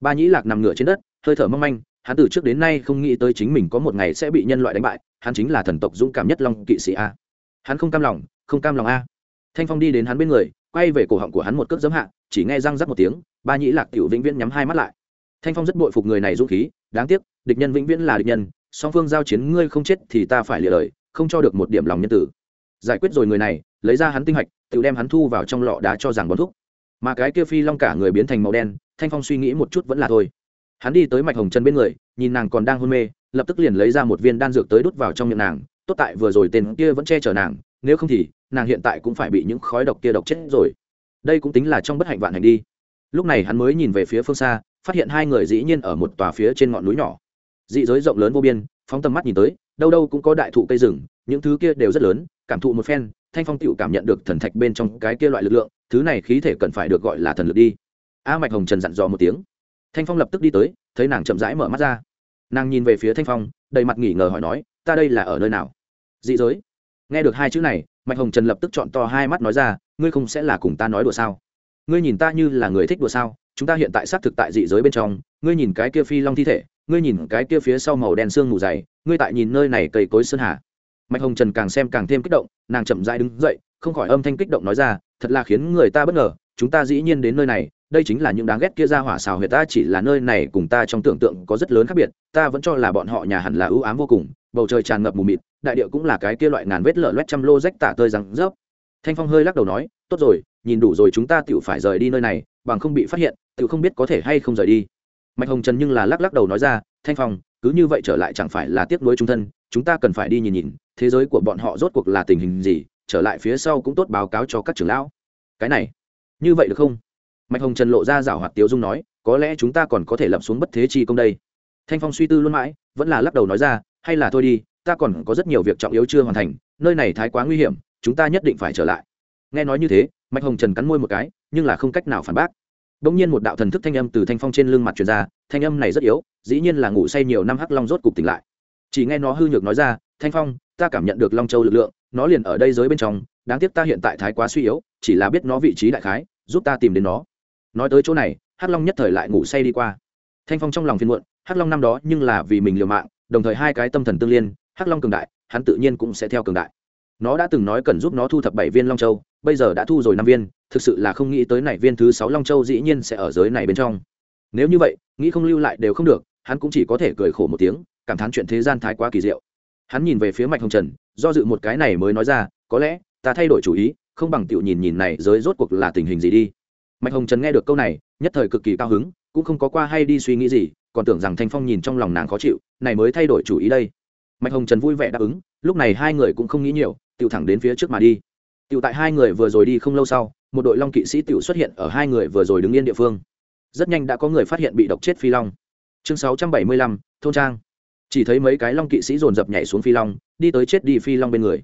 S1: Ba nhĩ lạc nằm ngửa trên đất hơi thở mong manh hắn từ trước đến nay không nghĩ tới chính mình có một ngày sẽ bị nhân loại đánh bại hắn chính là thần tộc dũng cảm nhất long kỵ sĩ a. Hắn không cam lòng không cam lòng a. Thanh phong đi đến hắn bên người quay về cổ họng của hắn một cước giấm hạ chỉ nghe răng rắc một tiếng ba nhĩ lạc tiểu vĩnh viễn nhắm hai mắt lại. Thanh phong rất bội phục người này dũng khí đáng tiếc địch nhân vĩnh viễn là địch nhân song phương giao chiến ngươi không chết thì ta phải lìa lời, không cho được một điểm lòng nhân tử. Giải quyết rồi người này, lấy ra hắn tinh hạch, tự đem hắn thu vào trong lọ đá cho rằng bón thúc. Mà cái kia phi long cả người biến thành màu đen, thanh phong suy nghĩ một chút vẫn là thôi. Hắn đi tới mạch hồng chân bên người, nhìn nàng còn đang hôn mê, lập tức liền lấy ra một viên đan dược tới đút vào trong miệng nàng, tốt tại vừa rồi tên kia vẫn che chở nàng, nếu không thì, nàng hiện tại cũng phải bị những khói độc kia độc chết rồi. Đây cũng tính là trong bất hạnh vạn hành đi. Lúc này hắn mới nhìn về phía phương xa, phát hiện hai người dĩ nhiên ở một tòa phía trên ngọn núi nhỏ dị giới rộng lớn vô biên, phóng tầm mắt nhìn tới, đâu đâu cũng có đại thụ cây rừng, những thứ kia đều rất lớn, cảm thụ một phen, thanh phong tựu cảm nhận được thần thạch bên trong cái kia loại lực lượng, thứ này khí thể cần phải được gọi là thần lực đi. A mạch hồng trần dặn dò một tiếng. Thanh phong lập tức đi tới, thấy nàng chậm rãi mở mắt ra. Nàng nhìn về phía thanh phong, đầy mặt nghỉ ngờ hỏi nói, ta đây là ở nơi nào? Dị giới. Nghe được hai chữ này, mạch hồng trần lập tức chọn to hai mắt nói ra, ngươi không sẽ là cùng ta nói đùa sao? Ngươi nhìn ta như là người thích đùa sao? Chúng ta hiện tại xác thực tại dị giới bên trong, ngươi nhìn cái kia phi long thi thể ngươi nhìn cái kia phía sau màu đen xương mù dày, ngươi tại nhìn nơi này cây cối sơn hà. Mạch hồng trần càng xem càng thêm kích động, nàng chậm dãi đứng dậy, không khỏi âm thanh kích động nói ra, thật là khiến người ta bất ngờ, chúng ta dĩ nhiên đến nơi này, đây chính là những đáng ghét kia ra hỏa xào huyệt ta, chỉ là nơi này cùng ta trong tưởng tượng có rất lớn khác biệt, ta vẫn cho là bọn họ nhà hẳn là ưu ám vô cùng, bầu trời tràn ngập mù mịt, đại địa cũng là cái kia loại ngàn vết lở loét trăm lô rách tả tơi rằng rớp. Thanh phong hơi lắc đầu nói, tốt rồi, nhìn đủ rồi chúng ta tự phải rời đi nơi này, bằng không bị phát hiện tự không biết có thể hay không rời đi mạch hồng trần nhưng là lắc lắc đầu nói ra, thanh phong, cứ như vậy trở lại chẳng phải là tiếc nuối trung thân, chúng ta cần phải đi nhìn nhìn, thế giới của bọn họ rốt cuộc là tình hình gì, trở lại phía sau cũng tốt báo cáo cho các trưởng lão. Cái này, như vậy được không? Mạch hồng trần lộ ra rảo hoạt tiếu dung nói, có lẽ chúng ta còn có thể lập xuống bất thế chi công đây. Thanh phong suy tư luôn mãi, vẫn là lắc đầu nói ra, hay là thôi đi, ta còn có rất nhiều việc trọng yếu chưa hoàn thành, nơi này thái quá nguy hiểm, chúng ta nhất định phải trở lại. Nghe nói như thế, mạch hồng trần cắn môi một cái, nhưng là không cách nào phản bác. Đông nhiên một đạo thần thức thanh âm từ thanh phong trên lưng mặt truyền ra, thanh âm này rất yếu, dĩ nhiên là ngủ say nhiều năm hắc long rốt cục tỉnh lại. Chỉ nghe nó hư nhược nói ra, thanh phong, ta cảm nhận được long châu lực lượng, nó liền ở đây dưới bên trong, đáng tiếc ta hiện tại thái quá suy yếu, chỉ là biết nó vị trí đại khái, giúp ta tìm đến nó. Nói tới chỗ này, hắc long nhất thời lại ngủ say đi qua. Thanh phong trong lòng phiền muộn, hắc long năm đó nhưng là vì mình liều mạng, đồng thời hai cái tâm thần tương liên, hắc long cường đại, hắn tự nhiên cũng sẽ theo cường đại. Nó đã từng nói cần giúp nó thu thập bảy viên long châu, bây giờ đã thu rồi năm viên thực sự là không nghĩ tới này viên thứ sáu long châu dĩ nhiên sẽ ở giới này bên trong. Nếu như vậy, nghĩ không lưu lại đều không được, hắn cũng chỉ có thể cười khổ một tiếng, cảm thán chuyện thế gian thái quá kỳ diệu. Hắn nhìn về phía mạch hồng trần, do dự một cái này mới nói ra, có lẽ, ta thay đổi chủ ý, không bằng tiểu nhìn nhìn này giới rốt cuộc là tình hình gì đi. Mạch hồng trần nghe được câu này, nhất thời cực kỳ cao hứng, cũng không có qua hay đi suy nghĩ gì, còn tưởng rằng thanh phong nhìn trong lòng nàng khó chịu, này mới thay đổi chủ ý đây. Mạch hồng trần vui vẻ đáp ứng, lúc này hai người cũng không nghĩ nhiều tự thẳng đến phía trước mà đi. Tự tại hai người vừa rồi đi không lâu sau một đội long kỵ sĩ tiểu xuất hiện ở hai người vừa rồi đứng yên địa phương. Rất nhanh đã có người phát hiện bị độc chết phi long. Chương sáu trăm bảy mươi lăm, thôn trang. Chỉ thấy mấy cái long kỵ sĩ dồn dập nhảy xuống phi long, đi tới chết đi phi long bên người.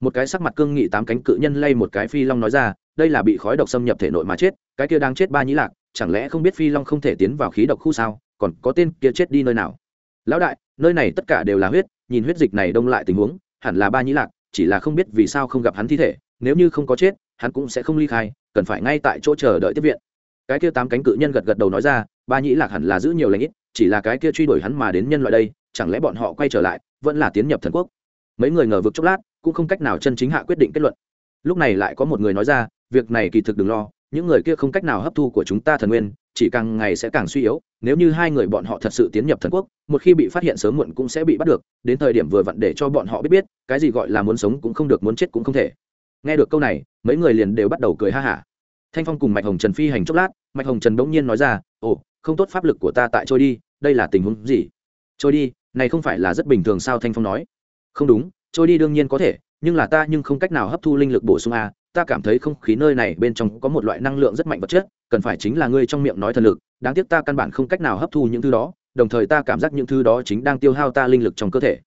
S1: Một cái sắc mặt cương nghị tám cánh cự nhân lay một cái phi long nói ra, đây là bị khói độc xâm nhập thể nội mà chết, cái kia đang chết ba nhĩ lạc, chẳng lẽ không biết phi long không thể tiến vào khí độc khu sao, còn có tên kia chết đi nơi nào? Lão đại, nơi này tất cả đều là huyết, nhìn huyết dịch này đông lại tình huống, hẳn là ba nhĩ lạc, chỉ là không biết vì sao không gặp hắn thi thể, nếu như không có chết hắn cũng sẽ không ly khai, cần phải ngay tại chỗ chờ đợi tiếp viện. Cái kia tám cánh cự nhân gật gật đầu nói ra, ba nhĩ lạc hẳn là giữ nhiều lãnh ít, chỉ là cái kia truy đuổi hắn mà đến nhân loại đây, chẳng lẽ bọn họ quay trở lại, vẫn là tiến nhập thần quốc? Mấy người ngờ vực chốc lát, cũng không cách nào chân chính hạ quyết định kết luận. Lúc này lại có một người nói ra, việc này kỳ thực đừng lo, những người kia không cách nào hấp thu của chúng ta thần nguyên, chỉ càng ngày sẽ càng suy yếu, nếu như hai người bọn họ thật sự tiến nhập thần quốc, một khi bị phát hiện sớm muộn cũng sẽ bị bắt được, đến thời điểm vừa vặn để cho bọn họ biết biết, cái gì gọi là muốn sống cũng không được, muốn chết cũng không thể nghe được câu này, mấy người liền đều bắt đầu cười ha hả. Thanh phong cùng mạch hồng trần phi hành chốc lát, mạch hồng trần bỗng nhiên nói ra, ồ, không tốt pháp lực của ta tại trôi đi, đây là tình huống gì? Trôi đi, này không phải là rất bình thường sao? Thanh phong nói. Không đúng, trôi đi đương nhiên có thể, nhưng là ta nhưng không cách nào hấp thu linh lực bổ sung a. Ta cảm thấy không khí nơi này bên trong có một loại năng lượng rất mạnh vật chất, cần phải chính là ngươi trong miệng nói thần lực. Đáng tiếc ta căn bản không cách nào hấp thu những thứ đó, đồng thời ta cảm giác những thứ đó chính đang tiêu hao ta linh lực trong cơ thể.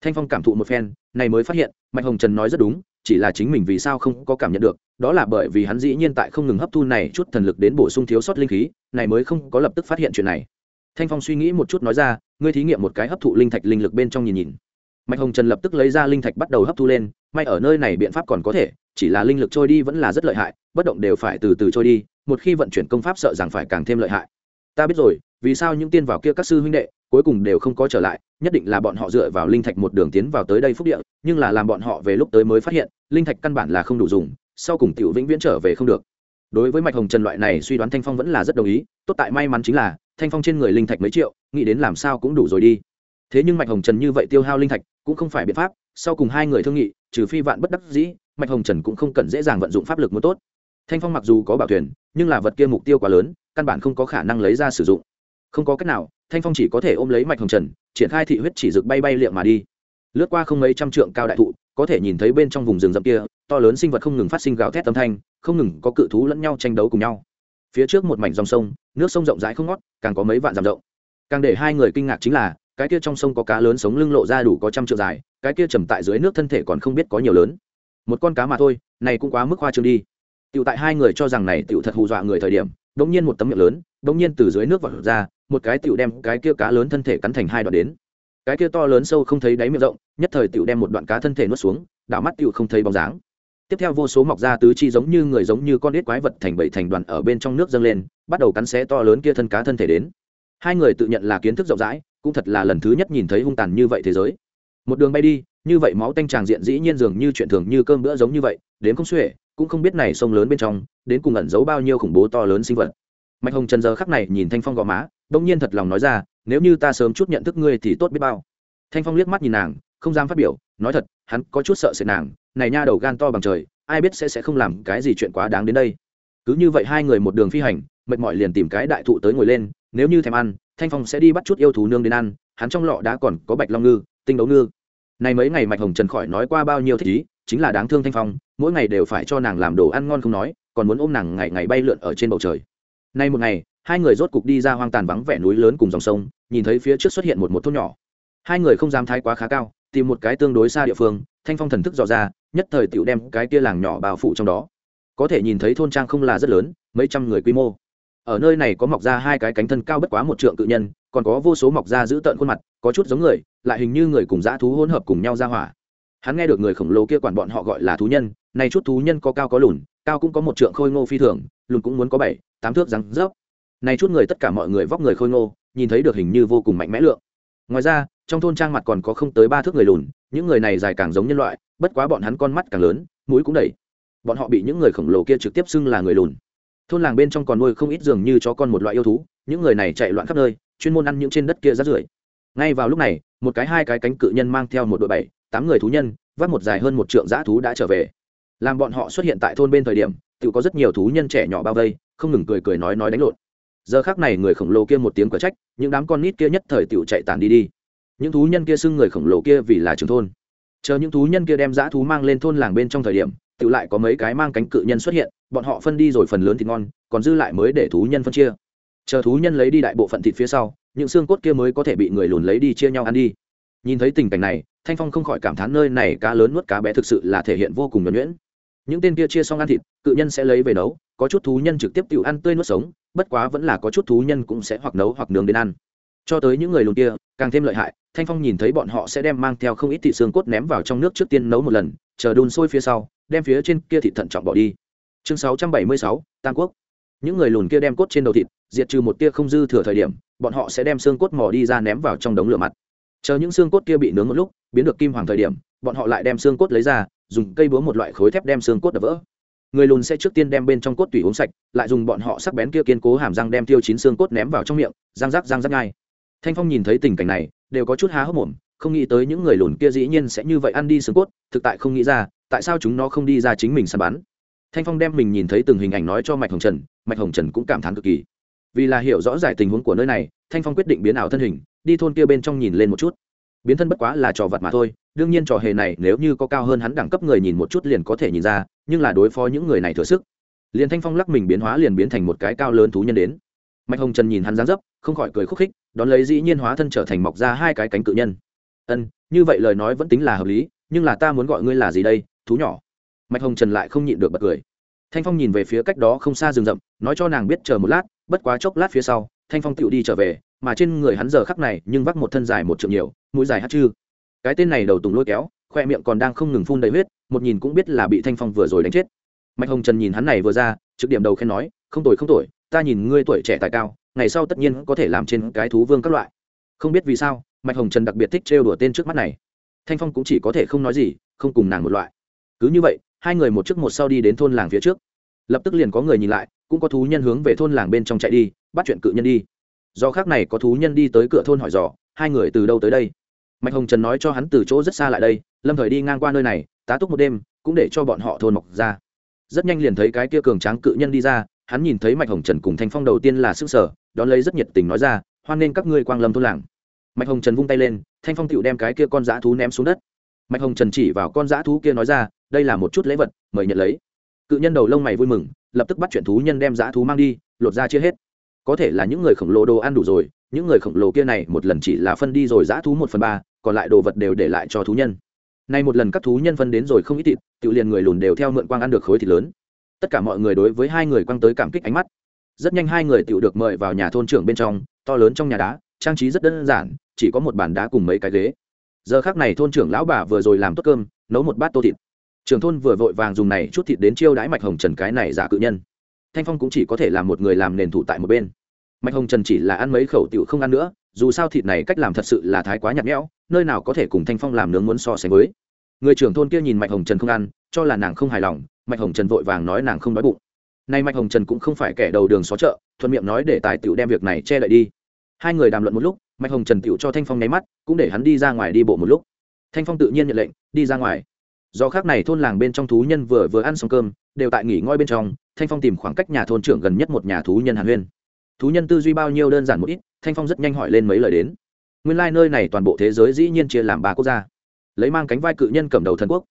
S1: Thanh phong cảm thụ một phen, này mới phát hiện, mạch hồng trần nói rất đúng chỉ là chính mình vì sao không có cảm nhận được, đó là bởi vì hắn dĩ nhiên tại không ngừng hấp thu này chút thần lực đến bổ sung thiếu sót linh khí, này mới không có lập tức phát hiện chuyện này. Thanh phong suy nghĩ một chút nói ra, ngươi thí nghiệm một cái hấp thụ linh thạch linh lực bên trong nhìn nhìn. Mạch hồng trần lập tức lấy ra linh thạch bắt đầu hấp thu lên, may ở nơi này biện pháp còn có thể, chỉ là linh lực trôi đi vẫn là rất lợi hại, bất động đều phải từ từ trôi đi, một khi vận chuyển công pháp sợ rằng phải càng thêm lợi hại. Ta biết rồi, vì sao những tiên vào kia các sư huynh đệ cuối cùng đều không có trở lại, nhất định là bọn họ dựa vào linh thạch một đường tiến vào tới đây phúc địa, nhưng là làm bọn họ về lúc tới mới phát hiện, linh thạch căn bản là không đủ dùng, sau cùng tiểu vĩnh viễn trở về không được. Đối với mạch hồng trần loại này suy đoán thanh phong vẫn là rất đồng ý, tốt tại may mắn chính là, thanh phong trên người linh thạch mấy triệu, nghĩ đến làm sao cũng đủ rồi đi. Thế nhưng mạch hồng trần như vậy tiêu hao linh thạch, cũng không phải biện pháp, sau cùng hai người thương nghị, trừ phi vạn bất đắc dĩ, mạch hồng trần cũng không cần dễ dàng vận dụng pháp lực muốn tốt. Thanh phong mặc dù có bảo thuyền, nhưng là vật kia mục tiêu quá lớn, căn bản không có khả năng lấy ra sử dụng. Không có cách nào thanh phong chỉ có thể ôm lấy mạch hồng trần, triển khai thị huyết chỉ rực bay bay liệm mà đi. Lướt qua không mấy trăm trượng cao đại thụ, có thể nhìn thấy bên trong vùng rừng rậm kia, to lớn sinh vật không ngừng phát sinh gào thét âm thanh, không ngừng có cự thú lẫn nhau tranh đấu cùng nhau. Phía trước một mảnh dòng sông, nước sông rộng rãi không ngót, càng có mấy vạn dặm rộng. Càng để hai người kinh ngạc chính là, cái kia trong sông có cá lớn sống lưng lộ ra đủ có trăm trượng dài, cái kia trầm tại dưới nước thân thể còn không biết có nhiều lớn. Một con cá mà thôi, này cũng quá mức hoa trương đi. Tựu tại hai người cho rằng này tựu thật hù dọa người thời điểm đống nhiên một tấm miệng lớn đống nhiên từ dưới nước vọt ra, một cái tiểu đem cái kia cá lớn thân thể cắn thành hai đoạn đến. Cái kia to lớn sâu không thấy đáy miệng rộng, nhất thời tiểu đem một đoạn cá thân thể nuốt xuống, đảo mắt tiểu không thấy bóng dáng. Tiếp theo vô số mọc ra tứ chi giống như người giống như con đít quái vật thành bảy thành đoàn ở bên trong nước dâng lên, bắt đầu cắn xé to lớn kia thân cá thân thể đến. Hai người tự nhận là kiến thức rộng rãi, cũng thật là lần thứ nhất nhìn thấy hung tàn như vậy thế giới. Một đường bay đi, như vậy máu tanh tràng diện dĩ nhiên dường như chuyện thường như cơm bữa giống như vậy đến không xuể cũng không biết này sông lớn bên trong, đến cùng ẩn giấu bao nhiêu khủng bố to lớn sinh vật. Mạch hồng trần giờ khắc này nhìn thanh phong gò má đông nhiên thật lòng nói ra, nếu như ta sớm chút nhận thức ngươi thì tốt biết bao. Thanh phong liếc mắt nhìn nàng, không dám phát biểu, nói thật, hắn có chút sợ sệt nàng, này nha đầu gan to bằng trời, ai biết sẽ sẽ không làm cái gì chuyện quá đáng đến đây. Cứ như vậy hai người một đường phi hành, mệt mỏi liền tìm cái đại thụ tới ngồi lên, nếu như thèm ăn, thanh phong sẽ đi bắt chút yêu thú nương đến ăn, hắn trong lọ đã còn có bạch long ngư, tinh đấu ngư. Này mấy ngày mạch hồng trần khỏi nói qua bao nhiêu thích ý chính là đáng thương thanh phong, mỗi ngày đều phải cho nàng làm đồ ăn ngon không nói, còn muốn ôm nàng ngày ngày bay lượn ở trên bầu trời. Nay một ngày, hai người rốt cục đi ra hoang tàn vắng vẻ núi lớn cùng dòng sông, nhìn thấy phía trước xuất hiện một một thôn nhỏ. Hai người không dám thái quá khá cao, tìm một cái tương đối xa địa phương, thanh phong thần thức dò ra, nhất thời tựu đem cái kia làng nhỏ bao phủ trong đó. Có thể nhìn thấy thôn trang không là rất lớn, mấy trăm người quy mô. Ở nơi này có mọc ra hai cái cánh thân cao bất quá một trượng cự nhân, còn có vô số mọc ra giữ tợn khuôn mặt, có chút giống người, lại hình như người cùng dã thú hỗn hợp cùng nhau ra hỏa hắn nghe được người khổng lồ kia quản bọn họ gọi là thú nhân này chút thú nhân có cao có lùn, cao cũng có một trượng khôi ngô phi thường, lùn cũng muốn có bảy, tám thước răng rớp. Này chút người tất cả mọi người vóc người khôi ngô, nhìn thấy được hình như vô cùng mạnh mẽ lượng. Ngoài ra, trong thôn trang mặt còn có không tới ba thước người lùn, những người này dài càng giống nhân loại, bất quá bọn hắn con mắt càng lớn, mũi cũng đầy. Bọn họ bị những người khổng lồ kia trực tiếp xưng là người lùn. Thôn làng bên trong còn nuôi không ít dường như chó con một loại yêu thú, những người này chạy loạn khắp nơi, chuyên môn ăn những trên đất kia rát rưởi. Ngay vào lúc này, một cái hai cái cánh cự nhân mang theo một đội bảy tám người thú nhân, vác một dài hơn một trượng dã thú đã trở về. Làm bọn họ xuất hiện tại thôn bên thời điểm tự có rất nhiều thú nhân trẻ nhỏ bao vây, không ngừng cười cười nói nói đánh lộn. Giờ khác này người khổng lồ kia một tiếng quả trách, những đám con nít kia nhất thời tự chạy tàn đi đi. Những thú nhân kia xưng người khổng lồ kia vì là trường thôn. Chờ những thú nhân kia đem dã thú mang lên thôn làng bên trong thời điểm tự lại có mấy cái mang cánh cự nhân xuất hiện, bọn họ phân đi rồi phần lớn thịt ngon, còn dư lại mới để thú nhân phân chia. Chờ thú nhân lấy đi đại bộ phận thịt phía sau, những xương cốt kia mới có thể bị người lùn lấy đi chia nhau ăn đi. Nhìn thấy tình cảnh này thanh phong không khỏi cảm thán nơi này cá lớn nuốt cá bé thực sự là thể hiện vô cùng nhuẩn nhuyễn. Những tên kia chia xong ăn thịt, cự nhân sẽ lấy về nấu, có chút thú nhân trực tiếp tự ăn tươi nuốt sống, bất quá vẫn là có chút thú nhân cũng sẽ hoặc nấu hoặc nướng đến ăn. Cho tới những người lùn kia, càng thêm lợi hại, thanh phong nhìn thấy bọn họ sẽ đem mang theo không ít thịt xương cốt ném vào trong nước trước tiên nấu một lần, chờ đun sôi phía sau, đem phía trên kia thịt thận trọng bỏ đi. Chương sáu trăm bảy mươi sáu, tam quốc. Những người lùn kia đem cốt trên đầu thịt, diệt trừ một tia không dư thừa thời điểm, bọn họ sẽ đem xương cốt mỏ đi ra ném vào trong đống lửa mặt chờ những xương cốt kia bị nướng một lúc, biến được kim hoàng thời điểm, bọn họ lại đem xương cốt lấy ra, dùng cây búa một loại khối thép đem xương cốt đập vỡ. Người lùn sẽ trước tiên đem bên trong cốt tủy uống sạch, lại dùng bọn họ sắc bén kia kiên cố hàm răng đem tiêu chín xương cốt ném vào trong miệng, răng rắc răng rắc ngay. Thanh phong nhìn thấy tình cảnh này, đều có chút há hốc mồm, không nghĩ tới những người lùn kia dĩ nhiên sẽ như vậy ăn đi xương cốt, thực tại không nghĩ ra, tại sao chúng nó không đi ra chính mình săn bắn. Thanh phong đem mình nhìn thấy từng hình ảnh nói cho mạch hồng trần, mạch hồng trần cũng cảm thán cực kỳ. Vì là hiểu rõ giải tình huống của nơi này, thanh phong quyết định biến ảo thân hình đi thôn kia bên trong nhìn lên một chút. Biến thân bất quá là trò vật mà thôi, đương nhiên trò hề này nếu như có cao hơn hắn đẳng cấp người nhìn một chút liền có thể nhìn ra, nhưng là đối phó những người này thừa sức. Liền thanh phong lắc mình biến hóa liền biến thành một cái cao lớn thú nhân đến. Mạch hồng trần nhìn hắn dáng dấp, không khỏi cười khúc khích, đón lấy dĩ nhiên hóa thân trở thành mọc ra hai cái cánh cự nhân. Ân, như vậy lời nói vẫn tính là hợp lý, nhưng là ta muốn gọi ngươi là gì đây, thú nhỏ? Mạch hồng trần lại không nhịn được bật cười. Thanh phong nhìn về phía cách đó không xa rừng rậm, nói cho nàng biết chờ một lát, bất quá chốc lát phía sau, thanh phong tựu đi trở về mà trên người hắn giờ khắc này nhưng vác một thân dài một trượng nhiều, mũi dài hát chư. Cái tên này đầu tùng lôi kéo, khoe miệng còn đang không ngừng phun đầy huyết, một nhìn cũng biết là bị thanh phong vừa rồi đánh chết. Mạch hồng trần nhìn hắn này vừa ra, trực điểm đầu khen nói, không tuổi không tuổi ta nhìn ngươi tuổi trẻ tài cao, ngày sau tất nhiên có thể làm trên cái thú vương các loại. Không biết vì sao, mạch hồng trần đặc biệt thích trêu đùa tên trước mắt này. Thanh phong cũng chỉ có thể không nói gì, không cùng nàng một loại. Cứ như vậy, hai người một trước một sau đi đến thôn làng phía trước. Lập tức liền có người nhìn lại, cũng có thú nhân hướng về thôn làng bên trong chạy đi, bắt chuyện cự nhân đi do khác này có thú nhân đi tới cửa thôn hỏi dò, hai người từ đâu tới đây? Mạch hồng trần nói cho hắn từ chỗ rất xa lại đây, lâm thời đi ngang qua nơi này, tá túc một đêm, cũng để cho bọn họ thôn mọc ra. Rất nhanh liền thấy cái kia cường tráng cự nhân đi ra, hắn nhìn thấy mạch hồng trần cùng thanh phong đầu tiên là s ư n g sở đón lấy rất nhiệt tình nói ra, hoan nghênh các ngươi quang lâm thôn làng. Mạch hồng trần vung tay lên, thanh phong tựu đem cái kia con dã thú ném xuống đất. Mạch hồng trần chỉ vào con dã thú kia nói ra, đây là một chút lễ vật, mời nhận lấy. Cự nhân đầu lông mày vui mừng, lập tức bắt chuyện thú nhân đem dã thú mang đi, lột ra chia hết có thể là những người khổng lồ đồ ăn đủ rồi, những người khổng lồ kia này một lần chỉ là phân đi rồi giã thú một phần ba, còn lại đồ vật đều để lại cho thú nhân. Nay một lần các thú nhân phân đến rồi không ít thịt, tự liền người lùn đều theo mượn quang ăn được khối thịt lớn. Tất cả mọi người đối với hai người quăng tới cảm kích ánh mắt. Rất nhanh hai người tự được mời vào nhà thôn trưởng bên trong, to lớn trong nhà đá, trang trí rất đơn giản, chỉ có một bàn đá cùng mấy cái ghế. Giờ khác này thôn trưởng lão bà vừa rồi làm tốt cơm, nấu một bát tô thịt. Trưởng thôn vừa vội vàng dùng này chút thịt đến chiêu đãi mạch hồng trần cái này giả cự nhân thanh phong cũng chỉ có thể làm một người làm nền thủ tại một bên. Mạch hồng trần chỉ là ăn mấy khẩu tiểu không ăn nữa, dù sao thịt này cách làm thật sự là thái quá nhạt nhẽo, nơi nào có thể cùng thanh phong làm nướng muốn so sánh với. Người trưởng thôn kia nhìn mạch hồng trần không ăn, cho là nàng không hài lòng, mạch hồng trần vội vàng nói nàng không đói bụng. Nay mạch hồng trần cũng không phải kẻ đầu đường xó chợ, thuận miệng nói để tài tiểu đem việc này che đậy đi. Hai người đàm luận một lúc, mạch hồng trần tiểu cho thanh phong nháy mắt, cũng để hắn đi ra ngoài đi bộ một lúc. Thanh phong tự nhiên nhận lệnh, đi ra ngoài do khác này thôn làng bên trong thú nhân vừa vừa ăn xong cơm, đều tại nghỉ ngơi bên trong, thanh phong tìm khoảng cách nhà thôn trưởng gần nhất một nhà thú nhân hàn huyên. Thú nhân tư duy bao nhiêu đơn giản một ít, thanh phong rất nhanh hỏi lên mấy lời đến. Nguyên lai、like、nơi này toàn bộ thế giới dĩ nhiên chia làm ba quốc gia. Lấy mang cánh vai cự nhân cầm đầu thần quốc,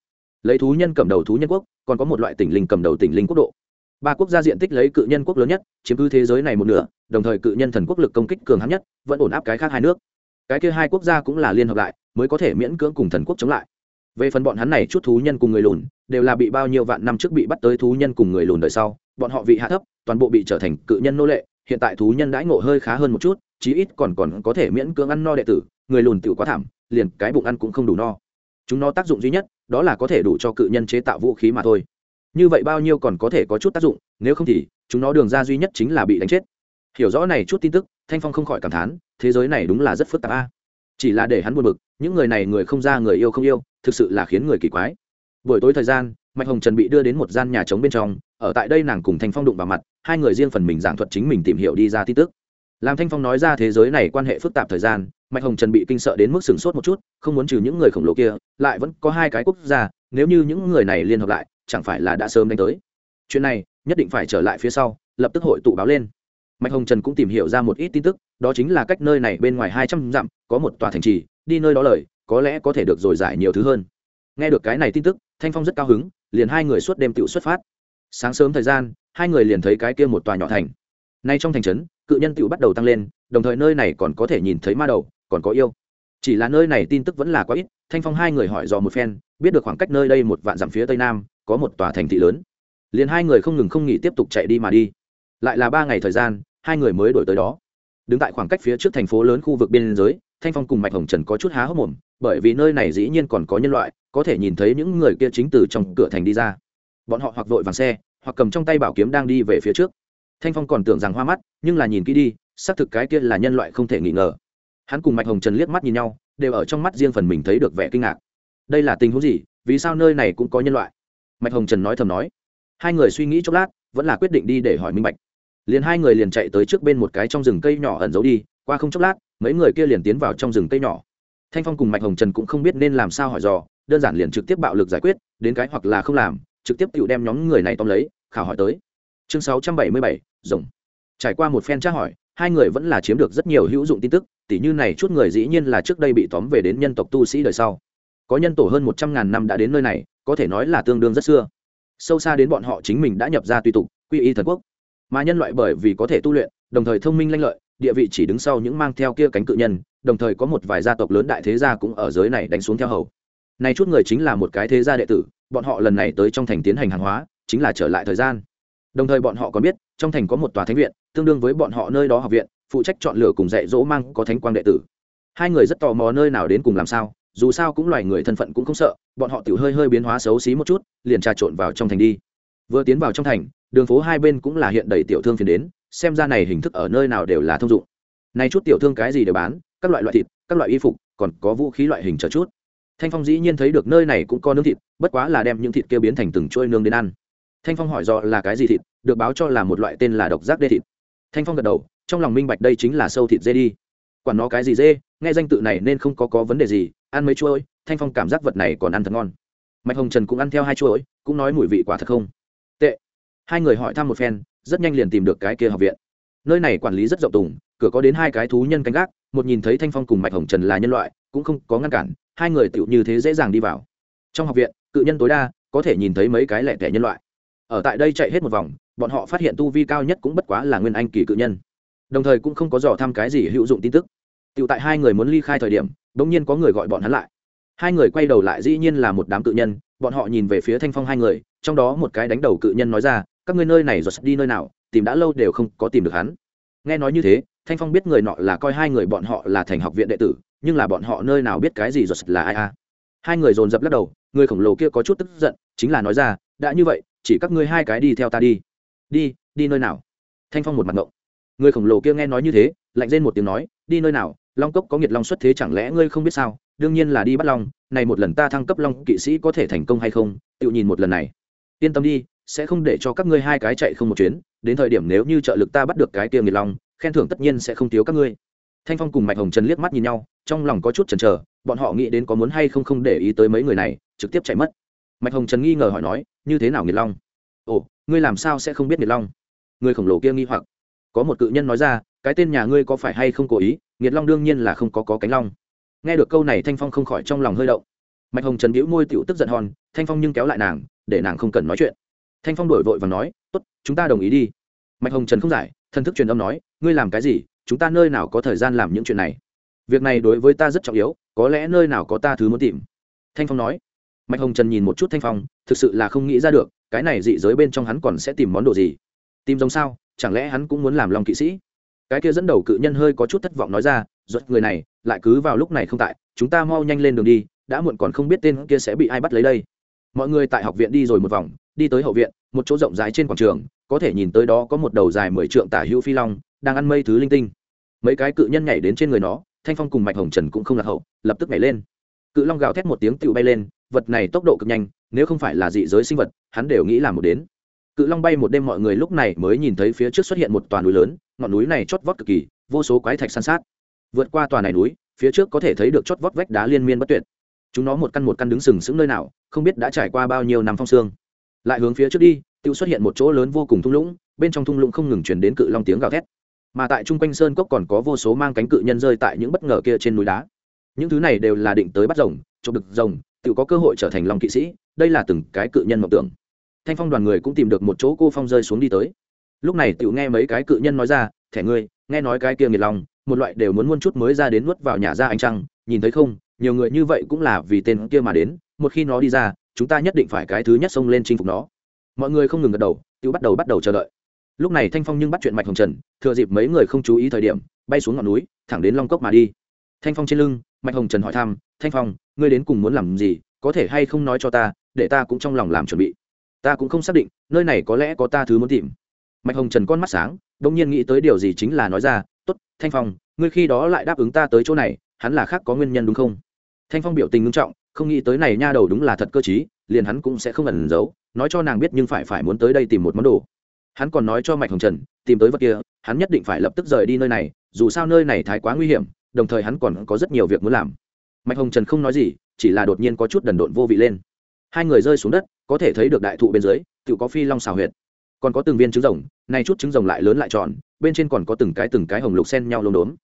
S1: lấy thú nhân cầm đầu thú nhân quốc, còn có một loại tỉnh linh cầm đầu tỉnh linh quốc độ. Ba quốc gia diện tích lấy cự nhân quốc lớn nhất, chiếm cứ thế giới này một nửa, đồng thời cự nhân thần quốc lực công kích cường hắn nhất, vẫn ổn áp cái khác hai nước. Cái kia hai quốc gia cũng là liên hợp lại, mới có thể miễn cưỡng cùng thần quốc chống lại về phần bọn hắn này chút thú nhân cùng người lùn, đều là bị bao nhiêu vạn năm trước bị bắt tới thú nhân cùng người lùn đời sau, bọn họ vị hạ thấp, toàn bộ bị trở thành cự nhân nô lệ, hiện tại thú nhân đãi ngộ hơi khá hơn một chút, chí ít còn còn có thể miễn cưỡng ăn no đệ tử, người lùn tiểu quá thảm, liền cái bụng ăn cũng không đủ no. Chúng nó tác dụng duy nhất, đó là có thể đủ cho cự nhân chế tạo vũ khí mà thôi. Như vậy bao nhiêu còn có thể có chút tác dụng, nếu không thì, chúng nó đường ra duy nhất chính là bị đánh chết. Hiểu rõ này chút tin tức, thanh phong không khỏi cảm thán, thế giới này đúng là rất phức tạp a. Chỉ là để hắn buồn bực những người này người không ra người yêu không yêu, thực sự là khiến người kỳ quái. Buổi tối thời gian, mạch hồng trần bị đưa đến một gian nhà trống bên trong, ở tại đây nàng cùng thanh phong đụng vào mặt, hai người riêng phần mình giảng thuật chính mình tìm hiểu đi ra tin tức. Làm thanh phong nói ra thế giới này quan hệ phức tạp thời gian, mạch hồng trần bị kinh sợ đến mức sửng sốt một chút, không muốn trừ những người khổng lồ kia, lại vẫn có hai cái quốc gia, nếu như những người này liên hợp lại, chẳng phải là đã sớm đánh tới. Chuyện này, nhất định phải trở lại phía sau, lập tức hội tụ báo lên. Mạch hồng trần cũng tìm hiểu ra một ít tin tức, đó chính là cách nơi này bên ngoài hai trăm dặm, có một tòa thành trì đi nơi đó lời, có lẽ có thể được rồi giải nhiều thứ hơn. Nghe được cái này tin tức, thanh phong rất cao hứng, liền hai người suốt đêm tự xuất phát. Sáng sớm thời gian, hai người liền thấy cái kia một tòa nhỏ thành. Nay trong thành trấn, cự nhân tự bắt đầu tăng lên, đồng thời nơi này còn có thể nhìn thấy ma đầu, còn có yêu. Chỉ là nơi này tin tức vẫn là quá ít, thanh phong hai người hỏi dò một phen, biết được khoảng cách nơi đây một vạn dặm phía tây nam, có một tòa thành thị lớn. Liền hai người không ngừng không nghỉ tiếp tục chạy đi mà đi. Lại là ba ngày thời gian, hai người mới đổi tới đó. Đứng tại khoảng cách phía trước thành phố lớn khu vực biên giới thanh phong cùng mạch hồng trần có chút há hốc mồm, bởi vì nơi này dĩ nhiên còn có nhân loại, có thể nhìn thấy những người kia chính từ trong cửa thành đi ra. Bọn họ hoặc vội vàng xe, hoặc cầm trong tay bảo kiếm đang đi về phía trước. Thanh phong còn tưởng rằng hoa mắt, nhưng là nhìn kỹ đi, xác thực cái kia là nhân loại không thể nghi ngờ. Hắn cùng mạch hồng trần liếc mắt nhìn nhau, đều ở trong mắt riêng phần mình thấy được vẻ kinh ngạc. Đây là tình huống gì? Vì sao nơi này cũng có nhân loại? Mạch hồng trần nói thầm nói. Hai người suy nghĩ chốc lát, vẫn là quyết định đi để hỏi minh bạch. Liền hai người liền chạy tới trước bên một cái trong rừng cây nhỏ ẩn giấu đi, qua không chốc lát mấy người kia liền tiến vào trong rừng cây nhỏ. Thanh phong cùng mạch hồng trần cũng không biết nên làm sao hỏi dò, đơn giản liền trực tiếp bạo lực giải quyết, đến cái hoặc là không làm, trực tiếp tự đem nhóm người này tóm lấy, khảo hỏi tới. Chương sáu trăm bảy mươi bảy, rồng. Trải qua một phen tra hỏi, hai người vẫn là chiếm được rất nhiều hữu dụng tin tức, tỉ như này chút người dĩ nhiên là trước đây bị tóm về đến nhân tộc tu sĩ đời sau. Có nhân tổ hơn một trăm ngàn năm đã đến nơi này, có thể nói là tương đương rất xưa. Sâu xa đến bọn họ chính mình đã nhập ra tùy tục, quy y thần quốc. Mà nhân loại bởi vì có thể tu luyện đồng thời thông minh lanh lợi, địa vị chỉ đứng sau những mang theo kia cánh cự nhân, đồng thời có một vài gia tộc lớn đại thế gia cũng ở giới này đánh xuống theo hầu. Này chút người chính là một cái thế gia đệ tử, bọn họ lần này tới trong thành tiến hành hàng hóa, chính là trở lại thời gian. Đồng thời bọn họ còn biết, trong thành có một tòa thánh viện, tương đương với bọn họ nơi đó học viện, phụ trách chọn lựa cùng dạy dỗ mang có thánh quang đệ tử. Hai người rất tò mò nơi nào đến cùng làm sao, dù sao cũng loài người thân phận cũng không sợ, bọn họ tự hơi hơi biến hóa xấu xí một chút, liền trà trộn vào trong thành đi. Vừa tiến vào trong thành, đường phố hai bên cũng là hiện đầy tiểu thương phiền đến xem ra này hình thức ở nơi nào đều là thông dụng. Này chút tiểu thương cái gì đều bán, các loại loại thịt, các loại y phục, còn có vũ khí loại hình chờ chút. Thanh phong dĩ nhiên thấy được nơi này cũng có nướng thịt, bất quá là đem những thịt kia biến thành từng trôi nương đến ăn. Thanh phong hỏi do là cái gì thịt, được báo cho là một loại tên là độc giác đê thịt. Thanh phong gật đầu, trong lòng minh bạch đây chính là sâu thịt dê đi. Quản nó cái gì dê, nghe danh tự này nên không có có vấn đề gì, ăn mấy chuỗi thanh phong cảm giác vật này còn ăn thật ngon. Mạch hồng trần cũng ăn theo hai chuỗi cũng nói mùi vị quả thật không tệ. Hai người hỏi thăm một phen rất nhanh liền tìm được cái kia học viện. Nơi này quản lý rất rộng tùng, cửa có đến hai cái thú nhân canh gác, một nhìn thấy thanh phong cùng mạch hồng trần là nhân loại, cũng không có ngăn cản, hai người tựu như thế dễ dàng đi vào. Trong học viện, cự nhân tối đa có thể nhìn thấy mấy cái lẻ tẻ nhân loại. Ở tại đây chạy hết một vòng, bọn họ phát hiện tu vi cao nhất cũng bất quá là nguyên anh kỳ cự nhân. Đồng thời cũng không có dò thăm cái gì hữu dụng tin tức. Tựu tại hai người muốn ly khai thời điểm bỗng nhiên có người gọi bọn hắn lại. Hai người quay đầu lại dĩ nhiên là một đám cự nhân, bọn họ nhìn về phía thanh phong hai người, trong đó một cái đánh đầu cự nhân nói ra các ngươi nơi này rồi đi nơi nào, tìm đã lâu đều không có tìm được hắn. Nghe nói như thế, thanh phong biết người nọ là coi hai người bọn họ là thành học viện đệ tử, nhưng là bọn họ nơi nào biết cái gì rồi là ai a hai người dồn dập lắc đầu, người khổng lồ kia có chút tức giận, chính là nói ra, đã như vậy, chỉ các ngươi hai cái đi theo ta đi. Đi đi nơi nào? Thanh phong một mặt ngộng. Người khổng lồ kia nghe nói như thế, lạnh lên một tiếng nói, đi nơi nào? Long cốc có nghiệt long xuất thế chẳng lẽ ngươi không biết sao? Đương nhiên là đi bắt long, này một lần ta thăng cấp long kỵ sĩ có thể thành công hay không? Tự nhìn một lần này. Yên tâm đi sẽ không để cho các ngươi hai cái chạy không một chuyến đến thời điểm nếu như trợ lực ta bắt được cái kia nghiệt long khen thưởng tất nhiên sẽ không thiếu các ngươi. Thanh phong cùng mạch hồng trần liếc mắt nhìn nhau trong lòng có chút chần chờ bọn họ nghĩ đến có muốn hay không không để ý tới mấy người này trực tiếp chạy mất. Mạch hồng trần nghi ngờ hỏi nói như thế nào nghiệt long? Ồ ngươi làm sao sẽ không biết nghiệt long? Người khổng lồ kia nghi hoặc. Có một cự nhân nói ra cái tên nhà ngươi có phải hay không cố ý nghiệt long đương nhiên là không có, có cánh long. Nghe được câu này thanh phong không khỏi trong lòng hơi động. Mạch hồng trần bĩu môi tựu tức giận hòn thanh phong nhưng kéo lại nàng để nàng không cần nói chuyện thanh phong đổi vội và nói, tốt, chúng ta đồng ý đi. Mạch hồng trần không giải thân thức truyền âm nói, ngươi làm cái gì? Chúng ta nơi nào có thời gian làm những chuyện này? Việc này đối với ta rất trọng yếu, có lẽ nơi nào có ta thứ muốn tìm. Thanh phong nói. Mạch hồng trần nhìn một chút thanh phong, thực sự là không nghĩ ra được, cái này dị giới bên trong hắn còn sẽ tìm món đồ gì? Tìm giống sao? Chẳng lẽ hắn cũng muốn làm lòng kỵ sĩ? Cái kia dẫn đầu cự nhân hơi có chút thất vọng nói ra ruột người này, lại cứ vào lúc này không tại, chúng ta mau nhanh lên đường đi, đã muộn còn không biết tên kia sẽ bị ai bắt lấy đây. Mọi người tại học viện đi rồi một vòng đi tới hậu viện, một chỗ rộng rãi trên quảng trường, có thể nhìn tới đó có một đầu dài mười trượng tả hữu phi long, đang ăn mây thứ linh tinh. Mấy cái cự nhân nhảy đến trên người nó, thanh phong cùng mạch hồng trần cũng không lạc hậu, lập tức nhảy lên. Cự long gào thét một tiếng tựu bay lên, vật này tốc độ cực nhanh, nếu không phải là dị giới sinh vật, hắn đều nghĩ là một đến. Cự long bay một đêm mọi người lúc này mới nhìn thấy phía trước xuất hiện một tòa núi lớn, ngọn núi này chót vót cực kỳ, vô số quái thạch san sát. Vượt qua tòa này núi, phía trước có thể thấy được chót vót vách đá liên miên bất tuyệt. Chúng nó một căn một căn đứng sừng sững nơi nào, không biết đã trải qua bao nhiêu năm phong sương lại hướng phía trước đi tự xuất hiện một chỗ lớn vô cùng thung lũng, bên trong thung lũng không ngừng chuyển đến cự long tiếng gào thét. Mà tại trung quanh sơn cốc còn có vô số mang cánh cự nhân rơi tại những bất ngờ kia trên núi đá. Những thứ này đều là định tới bắt rồng, chụp được rồng, tự có cơ hội trở thành long kỵ sĩ, đây là từng cái cự nhân mộng tưởng. Thanh phong đoàn người cũng tìm được một chỗ cô phong rơi xuống đi tới. Lúc này tự nghe mấy cái cự nhân nói ra, thẻ ngươi, nghe nói cái kia nghiệt lòng một loại đều muốn muôn chút mới ra đến nuốt vào nhà ra ánh trăng, nhìn thấy không, nhiều người như vậy cũng là vì tên kia mà đến, một khi nó đi ra chúng ta nhất định phải cái thứ nhất xông lên chinh phục nó. Mọi người không ngừng gật đầu tự bắt đầu bắt đầu chờ đợi. Lúc này thanh phong nhưng bắt chuyện mạch hồng trần, thừa dịp mấy người không chú ý thời điểm, bay xuống ngọn núi, thẳng đến long cốc mà đi. Thanh phong trên lưng, mạch hồng trần hỏi thăm, thanh phong, ngươi đến cùng muốn làm gì? Có thể hay không nói cho ta, để ta cũng trong lòng làm chuẩn bị. Ta cũng không xác định, nơi này có lẽ có ta thứ muốn tìm. Mạch hồng trần con mắt sáng đ ỗ n g nhiên nghĩ tới điều gì chính là nói ra t ố t thanh phong, ngươi khi đó lại đáp ứng ta tới chỗ này, hắn là khác có nguyên nhân đúng không? Thanh phong biểu tình ngưng trọng không nghĩ tới này nha đầu đúng là thật cơ t liền hắn cũng sẽ không ẩn giấu, nói cho nàng biết nhưng phải phải muốn tới đây tìm một món đồ. Hắn còn nói cho mạch hồng trần, tìm tới vật kia, hắn nhất định phải lập tức rời đi nơi này, dù sao nơi này thái quá nguy hiểm, đồng thời hắn còn có rất nhiều việc muốn làm. Mạch hồng trần không nói gì, chỉ là đột nhiên có chút đần độn vô vị lên. Hai người rơi xuống đất, có thể thấy được đại thụ bên dưới, tự có phi long xào huyệt. Còn có từng viên trứng rồng, nay chút trứng rồng lại lớn lại tròn, bên trên còn có từng cái từng cái hồng lục sen nhau lốm đốm.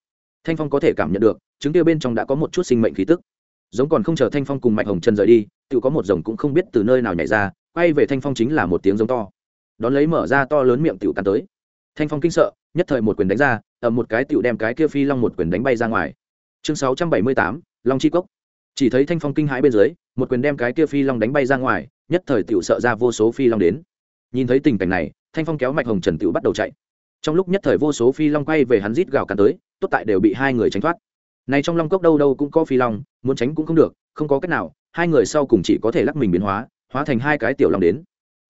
S1: Thanh phong có thể cảm nhận được, trứng kia bên trong đã có một chút sinh mệnh khí tức giống còn không chờ thanh phong cùng mạch hồng trần rời đi, tự có một rồng cũng không biết từ nơi nào nhảy ra, quay về thanh phong chính là một tiếng giống to. Đón lấy mở ra to lớn miệng tiểu cắn tới. Thanh phong kinh sợ, nhất thời một quyền đánh ra, ầm một cái tiểu đem cái kia phi long một quyền đánh bay ra ngoài. Chương sáu trăm bảy mươi tám, long chi cốc. Chỉ thấy thanh phong kinh hãi bên dưới, một quyền đem cái kia phi long đánh bay ra ngoài, nhất thời tiểu sợ ra vô số phi long đến. Nhìn thấy tình cảnh này, thanh phong kéo mạch hồng trần tiểu bắt đầu chạy. Trong lúc nhất thời vô số phi long quay về hắn rít gào cắn tới, tốt tại đều bị hai người tránh thoát này trong long cốc đâu đâu cũng có phi long, muốn tránh cũng không được, không có cách nào, hai người sau cùng chỉ có thể lắc mình biến hóa hóa thành hai cái tiểu long đến.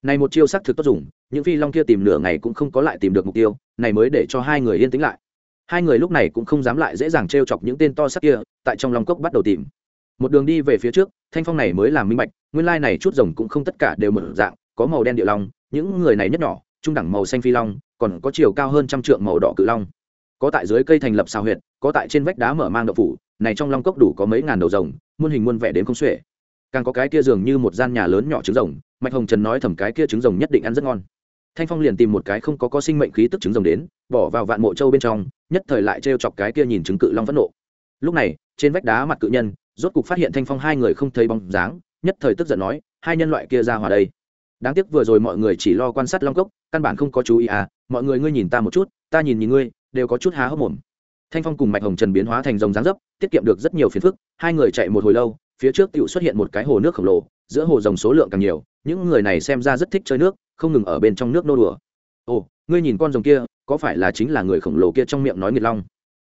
S1: Này một chiêu sắc thực tốt dùng, những phi long kia tìm nửa ngày cũng không có lại tìm được mục tiêu, này mới để cho hai người yên tĩnh lại. Hai người lúc này cũng không dám lại dễ dàng t chọc những tên to sắc kia, tại trong long cốc bắt đầu tìm. Một đường đi về phía trước, thanh phong này mới làm minh bạch, nguyên lai này chút rồng cũng không tất cả đều mở dạng, có màu đen địa long, những người này nhất nhỏ, trung đẳng màu xanh phi long, còn có chiều cao hơn trăm trượng màu đỏ cự long có tại dưới cây thành lập sao huyệt, có tại trên vách đá mở mang đậu phủ, này trong long cốc đủ có mấy ngàn đầu rồng, muôn hình muôn vẻ đến không xuể. Càng có cái kia dường như một gian nhà lớn nhỏ trứng rồng, mạch hồng trần nói thầm cái kia trứng rồng nhất định ăn rất ngon. Thanh phong liền tìm một cái không có có sinh mệnh khí tức trứng rồng đến, bỏ vào vạn mộ châu bên trong, nhất thời lại trêu chọc cái kia nhìn trứng cự long phẫn nộ. Lúc này, trên vách đá mặt cự nhân, rốt cục phát hiện thanh phong hai người không thấy bóng dáng, nhất thời tức giận nói, hai nhân loại kia ra hòa đây. Đáng tiếc vừa rồi mọi người chỉ lo quan sát long cốc, căn bản không có chú ý à mọi người ngươi nhìn ta một chút, ta nhìn nhìn ngươi đều có chút há hốc mồm. Thanh phong cùng mạch hồng trần biến hóa thành dòng dáng dấp, tiết kiệm được rất nhiều phiền phức, hai người chạy một hồi lâu, phía trước tựu xuất hiện một cái hồ nước khổng lồ, giữa hồ rồng số lượng càng nhiều, những người này xem ra rất thích chơi nước, không ngừng ở bên trong nước nô đùa. Ồ, ngươi nhìn con rồng kia, có phải là chính là người khổng lồ kia trong miệng nói nghiệt long?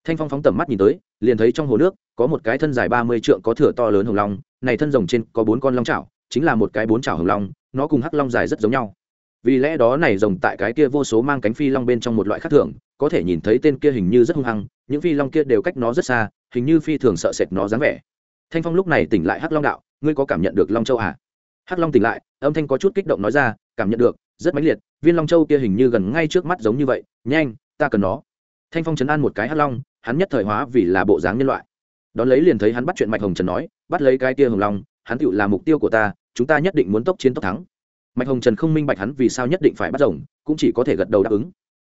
S1: Thanh phong phóng tầm mắt nhìn tới, liền thấy trong hồ nước, có một cái thân dài ba mươi trượng có thửa to lớn hồng long, này thân rồng trên có bốn con long chảo, chính là một cái bốn chảo hồng long, nó cùng hắc long dài rất giống nhau. Vì lẽ đó này rồng tại cái kia vô số mang cánh phi long bên trong một loại khác thường có thể nhìn thấy tên kia hình như rất hung hăng, những phi long kia đều cách nó rất xa, hình như phi thường sợ sệt nó dáng vẻ. Thanh phong lúc này tỉnh lại hắc long đạo, ngươi có cảm nhận được long châu à? Hắc long tỉnh lại, âm thanh có chút kích động nói ra, cảm nhận được, rất mãnh liệt, viên long châu kia hình như gần ngay trước mắt giống như vậy, nhanh, ta cần nó. Thanh phong chấn an một cái hắc long, hắn nhất thời hóa vì là bộ dáng nhân loại. Đón lấy liền thấy hắn bắt chuyện mạch hồng trần nói, bắt lấy cái kia hồng long, hắn tựu là mục tiêu của ta, chúng ta nhất định muốn tốc chiến tốc thắng. Mạch hồng trần không minh bạch hắn vì sao nhất định phải bắt rồng, cũng chỉ có thể gật đầu đáp ứng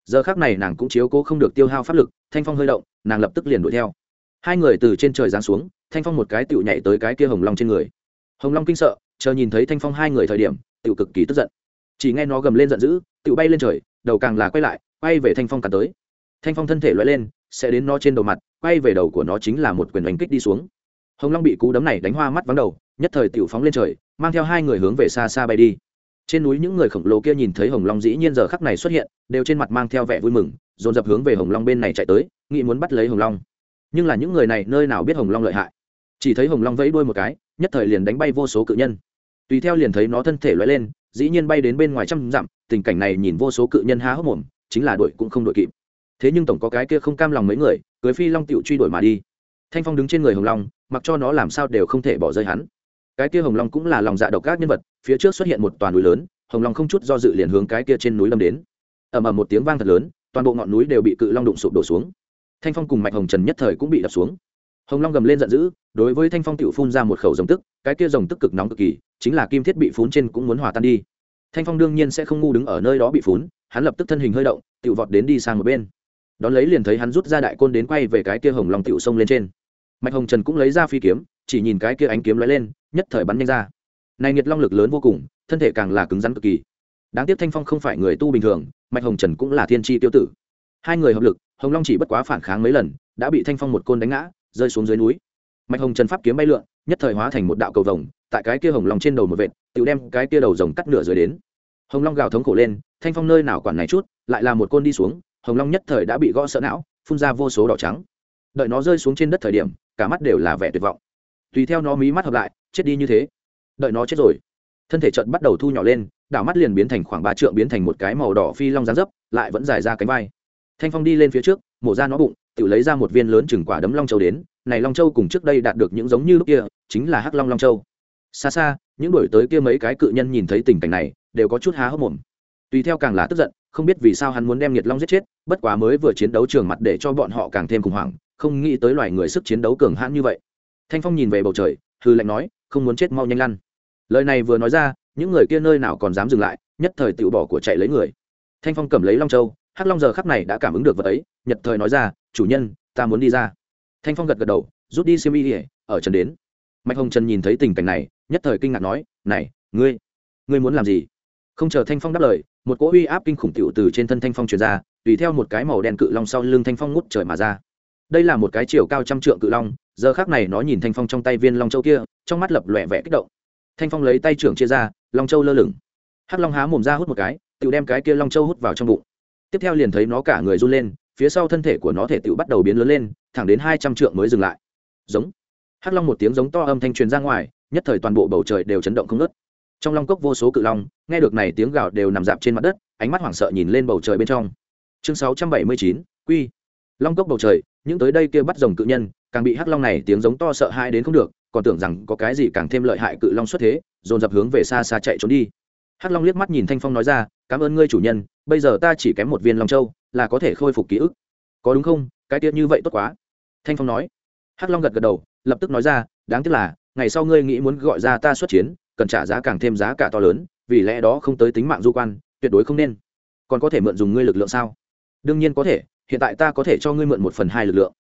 S1: giờ khác này nàng cũng chiếu cố không được tiêu hao pháp lực, thanh phong hơi động, nàng lập tức liền đuổi theo. Hai người từ trên trời giáng xuống, thanh phong một cái tựu nhảy tới cái kia hồng long trên người. Hồng long kinh sợ, chờ nhìn thấy thanh phong hai người thời điểm, tựu cực kỳ tức giận. Chỉ nghe nó gầm lên giận dữ, tựu bay lên trời, đầu càng là quay lại, quay về thanh phong cắn tới. Thanh phong thân thể loại lên, sẽ đến nó trên đầu mặt, quay về đầu của nó chính là một quyền đánh kích đi xuống. Hồng long bị cú đấm này đánh hoa mắt vắng đầu, nhất thời tựu phóng lên trời, mang theo hai người hướng về xa xa bay đi trên núi những người khổng lồ kia nhìn thấy hồng long dĩ nhiên giờ khắc này xuất hiện, đều trên mặt mang theo vẻ vui mừng, dồn dập hướng về hồng long bên này chạy tới, nghĩ muốn bắt lấy hồng long. Nhưng là những người này nơi nào biết hồng long lợi hại? Chỉ thấy hồng long vẫy đuôi một cái, nhất thời liền đánh bay vô số cự nhân. Tùy theo liền thấy nó thân thể loay lên, dĩ nhiên bay đến bên ngoài trăm dặm, tình cảnh này nhìn vô số cự nhân há hốc mồm, chính là đội cũng không đội kịp. Thế nhưng tổng có cái kia không cam lòng mấy người, cưới phi long tựu truy đuổi mà đi. Thanh phong đứng trên người hồng long, mặc cho nó làm sao đều không thể bỏ rơi hắn cái kia hồng long cũng là lòng dạ độc các nhân vật, phía trước xuất hiện một toàn núi lớn, hồng long không chút do dự liền hướng cái kia trên núi lâm đến. Ầm ầm một tiếng vang thật lớn, toàn bộ ngọn núi đều bị cự long đụng sụp đổ xuống. Thanh phong cùng mạch hồng trần nhất thời cũng bị đập xuống. Hồng long gầm lên giận dữ, đối với thanh phong tự phun ra một khẩu dòng tức, cái kia dòng tức cực nóng cực kỳ, chính là kim thiết bị phun trên cũng muốn hòa tan đi. Thanh phong đương nhiên sẽ không ngu đứng ở nơi đó bị phun, hắn lập tức thân hình hơi động tự vọt đến đi sang một bên. Đón lấy liền thấy hắn rút ra đại côn đến quay về cái kia hồng long tự xông lên trên. Mạch hồng trần cũng lấy ra phi kiếm, chỉ nhìn cái kia ánh kiếm lóe lên nhất thời bắn nhanh ra. Này nhiệt long lực lớn vô cùng, thân thể càng là cứng rắn cực kỳ. Đáng tiếc thanh phong không phải người tu bình thường, mạch hồng trần cũng là thiên tri tiêu tử. Hai người hợp lực, hồng long chỉ bất quá phản kháng mấy lần, đã bị thanh phong một côn đánh ngã, rơi xuống dưới núi. Mạch hồng trần pháp kiếm bay lượn, nhất thời hóa thành một đạo cầu vồng, tại cái kia hồng long trên đầu một vệt, tự đem cái kia đầu rồng cắt nửa rồi đến. Hồng long gào thống khổ lên, thanh phong nơi nào quản này chút, lại là một côn đi xuống, hồng long nhất thời đã bị gõ sợ não, phun ra vô số đỏ trắng. Đợi nó rơi xuống trên đất thời điểm, cả mắt đều là vẻ tuyệt vọng. Tùy theo nó mí mắt hợp lại chết đi như thế. Đợi nó chết rồi, thân thể trận bắt đầu thu nhỏ lên, đảo mắt liền biến thành khoảng ba trượng, biến thành một cái màu đỏ phi long dáng dấp, lại vẫn dài ra cánh vai. Thanh phong đi lên phía trước, mổ ra nó bụng, tự lấy ra một viên lớn chừng quả đấm long châu đến. Này long châu cùng trước đây đạt được những giống như lúc kia, chính là hắc long long châu. Xa xa, những đổi tới kia mấy cái cự nhân nhìn thấy tình cảnh này, đều có chút há hốc mồm. Tùy theo càng là tức giận, không biết vì sao hắn muốn đem nhiệt long giết chết, bất quá mới vừa chiến đấu trường mặt để cho bọn họ càng thêm khủng hoảng, không nghĩ tới loài người sức chiến đấu cường hãn như vậy. Thanh phong nhìn về bầu trời hư lạnh nói không muốn chết mau nhanh lăn. Lời này vừa nói ra, những người kia nơi nào còn dám dừng lại, nhất thời tự bỏ của chạy lấy người. Thanh phong cầm lấy long châu, hắc long giờ khắp này đã cảm ứng được vật ấy, nhật thời nói ra, chủ nhân, ta muốn đi ra. Thanh phong gật gật đầu, rút đi siêu y ở trần đến. Mạch hồng trần nhìn thấy tình cảnh này, nhất thời kinh ngạc nói, này, ngươi ngươi muốn làm gì? Không chờ thanh phong đáp lời, một cỗ uy áp kinh khủng tiểu từ trên thân thanh phong truyền ra, tùy theo một cái màu đen cự long sau lưng thanh phong ngút trời mà ra. Đây là một cái chiều cao trăm trượng cự long giờ khác này nó nhìn thanh phong trong tay viên long châu kia, trong mắt lập lòe vẻ kích động. Thanh phong lấy tay trưởng chia ra, long châu lơ lửng. Hắc long há mồm ra hút một cái tự đem cái kia long châu hút vào trong bụng. Tiếp theo liền thấy nó cả người run lên, phía sau thân thể của nó thể tự bắt đầu biến lớn lên, thẳng đến hai trăm trượng mới dừng lại. Giống. Hắc long một tiếng giống to âm thanh truyền ra ngoài, nhất thời toàn bộ bầu trời đều chấn động không ngớt. Trong long cốc vô số cự long, nghe được này tiếng gào đều nằm dạp trên mặt đất, ánh mắt hoảng sợ nhìn lên bầu trời bên trong. Chương sáu trăm bảy mươi chín, quy. Long cốc bầu trời những tới đây kia bắt rồng cự nhân, càng bị hắc long này tiếng giống to sợ hãi đến không được, còn tưởng rằng có cái gì càng thêm lợi hại cự long xuất thế, dồn dập hướng về xa xa chạy trốn đi. Hắc long liếc mắt nhìn thanh phong nói ra, cảm ơn ngươi chủ nhân, bây giờ ta chỉ kém một viên long châu, là có thể khôi phục ký ức. Có đúng không? Cái tiết như vậy tốt quá. Thanh phong nói. Hắc long gật gật đầu, lập tức nói ra, đáng tiếc là, ngày sau ngươi nghĩ muốn gọi ra ta xuất chiến, cần trả giá càng thêm giá cả to lớn, vì lẽ đó không tới tính mạng du quan, tuyệt đối không nên. Còn có thể mượn dùng ngươi lực lượng sao? Đương nhiên có thể hiện tại ta có thể cho ngươi mượn một phần hai lực lượng.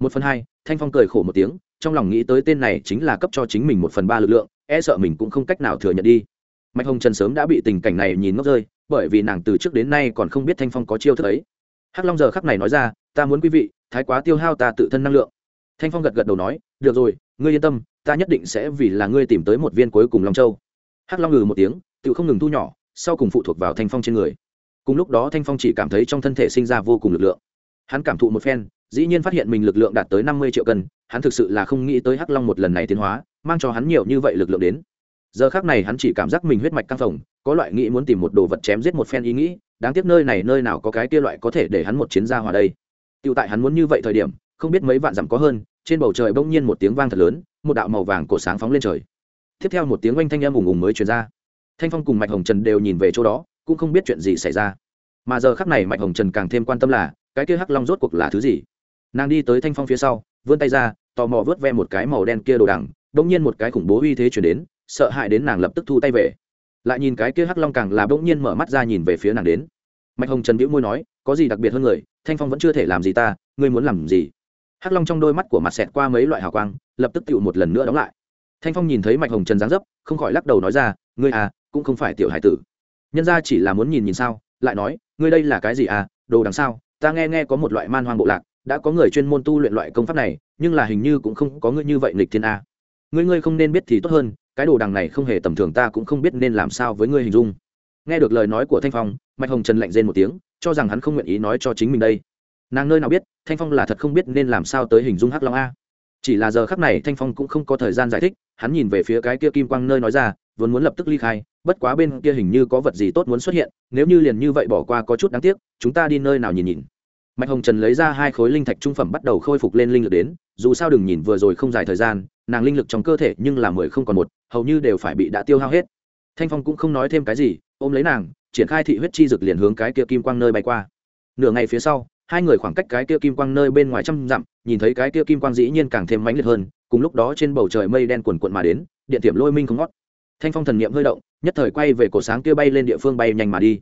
S1: Một phần hai, thanh phong cười khổ một tiếng, trong lòng nghĩ tới tên này chính là cấp cho chính mình một phần ba lực lượng e sợ mình cũng không cách nào thừa nhận đi. Mạch hồng trần sớm đã bị tình cảnh này nhìn ngốc rơi, bởi vì nàng từ trước đến nay còn không biết thanh phong có chiêu thức ấy. Hắc long giờ khắc này nói ra, ta muốn quý vị, thái quá tiêu hao ta tự thân năng lượng. Thanh phong gật gật đầu nói, được rồi, ngươi yên tâm, ta nhất định sẽ vì là ngươi tìm tới một viên cuối cùng long châu. Hắc long ngừ một tiếng, tự không ngừng thu nhỏ, sau cùng phụ thuộc vào thanh phong trên người. Cùng lúc đó thanh phong chỉ cảm thấy trong thân thể sinh ra vô cùng lực lượng hắn cảm thụ một phen, dĩ nhiên phát hiện mình lực lượng đạt tới năm mươi triệu cân, hắn thực sự là không nghĩ tới hắc long một lần này tiến hóa, mang cho hắn nhiều như vậy lực lượng đến. Giờ khác này hắn chỉ cảm giác mình huyết mạch căng phồng, có loại nghĩ muốn tìm một đồ vật chém giết một phen ý nghĩ, đáng tiếc nơi này nơi nào có cái kia loại có thể để hắn một chiến gia hòa đây. Tựu tại hắn muốn như vậy thời điểm, không biết mấy vạn dặm có hơn, trên bầu trời bỗng nhiên một tiếng vang thật lớn, một đạo màu vàng cổ sáng phóng lên trời. Tiếp theo một tiếng oanh thanh âm ùng ùng mới truyền ra. Thanh phong cùng mạch hồng trần đều nhìn về chỗ đó, cũng không biết chuyện gì xảy ra. Mà giờ khắc này mạch hồng trần càng thêm quan tâm là cái kia hắc long rốt cuộc là thứ gì? Nàng đi tới thanh phong phía sau, vươn tay ra, tò mò vớt ve một cái màu đen kia đồ đằng, bỗng nhiên một cái khủng bố uy thế chuyển đến, sợ hãi đến nàng lập tức thu tay về. Lại nhìn cái kia hắc long càng là bỗng nhiên mở mắt ra nhìn về phía nàng đến. Mạch hồng trần bĩu môi nói, có gì đặc biệt hơn người, thanh phong vẫn chưa thể làm gì ta, ngươi muốn làm gì? Hắc long trong đôi mắt của mặt xẹt qua mấy loại hào quang, lập tức tựu một lần nữa đóng lại. Thanh phong nhìn thấy mạch hồng trần dáng dấp, không khỏi lắc đầu nói ra, ngươi à cũng không phải tiểu hải tử. Nhân ra chỉ là muốn nhìn nhìn sao, lại nói, ngươi đây là cái gì à đồ đằng sau ta nghe nghe có một loại man hoang bộ lạc, đã có người chuyên môn tu luyện loại công pháp này, nhưng là hình như cũng không có ngươi như vậy nghịch thiên a. Ngươi ngươi không nên biết thì tốt hơn, cái đồ đằng này không hề tầm thường, ta cũng không biết nên làm sao với ngươi hình dung. Nghe được lời nói của thanh phong, mạch hồng trần lạnh rên một tiếng, cho rằng hắn không nguyện ý nói cho chính mình đây. Nàng nơi nào biết, thanh phong là thật không biết nên làm sao tới hình dung hắc long a. Chỉ là giờ khắc này thanh phong cũng không có thời gian giải thích, hắn nhìn về phía cái kia kim quang nơi nói ra, vốn muốn lập tức ly khai, bất quá bên kia hình như có vật gì tốt muốn xuất hiện, nếu như liền như vậy bỏ qua có chút đáng tiếc chúng ta đi nơi nào nhìn nhìn. Mạch hồng trần lấy ra hai khối linh thạch trung phẩm bắt đầu khôi phục lên linh lực đến, dù sao đừng nhìn vừa rồi không dài thời gian, nàng linh lực trong cơ thể nhưng là mười không còn một, hầu như đều phải bị đã tiêu hao hết. Thanh phong cũng không nói thêm cái gì, ôm lấy nàng, triển khai thị huyết chi dực liền hướng cái kia kim quang nơi bay qua. Nửa ngày phía sau, hai người khoảng cách cái kia kim quang nơi bên ngoài trăm dặm, nhìn thấy cái kia kim quang dĩ nhiên càng thêm mãnh liệt hơn, cùng lúc đó trên bầu trời mây đen quần quận mà đến, điện tiệm lôi minh không ngót. Thanh phong thần niệm hơi động, nhất thời quay về cổ sáng kia bay lên địa phương bay nhanh mà đi.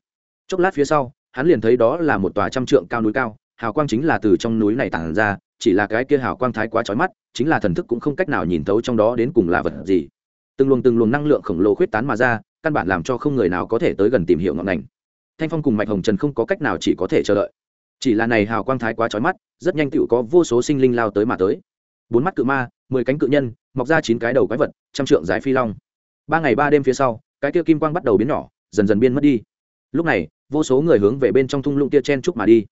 S1: Chốc lát phía sau hắn liền thấy đó là một tòa trăm trượng cao núi cao, hào quang chính là từ trong núi này tản ra, chỉ là cái kia hào quang thái quá trói mắt, chính là thần thức cũng không cách nào nhìn thấu trong đó đến cùng là vật gì. Từng luồng từng luồng năng lượng khổng lồ khuyết tán mà ra, căn bản làm cho không người nào có thể tới gần tìm hiểu ngọn ngành. Thanh phong cùng mạch hồng trần không có cách nào chỉ có thể chờ đợi. Chỉ là này hào quang thái quá trói mắt, rất nhanh tựu có vô số sinh linh lao tới mà tới. Bốn mắt cự ma, mười cánh cự nhân, mọc ra chín cái đầu quái vật, trăm trượng dài phi long. Ba ngày ba đêm phía sau, cái kia kim quang bắt đầu biến nhỏ, dần dần biên mất đi. Lúc này vô số người hướng về bên trong thung lũng kia chen trúc mà đi.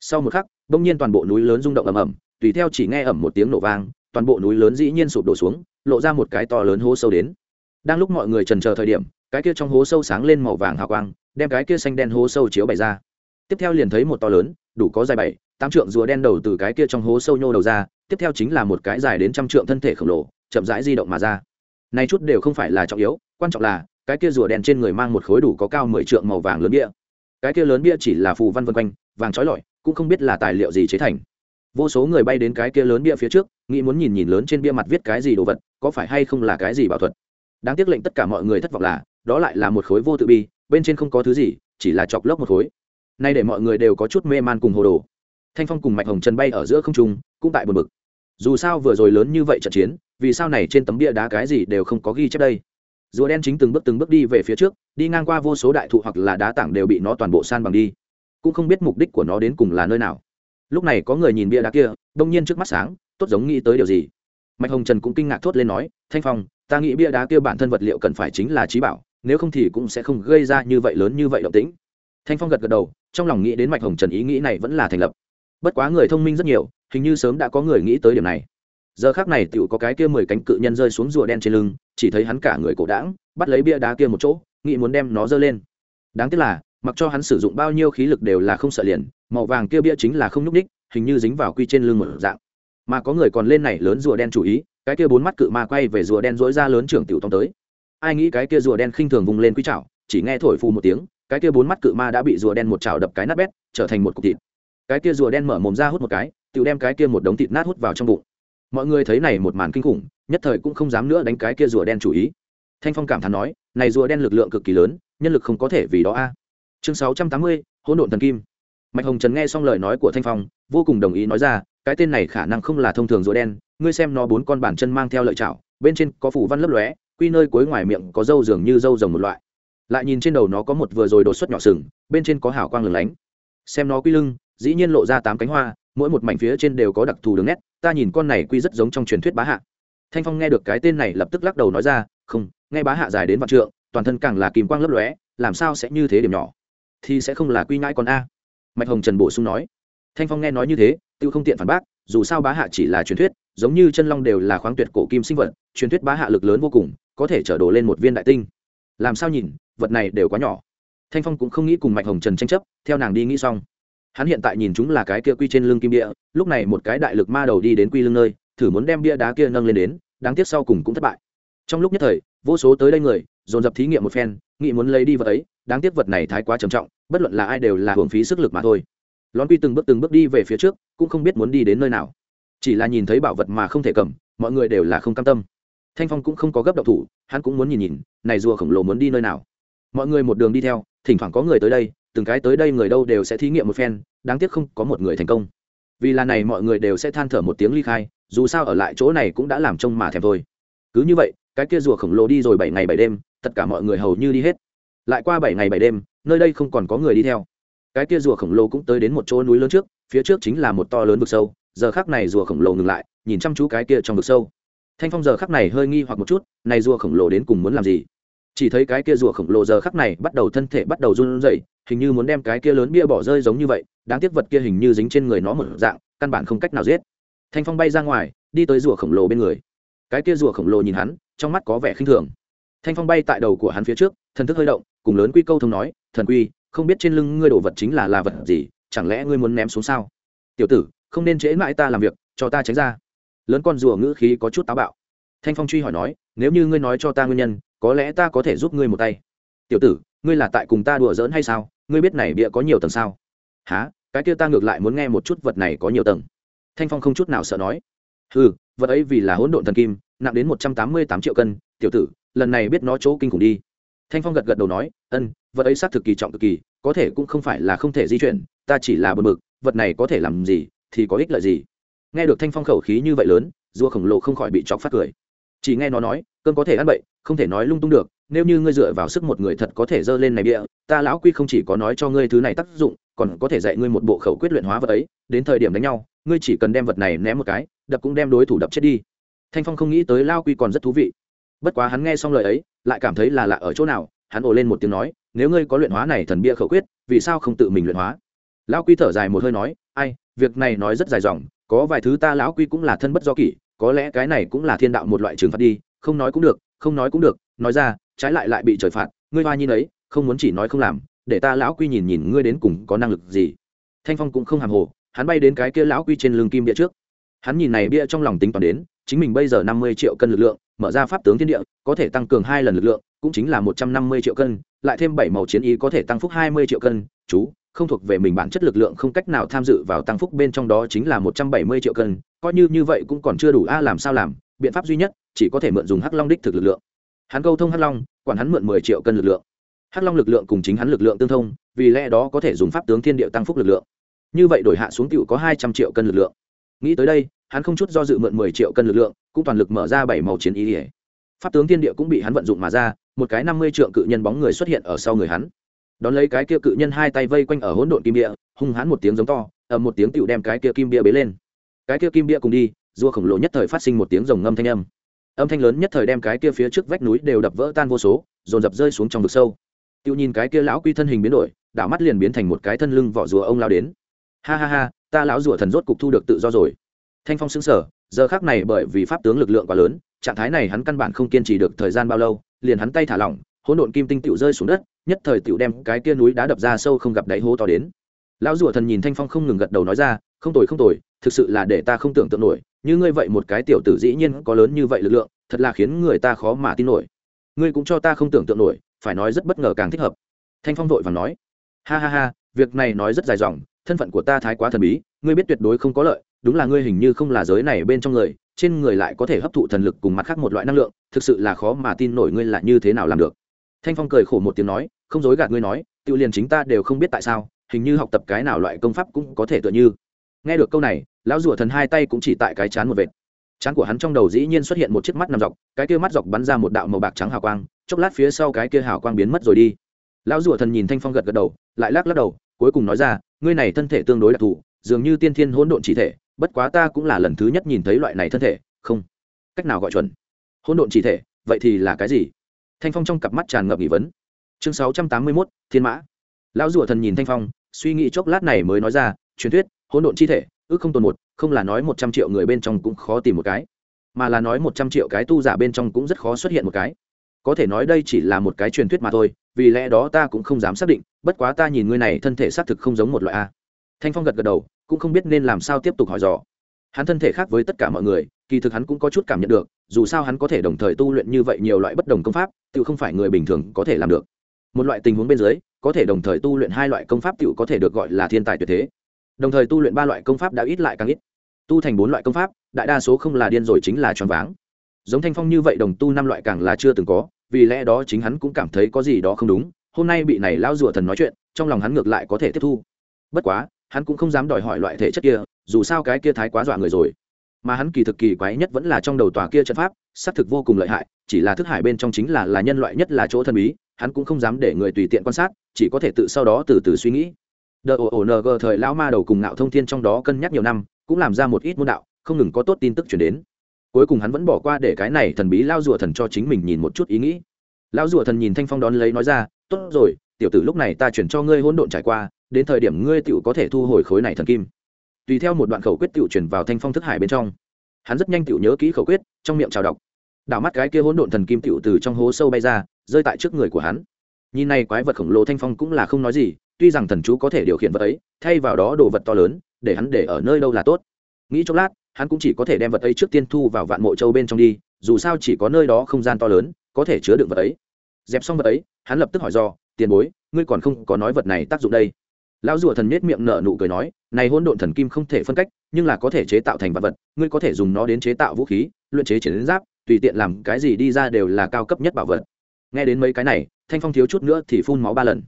S1: Sau một khắc, bỗng nhiên toàn bộ núi lớn rung động ầm ầm, tùy theo chỉ nghe ầm một tiếng nổ vang, toàn bộ núi lớn dĩ nhiên sụp đổ xuống, lộ ra một cái to lớn hố sâu đến. Đang lúc mọi người trần chờ thời điểm, cái kia trong hố sâu sáng lên màu vàng hào quang, đem cái kia xanh đen hố sâu chiếu bày ra. Tiếp theo liền thấy một to lớn, đủ có dài bảy, tám trượng rùa đen đầu từ cái kia trong hố sâu nhô đầu ra, tiếp theo chính là một cái dài đến trăm trượng thân thể khổng lồ, chậm rãi di động mà ra. Này chút đều không phải là trọng yếu, quan trọng là, cái kia rùa đen trên người mang một khối đủ có cao mười trượng màu vàng lớn địa cái kia lớn bia chỉ là phù văn vân quanh, vàng trói lọi, cũng không biết là tài liệu gì chế thành. Vô số người bay đến cái kia lớn bia phía trước, nghĩ muốn nhìn nhìn lớn trên bia mặt viết cái gì đồ vật, có phải hay không là cái gì bảo thuật. Đáng tiếc lệnh tất cả mọi người thất vọng là, đó lại là một khối vô tự bi, bên trên không có thứ gì, chỉ là chọc lốc một khối. Nay để mọi người đều có chút mê man cùng hồ đồ. Thanh phong cùng mạch hồng trần bay ở giữa không trung, cũng tại buồn bực. Dù sao vừa rồi lớn như vậy trận chiến, vì sao này trên tấm bia đá cái gì đều không có ghi chép đây? Rùa đen chính từng bước từng bước đi về phía trước, đi ngang qua vô số đại thụ hoặc là đá tảng đều bị nó toàn bộ san bằng đi. Cũng không biết mục đích của nó đến cùng là nơi nào. Lúc này có người nhìn bia đá kia, đông nhiên trước mắt sáng, tốt giống nghĩ tới điều gì. Mạch hồng trần cũng kinh ngạc thốt lên nói, thanh phong, ta nghĩ bia đá kia bản thân vật liệu cần phải chính là trí bảo, nếu không thì cũng sẽ không gây ra như vậy lớn như vậy động tĩnh. Thanh phong gật gật đầu, trong lòng nghĩ đến mạch hồng trần ý nghĩ này vẫn là thành lập. Bất quá người thông minh rất nhiều, hình như sớm đã có người nghĩ tới điểm này. Giờ khác này tựu có cái kia mười cánh cự nhân rơi xuống rùa đen trên lưng chỉ thấy hắn cả người cổ đãng, bắt lấy bia đá kia một chỗ, nghĩ muốn đem nó dơ lên. Đáng tiếc là, mặc cho hắn sử dụng bao nhiêu khí lực đều là không sợ liền, màu vàng kia bia chính là không nhúc ních hình như dính vào quy trên lưng một dạng. Mà có người còn lên này lớn rùa đen chủ ý, cái kia bốn mắt cự ma quay về rùa đen dỗi ra lớn trưởng tiểu tông tới. Ai nghĩ cái kia rùa đen khinh thường vùng lên quy chảo, chỉ nghe thổi phù một tiếng, cái kia bốn mắt cự ma đã bị rùa đen một chảo đập cái nát bét, trở thành một cục thịt. Cái kia rùa đen mở mồm ra hút một cái, tiểu đem cái kia một đống thịt nát hút vào trong bụng mọi người thấy này một màn kinh khủng, nhất thời cũng không dám nữa đánh cái kia rùa đen chủ ý. Thanh phong cảm thán nói, này rùa đen lực lượng cực kỳ lớn, nhân lực không có thể vì đó a. Chương sáu trăm tám mươi, hỗn độn thần kim. Mạch hồng trần nghe xong lời nói của thanh phong, vô cùng đồng ý nói ra, cái tên này khả năng không là thông thường rùa đen, ngươi xem nó bốn con bản chân mang theo lợi chảo, bên trên có phủ văn lấp lóe, quy nơi cuối ngoài miệng có râu dường như râu rồng một loại. Lại nhìn trên đầu nó có một vừa rồi đột xuất nhỏ sừng, bên trên có hào quang lửng lánh. Xem nó quy lưng, dĩ nhiên lộ ra tám cánh hoa, mỗi một mảnh phía trên đều có đặc thù đường nét ta nhìn con này quy rất giống trong truyền thuyết bá hạ. Thanh phong nghe được cái tên này lập tức lắc đầu nói ra, không, nghe bá hạ dài đến vạn trượng, toàn thân càng là kìm quang lấp lóe, làm sao sẽ như thế điểm nhỏ? Thì sẽ không là quy nhãi con a. Mạch hồng trần bổ sung nói. Thanh phong nghe nói như thế tự không tiện phản bác, dù sao bá hạ chỉ là truyền thuyết, giống như chân long đều là khoáng tuyệt cổ kim sinh vật, truyền thuyết bá hạ lực lớn vô cùng, có thể trở đồ lên một viên đại tinh. Làm sao nhìn, vật này đều quá nhỏ. Thanh phong cũng không nghĩ cùng mạch hồng trần tranh chấp, theo nàng đi nghĩ xong hắn hiện tại nhìn chúng là cái kia quy trên lưng kim địa lúc này một cái đại lực ma đầu đi đến quy lưng nơi, thử muốn đem bia đá kia nâng lên đến, đáng tiếc sau cùng cũng thất bại. Trong lúc nhất thời, vô số tới đây người, dồn dập thí nghiệm một phen, nghĩ muốn lấy đi vật ấy, đáng tiếc vật này thái quá trầm trọng, bất luận là ai đều là hưởng phí sức lực mà thôi. Lón quy từng bước từng bước đi về phía trước, cũng không biết muốn đi đến nơi nào. Chỉ là nhìn thấy bảo vật mà không thể cầm, mọi người đều là không cam tâm. Thanh phong cũng không có gấp độc thủ, hắn cũng muốn nhìn nhìn, này rùa khổng lồ muốn đi nơi nào. Mọi người một đường đi theo, thỉnh thoảng có người tới đây từng cái tới đây người đâu đều sẽ thí nghiệm một phen, đáng tiếc không có một người thành công. Vì là này mọi người đều sẽ than thở một tiếng ly khai, dù sao ở lại chỗ này cũng đã làm trông mà thèm thôi. Cứ như vậy, cái kia rùa khổng lồ đi rồi bảy ngày bảy đêm, tất cả mọi người hầu như đi hết. Lại qua bảy ngày bảy đêm, nơi đây không còn có người đi theo. Cái kia rùa khổng lồ cũng tới đến một chỗ núi lớn trước, phía trước chính là một to lớn vực sâu, giờ khác này rùa khổng lồ ngừng lại, nhìn chăm chú cái kia trong vực sâu. Thanh phong giờ khắc này hơi nghi hoặc một chút, này rùa khổng lồ đến cùng muốn làm gì? Chỉ thấy cái kia rùa khổng lồ giờ khắc này bắt đầu thân thể bắt đầu run rẩy, hình như muốn đem cái kia lớn bia bỏ rơi giống như vậy, đáng tiếc vật kia hình như dính trên người nó một dạng, căn bản không cách nào giết. Thanh phong bay ra ngoài, đi tới rùa khổng lồ bên người. Cái kia rùa khổng lồ nhìn hắn, trong mắt có vẻ khinh thường. Thanh phong bay tại đầu của hắn phía trước, thần thức hơi động, cùng lớn quy câu thông nói, thần quy, không biết trên lưng ngươi đồ vật chính là là vật gì, chẳng lẽ ngươi muốn ném xuống sao? Tiểu tử, không nên trễ mãi ta làm việc, cho ta tránh ra. Lớn con rùa ngữ khí có chút táo bạo. Thanh phong truy hỏi nói, nếu như ngươi nói cho ta nguyên nhân có lẽ ta có thể giúp ngươi một tay. Tiểu tử, ngươi là tại cùng ta đùa giỡn hay sao? Ngươi biết này bịa có nhiều tầng sao? Há cái kia ta ngược lại muốn nghe một chút vật này có nhiều tầng. Thanh phong không chút nào sợ nói. Ừ vật ấy vì là hỗn độn thần kim, nặng đến một trăm tám mươi tám triệu cân. Tiểu tử, lần này biết nó chỗ kinh khủng đi. Thanh phong gật gật đầu nói, ân, vật ấy xác thực kỳ trọng cực kỳ, có thể cũng không phải là không thể di chuyển, ta chỉ là bờ mực vật này có thể làm gì thì có ích lợi gì. Nghe được thanh phong khẩu khí như vậy lớn rùa khổng lồ không khỏi bị chọc phát cười chỉ nghe nó nói, cơm có thể ăn bậy, không thể nói lung tung được, nếu như ngươi dựa vào sức một người thật có thể dơ lên này bịa, ta lão quy không chỉ có nói cho ngươi thứ này tác dụng, còn có thể dạy ngươi một bộ khẩu quyết luyện hóa vật ấy, đến thời điểm đánh nhau, ngươi chỉ cần đem vật này ném một cái, đập cũng đem đối thủ đập chết đi. Thanh phong không nghĩ tới lao quy còn rất thú vị. Bất quá hắn nghe xong lời ấy, lại cảm thấy là lạ ở chỗ nào, hắn ồ lên một tiếng nói, nếu ngươi có luyện hóa này thần bia khẩu quyết, vì sao không tự mình luyện hóa? Lão quy thở dài một hơi nói, ai, việc này nói rất dài dòng, có vài thứ ta lão quy cũng là thân bất do kỷ có lẽ cái này cũng là thiên đạo một loại trừng phạt đi, không nói cũng được, không nói cũng được, nói ra, trái lại lại bị trời phạt, ngươi hoa nhìn ấy, không muốn chỉ nói không làm, để ta lão quy nhìn nhìn ngươi đến cùng có năng lực gì. Thanh phong cũng không hàm hồ, hắn bay đến cái kia lão quy trên lưng kim bia trước. Hắn nhìn này bia trong lòng tính toán đến, chính mình bây giờ năm mươi triệu cân lực lượng, mở ra pháp tướng thiên địa, có thể tăng cường hai lần lực lượng, cũng chính là một trăm năm mươi triệu cân, lại thêm bảy màu chiến ý có thể tăng phúc hai mươi triệu cân, chú không thuộc về mình bản chất lực lượng không cách nào tham dự vào tăng phúc bên trong đó chính là một trăm bảy mươi triệu cân, coi như như vậy cũng còn chưa đủ a, làm sao làm, biện pháp duy nhất, chỉ có thể mượn dùng hắc long đích thực lực lượng. Hắn câu thông hắc long, quản hắn mượn mười triệu cân lực lượng. Hắc long lực lượng cùng chính hắn lực lượng tương thông, vì lẽ đó có thể dùng pháp tướng thiên địa tăng phúc lực lượng. Như vậy đổi hạ xuống cựu có hai trăm triệu cân lực lượng. Nghĩ tới đây, hắn không chút do dự mượn mười triệu cân lực lượng, cũng toàn lực mở ra bảy màu chiến ý. Pháp tướng thiên địa cũng bị hắn vận dụng mà ra, một cái năm mươi trượng cự nhân bóng người xuất hiện ở sau người hắn đón lấy cái kia cự nhân hai tay vây quanh ở hỗn độn kim bia, hung hãn một tiếng giống to, ầm một tiếng tựu đem cái kia kim bia bế lên. Cái kia kim bia cùng đi, rùa khổng lồ nhất thời phát sinh một tiếng rồng ngâm thanh âm. Âm thanh lớn nhất thời đem cái kia phía trước vách núi đều đập vỡ tan vô số, dồn dập rơi xuống trong vực sâu. Tựu nhìn cái kia lão quy thân hình biến đổi, đảo mắt liền biến thành một cái thân lưng vỏ rùa ông lao đến. Ha ha ha, ta lão rùa thần rốt cục thu được tự do rồi. Thanh phong xứng sở giờ khác này bởi vì pháp tướng lực lượng quá lớn, trạng thái này hắn căn bản không kiên trì được thời gian bao lâu, liền hắn tay thả lỏng hỗn độn kim tinh tựu rơi xuống đất, nhất thời tựu đem cái kia núi đá đập ra sâu không gặp đáy hố to đến. Lão rùa thần nhìn thanh phong không ngừng gật đầu nói ra, không tồi không tồi, thực sự là để ta không tưởng tượng nổi, như ngươi vậy một cái tiểu tử dĩ nhiên có lớn như vậy lực lượng, thật là khiến người ta khó mà tin nổi. Ngươi cũng cho ta không tưởng tượng nổi, phải nói rất bất ngờ càng thích hợp. Thanh phong vội và nói, ha ha ha, việc này nói rất dài dòng, thân phận của ta thái quá thần bí, ngươi biết tuyệt đối không có lợi, đúng là ngươi hình như không là giới này bên trong người, trên người lại có thể hấp thụ thần lực cùng mặt khác một loại năng lượng, thực sự là khó mà tin nổi ngươi là như thế nào làm được thanh phong cười khổ một tiếng nói, không dối gạt ngươi nói tự liền chính ta đều không biết tại sao, hình như học tập cái nào loại công pháp cũng có thể tựa như. Nghe được câu này, lão rùa thần hai tay cũng chỉ tại cái chán một vệt. Chán của hắn trong đầu dĩ nhiên xuất hiện một chiếc mắt nằm dọc, cái kia mắt dọc bắn ra một đạo màu bạc trắng hào quang, chốc lát phía sau cái kia hào quang biến mất rồi đi. Lão rùa thần nhìn thanh phong gật gật đầu, lại lắc lắc đầu, cuối cùng nói ra, ngươi này thân thể tương đối đặc thù, dường như tiên thiên hỗn độn chỉ thể, bất quá ta cũng là lần thứ nhất nhìn thấy loại này thân thể, không, cách nào gọi chuẩn. Hỗn độn chỉ thể, vậy thì là cái gì? Thanh phong trong cặp mắt tràn ngập nghi vấn. Chương sáu trăm tám mươi mốt, thiên mã. Lão rùa thần nhìn thanh phong, suy nghĩ chốc lát này mới nói ra, truyền thuyết, hỗn độn chi thể, ước không tồn một, không là nói một trăm triệu người bên trong cũng khó tìm một cái, mà là nói một trăm triệu cái tu giả bên trong cũng rất khó xuất hiện một cái. Có thể nói đây chỉ là một cái truyền thuyết mà thôi, vì lẽ đó ta cũng không dám xác định, bất quá ta nhìn ngươi này thân thể xác thực không giống một loại a. Thanh phong gật gật đầu, cũng không biết nên làm sao tiếp tục hỏi dò hắn thân thể khác với tất cả mọi người, kỳ thực hắn cũng có chút cảm nhận được, dù sao hắn có thể đồng thời tu luyện như vậy nhiều loại bất đồng công pháp tự không phải người bình thường có thể làm được. Một loại tình huống bên dưới, có thể đồng thời tu luyện hai loại công pháp tự có thể được gọi là thiên tài tuyệt thế. Đồng thời tu luyện ba loại công pháp đã ít lại càng ít. Tu thành bốn loại công pháp, đại đa số không là điên rồi chính là choáng váng. Giống thanh phong như vậy đồng tu năm loại càng là chưa từng có, vì lẽ đó chính hắn cũng cảm thấy có gì đó không đúng, hôm nay bị này lao rùa thần nói chuyện, trong lòng hắn ngược lại có thể tiếp thu. Bất quá, hắn cũng không dám đòi hỏi loại thể chất kia dù sao cái kia thái quá dọa người rồi. Mà hắn kỳ thực kỳ quái nhất vẫn là trong đầu tòa kia trận pháp, xác thực vô cùng lợi hại, chỉ là thức hải bên trong chính là là nhân loại nhất là chỗ thần bí, hắn cũng không dám để người tùy tiện quan sát, chỉ có thể tự sau đó từ từ suy nghĩ. Đờ ồ ổ ng thời lão ma đầu cùng ngạo thông thiên trong đó cân nhắc nhiều năm, cũng làm ra một ít môn đạo, không ngừng có tốt tin tức chuyển đến. Cuối cùng hắn vẫn bỏ qua để cái này thần bí lao rùa thần cho chính mình nhìn một chút ý nghĩ. Lão rùa thần nhìn thanh phong đón lấy nói ra, tốt rồi, tiểu tử lúc này ta chuyển cho ngươi hỗn độn trải qua, đến thời điểm ngươi tựu có thể thu hồi khối này thần kim tùy theo một đoạn khẩu quyết tự chuyển vào thanh phong thức hải bên trong. Hắn rất nhanh tự nhớ kỹ khẩu quyết, trong miệng chào đọc. Đảo mắt cái kia hỗn độn thần kim tự từ trong hố sâu bay ra, rơi tại trước người của hắn. Nhìn này quái vật khổng lồ thanh phong cũng là không nói gì, tuy rằng thần chú có thể điều khiển vật ấy, thay vào đó đồ vật to lớn, để hắn để ở nơi đâu là tốt. Nghĩ chốc lát, hắn cũng chỉ có thể đem vật ấy trước tiên thu vào vạn mộ châu bên trong đi, dù sao chỉ có nơi đó không gian to lớn, có thể chứa đựng vật ấy. Dẹp xong vật ấy, hắn lập tức hỏi do tiền bối, ngươi còn không có nói vật này tác dụng đây? Lão rùa thần nết miệng nở nụ cười nói, này hôn độn thần kim không thể phân cách, nhưng là có thể chế tạo thành vật vật, ngươi có thể dùng nó đến chế tạo vũ khí, luyện chế chiến giáp, tùy tiện làm cái gì đi ra đều là cao cấp nhất bảo vật. Nghe đến mấy cái này, thanh phong thiếu chút nữa thì phun máu ba lần.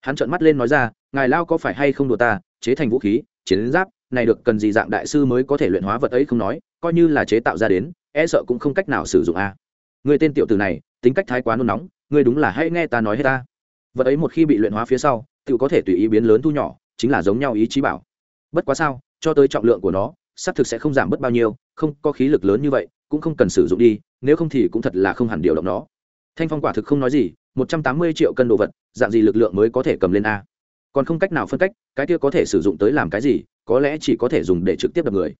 S1: Hắn trợn mắt lên nói ra, ngài lao có phải hay không đùa ta, chế thành vũ khí, chiến giáp, này được cần gì dạng đại sư mới có thể luyện hóa vật ấy không nói, coi như là chế tạo ra đến e sợ cũng không cách nào sử dụng a. Người tên tiểu tử này, tính cách thái quá nôn nóng, ngươi đúng là hay nghe ta nói hết ta. Vật ấy một khi bị luyện hóa phía sau tự có thể tùy ý biến lớn thu nhỏ, chính là giống nhau ý chí bảo. Bất quá sao, cho tới trọng lượng của nó, xác thực sẽ không giảm bớt bao nhiêu, không có khí lực lớn như vậy, cũng không cần sử dụng đi, nếu không thì cũng thật là không hẳn điều động nó. Thanh phong quả thực không nói gì, một trăm tám mươi triệu cân đồ vật, dạng gì lực lượng mới có thể cầm lên a? Còn không cách nào phân cách, cái kia có thể sử dụng tới làm cái gì, có lẽ chỉ có thể dùng để trực tiếp đập người.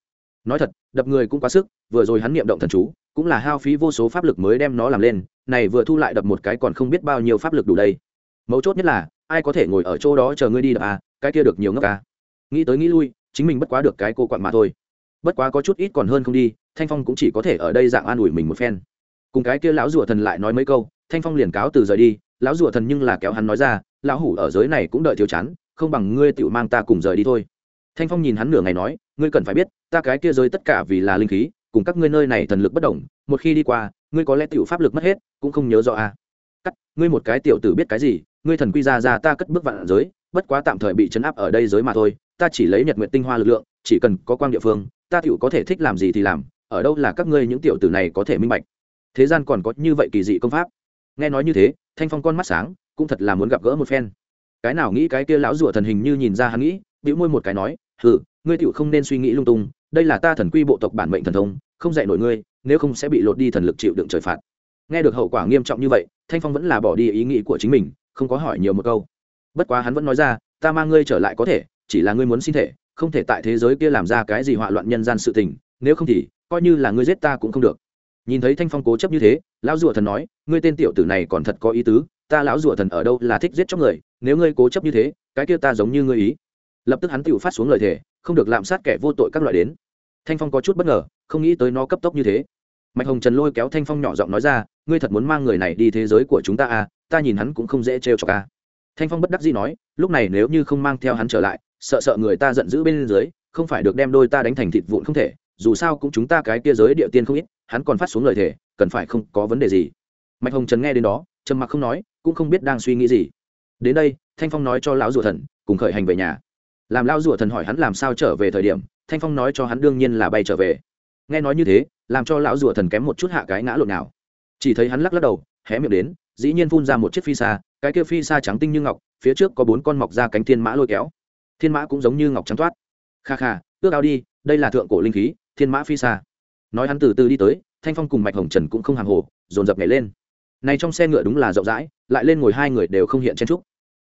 S1: Nói thật, đập người cũng quá sức, vừa rồi hắn niệm động thần chú, cũng là hao phí vô số pháp lực mới đem nó làm lên, này vừa thu lại đập một cái còn không biết bao nhiêu pháp lực đủ đây. Mấu chốt nhất là ai có thể ngồi ở chỗ đó chờ ngươi đi đập à? Cái kia được nhiều ngốc à? Nghĩ tới nghĩ lui, chính mình bất quá được cái cô quặn mà thôi. Bất quá có chút ít còn hơn không đi, thanh phong cũng chỉ có thể ở đây dạng an ủi mình một phen. Cùng cái kia lão rùa thần lại nói mấy câu, thanh phong liền cáo từ rời đi. Lão rùa thần nhưng là kéo hắn nói ra, lão hủ ở giới này cũng đợi thiếu chán, không bằng ngươi tự mang ta cùng rời đi thôi. Thanh phong nhìn hắn nửa ngày nói, ngươi cần phải biết, ta cái kia giới tất cả vì là linh khí, cùng các ngươi nơi này thần lực bất đồng, một khi đi qua, ngươi có lẽ tiểu pháp lực mất hết, cũng không nhớ rõ a à. cắt, ngươi một cái tiểu tử biết cái gì ngươi thần quy ra ra ta cất bước vạn giới, bất quá tạm thời bị chấn áp ở đây giới mà thôi, ta chỉ lấy nhật nguyện tinh hoa lực lượng, chỉ cần có quang địa phương, ta tiểu có thể thích làm gì thì làm, ở đâu là các ngươi những tiểu tử này có thể minh bạch. Thế gian còn có như vậy kỳ dị công pháp. Nghe nói như thế, thanh phong con mắt sáng, cũng thật là muốn gặp gỡ một phen. Cái nào nghĩ cái kia lão rùa thần hình như nhìn ra hắn nghĩ, bĩu môi một cái nói, hừ, ngươi tiểu không nên suy nghĩ lung tung, đây là ta thần quy bộ tộc bản mệnh thần thông, không dạy nổi ngươi, nếu không sẽ bị lột đi thần lực chịu đựng trời phạt. Nghe được hậu quả nghiêm trọng như vậy, thanh phong vẫn là bỏ đi ý nghĩ của chính mình không có hỏi nhiều một câu. Bất quá hắn vẫn nói ra, ta mang ngươi trở lại có thể, chỉ là ngươi muốn xin thể, không thể tại thế giới kia làm ra cái gì họa loạn nhân gian sự tình, nếu không thì, coi như là ngươi giết ta cũng không được. Nhìn thấy thanh phong cố chấp như thế, lão rùa thần nói, ngươi tên tiểu tử này còn thật có ý tứ, ta lão rùa thần ở đâu là thích giết chóc người, nếu ngươi cố chấp như thế, cái kia ta giống như ngươi ý. Lập tức hắn tự phát xuống lời thề, không được lạm sát kẻ vô tội các loại đến. Thanh phong có chút bất ngờ, không nghĩ tới nó cấp tốc như thế mạch hồng trần lôi kéo thanh phong nhỏ giọng nói ra, ngươi thật muốn mang người này đi thế giới của chúng ta à? Ta nhìn hắn cũng không dễ trêu cho ca à. thanh phong bất đắc dĩ nói, lúc này nếu như không mang theo hắn trở lại, sợ sợ người ta giận dữ bên dưới, không phải được đem đôi ta đánh thành thịt vụn không thể, dù sao cũng chúng ta cái kia giới địa tiên không ít, hắn còn phát xuống lời thề, cần phải không có vấn đề gì. Mạch hồng trần nghe đến đó, trầm mặc không nói, cũng không biết đang suy nghĩ gì. Đến đây, thanh phong nói cho lão rùa thần, cùng khởi hành về nhà. Làm lão rùa thần hỏi hắn làm sao trở về thời điểm, thanh phong nói cho hắn đương nhiên là bay trở về nghe nói như thế, làm cho lão rùa thần kém một chút hạ cái ngã lộn nào. Chỉ thấy hắn lắc lắc đầu, hé miệng đến, dĩ nhiên phun ra một chiếc phi xa, cái kia phi xa trắng tinh như ngọc, phía trước có bốn con mọc ra cánh thiên mã lôi kéo. Thiên mã cũng giống như ngọc trắng toát kha kha, ước ao đi, đây là thượng cổ linh khí, thiên mã phi xa. Nói hắn từ từ đi tới, thanh phong cùng mạch hồng trần cũng không hàng hồ, dồn dập nhảy lên. Này trong xe ngựa đúng là rộng rãi, lại lên ngồi hai người đều không hiện chen trúc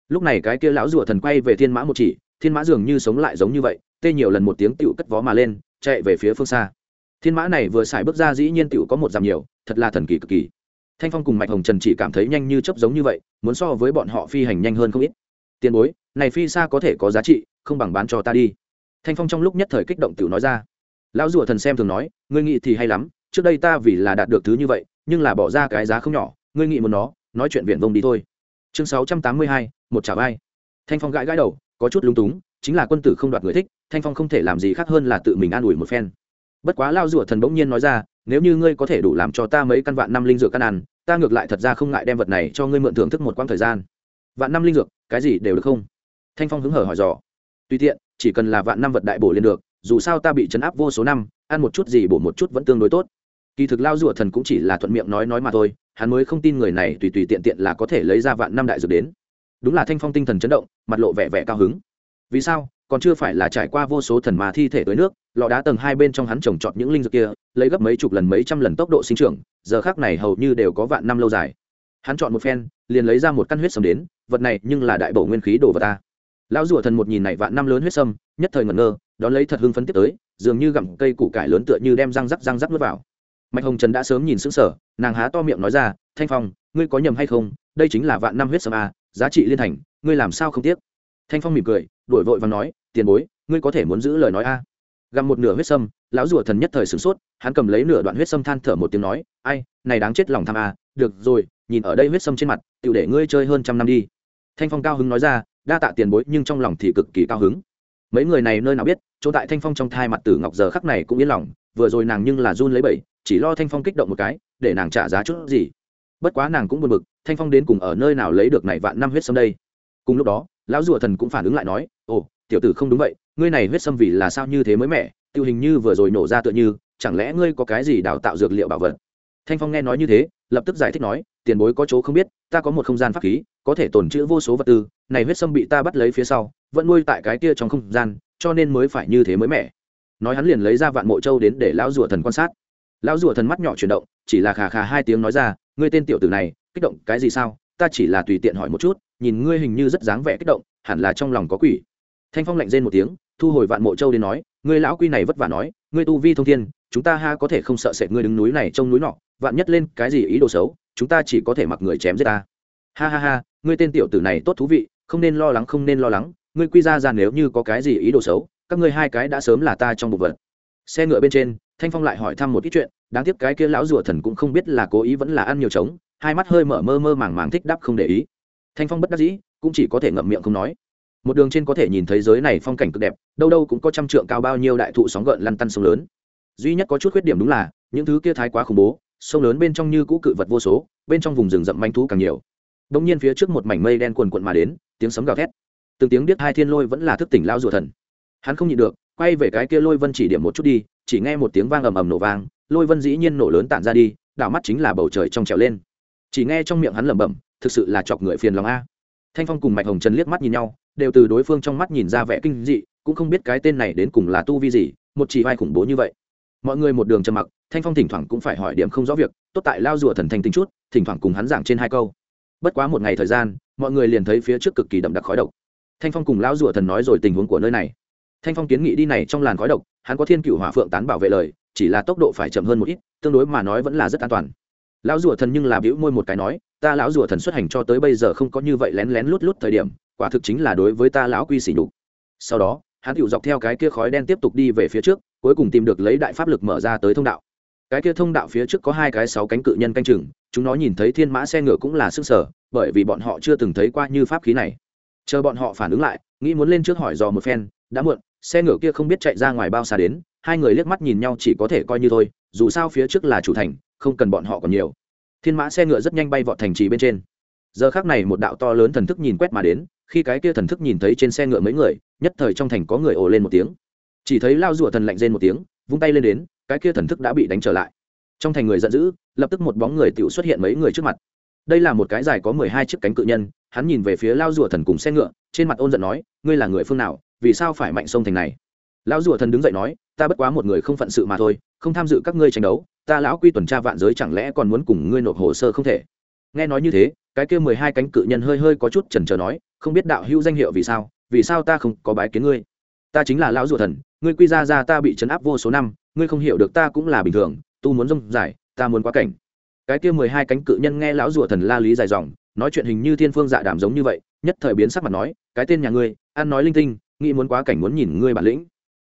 S1: lúc này cái kia lão rùa thần quay về thiên mã một chỉ, thiên mã dường như sống lại giống như vậy, tê nhiều lần một tiếng tựu cất vó mà lên, chạy về phía phương xa thiên mã này vừa xài bước ra dĩ nhiên tựu có một dặm nhiều, thật là thần kỳ cực kỳ. Thanh phong cùng mạch hồng trần chỉ cảm thấy nhanh như chấp giống như vậy, muốn so với bọn họ phi hành nhanh hơn không ít. Tiền bối, này phi xa có thể có giá trị, không bằng bán cho ta đi. Thanh phong trong lúc nhất thời kích động tựu nói ra. Lão rùa thần xem thường nói, ngươi nghĩ thì hay lắm, trước đây ta vì là đạt được thứ như vậy, nhưng là bỏ ra cái giá không nhỏ, ngươi nghĩ muốn nó, nói chuyện viện vông đi thôi. Chương sáu trăm tám mươi hai, một trả vai thanh phong gãi gãi đầu, có chút lung túng, chính là quân tử không đoạt người thích, thanh phong không thể làm gì khác hơn là tự mình an ủi một phen bất quá lao rủa thần bỗng nhiên nói ra, nếu như ngươi có thể đủ làm cho ta mấy căn vạn năm linh dược căn ăn, ta ngược lại thật ra không ngại đem vật này cho ngươi mượn thưởng thức một quãng thời gian. Vạn năm linh dược, cái gì đều được không? Thanh phong hứng hở hỏi dò. Tùy tiện, chỉ cần là vạn năm vật đại bổ liền được, dù sao ta bị chấn áp vô số năm, ăn một chút gì bổ một chút vẫn tương đối tốt. Kỳ thực lao rủa thần cũng chỉ là thuận miệng nói nói mà thôi, hắn mới không tin người này tùy tùy tiện tiện là có thể lấy ra vạn năm đại dược đến. Đúng là thanh phong tinh thần chấn động, mặt lộ vẻ vẻ cao hứng. Vì sao? Còn chưa phải là trải qua vô số thần mà thi thể tới nước, lọ đá tầng hai bên trong hắn trồng trọt những linh dược kia, lấy gấp mấy chục lần mấy trăm lần tốc độ sinh trưởng, giờ khác này hầu như đều có vạn năm lâu dài. Hắn chọn một phen, liền lấy ra một căn huyết sâm đến, vật này nhưng là đại bổ nguyên khí đồ vật ta. Lão rùa thần một nhìn này vạn năm lớn huyết sâm, nhất thời ngẩn ngơ, đón lấy thật hưng phấn tiếp tới, dường như gặm cây củ cải lớn tựa như đem răng rắc răng rắc nuốt vào. Mạch hồng trần đã sớm nhìn sững sờ, nàng há to miệng nói ra, thanh phong, ngươi có nhầm hay không? Đây chính là vạn năm huyết sâm a, giá trị liên thành, ngươi làm sao không tiếc? Thanh phong mỉm cười đổi vội và nói, tiền bối, ngươi có thể muốn giữ lời nói a? À. gặm một nửa huyết sâm, lão rùa thần nhất thời sửng sốt, hắn cầm lấy nửa đoạn huyết sâm than thở một tiếng nói, ai, này đáng chết lòng tham a, được rồi, nhìn ở đây huyết sâm trên mặt tự để ngươi chơi hơn trăm năm đi. Thanh phong cao hứng nói ra, đa tạ tiền bối, nhưng trong lòng thì cực kỳ cao hứng. Mấy người này nơi nào biết, chỗ tại thanh phong trong thai mặt tử ngọc giờ khắc này cũng yên lòng, vừa rồi nàng nhưng là run lấy bẩy, chỉ lo thanh phong kích động một cái, để nàng trả giá chút gì. Bất quá nàng cũng buồn bực, thanh phong đến cùng ở nơi nào lấy được này vạn năm huyết sâm đây? Cùng lúc đó lão rùa thần cũng phản ứng lại nói, ồ, tiểu tử không đúng vậy, ngươi này huyết sâm vì là sao như thế mới mẻ, tiêu hình như vừa rồi nổ ra tựa như, chẳng lẽ ngươi có cái gì đào tạo dược liệu bảo vật? Thanh phong nghe nói như thế, lập tức giải thích nói, tiền bối có chỗ không biết, ta có một không gian pháp khí, có thể tồn trữ vô số vật tư, này huyết sâm bị ta bắt lấy phía sau, vẫn nuôi tại cái kia trong không gian, cho nên mới phải như thế mới mẻ. Nói hắn liền lấy ra vạn mộ châu đến để lão rùa thần quan sát. Lão rùa thần mắt nhỏ chuyển động, chỉ là khà khà hai tiếng nói ra, ngươi tên tiểu tử này, kích động cái gì sao? Ta chỉ là tùy tiện hỏi một chút, nhìn ngươi hình như rất dáng vẻ kích động, hẳn là trong lòng có quỷ. Thanh phong lạnh rên một tiếng, thu hồi vạn mộ châu đến nói, ngươi lão quy này vất vả nói, ngươi tu vi thông thiên, chúng ta ha có thể không sợ sệt ngươi đứng núi này trông núi nọ, vạn nhất lên cái gì ý đồ xấu, chúng ta chỉ có thể mặc người chém giết ta. Ha ha ha, ngươi tên tiểu tử này tốt thú vị, không nên lo lắng, không nên lo lắng, ngươi quy ra ra nếu như có cái gì ý đồ xấu, các ngươi hai cái đã sớm là ta trong bộ vật xe ngựa bên trên, thanh phong lại hỏi thăm một ít chuyện, đáng tiếc cái kia lão rùa thần cũng không biết là cố ý vẫn là ăn nhiều trống, hai mắt hơi mở mơ mơ màng màng thích đáp không để ý. Thanh phong bất đắc dĩ, cũng chỉ có thể ngậm miệng không nói. Một đường trên có thể nhìn thấy giới này phong cảnh cực đẹp, đâu đâu cũng có trăm trượng cao bao nhiêu đại thụ sóng gợn lăn tăn sông lớn. Duy nhất có chút khuyết điểm đúng là, những thứ kia thái quá khủng bố, sông lớn bên trong như cũ cự vật vô số, bên trong vùng rừng rậm manh thú càng nhiều. Đông nhiên phía trước một mảnh mây đen quần quận mà đến, tiếng sấm gào thét. Từng tiếng biết hai thiên lôi vẫn là thức tỉnh lao rùa thần. Hắn không nhịn được quay về cái kia lôi vân chỉ điểm một chút đi, chỉ nghe một tiếng vang ầm ầm nổ vang, lôi vân dĩ nhiên nổ lớn tản ra đi, đảo mắt chính là bầu trời trong trèo lên. Chỉ nghe trong miệng hắn lẩm bẩm, thực sự là chọc người phiền lòng a. Thanh phong cùng mạch hồng trần liếc mắt nhìn nhau, đều từ đối phương trong mắt nhìn ra vẻ kinh dị, cũng không biết cái tên này đến cùng là tu vi gì, một chỉ vai khủng bố như vậy. Mọi người một đường trầm mặc, thanh phong thỉnh thoảng cũng phải hỏi điểm không rõ việc, tốt tại lao rùa thần thanh tính chút, thỉnh thoảng cùng hắn giảng trên hai câu. Bất quá một ngày thời gian, mọi người liền thấy phía trước cực kỳ đậm đặc khói độc. Thanh phong cùng lao rùa thần nói rồi tình huống của nơi này thanh phong kiến nghị đi này trong làn khói độc, hắn có thiên cựu hỏa phượng tán bảo vệ lời, chỉ là tốc độ phải chậm hơn một ít, tương đối mà nói vẫn là rất an toàn. Lão rùa thần nhưng là bĩu môi một cái nói, ta lão rùa thần xuất hành cho tới bây giờ không có như vậy lén lén lút lút thời điểm, quả thực chính là đối với ta lão quy xỉ nhục. Sau đó, hắn tựu dọc theo cái kia khói đen tiếp tục đi về phía trước, cuối cùng tìm được lấy đại pháp lực mở ra tới thông đạo. Cái kia thông đạo phía trước có hai cái sáu cánh cự nhân canh chừng, chúng nó nhìn thấy thiên mã xe ngựa cũng là sức sở, bởi vì bọn họ chưa từng thấy qua như pháp khí này. Chờ bọn họ phản ứng lại, nghĩ muốn lên trước hỏi dò một phen, đã muộn xe ngựa kia không biết chạy ra ngoài bao xa đến, hai người liếc mắt nhìn nhau chỉ có thể coi như thôi, dù sao phía trước là chủ thành, không cần bọn họ còn nhiều. Thiên mã xe ngựa rất nhanh bay vọt thành trì bên trên. Giờ khác này một đạo to lớn thần thức nhìn quét mà đến, khi cái kia thần thức nhìn thấy trên xe ngựa mấy người, nhất thời trong thành có người ồ lên một tiếng. Chỉ thấy lao rùa thần lạnh rên một tiếng, vung tay lên đến, cái kia thần thức đã bị đánh trở lại. Trong thành người giận dữ, lập tức một bóng người tự xuất hiện mấy người trước mặt. Đây là một cái dài có mười hai chiếc cánh cự nhân, hắn nhìn về phía lao rùa thần cùng xe ngựa, trên mặt ôn giận nói, ngươi là người phương nào? Vì sao phải mạnh sông thành này? Lão rùa thần đứng dậy nói, ta bất quá một người không phận sự mà thôi, không tham dự các ngươi tranh đấu, ta lão quy tuần tra vạn giới chẳng lẽ còn muốn cùng ngươi nộp hồ sơ không thể? Nghe nói như thế, cái kia mười hai cánh cự nhân hơi hơi có chút chần chờ nói, không biết đạo hữu danh hiệu vì sao vì sao ta không có bái kiến ngươi? Ta chính là lão rùa thần, ngươi quy ra ra ta bị chấn áp vô số năm, ngươi không hiểu được ta cũng là bình thường, tu muốn rông dài, ta muốn quá cảnh. Cái kia mười hai cánh cự nhân nghe lão rùa thần la lý dài dòng, nói chuyện hình như thiên phương dạ đàm giống như vậy, nhất thời biến sắc mặt nói, cái tên nhà ngươi, ăn nói linh tinh nghĩ muốn quá cảnh muốn nhìn ngươi bản lĩnh.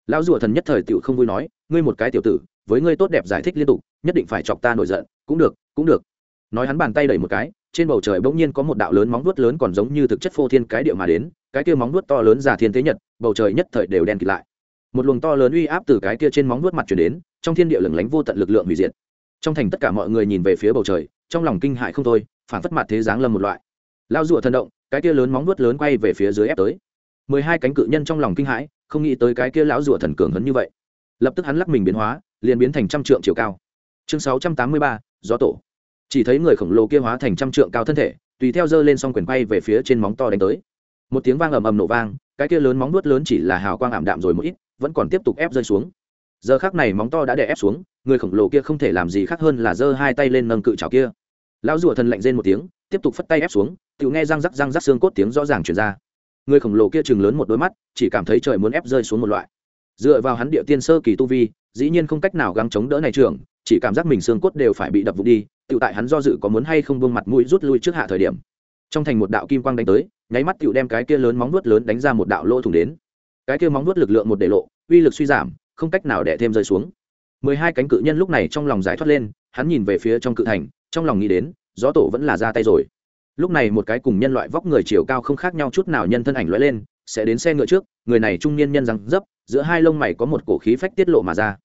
S1: Lão rùa thần nhất thời tựu không vui nói, ngươi một cái tiểu tử, với ngươi tốt đẹp giải thích liên tục, nhất định phải chọc ta nổi giận, cũng được cũng được. Nói hắn bàn tay đẩy một cái, trên bầu trời bỗng nhiên có một đạo lớn móng vuốt lớn còn giống như thực chất phô thiên cái điệu mà đến, cái kia móng vuốt to lớn giả thiên thế nhật, bầu trời nhất thời đều đen kịt lại. Một luồng to lớn uy áp từ cái kia trên móng vuốt mặt chuyển đến, trong thiên địa lửng lánh vô tận lực lượng hủy diệt. Trong thành tất cả mọi người nhìn về phía bầu trời, trong lòng kinh hại không thôi phản phất mặt thế giáng lâm một loại. Lao rùa thần động, cái kia lớn móng vuốt lớn quay về phía dưới ép tới mười hai cánh cự nhân trong lòng kinh hãi, không nghĩ tới cái kia lão rùa thần cường hấn như vậy. Lập tức hắn lắc mình biến hóa, liền biến thành trăm trượng chiều cao. Chương sáu trăm tám mươi ba, gió tổ. Chỉ thấy người khổng lồ kia hóa thành trăm trượng cao thân thể, tùy theo dơ lên s o n g quyền bay về phía trên móng to đánh tới. Một tiếng vang ầm ầm nổ vang, cái kia lớn móng nuốt lớn chỉ là hào quang ảm đạm rồi một ít, vẫn còn tiếp tục ép rơi xuống. Giờ khác này móng to đã đè ép xuống, người khổng lồ kia không thể làm gì khác hơn là giơ hai tay lên nâng cự trào kia. Lão rùa thần lạnh rên một tiếng, tiếp tục phất tay ép xuống tự nghe răng rắc răng rắc xương cốt tiếng rõ ràng chuyển ra người khổng lồ kia chừng lớn một đôi mắt, chỉ cảm thấy trời muốn ép rơi xuống một loại. Dựa vào hắn địa tiên sơ kỳ tu vi, dĩ nhiên không cách nào gắng chống đỡ này trưởng, chỉ cảm giác mình xương cốt đều phải bị đập vụt đi tự tại hắn do dự có muốn hay không buông mặt mũi rút lui trước hạ thời điểm. Trong thành một đạo kim quang đánh tới, nháy mắt tự đem cái kia lớn móng vuốt lớn đánh ra một đạo lỗ thủng đến. Cái kia móng vuốt lực lượng một để lộ, uy lực suy giảm, không cách nào đẻ thêm rơi xuống. Mười hai cánh cự nhân lúc này trong lòng giải thoát lên, hắn nhìn về phía trong cự thành, trong lòng nghĩ đến, gió tổ vẫn là ra tay rồi lúc này một cái cùng nhân loại vóc người chiều cao không khác nhau chút nào nhân thân ảnh lóe lên, sẽ đến xe ngựa trước, người này trung niên nhân răng dấp, giữa hai lông mày có một cổ khí phách tiết lộ mà ra.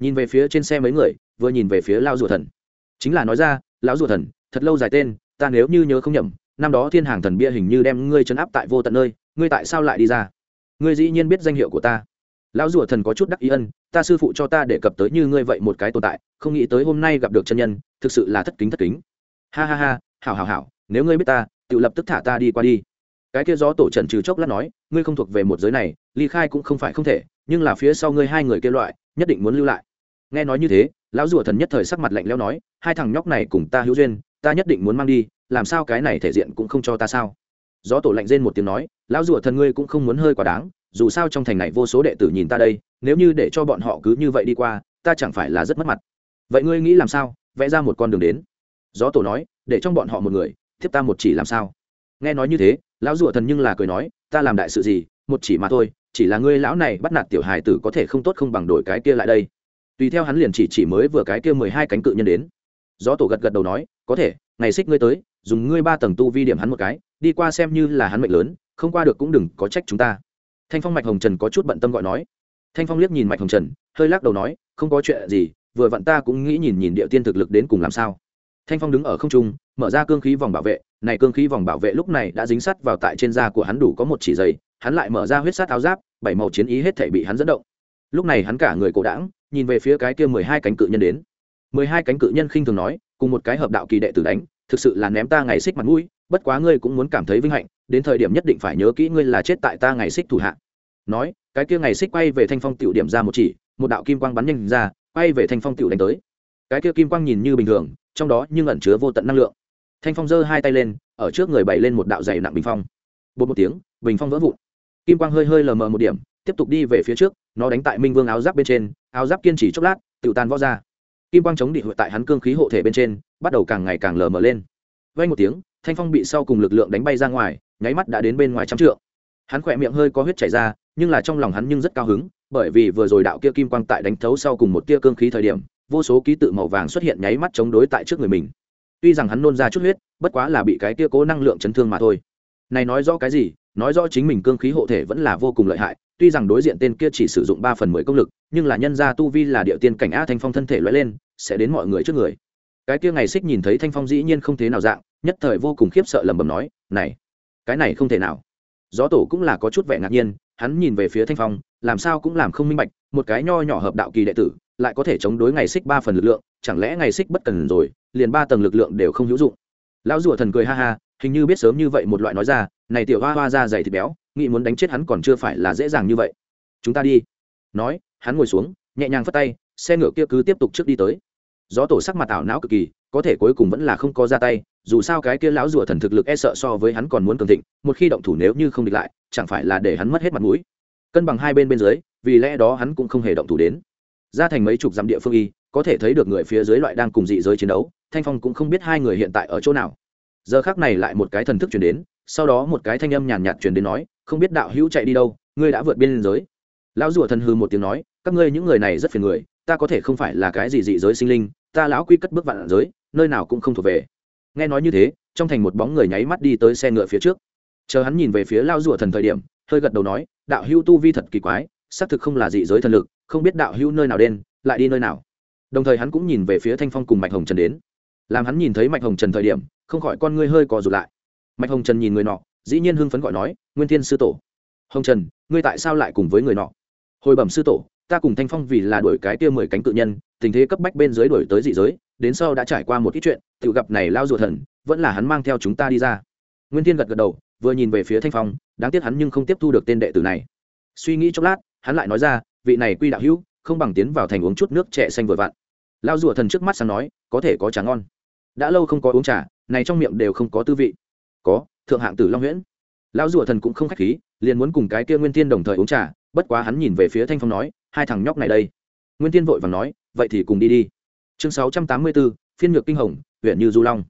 S1: Nhìn về phía trên xe mấy người, vừa nhìn về phía lao rùa thần. Chính là nói ra, lão rùa thần, thật lâu dài tên, ta nếu như nhớ không nhầm, năm đó thiên hàng thần bia hình như đem ngươi chấn áp tại vô tận nơi, ngươi tại sao lại đi ra? Ngươi dĩ nhiên biết danh hiệu của ta. Lão rùa thần có chút đắc ý ân, ta sư phụ cho ta để cập tới như ngươi vậy một cái tồn tại, không nghĩ tới hôm nay gặp được chân nhân, thực sự là thất kính thất kính. Ha ha ha, hảo hảo hảo nếu ngươi biết ta, tự lập tức thả ta đi qua đi. Cái kia gió tổ trần trừ chốc lát nói, ngươi không thuộc về một giới này, ly khai cũng không phải không thể, nhưng là phía sau ngươi hai người kêu loại, nhất định muốn lưu lại. Nghe nói như thế, lão rùa thần nhất thời sắc mặt lạnh lẽo nói, hai thằng nhóc này cùng ta hữu duyên, ta nhất định muốn mang đi, làm sao cái này thể diện cũng không cho ta sao? Gió tổ lạnh rên một tiếng nói, lão rùa thần ngươi cũng không muốn hơi quá đáng, dù sao trong thành này vô số đệ tử nhìn ta đây, nếu như để cho bọn họ cứ như vậy đi qua, ta chẳng phải là rất mất mặt. Vậy ngươi nghĩ làm sao? Vẽ ra một con đường đến. Gió tổ nói, để trong bọn họ một người thiếp ta một chỉ làm sao? Nghe nói như thế, lão rủa thần nhưng là cười nói, ta làm đại sự gì, một chỉ mà thôi, chỉ là ngươi lão này bắt nạt tiểu hài tử có thể không tốt không bằng đổi cái kia lại đây. Tùy theo hắn liền chỉ chỉ mới vừa cái kia mười hai cánh cự nhân đến. Gió tổ gật gật đầu nói, có thể, ngày xích ngươi tới, dùng ngươi ba tầng tu vi điểm hắn một cái, đi qua xem như là hắn mệnh lớn, không qua được cũng đừng có trách chúng ta. Thanh phong mạch hồng trần có chút bận tâm gọi nói. Thanh phong liếc nhìn mạch hồng trần, hơi lắc đầu nói, không có chuyện gì, vừa vặn ta cũng nghĩ nhìn nhìn địa tiên thực lực đến cùng làm sao thanh phong đứng ở không trung, mở ra cương khí vòng bảo vệ, này cương khí vòng bảo vệ lúc này đã dính sắt vào tại trên da của hắn đủ có một chỉ dày hắn lại mở ra huyết sát áo giáp, bảy màu chiến ý hết thể bị hắn dẫn động. Lúc này hắn cả người cổ đảng nhìn về phía cái kia mười hai cánh cự nhân đến. Mười hai cánh cự nhân khinh thường nói, cùng một cái hợp đạo kỳ đệ tử đánh, thực sự là ném ta ngày xích mặt mũi, bất quá ngươi cũng muốn cảm thấy vinh hạnh, đến thời điểm nhất định phải nhớ kỹ ngươi là chết tại ta ngày xích thủ hạ. Nói, cái kia ngày xích quay về thanh phong tiểu điểm ra một chỉ, một đạo kim quang bắn nhanh ra, quay về thanh phong tiểu đánh tới cái kia kim quang nhìn như bình thường, trong đó nhưng ẩn chứa vô tận năng lượng. Thanh phong giơ hai tay lên, ở trước người bày lên một đạo dày nặng bình phong. Bột một tiếng, bình phong vỡ vụn. Kim quang hơi hơi lờ mờ một điểm, tiếp tục đi về phía trước, nó đánh tại minh vương áo giáp bên trên, áo giáp kiên trì chốc lát, tự tan võ ra. Kim quang chống địa hội tại hắn cương khí hộ thể bên trên, bắt đầu càng ngày càng lờ mờ lên. Vay một tiếng, thanh phong bị sau cùng lực lượng đánh bay ra ngoài, nháy mắt đã đến bên ngoài trăm trượng. Hắn khỏe miệng hơi có huyết chảy ra, nhưng là trong lòng hắn nhưng rất cao hứng, bởi vì vừa rồi đạo kia kim quang tại đánh thấu sau cùng một tia cương khí thời điểm vô số ký tự màu vàng xuất hiện nháy mắt chống đối tại trước người mình. Tuy rằng hắn nôn ra chút huyết, bất quá là bị cái kia cố năng lượng chấn thương mà thôi. Này nói rõ cái gì? Nói rõ chính mình cương khí hộ thể vẫn là vô cùng lợi hại, tuy rằng đối diện tên kia chỉ sử dụng ba phần mười công lực, nhưng là nhân gia tu vi là địa tiên cảnh a thanh phong thân thể loại lên, sẽ đến mọi người trước người. Cái kia ngày xích nhìn thấy thanh phong dĩ nhiên không thế nào dạng, nhất thời vô cùng khiếp sợ lẩm bẩm nói, này, cái này không thể nào. Gió tổ cũng là có chút vẻ ngạc nhiên, hắn nhìn về phía thanh phong, làm sao cũng làm không minh bạch, một cái nho nhỏ hợp đạo kỳ đệ tử lại có thể chống đối ngày xích ba phần lực lượng, chẳng lẽ ngày xích bất cần rồi, liền ba tầng lực lượng đều không hữu dụng. Lão rùa thần cười ha ha, hình như biết sớm như vậy một loại nói ra, này tiểu hoa hoa ra dày thịt béo, nghĩ muốn đánh chết hắn còn chưa phải là dễ dàng như vậy. Chúng ta đi. Nói, hắn ngồi xuống, nhẹ nhàng phất tay, xe ngựa kia cứ tiếp tục trước đi tới. Gió tổ sắc mặt ảo não cực kỳ, có thể cuối cùng vẫn là không có ra tay, dù sao cái kia lão rùa thần thực lực e sợ so với hắn còn muốn cường thịnh, một khi động thủ nếu như không địch lại, chẳng phải là để hắn mất hết mặt mũi. Cân bằng hai bên bên dưới, vì lẽ đó hắn cũng không hề động thủ đến ra thành mấy chục dặm địa phương y, có thể thấy được người phía dưới loại đang cùng dị giới chiến đấu, thanh phong cũng không biết hai người hiện tại ở chỗ nào. Giờ khác này lại một cái thần thức chuyển đến, sau đó một cái thanh âm nhàn nhạt chuyển đến nói, không biết đạo hữu chạy đi đâu, ngươi đã vượt biên giới. Lão rùa thần hư một tiếng nói, các ngươi những người này rất phiền người, ta có thể không phải là cái gì dị giới sinh linh, ta lão quy cất bước vạn giới, nơi nào cũng không thuộc về. Nghe nói như thế, trong thành một bóng người nháy mắt đi tới xe ngựa phía trước. Chờ hắn nhìn về phía lao rùa thần thời điểm, hơi gật đầu nói, đạo hữu tu vi thật kỳ quái xác thực không là dị giới thần lực, không biết đạo hữu nơi nào đen, lại đi nơi nào. Đồng thời hắn cũng nhìn về phía thanh phong cùng mạch hồng trần đến. Làm hắn nhìn thấy mạch hồng trần thời điểm, không khỏi con ngươi hơi cò rụt lại. Mạch hồng trần nhìn người nọ, dĩ nhiên hưng phấn gọi nói, nguyên thiên sư tổ. Hồng trần, ngươi tại sao lại cùng với người nọ? Hồi bẩm sư tổ, ta cùng thanh phong vì là đuổi cái tia mười cánh cự nhân, tình thế cấp bách bên dưới đuổi tới dị giới, đến sau đã trải qua một ít chuyện tự gặp này lao ruột thần, vẫn là hắn mang theo chúng ta đi ra. Nguyên thiên gật gật đầu, vừa nhìn về phía thanh phong, đáng tiếc hắn nhưng không tiếp thu được tên đệ tử này. Suy nghĩ chốc lát hắn lại nói ra, vị này quy đạo hữu, không bằng tiến vào thành uống chút nước trẻ xanh vừa vặn. Lao rùa thần trước mắt sang nói, có thể có trà ngon. Đã lâu không có uống trà, này trong miệng đều không có tư vị. Có, thượng hạng tử long nguyễn lão rùa thần cũng không khách khí, liền muốn cùng cái kia nguyên tiên đồng thời uống trà, bất quá hắn nhìn về phía thanh phong nói, hai thằng nhóc này đây. Nguyên tiên vội vàng nói, vậy thì cùng đi đi. Chương sáu trăm tám mươi bốn phiên nhược kinh hồng, huyện như du long.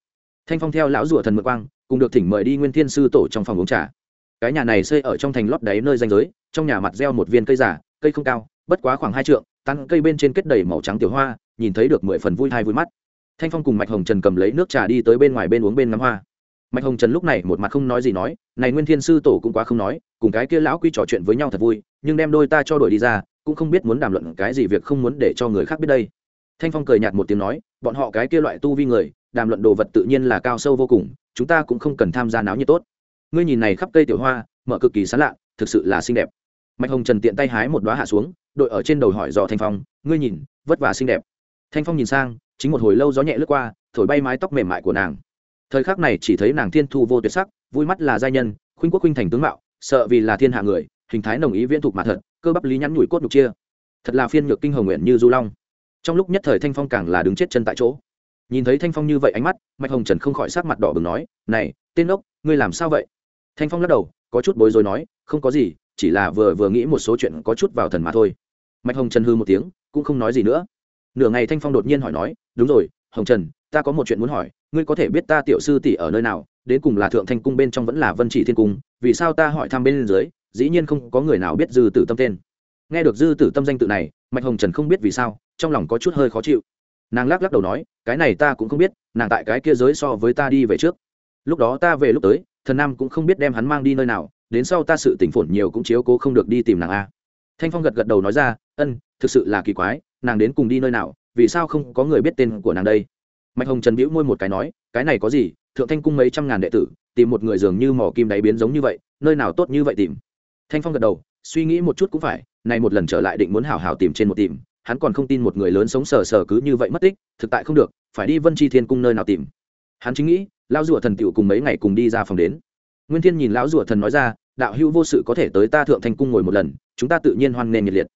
S1: Thanh phong theo lão rùa thần mượn quang, cùng được thỉnh mời đi nguyên thiên sư tổ trong phòng uống trà. Cái nhà này xây ở trong thành lót đáy nơi danh giới trong nhà mặt gieo một viên cây giả cây không cao, bất quá khoảng hai trượng tăng cây bên trên kết đầy màu trắng tiểu hoa, nhìn thấy được mười phần vui thai vui mắt. Thanh phong cùng mạch hồng trần cầm lấy nước trà đi tới bên ngoài bên uống bên ngắm hoa. Mạch hồng trần lúc này một mặt không nói gì nói, này nguyên thiên sư tổ cũng quá không nói, cùng cái kia lão quy trò chuyện với nhau thật vui, nhưng đem đôi ta cho đổi đi ra, cũng không biết muốn đàm luận cái gì việc không muốn để cho người khác biết đây. Thanh phong cười nhạt một tiếng nói, bọn họ cái kia loại tu vi người, đàm luận đồ vật tự nhiên là cao sâu vô cùng, chúng ta cũng không cần tham gia náo nhiệt tốt. Ngươi nhìn này khắp cây tiểu hoa, mở cực kỳ sán lạ, thực sự là xinh đẹp mạch hồng trần tiện tay hái một đoá hạ xuống, đội ở trên đầu hỏi dò thanh phong, ngươi nhìn, vất vả xinh đẹp. Thanh phong nhìn sang, chính một hồi lâu gió nhẹ lướt qua, thổi bay mái tóc mềm mại của nàng. Thời khắc này chỉ thấy nàng thiên thu vô tuyệt sắc, vui mắt là giai nhân, khuynh quốc khuynh thành tướng mạo, sợ vì là thiên hạ người, hình thái nồng ý viễn thục mà thật, cơ bắp lý nhắn nhủi cốt nhục chia. Thật là phiên nhược kinh hồng nguyện như du long. Trong lúc nhất thời thanh phong càng là đứng chết chân tại chỗ. Nhìn thấy thanh phong như vậy ánh mắt, mạch hồng trần không khỏi sát mặt đỏ bừng nói, này, tên ốc, ngươi làm sao vậy? Thanh phong lắc đầu, có chút bối rối nói, không có gì chỉ là vừa vừa nghĩ một số chuyện có chút vào thần mà thôi. Mạch hồng trần hư một tiếng, cũng không nói gì nữa. Nửa ngày thanh phong đột nhiên hỏi nói, đúng rồi, hồng trần, ta có một chuyện muốn hỏi, ngươi có thể biết ta tiểu sư tỷ ở nơi nào, đến cùng là thượng thanh cung bên trong vẫn là vân chỉ thiên cung, vì sao ta hỏi thăm bên dưới, dĩ nhiên không có người nào biết dư tử tâm tên. Nghe được dư tử tâm danh tự này, mạch hồng trần không biết vì sao, trong lòng có chút hơi khó chịu. Nàng lắc lắc đầu nói, cái này ta cũng không biết, nàng tại cái kia giới so với ta đi về trước lúc đó ta về lúc tới, thần nam cũng không biết đem hắn mang đi nơi nào, đến sau ta sự tỉnh phổn nhiều cũng chiếu cố không được đi tìm nàng a. Thanh phong gật gật đầu nói ra, ân, thực sự là kỳ quái, nàng đến cùng đi nơi nào, vì sao không có người biết tên của nàng đây? Mạch hồng trần bĩu môi một cái nói, cái này có gì, thượng thanh cung mấy trăm ngàn đệ tử, tìm một người dường như mỏ kim đáy biến giống như vậy, nơi nào tốt như vậy tìm? Thanh phong gật đầu, suy nghĩ một chút cũng phải, này một lần trở lại định muốn hào hào tìm trên một tìm, hắn còn không tin một người lớn sống sờ sờ cứ như vậy mất tích, thực tại không được, phải đi vân chi thiên cung nơi nào tìm. Hắn chính nghĩ lão rùa thần tựu cùng mấy ngày cùng đi ra phòng đến. Nguyên thiên nhìn lão rùa thần nói ra, đạo hữu vô sự có thể tới ta thượng thanh cung ngồi một lần, chúng ta tự nhiên hoan nghênh nhiệt liệt.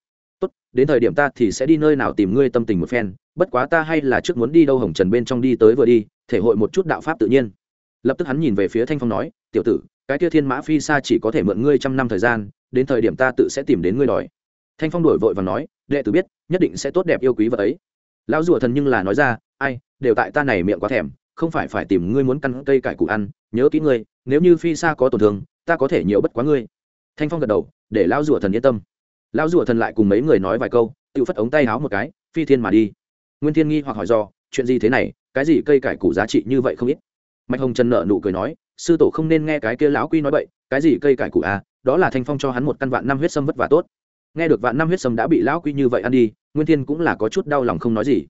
S1: Tốt, đến thời điểm ta thì sẽ đi nơi nào tìm ngươi tâm tình một phen, bất quá ta hay là trước muốn đi đâu hồng trần bên trong đi tới vừa đi, thể hội một chút đạo pháp tự nhiên. Lập tức hắn nhìn về phía thanh phong nói, tiểu tử, cái kia thiên mã phi xa chỉ có thể mượn ngươi trăm năm thời gian, đến thời điểm ta tự sẽ tìm đến ngươi đòi. Thanh phong đổi vội và nói, đệ tử biết, nhất định sẽ tốt đẹp yêu quý vật ấy. Lão rùa thần nhưng là nói ra, ai, đều tại ta này miệng quá thèm không phải phải tìm ngươi muốn căn cây cải cụ ăn, nhớ kỹ ngươi, nếu như phi xa có tổn thương, ta có thể nhiều bất quá ngươi. Thanh phong gật đầu, để lão rủa thần yên tâm. Lão rủa thần lại cùng mấy người nói vài câu tự phất ống tay háo một cái, phi thiên mà đi. Nguyên thiên nghi hoặc hỏi do, chuyện gì thế này? Cái gì cây cải củ giá trị như vậy không ít? Mạch hồng trần nợ nụ cười nói, sư tổ không nên nghe cái kia lão quy nói bậy, cái gì cây cải củ à đó là thanh phong cho hắn một căn vạn năm huyết sâm vất vả tốt. Nghe được vạn năm huyết sâm đã bị lão quy như vậy ăn đi, nguyên thiên cũng là có chút đau lòng không nói gì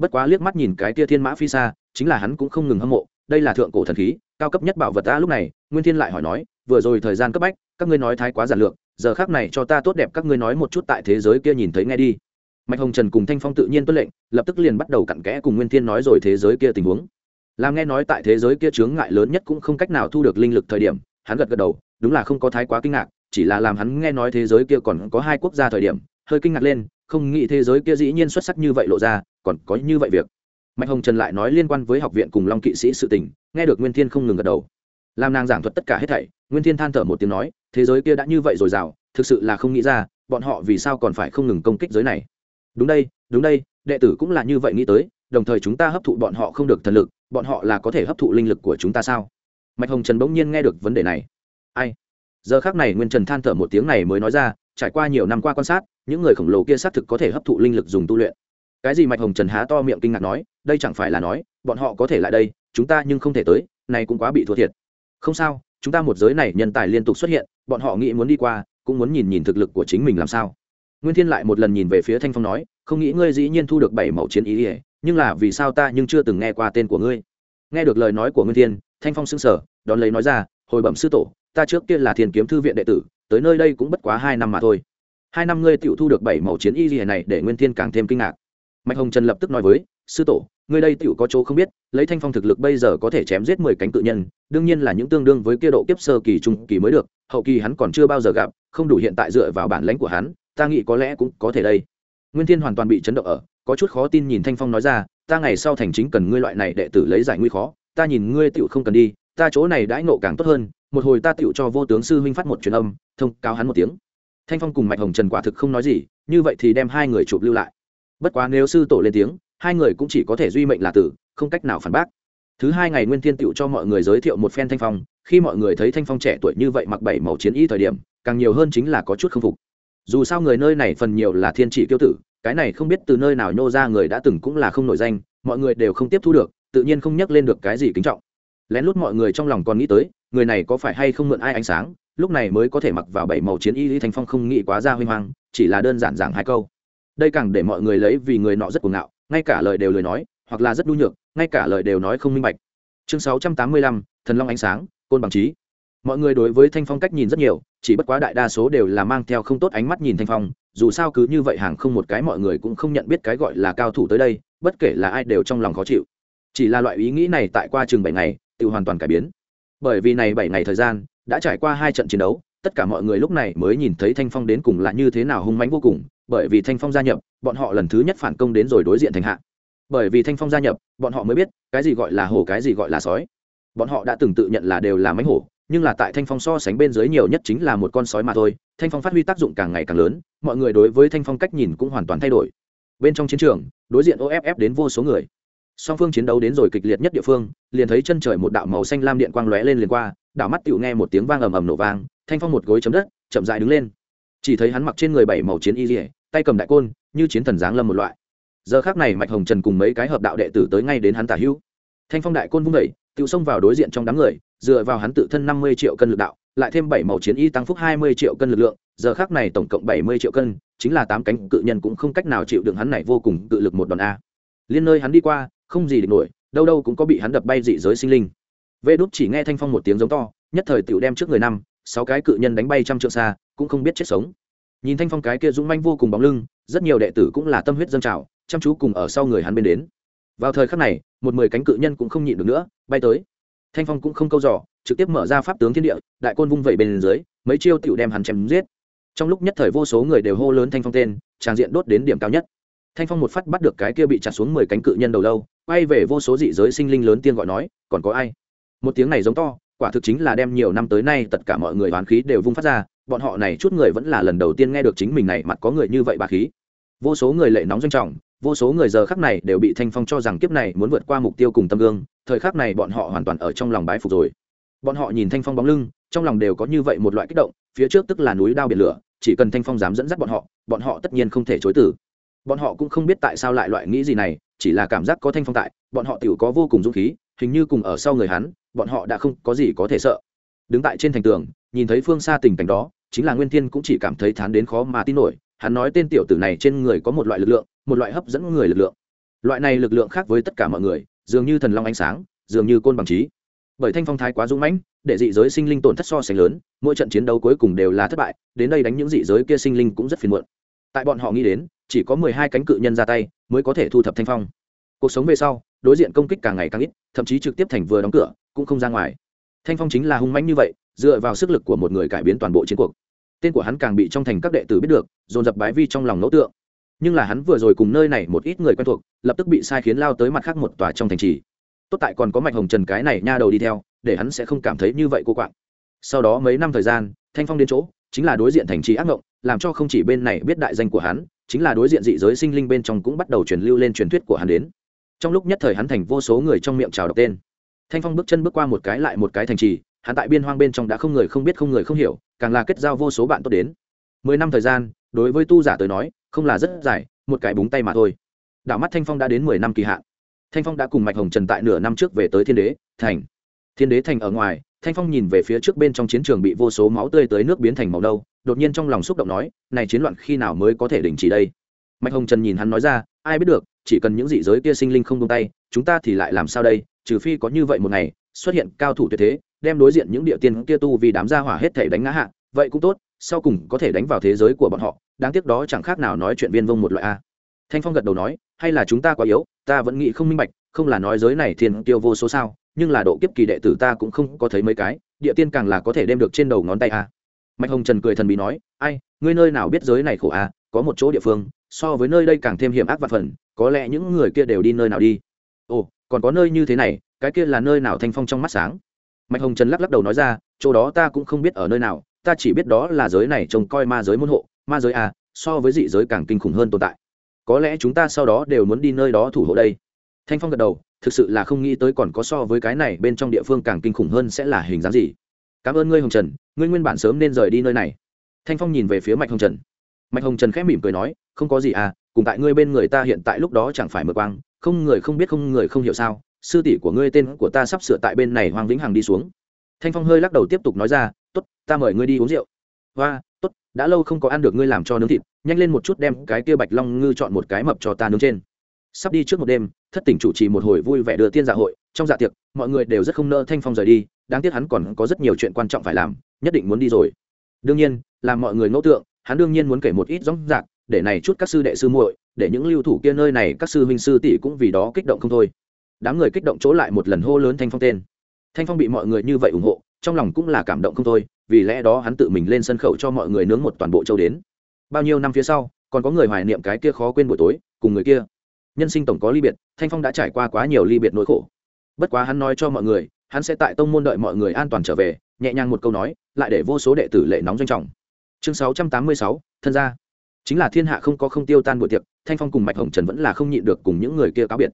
S1: bất quá liếc mắt nhìn cái kia thiên mã phi xa, chính là hắn cũng không ngừng hâm mộ, đây là thượng cổ thần khí, cao cấp nhất bảo vật ta lúc này, nguyên thiên lại hỏi nói, vừa rồi thời gian cấp bách, các ngươi nói thái quá giản lược, giờ khác này cho ta tốt đẹp các ngươi nói một chút tại thế giới kia nhìn thấy nghe đi. Mạch hồng trần cùng thanh phong tự nhiên tuân lệnh, lập tức liền bắt đầu cặn kẽ cùng nguyên thiên nói rồi thế giới kia tình huống. Làm nghe nói tại thế giới kia chướng ngại lớn nhất cũng không cách nào thu được linh lực thời điểm, hắn gật gật đầu, đúng là không có thái quá kinh ngạc, chỉ là làm hắn nghe nói thế giới kia còn có hai quốc gia thời điểm, hơi kinh ngạc lên, không nghĩ thế giới kia dĩ nhiên xuất sắc như vậy lộ ra còn có như vậy việc. Mạch hồng trần lại nói liên quan với học viện cùng long kỵ sĩ sự tình, nghe được nguyên thiên không ngừng gật đầu. Làm nàng giảng thuật tất cả hết thảy, nguyên thiên than thở một tiếng nói, thế giới kia đã như vậy rồi rào thực sự là không nghĩ ra, bọn họ vì sao còn phải không ngừng công kích giới này. Đúng đây đúng đây, đệ tử cũng là như vậy nghĩ tới, đồng thời chúng ta hấp thụ bọn họ không được thần lực, bọn họ là có thể hấp thụ linh lực của chúng ta sao? Mạch hồng trần bỗng nhiên nghe được vấn đề này. Ai? Giờ khác này nguyên trần than thở một tiếng này mới nói ra, trải qua nhiều năm qua quan sát, những người khổng lồ kia xác thực có thể hấp thụ linh lực dùng tu luyện cái gì mạch hồng trần há to miệng kinh ngạc nói, đây chẳng phải là nói, bọn họ có thể lại đây, chúng ta nhưng không thể tới, này cũng quá bị thua thiệt. Không sao, chúng ta một giới này nhân tài liên tục xuất hiện, bọn họ nghĩ muốn đi qua, cũng muốn nhìn nhìn thực lực của chính mình làm sao. Nguyên thiên lại một lần nhìn về phía thanh phong nói, không nghĩ ngươi dĩ nhiên thu được bảy mẫu chiến ý ỉa nhưng là vì sao ta nhưng chưa từng nghe qua tên của ngươi. Nghe được lời nói của nguyên thiên, thanh phong xưng sở đón lấy nói ra, hồi bẩm sư tổ, ta trước kia là thiền kiếm thư viện đệ tử, tới nơi đây cũng bất quá hai năm mà thôi. Hai năm ngươi tự thu được bảy mẫu chiến y gì này để nguyên thiên càng thêm kinh ngạc mạch hồng trần lập tức nói với, sư tổ người đây tựu có chỗ không biết, lấy thanh phong thực lực bây giờ có thể chém giết mười cánh tự nhân, đương nhiên là những tương đương với kia độ kiếp sơ kỳ trung kỳ mới được, hậu kỳ hắn còn chưa bao giờ gặp, không đủ hiện tại dựa vào bản lãnh của hắn, ta nghĩ có lẽ cũng có thể đây. Nguyên thiên hoàn toàn bị chấn động ở, có chút khó tin nhìn thanh phong nói ra, ta ngày sau thành chính cần ngươi loại này đệ tử lấy giải nguy khó, ta nhìn ngươi tựu không cần đi, ta chỗ này đãi nộ càng tốt hơn, một hồi ta tựu cho vô tướng sư huynh phát một truyền âm, thông cáo hắn một tiếng. Thanh phong cùng mạch hồng trần quả thực không nói gì, như vậy thì đem hai người chụp lưu lại bất quá nếu sư tổ lên tiếng, hai người cũng chỉ có thể duy mệnh là tử, không cách nào phản bác. Thứ hai ngày nguyên thiên tựu cho mọi người giới thiệu một phen thanh phong, khi mọi người thấy thanh phong trẻ tuổi như vậy mặc bảy màu chiến y thời điểm, càng nhiều hơn chính là có chút k phục. Dù sao người nơi này phần nhiều là thiên chỉ tiêu tử, cái này không biết từ nơi nào nhô ra người đã từng cũng là không nổi danh, mọi người đều không tiếp thu được, tự nhiên không nhắc lên được cái gì kính trọng. Lén lút mọi người trong lòng còn nghĩ tới, người này có phải hay không mượn ai ánh sáng, lúc này mới có thể mặc vào bảy màu chiến y lý thanh phong không nghĩ quá ra huy hoang chỉ là đơn giản giảng hai câu đây càng để mọi người lấy vì người nọ rất cuồng ngạo, ngay cả lời đều lời nói, hoặc là rất nhu nhược, ngay cả lời đều nói không minh bạch. Chương sáu trăm tám mươi lăm, thần long ánh sáng, côn bằng trí mọi người đối với thanh phong cách nhìn rất nhiều, chỉ bất quá đại đa số đều là mang theo không tốt ánh mắt nhìn thanh phong, dù sao cứ như vậy hàng không một cái mọi người cũng không nhận biết cái gọi là cao thủ tới đây, bất kể là ai đều trong lòng khó chịu. Chỉ là loại ý nghĩ này tại qua chừng bảy ngày, tự hoàn toàn cải biến. Bởi vì này bảy ngày thời gian, đã trải qua hai trận chiến đấu tất cả mọi người lúc này mới nhìn thấy thanh phong đến cùng là như thế nào hung mãnh vô cùng, bởi vì thanh phong gia nhập, bọn họ lần thứ nhất phản công đến rồi đối diện thành hạ. Bởi vì thanh phong gia nhập, bọn họ mới biết, cái gì gọi là hổ, cái gì gọi là sói. Bọn họ đã từng tự nhận là đều là mánh hổ, nhưng là tại thanh phong so sánh bên dưới nhiều nhất chính là một con sói mà thôi. Thanh phong phát huy tác dụng càng ngày càng lớn, mọi người đối với thanh phong cách nhìn cũng hoàn toàn thay đổi. Bên trong chiến trường, đối diện off đến vô số người. Song phương chiến đấu đến rồi kịch liệt nhất địa phương, liền thấy chân trời một đạo màu xanh lam điện quang lóe lên liền qua, đảo mắt tựu nghe một tiếng vang ầm ầm nổ vang thanh phong một gối chấm đất, chậm dại đứng lên. Chỉ thấy hắn mặc trên người bảy màu chiến y dỉa tay cầm đại côn, như chiến thần giáng lâm một loại. Giờ khác này mạch hồng trần cùng mấy cái hợp đạo đệ tử tới ngay đến hắn tả hữu. Thanh phong đại côn vung vẩy tự xông vào đối diện trong đám người, dựa vào hắn tự thân năm mươi triệu cân lực đạo, lại thêm bảy màu chiến y tăng phúc hai mươi triệu cân lực lượng, giờ khác này tổng cộng bảy mươi triệu cân, chính là tám cánh cự nhân cũng không cách nào chịu đựng hắn này vô cùng cự lực một đòn a. Liên nơi hắn đi qua, không gì địch nổi, đâu đâu cũng có bị hắn đập bay dị giới sinh linh. Vê Đúc chỉ nghe thanh phong một tiếng giống to, nhất thời tựu đem trước người năm sáu cái cự nhân đánh bay trăm trượng xa, cũng không biết chết sống. Nhìn thanh phong cái kia dũng manh vô cùng bóng lưng, rất nhiều đệ tử cũng là tâm huyết dâng trào, chăm chú cùng ở sau người hắn bên đến. Vào thời khắc này, một mười cánh cự nhân cũng không nhịn được nữa, bay tới. Thanh phong cũng không câu dò, trực tiếp mở ra pháp tướng thiên địa, đại côn vung vẩy bên dưới, mấy chiêu tựu đem hắn chém giết. Trong lúc nhất thời vô số người đều hô lớn thanh phong tên, tràng diện đốt đến điểm cao nhất. Thanh phong một phát bắt được cái kia bị chặt xuống mười cánh cự nhân đầu lâu, quay về vô số dị giới sinh linh lớn tiên gọi nói, còn có ai? Một tiếng này giống to quả thực chính là đem nhiều năm tới nay tất cả mọi người oán khí đều vung phát ra, bọn họ này chút người vẫn là lần đầu tiên nghe được chính mình này mặt có người như vậy bà khí vô số người lệ nóng doanh trọng, vô số người giờ khắc này đều bị thanh phong cho rằng kiếp này muốn vượt qua mục tiêu cùng tâm gương, thời khắc này bọn họ hoàn toàn ở trong lòng bái phục rồi bọn họ nhìn thanh phong bóng lưng, trong lòng đều có như vậy một loại kích động, phía trước tức là núi đao biển lửa, chỉ cần thanh phong dám dẫn dắt bọn họ bọn họ tất nhiên không thể chối từ. bọn họ cũng không biết tại sao lại loại nghĩ gì này, chỉ là cảm giác có thanh phong tại, bọn họ tiểu có vô cùng dũng khí, hình như cùng ở sau người hắn bọn họ đã không có gì có thể sợ. Đứng tại trên thành tường, nhìn thấy phương xa tình cảnh đó, chính là nguyên thiên cũng chỉ cảm thấy thán đến khó mà tin nổi. Hắn nói tên tiểu tử này trên người có một loại lực lượng, một loại hấp dẫn người lực lượng. Loại này lực lượng khác với tất cả mọi người, dường như thần long ánh sáng, dường như côn bằng trí. Bởi thanh phong thái quá dũng mãnh, để dị giới sinh linh tổn thất so sánh lớn, mỗi trận chiến đấu cuối cùng đều là thất bại, đến đây đánh những dị giới kia sinh linh cũng rất phiền muộn. Tại bọn họ nghĩ đến, chỉ có mười hai cánh cự nhân ra tay mới có thể thu thập thanh phong. Cuộc sống về sau đối diện công kích càng ngày càng ít, thậm chí trực tiếp thành vừa đóng cửa, cũng không ra ngoài. Thanh phong chính là hung mãnh như vậy, dựa vào sức lực của một người cải biến toàn bộ chiến cuộc. Tên của hắn càng bị trong thành các đệ tử biết được, dồn dập bái vi trong lòng nỗ tượng. Nhưng là hắn vừa rồi cùng nơi này một ít người quen thuộc, lập tức bị sai khiến lao tới mặt khác một tòa trong thành trì. Tốt tại còn có mạch hồng trần cái này nha đầu đi theo, để hắn sẽ không cảm thấy như vậy cô quạng. Sau đó mấy năm thời gian, thanh phong đến chỗ, chính là đối diện thành trì ác ngộng, làm cho không chỉ bên này biết đại danh của hắn, chính là đối diện dị giới sinh linh bên trong cũng bắt đầu truyền lưu lên truyền thuyết của hắn đến trong lúc nhất thời hắn thành vô số người trong miệng trào đọc tên. Thanh phong bước chân bước qua một cái lại một cái thành trì, hắn tại biên hoang bên trong đã không người không biết không người không hiểu, càng là kết giao vô số bạn tốt đến. Mười năm thời gian, đối với tu giả tới nói, không là rất dài, một cái búng tay mà thôi. Đảo mắt thanh phong đã đến mười năm kỳ hạn. Thanh phong đã cùng mạch hồng trần tại nửa năm trước về tới thiên đế, thành. Thiên đế thành ở ngoài, thanh phong nhìn về phía trước bên trong chiến trường bị vô số máu tươi tới nước biến thành màu đâu đột nhiên trong lòng xúc động nói, này chiến loạn khi nào mới có thể đình chỉ đây? Mạch hồng trần nhìn hắn nói ra ai biết được, chỉ cần những dị giới kia sinh linh không tung tay, chúng ta thì lại làm sao đây? Trừ phi có như vậy một ngày, xuất hiện cao thủ tuyệt thế, đem đối diện những địa tiên kia tu vì đám gia hỏa hết thể đánh ngã hạ, vậy cũng tốt, sau cùng có thể đánh vào thế giới của bọn họ, đáng tiếc đó chẳng khác nào nói chuyện viên vông một loại a. Thanh phong gật đầu nói, hay là chúng ta quá yếu, ta vẫn nghĩ không minh bạch, không là nói giới này thiên tiêu vô số sao, nhưng là độ kiếp kỳ đệ tử ta cũng không có thấy mấy cái, địa tiên càng là có thể đem được trên đầu ngón tay a. Mạch hồng trần cười thần bí nói, ai, ngươi nơi nào biết giới này khổ a có một chỗ địa phương so với nơi đây càng thêm hiểm ác và phần có lẽ những người kia đều đi nơi nào đi? Ồ còn có nơi như thế này cái kia là nơi nào thanh phong trong mắt sáng? Mạch hồng trần lắc lắc đầu nói ra chỗ đó ta cũng không biết ở nơi nào ta chỉ biết đó là giới này trông coi ma giới môn hộ ma giới à, so với dị giới càng kinh khủng hơn tồn tại. Có lẽ chúng ta sau đó đều muốn đi nơi đó thủ hộ đây. Thanh phong gật đầu thực sự là không nghĩ tới còn có so với cái này bên trong địa phương càng kinh khủng hơn sẽ là hình dáng gì. Cảm ơn ngươi hồng trần ngươi nguyên bản sớm nên rời đi nơi này. Thanh phong nhìn về phía mạch hồng trần mạch hồng trần khẽ mỉm cười nói, không có gì à cùng tại ngươi bên người ta hiện tại lúc đó chẳng phải mờ quang, không người không biết không người không hiểu sao, sư tỷ của ngươi tên của ta sắp sửa tại bên này hoàng vĩnh hằng đi xuống. Thanh phong hơi lắc đầu tiếp tục nói ra t ố t ta mời ngươi đi uống rượu. Hoa t ố t đã lâu không có ăn được ngươi làm cho nướng thịt, nhanh lên một chút đem cái kia bạch long ngư chọn một cái mập cho ta nướng trên. Sắp đi trước một đêm, thất tỉnh chủ trì một hồi vui vẻ đưa tiên dạ hội, trong dạ tiệc, mọi người đều rất không nỡ thanh phong rời đi, đáng tiếc hắn còn có rất nhiều chuyện quan trọng phải làm, nhất định muốn đi rồi. Đương nhiên, làm mọi người ngẫu tượng hắn đương nhiên muốn kể một ít rõ rạc, để này chút các sư đệ sư muội, để những lưu thủ kia nơi này, các sư huynh sư tỷ cũng vì đó kích động không thôi. Đám người kích động chỗ lại một lần hô lớn thanh phong tên. Thanh phong bị mọi người như vậy ủng hộ, trong lòng cũng là cảm động không thôi, vì lẽ đó hắn tự mình lên sân khấu cho mọi người nướng một toàn bộ châu đến. Bao nhiêu năm phía sau, còn có người hoài niệm cái kia khó quên buổi tối, cùng người kia. Nhân sinh tổng có ly biệt, thanh phong đã trải qua quá nhiều ly biệt nỗi khổ. Bất quá hắn nói cho mọi người, hắn sẽ tại tông môn đợi mọi người an toàn trở về, nhẹ nhàng một câu nói, lại để vô số đệ tử lệ nóng doanh trọng chương sáu trăm tám mươi sáu, thân gia. Chính là thiên hạ không có không tiêu tan buổi tiệc, thanh phong cùng mạch hồng trần vẫn là không nhịn được cùng những người kia cáo biệt.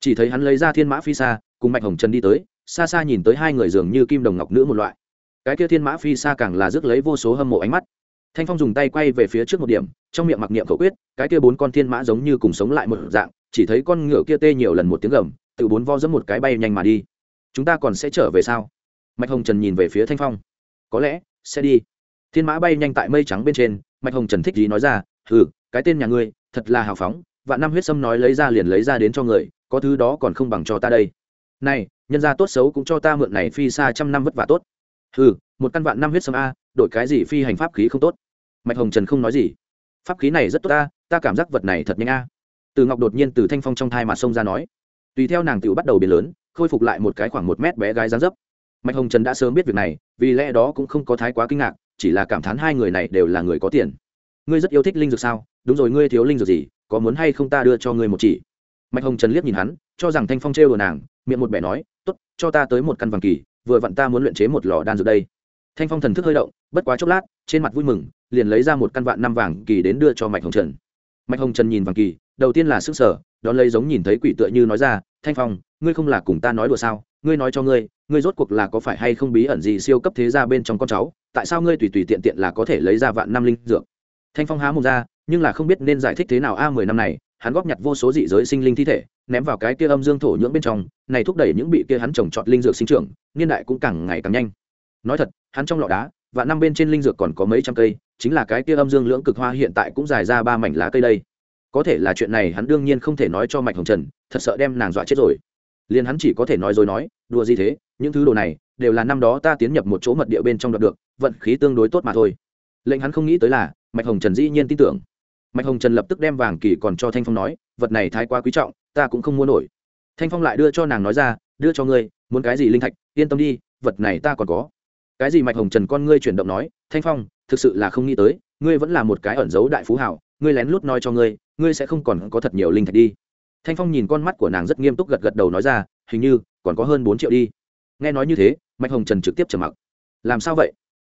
S1: Chỉ thấy hắn lấy ra thiên mã phi xa cùng mạch hồng trần đi tới, xa xa nhìn tới hai người dường như kim đồng ngọc nữ một loại. Cái kia thiên mã phi xa càng là rước lấy vô số hâm mộ ánh mắt. Thanh phong dùng tay quay về phía trước một điểm, trong miệng mặc niệm khẩu quyết, cái kia bốn con thiên mã giống như cùng sống lại một dạng, chỉ thấy con ngựa kia tê nhiều lần một tiếng gầm, tự bốn vo dẫm một cái bay nhanh mà đi. Chúng ta còn sẽ trở về sao? Mạch hồng trần nhìn về phía thanh phong. Có lẽ sẽ đi thiên mã bay nhanh tại mây trắng bên trên, mạch hồng trần thích gì nói ra ừ cái tên nhà ngươi, thật là hào phóng và năm huyết sâm nói lấy ra liền lấy ra đến cho người, có thứ đó còn không bằng cho ta đây. Này, nhân gia tốt xấu cũng cho ta mượn này phi xa trăm năm vất vả tốt. Ừ một căn vạn năm huyết sâm a, đổi cái gì phi hành pháp khí không tốt? Mạch hồng trần không nói gì. Pháp khí này rất tốt ta ta cảm giác vật này thật nhanh a. Từ ngọc đột nhiên từ thanh phong trong thai mà xông ra nói. Tùy theo nàng tựu bắt đầu biến lớn, khôi phục lại một cái khoảng một mét bé gái dáng dấp. Mạch hồng trần đã sớm biết việc này, vì lẽ đó cũng không có thái quá kinh ngạc chỉ là cảm thán hai người này đều là người có tiền. Ngươi rất yêu thích linh dược sao? Đúng rồi, ngươi thiếu linh dược gì? Có muốn hay không ta đưa cho ngươi một chỉ? Mạch hồng trần liếc nhìn hắn, cho rằng thanh phong trêu đồ nàng, miệng một bẻ nói t ố t cho ta tới một căn vàng kỳ, vừa vặn ta muốn luyện chế một lò đan dược đây. Thanh phong thần thức hơi động, bất quá chốc lát, trên mặt vui mừng, liền lấy ra một căn vạn năm vàng kỳ đến đưa cho mạch hồng trần. Mạch hồng trần nhìn vàng kỳ, đầu tiên là s ư n g sở đón lấy giống nhìn thấy quỷ tựa như nói ra, thanh phong, ngươi không là cùng ta nói đùa sao? Ngươi nói cho ngươi ngươi rốt cuộc là có phải hay không bí ẩn gì siêu cấp thế ra bên trong con cháu? Tại sao ngươi tùy tùy tiện tiện là có thể lấy ra vạn năm linh dược? Thanh phong há mồm ra, nhưng là không biết nên giải thích thế nào. A, mười năm này, hắn góp nhặt vô số dị giới sinh linh thi thể, ném vào cái kia âm dương thổ nhưỡng bên trong, này thúc đẩy những bị kia hắn trồng trọt linh dược sinh trưởng, niên đại cũng càng ngày càng nhanh. Nói thật, hắn trong lọ đá và năm bên trên linh dược còn có mấy trăm cây, chính là cái kia âm dương lưỡng cực hoa hiện tại cũng dài ra ba mảnh lá cây đây. Có thể là chuyện này hắn đương nhiên không thể nói cho mạch hồng trần, thật sợ đem nàng dọa chết rồi liền hắn chỉ có thể nói rồi nói, đùa gì thế, những thứ đồ này đều là năm đó ta tiến nhập một chỗ mật địa bên trong đoạt được, vận khí tương đối tốt mà thôi. Lệnh hắn không nghĩ tới là, mạch hồng trần dĩ nhiên tin tưởng. Mạch hồng trần lập tức đem vàng kỳ còn cho thanh phong nói, vật này thái quá quý trọng, ta cũng không mua nổi. Thanh phong lại đưa cho nàng nói ra, đưa cho ngươi, muốn cái gì linh thạch, yên tâm đi, vật này ta còn có. Cái gì mạch hồng trần con ngươi chuyển động nói, thanh phong, thực sự là không nghĩ tới, ngươi vẫn là một cái ẩn giấu đại phú hảo, ngươi lén lút nói cho ngươi ngươi sẽ không còn có thật nhiều linh thạch đi thanh phong nhìn con mắt của nàng rất nghiêm túc gật gật đầu nói ra, hình như còn có hơn bốn triệu đi. Nghe nói như thế, mạch hồng trần trực tiếp trầm mặc. Làm sao vậy?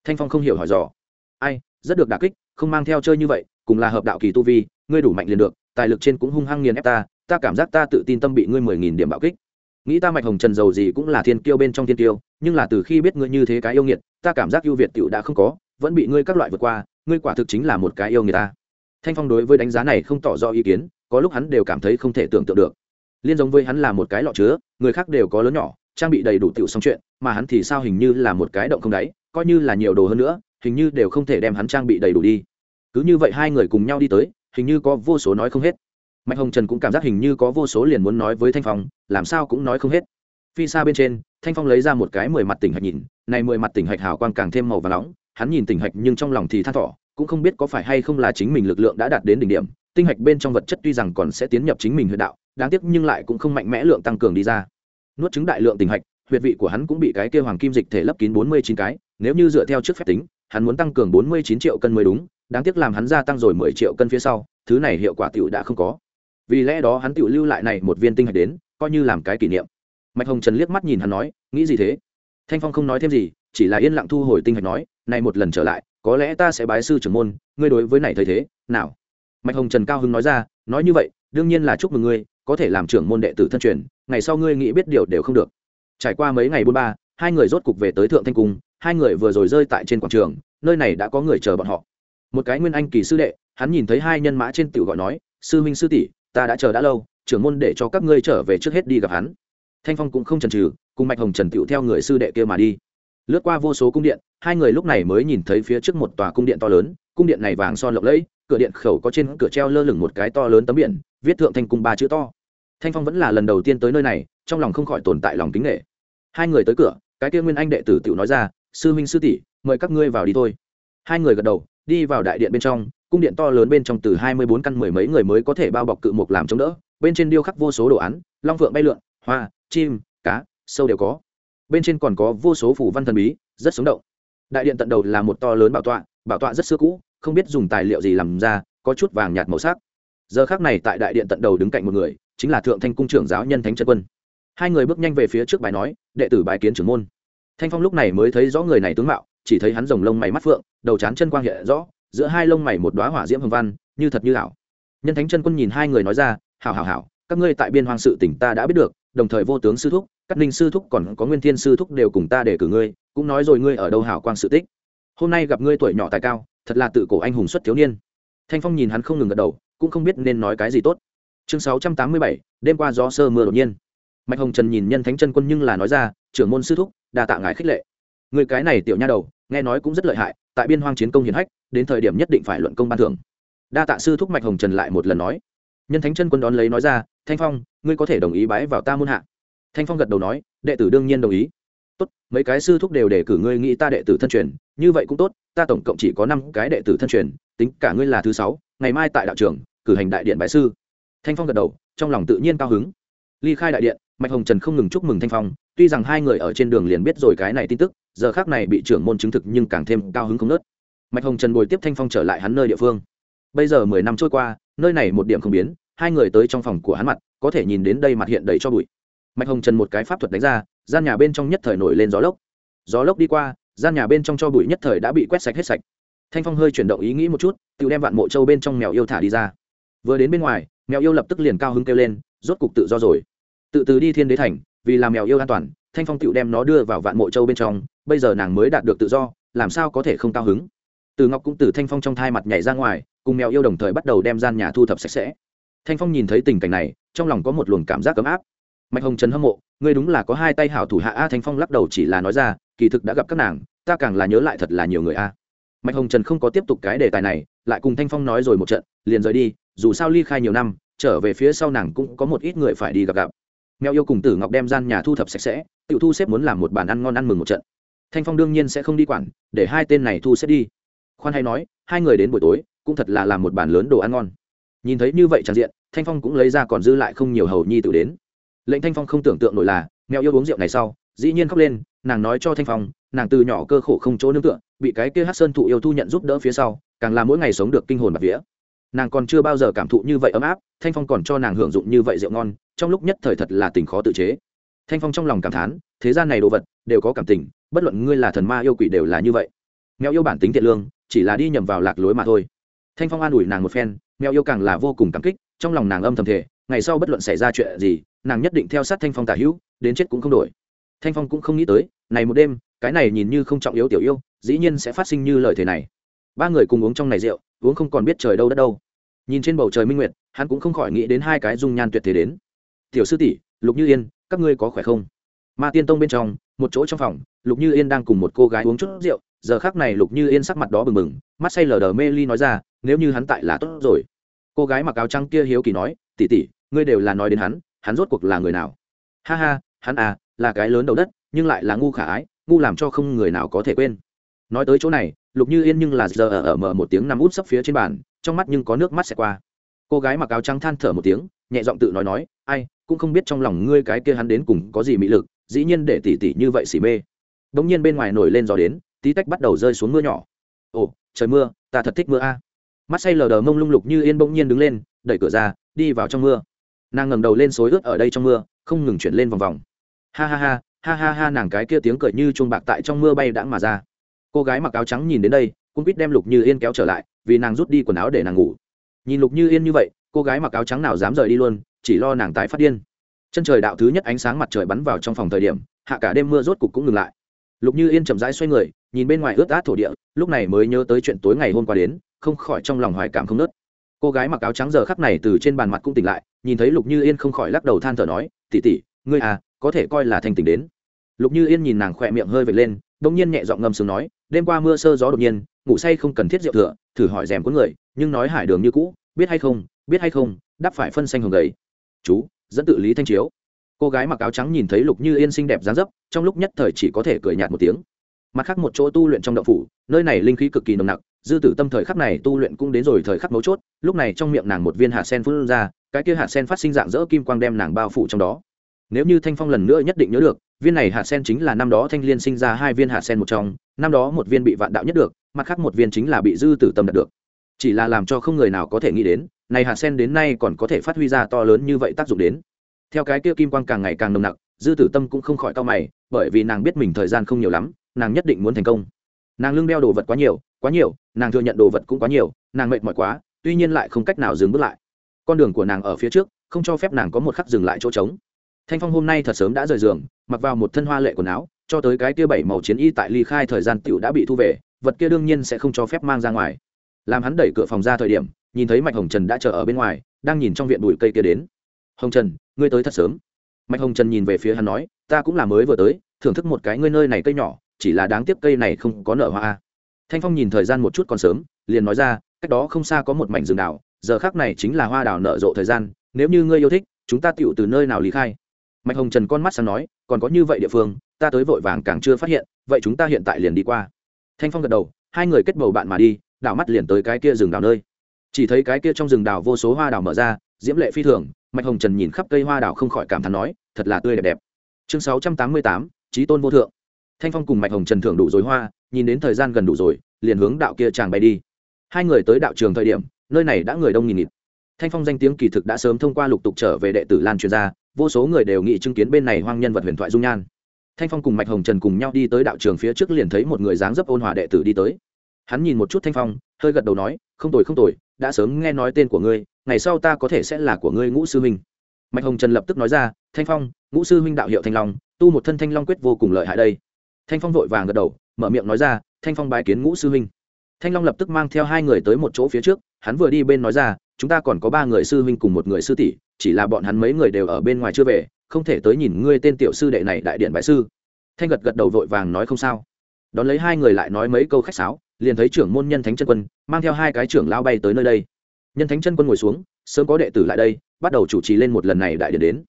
S1: Thanh phong không hiểu hỏi dò. Ai, rất được đà kích, không mang theo chơi như vậy, cùng là hợp đạo kỳ tu vi, ngươi đủ mạnh liền được, tài lực trên cũng hung hăng nghiền ép ta ta cảm giác ta tự tin tâm bị ngươi mười nghìn điểm bạo kích. Nghĩ ta mạch hồng trần giàu gì cũng là thiên kiêu bên trong thiên kiêu, nhưng là từ khi biết ngươi như thế cái yêu nghiệt, ta cảm giác ưu việt tựu đã không có, vẫn bị ngươi các loại vượt qua, ngươi quả thực chính là một cái yêu người ta. Thanh phong đối với đánh giá này không tỏ rõ ý kiến có lúc hắn đều cảm thấy không thể tưởng tượng được. Liên giống với hắn là một cái lọ chứa, người khác đều có lớn nhỏ, trang bị đầy đủ tiểu xong chuyện, mà hắn thì sao hình như là một cái động không đáy, coi như là nhiều đồ hơn nữa, hình như đều không thể đem hắn trang bị đầy đủ đi. Cứ như vậy hai người cùng nhau đi tới, hình như có vô số nói không hết. Mạnh hồng trần cũng cảm giác hình như có vô số liền muốn nói với thanh phong, làm sao cũng nói không hết. Phi xa bên trên, thanh phong lấy ra một cái mười mặt tỉnh hạch nhìn, này mười mặt tỉnh hạch hào quang càng thêm màu và nóng, hắn nhìn tỉnh hạch nhưng trong lòng thì than thỏ cũng không biết có phải hay không là chính mình lực lượng đã đạt đến đỉnh điểm tinh hạch bên trong vật chất tuy rằng còn sẽ tiến nhập chính mình huyệt đạo, đáng tiếc nhưng lại cũng không mạnh mẽ lượng tăng cường đi ra. Nuốt chứng đại lượng tinh hạch, huyệt vị của hắn cũng bị cái kia hoàng kim dịch thể lấp kín bốn mươi chín cái, nếu như dựa theo trước phép tính, hắn muốn tăng cường bốn mươi chín triệu cân mới đúng, đáng tiếc làm hắn gia tăng rồi mười triệu cân phía sau, thứ này hiệu quả tiểu đã không có. Vì lẽ đó hắn tiểu lưu lại này một viên tinh hạch đến, coi như làm cái kỷ niệm. Mạch hồng trần liếc mắt nhìn hắn nói, nghĩ gì thế? Thanh phong không nói thêm gì, chỉ là yên lặng thu hồi tinh hạch nói, này một lần trở lại, có lẽ ta sẽ bái sư trưởng môn, ngươi đối với này thời thế, nào? Mạch hồng trần cao hưng nói ra, nói như vậy, đương nhiên là chúc mừng ngươi, có thể làm trưởng môn đệ tử thân truyền, ngày sau ngươi nghĩ biết điều đều không được. Trải qua mấy ngày buôn ba, hai người rốt cục về tới thượng thanh cung, hai người vừa rồi rơi tại trên quảng trường, nơi này đã có người chờ bọn họ. Một cái nguyên anh kỳ sư đệ, hắn nhìn thấy hai nhân mã trên tiểu gọi nói, sư minh sư tỷ, ta đã chờ đã lâu, trưởng môn để cho các ngươi trở về trước hết đi gặp hắn. Thanh phong cũng không chần chừ, cùng mạch hồng trần tiểu theo người sư đệ kia mà đi. Lướt qua vô số cung điện, hai người lúc này mới nhìn thấy phía trước một tòa cung điện to lớn, cung điện này vàng son lộng lẫy cửa điện khẩu có trên cửa treo lơ lửng một cái to lớn tấm biển, viết thượng thanh cung ba chữ to. Thanh phong vẫn là lần đầu tiên tới nơi này, trong lòng không khỏi tồn tại lòng kính nghệ hai người tới cửa, cái kia nguyên anh đệ tử tiểu nói ra, sư huynh, sư tỷ, mời các ngươi vào đi thôi. Hai người gật đầu, đi vào đại điện bên trong, cung điện to lớn bên trong từ hai mươi bốn căn mười mấy người mới có thể bao bọc cự mục làm chống đỡ, bên trên điêu khắc vô số đồ án, long phượng bay lượn, hoa, chim, cá, sâu đều có. Bên trên còn có vô số phủ văn thần bí, rất sống động. Đại điện tận đầu là một to lớn bảo tọa bảo tọa rất xưa cũ không biết dùng tài liệu gì làm ra, có chút vàng nhạt màu sắc. Giờ khác này tại đại điện tận đầu đứng cạnh một người, chính là thượng thanh cung trưởng giáo nhân thánh trân quân. Hai người bước nhanh về phía trước bài nói, đệ tử bài kiến trưởng môn. Thanh phong lúc này mới thấy rõ người này tướng mạo, chỉ thấy hắn rồng lông mày mắt phượng, đầu trán chân quang hiện rõ, giữa hai lông mày một đoá hỏa diễm hồng văn, như thật như ảo. Nhân thánh chân quân nhìn hai người nói ra, hảo hảo hảo, các ngươi tại biên hoang sự tỉnh ta đã biết được, đồng thời vô tướng sư thúc, các ninh sư thúc còn có nguyên thiên sư thúc đều cùng ta để cử ngươi, cũng nói rồi ngươi ở đâu hảo quang sự tích. Hôm nay gặp ngươi tuổi nhỏ tài cao thật là tự cổ anh hùng xuất thiếu niên. Thanh phong nhìn hắn không ngừng gật đầu, cũng không biết nên nói cái gì tốt. Chương sáu trăm tám mươi bảy, đêm qua gió sơ mưa đột nhiên. Mạch hồng trần nhìn nhân thánh chân quân nhưng là nói ra, trưởng môn sư thúc, đa tạ ngài khích lệ. Người cái này tiểu nha đầu, nghe nói cũng rất lợi hại, tại biên hoang chiến công hiển hách, đến thời điểm nhất định phải luận công ban thưởng. Đa tạ sư thúc mạch hồng trần lại một lần nói. Nhân thánh chân quân đón lấy nói ra, thanh phong, ngươi có thể đồng ý bái vào ta muôn hạ? Thanh phong gật đầu nói, đệ tử đương nhiên đồng ý tốt, mấy cái sư thúc đều để cử ngươi nghĩ ta đệ tử thân truyền, như vậy cũng tốt, ta tổng cộng chỉ có năm cái đệ tử thân truyền, tính cả ngươi là thứ sáu, ngày mai tại đạo trường, cử hành đại điện bái sư. Thanh phong gật đầu, trong lòng tự nhiên cao hứng. Ly khai đại điện, mạch hồng trần không ngừng chúc mừng thanh phong, tuy rằng hai người ở trên đường liền biết rồi cái này tin tức, giờ khác này bị trưởng môn chứng thực nhưng càng thêm cao hứng không nớt. Mạch hồng trần bồi tiếp thanh phong trở lại hắn nơi địa phương. Bây giờ mười năm trôi qua, nơi này một điểm không biến, hai người tới trong phòng của hắn mặt, có thể nhìn đến đây mặt hiện đầy cho bụi. Mạch hồng trần một cái pháp thuật đánh ra gian nhà bên trong nhất thời nổi lên gió lốc. Gió lốc đi qua, gian nhà bên trong cho bụi nhất thời đã bị quét sạch hết sạch. Thanh phong hơi chuyển động ý nghĩ một chút, tự đem vạn mộ châu bên trong mèo yêu thả đi ra. Vừa đến bên ngoài, mèo yêu lập tức liền cao hứng kêu lên, rốt cục tự do rồi. Tự từ đi thiên đế thành, vì làm mèo yêu an toàn, thanh phong tự đem nó đưa vào vạn mộ châu bên trong, bây giờ nàng mới đạt được tự do, làm sao có thể không cao hứng? Từ ngọc cũng từ thanh phong trong thai mặt nhảy ra ngoài, cùng mèo yêu đồng thời bắt đầu đem gian nhà thu thập sạch sẽ. Thanh phong nhìn thấy tình cảnh này, trong lòng có một luồng cảm giác ấm áp mạch hồng trần hâm mộ, ngươi đúng là có hai tay hảo thủ hạ a thanh phong lắc đầu chỉ là nói ra, kỳ thực đã gặp các nàng, ta càng là nhớ lại thật là nhiều người a. Mạch hồng trần không có tiếp tục cái đề tài này, lại cùng thanh phong nói rồi một trận, liền rời đi, dù sao ly khai nhiều năm, trở về phía sau nàng cũng có một ít người phải đi gặp gặp. Mèo yêu cùng tử ngọc đem gian nhà thu thập sạch sẽ tự thu xếp muốn làm một bàn ăn ngon ăn mừng một trận. Thanh phong đương nhiên sẽ không đi quản, để hai tên này thu xếp đi. Khoan hay nói, hai người đến buổi tối, cũng thật là làm một bàn lớn đồ ăn ngon. Nhìn thấy như vậy tràn diện, thanh phong cũng lấy ra còn dư lại không nhiều hầu nhi tự đến lệnh thanh phong không tưởng tượng nổi là, mèo yêu uống rượu này sau, dĩ nhiên khóc lên, nàng nói cho thanh phong, nàng từ nhỏ cơ khổ không chỗ nương tựa, bị cái kia hát sơn thụ yêu thu nhận giúp đỡ phía sau, càng là mỗi ngày sống được kinh hồn bạc vía. Nàng còn chưa bao giờ cảm thụ như vậy ấm áp, thanh phong còn cho nàng hưởng dụng như vậy rượu ngon, trong lúc nhất thời thật là tình khó tự chế. Thanh phong trong lòng cảm thán, thế gian này đồ vật, đều có cảm tình, bất luận ngươi là thần ma yêu quỷ đều là như vậy. Mèo yêu bản tính thiện lương, chỉ là đi nhầm vào lạc lối mà thôi. Thanh phong an ủi nàng một phen, mèo yêu càng là vô cùng cảm kích, trong lòng nàng âm thầm thể ngày sau bất luận xảy ra chuyện gì, nàng nhất định theo sát thanh phong tả hữu, đến chết cũng không đổi. Thanh phong cũng không nghĩ tới, này một đêm, cái này nhìn như không trọng yếu tiểu yêu, dĩ nhiên sẽ phát sinh như lời thế này. Ba người cùng uống trong này rượu, uống không còn biết trời đâu đất đâu. Nhìn trên bầu trời minh nguyệt, hắn cũng không khỏi nghĩ đến hai cái dung nhan tuyệt thế đến. Tiểu sư tỷ, lục như yên, các ngươi có khỏe không? Ma tiên tông bên trong, một chỗ trong phòng, lục như yên đang cùng một cô gái uống chút rượu, giờ khác này lục như yên sắc mặt đó bừng bừng, mắt say lờ đờ mê ly nói ra, nếu như hắn tại là tốt rồi. Cô gái mặc áo trắng kia hiếu kỳ nói tỉ tỉ ngươi đều là nói đến hắn hắn rốt cuộc là người nào? Ha ha, hắn à là cái lớn đầu đất, nhưng lại là ngu khả ái, ngu làm cho không người nào có thể quên. Nói tới chỗ này, lục như yên nhưng là giờ ở ở mở một tiếng nằm út sấp phía trên bàn, trong mắt nhưng có nước mắt xẹt qua. Cô gái mặc áo trắng than thở một tiếng, nhẹ giọng tự nói nói, ai, cũng không biết trong lòng ngươi cái kia hắn đến cùng có gì mị lực, dĩ nhiên để tỉ tỉ như vậy xỉ mê. Bỗng nhiên bên ngoài nổi lên gió đến, tí tách bắt đầu rơi xuống mưa nhỏ. Ồ, trời mưa, ta thật thích mưa a. Mắt say lờ đờ mông lung lục như yên bỗng nhiên đứng lên, đẩy cửa ra, đi vào trong mưa nàng ngẩng đầu lên xối ướt ở đây trong mưa, không ngừng chuyển lên vòng vòng. Ha ha ha ha ha ha, nàng cái kia tiếng cười như chuông bạc tại trong mưa bay đãng mà ra. Cô gái mặc áo trắng nhìn đến đây, cũng biết đem lục như yên kéo trở lại, vì nàng rút đi quần áo để nàng ngủ. Nhìn lục như yên như vậy, cô gái mặc áo trắng nào dám rời đi luôn, chỉ lo nàng tái phát điên. Chân trời đạo thứ nhất ánh sáng mặt trời bắn vào trong phòng thời điểm, hạ cả đêm mưa rốt cục cũng ngừng lại. Lục như yên chậm rãi xoay người, nhìn bên ngoài ướt át thổ địa, lúc này mới nhớ tới chuyện tối ngày hôm qua đến, không khỏi trong lòng hoài cảm không nớt cô gái mặc áo trắng giờ khắc này từ trên bàn mặt cũng tỉnh lại, nhìn thấy lục như yên không khỏi lắc đầu than thở nói tỉ tỉ ngươi à có thể coi là thành tỉnh đến. Lục như yên nhìn nàng khỏe miệng hơi vệt lên đ ỗ n g nhiên nhẹ giọng ngâm sướng nói, đêm qua mưa sơ gió đột nhiên, ngủ say không cần thiết rượu thừa, thử hỏi rèm có người, nhưng nói hải đường như cũ, biết hay không, biết hay không, đắp phải phân xanh hồng gầy. Chú, dẫn tự lý thanh chiếu. Cô gái mặc áo trắng nhìn thấy lục như yên xinh đẹp dáng dấp, trong lúc nhất thời chỉ có thể cười nhạt một tiếng mặt khác một chỗ tu luyện trong động phủ, nơi này linh khí cực kỳ nồng nặc, dư tử tâm thời khắc này tu luyện cũng đến rồi thời khắc mấu chốt, lúc này trong miệng nàng một viên hạt sen phun ra, cái kia hạt sen phát sinh dạng dỡ kim quang đem nàng bao phủ trong đó. Nếu như thanh phong lần nữa nhất định nhớ được, viên này hạt sen chính là năm đó thanh liên sinh ra hai viên hạt sen một trong, năm đó một viên bị vạn đạo nhất được, mặt khác một viên chính là bị dư tử tâm đạt được. Chỉ là làm cho không người nào có thể nghĩ đến, này hạt sen đến nay còn có thể phát huy ra to lớn như vậy tác dụng đến. Theo cái kia kim quang càng ngày càng nồng nặc, dư tử tâm cũng không khỏi cao mày, bởi vì nàng biết mình thời gian không nhiều lắm nàng nhất định muốn thành công. Nàng lưng đeo đồ vật quá nhiều quá nhiều, nàng thừa nhận đồ vật cũng quá nhiều, nàng mệt mỏi quá, tuy nhiên lại không cách nào dừng bước lại. Con đường của nàng ở phía trước, không cho phép nàng có một khắc dừng lại chỗ trống. Thanh phong hôm nay thật sớm đã rời giường, mặc vào một thân hoa lệ quần áo, cho tới cái kia bảy màu chiến y tại ly khai thời gian tựu đã bị thu về, vật kia đương nhiên sẽ không cho phép mang ra ngoài. Làm hắn đẩy cửa phòng ra thời điểm, nhìn thấy mạch hồng trần đã chờ ở bên ngoài, đang nhìn trong viện bụi cây kia đến. Hồng trần, ngươi tới thật sớm. Mạch hồng trần nhìn về phía hắn nói, ta cũng là mới vừa tới, thưởng thức một cái ngươi nơi này cây nhỏ chỉ là đáng tiếc cây này không có nở hoa. Thanh phong nhìn thời gian một chút còn sớm, liền nói ra, cách đó không xa có một mảnh rừng đào, giờ khác này chính là hoa đào nở rộ thời gian, nếu như ngươi yêu thích, chúng ta tựu từ nơi nào lý khai? Mạch hồng trần con mắt sáng nói, còn có như vậy địa phương, ta tới vội vàng càng chưa phát hiện, vậy chúng ta hiện tại liền đi qua. Thanh phong gật đầu, hai người kết bầu bạn mà đi, đảo mắt liền tới cái kia rừng đào nơi. Chỉ thấy cái kia trong rừng đào vô số hoa đào mở ra, diễm lệ phi thường, mạch hồng trần nhìn khắp cây hoa đào không khỏi cảm thán nói, thật là tươi đẹp đẹp. Chương sáu trăm tám mươi tám trí tôn vô thượng thanh phong cùng mạch hồng trần thưởng đủ rồi hoa, nhìn đến thời gian gần đủ rồi, liền hướng đạo kia chàng bay đi. Hai người tới đạo trường thời điểm, nơi này đã người đông nghìn nghịt. Thanh phong danh tiếng kỳ thực đã sớm thông qua lục tục trở về đệ tử lan truyền ra, vô số người đều nghĩ chứng kiến bên này hoang nhân vật huyền thoại dung nhan. Thanh phong cùng mạch hồng trần cùng nhau đi tới đạo trường phía trước liền thấy một người dáng dấp ôn hòa đệ tử đi tới. Hắn nhìn một chút thanh phong, hơi gật đầu nói, không tồi không tồi, đã sớm nghe nói tên của ngươi, ngày sau ta có thể sẽ là của ngươi ngũ sư huynh mạch hồng trần lập tức nói ra, thanh phong, ngũ sư huynh đạo hiệu thanh long, tu một thân thanh long quyết vô cùng lợi hại đây thanh phong vội vàng gật đầu, mở miệng nói ra, thanh phong bái kiến ngũ sư huynh. Thanh long lập tức mang theo hai người tới một chỗ phía trước, hắn vừa đi bên nói ra, chúng ta còn có ba người sư huynh cùng một người sư tỷ, chỉ là bọn hắn mấy người đều ở bên ngoài chưa về, không thể tới nhìn ngươi tên tiểu sư đệ này đại điện bại sư. Thanh gật gật đầu vội vàng nói không sao. Đón lấy hai người lại nói mấy câu khách sáo, liền thấy trưởng môn nhân thánh chân quân mang theo hai cái trưởng lao bay tới nơi đây. Nhân thánh chân quân ngồi xuống, sớm có đệ tử lại đây, bắt đầu chủ trì lên một lần này đại điện đến.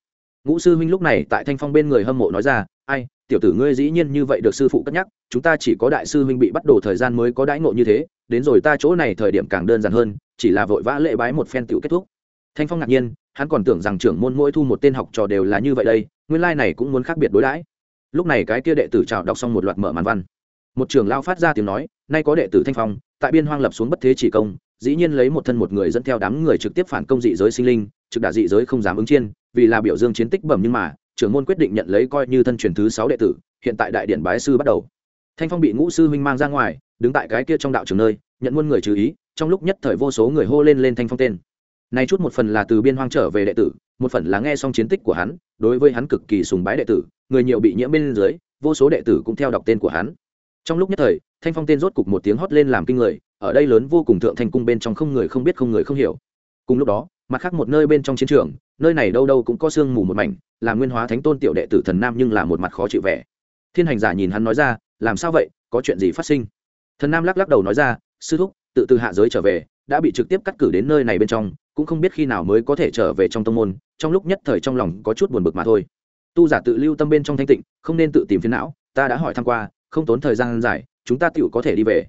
S1: Ngũ sư huynh lúc này tại thanh phong bên người hâm mộ nói ra ai, tiểu tử ngươi dĩ nhiên như vậy được sư phụ cất nhắc, chúng ta chỉ có đại sư huynh bị bắt đồ thời gian mới có đãi ngộ như thế, đến rồi ta chỗ này thời điểm càng đơn giản hơn, chỉ là vội vã lễ bái một phen tiểu kết thúc. Thanh phong ngạc nhiên, hắn còn tưởng rằng trưởng môn mỗi thu một tên học trò đều là như vậy đây, nguyên lai này cũng muốn khác biệt đối đãi. Lúc này cái kia đệ tử chào đọc xong một loạt mở màn văn. Một trưởng lao phát ra tiếng nói, nay có đệ tử thanh phong, tại biên hoang lập xuống bất thế chỉ công, dĩ nhiên lấy một thân một người dẫn theo đám người trực tiếp phản công dị giới sinh linh, trực đả dị giới không dám ứng chiên, vì là biểu dương chiến tích bẩm nhưng mà trưởng môn quyết định nhận lấy coi như thân truyền thứ sáu đệ tử, hiện tại đại điện bái sư bắt đầu. Thanh phong bị ngũ sư huynh mang ra ngoài, đứng tại cái kia trong đạo trường nơi, nhận muôn người chú ý, trong lúc nhất thời vô số người hô lên lên thanh phong tên. Nay chút một phần là từ biên hoang trở về đệ tử, một phần là nghe xong chiến tích của hắn, đối với hắn cực kỳ sùng bái đệ tử, người nhiều bị nhiễm bên dưới, vô số đệ tử cũng theo đọc tên của hắn. Trong lúc nhất thời, thanh phong tên rốt cục một tiếng hót lên làm kinh người, ở đây lớn vô cùng thượng thành cung bên trong không người không biết không người không hiểu. Cùng lúc đó, mặt khác một nơi bên trong chiến trường nơi này đâu đâu cũng có sương mù một mảnh, là nguyên hóa thánh tôn tiểu đệ tử thần nam nhưng là một mặt khó chịu vẻ. Thiên hành giả nhìn hắn nói ra, làm sao vậy? Có chuyện gì phát sinh? Thần nam lắc lắc đầu nói ra, sư thúc, tự từ hạ giới trở về, đã bị trực tiếp cắt cử đến nơi này bên trong, cũng không biết khi nào mới có thể trở về trong tông môn, trong lúc nhất thời trong lòng có chút buồn bực mà thôi. Tu giả tự lưu tâm bên trong thanh tịnh, không nên tự tìm phiến não, ta đã hỏi tham q u a không tốn thời gian dài, chúng ta tựu có thể đi về.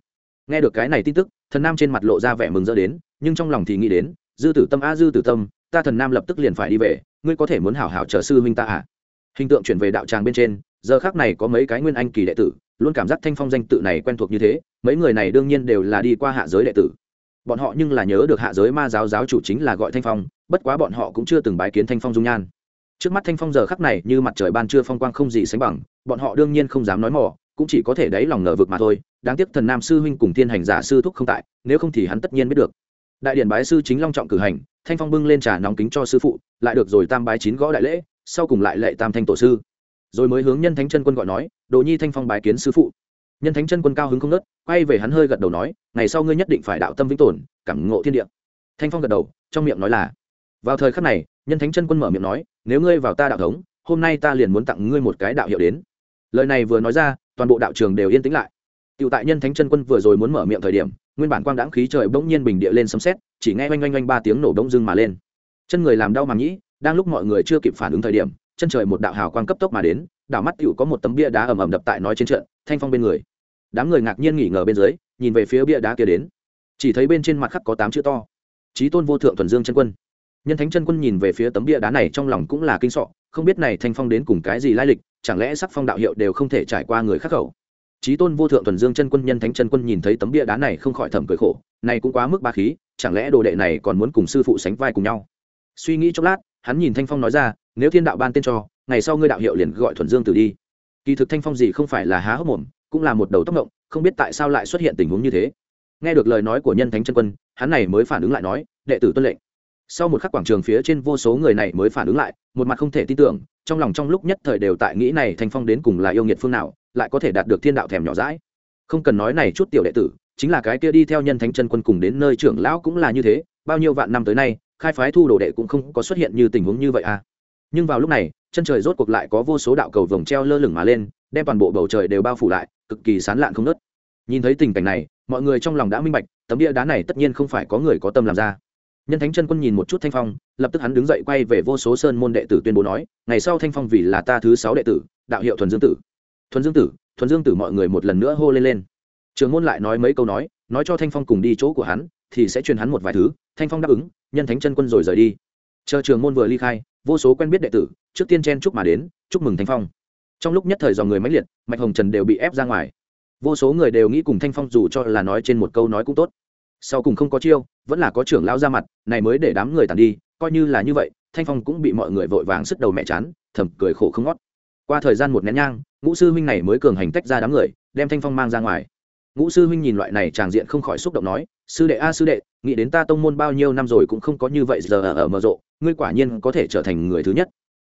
S1: Nghe được cái này tin tức, thần nam trên mặt lộ ra vẻ mừng rỡ đến, nhưng trong lòng thì nghĩ đến, dư tử tâm a dư tử tâm ta thần nam lập tức liền phải đi về, ngươi có thể muốn hảo hảo chờ sư huynh ta à? Hình tượng chuyển về đạo tràng bên trên, giờ khác này có mấy cái nguyên anh kỳ đệ tử, luôn cảm giác thanh phong danh tự này quen thuộc như thế, mấy người này đương nhiên đều là đi qua hạ giới đệ tử. Bọn họ nhưng là nhớ được hạ giới ma giáo giáo chủ chính là gọi thanh phong, bất quá bọn họ cũng chưa từng bái kiến thanh phong dung nhan. Trước mắt thanh phong giờ khắc này như mặt trời ban trưa phong quang không gì sánh bằng, bọn họ đương nhiên không dám nói mỏ cũng chỉ có thể đáy lòng ngờ vực mà thôi. Đáng tiếc thần nam sư huynh cùng thiên hành giả sư thúc không tại, nếu không thì hắn tất nhiên biết được. Đại điện bái sư chính long trọng cử hành thanh phong bưng lên trà nóng kính cho sư phụ lại được rồi tam bái chín gõ đại lễ sau cùng lại lệ tam thanh tổ sư. Rồi mới hướng nhân thánh chân quân gọi nói đồ nhi thanh phong bái kiến sư phụ. Nhân thánh chân quân cao hứng không nớt quay về hắn hơi gật đầu nói ngày sau ngươi nhất định phải đạo tâm vĩnh tồn cảm ngộ thiên địa. Thanh phong gật đầu trong miệng nói là vào thời khắc này nhân thánh chân quân mở miệng nói nếu ngươi vào ta đạo thống hôm nay ta liền muốn tặng ngươi một cái đạo hiệu đến. Lời này vừa nói ra toàn bộ đạo trường đều yên tĩnh lại. Tựu tại nhân thánh chân quân vừa rồi muốn mở miệng thời điểm, nguyên bản quang đãng khí trời bỗng nhiên bình địa lên sấm xét chỉ nghe oanh oanh oanh ba tiếng nổ đông dưng mà lên. Chân người làm đau mà nhĩ, đang lúc mọi người chưa kịp phản ứng thời điểm, chân trời một đạo hào quang cấp tốc mà đến, đảo mắt tiểu có một tấm bia đá ầm ầm đập tại nói trên trận, thanh phong bên người. Đám người ngạc nhiên nghỉ ngờ bên dưới, nhìn về phía bia đá kia đến. Chỉ thấy bên trên mặt khắc có tám chữ to. Chí tôn vô thượng thuần dương chân quân. Nhân thánh chân quân nhìn về phía tấm bia đá này trong lòng cũng là kinh sợ, không biết này thanh phong đến cùng cái gì lai lịch, chẳng lẽ sắc phong đạo hiệu đều không thể trải qua người khắc khẩu trí tôn vô thượng thuần dương chân quân nhân thánh chân quân nhìn thấy tấm bia đá này không khỏi thầm cười khổ này cũng quá mức ba khí chẳng lẽ đồ đệ này còn muốn cùng sư phụ sánh vai cùng nhau? Suy nghĩ chốc lát, hắn nhìn thanh phong nói ra, nếu thiên đạo ban tên cho, ngày sau ngươi đạo hiệu liền gọi thuần dương tử đi. Kỳ thực thanh phong gì không phải là há hốc mồm, cũng là một đầu tốc động không biết tại sao lại xuất hiện tình huống như thế. Nghe được lời nói của nhân thánh chân quân, hắn này mới phản ứng lại nói, đệ tử tuân lệnh. Sau một khắc quảng trường phía trên vô số người này mới phản ứng lại, một mặt không thể tin tưởng, trong lòng trong lúc nhất thời đều tại nghĩ này thanh phong đến cùng là yêu nghiệt phương nào, lại có thể đạt được thiên đạo thèm nhỏ rãi không cần nói này chút tiểu đệ tử chính là cái kia đi theo nhân thánh chân quân cùng đến nơi trưởng lão cũng là như thế, bao nhiêu vạn năm tới nay, khai phái thu đồ đệ cũng không có xuất hiện như tình huống như vậy à. Nhưng vào lúc này, chân trời rốt cuộc lại có vô số đạo cầu vồng treo lơ lửng mà lên, đem toàn bộ bầu trời đều bao phủ lại, cực kỳ sán lạn không nớt nhìn thấy tình cảnh này, mọi người trong lòng đã minh bạch, tấm bia đá này tất nhiên không phải có người có tâm làm ra. Nhân thánh chân quân nhìn một chút thanh phong, lập tức hắn đứng dậy quay về vô số sơn môn đệ tử tuyên bố nói, ngày sau thanh phong vì là ta thứ sáu đệ tử, đạo hiệu thuần dương tử. Thuần dương tử, thuần dương tử mọi người một lần nữa hô lên lên trường môn lại nói mấy câu nói nói cho thanh phong cùng đi chỗ của hắn, thì sẽ truyền hắn một vài thứ. Thanh phong đáp ứng, nhân thánh chân quân rồi rời đi. Chờ trường môn vừa ly khai, vô số quen biết đệ tử, trước tiên chen chúc mà đến, chúc mừng thanh phong. Trong lúc nhất thời dòng người mãnh liệt, mạch hồng trần đều bị ép ra ngoài. Vô số người đều nghĩ cùng thanh phong dù cho là nói trên một câu nói cũng tốt. Sau cùng không có chiêu, vẫn là có trưởng lão ra mặt, này mới để đám người tàn đi, coi như là như vậy, thanh phong cũng bị mọi người vội vàng sức đầu mẹ chán, thầm cười khổ không ngót. Qua thời gian một nén nhang, ngũ sư huynh này mới cường hành tách ra đám người, đem thanh phong mang ra ngoài ngũ sư huynh nhìn loại này tràng diện không khỏi xúc động nói, sư đệ a, sư đệ, nghĩ đến ta tông môn bao nhiêu năm rồi cũng không có như vậy giờ ở mở rộ, ngươi quả nhiên có thể trở thành người thứ nhất.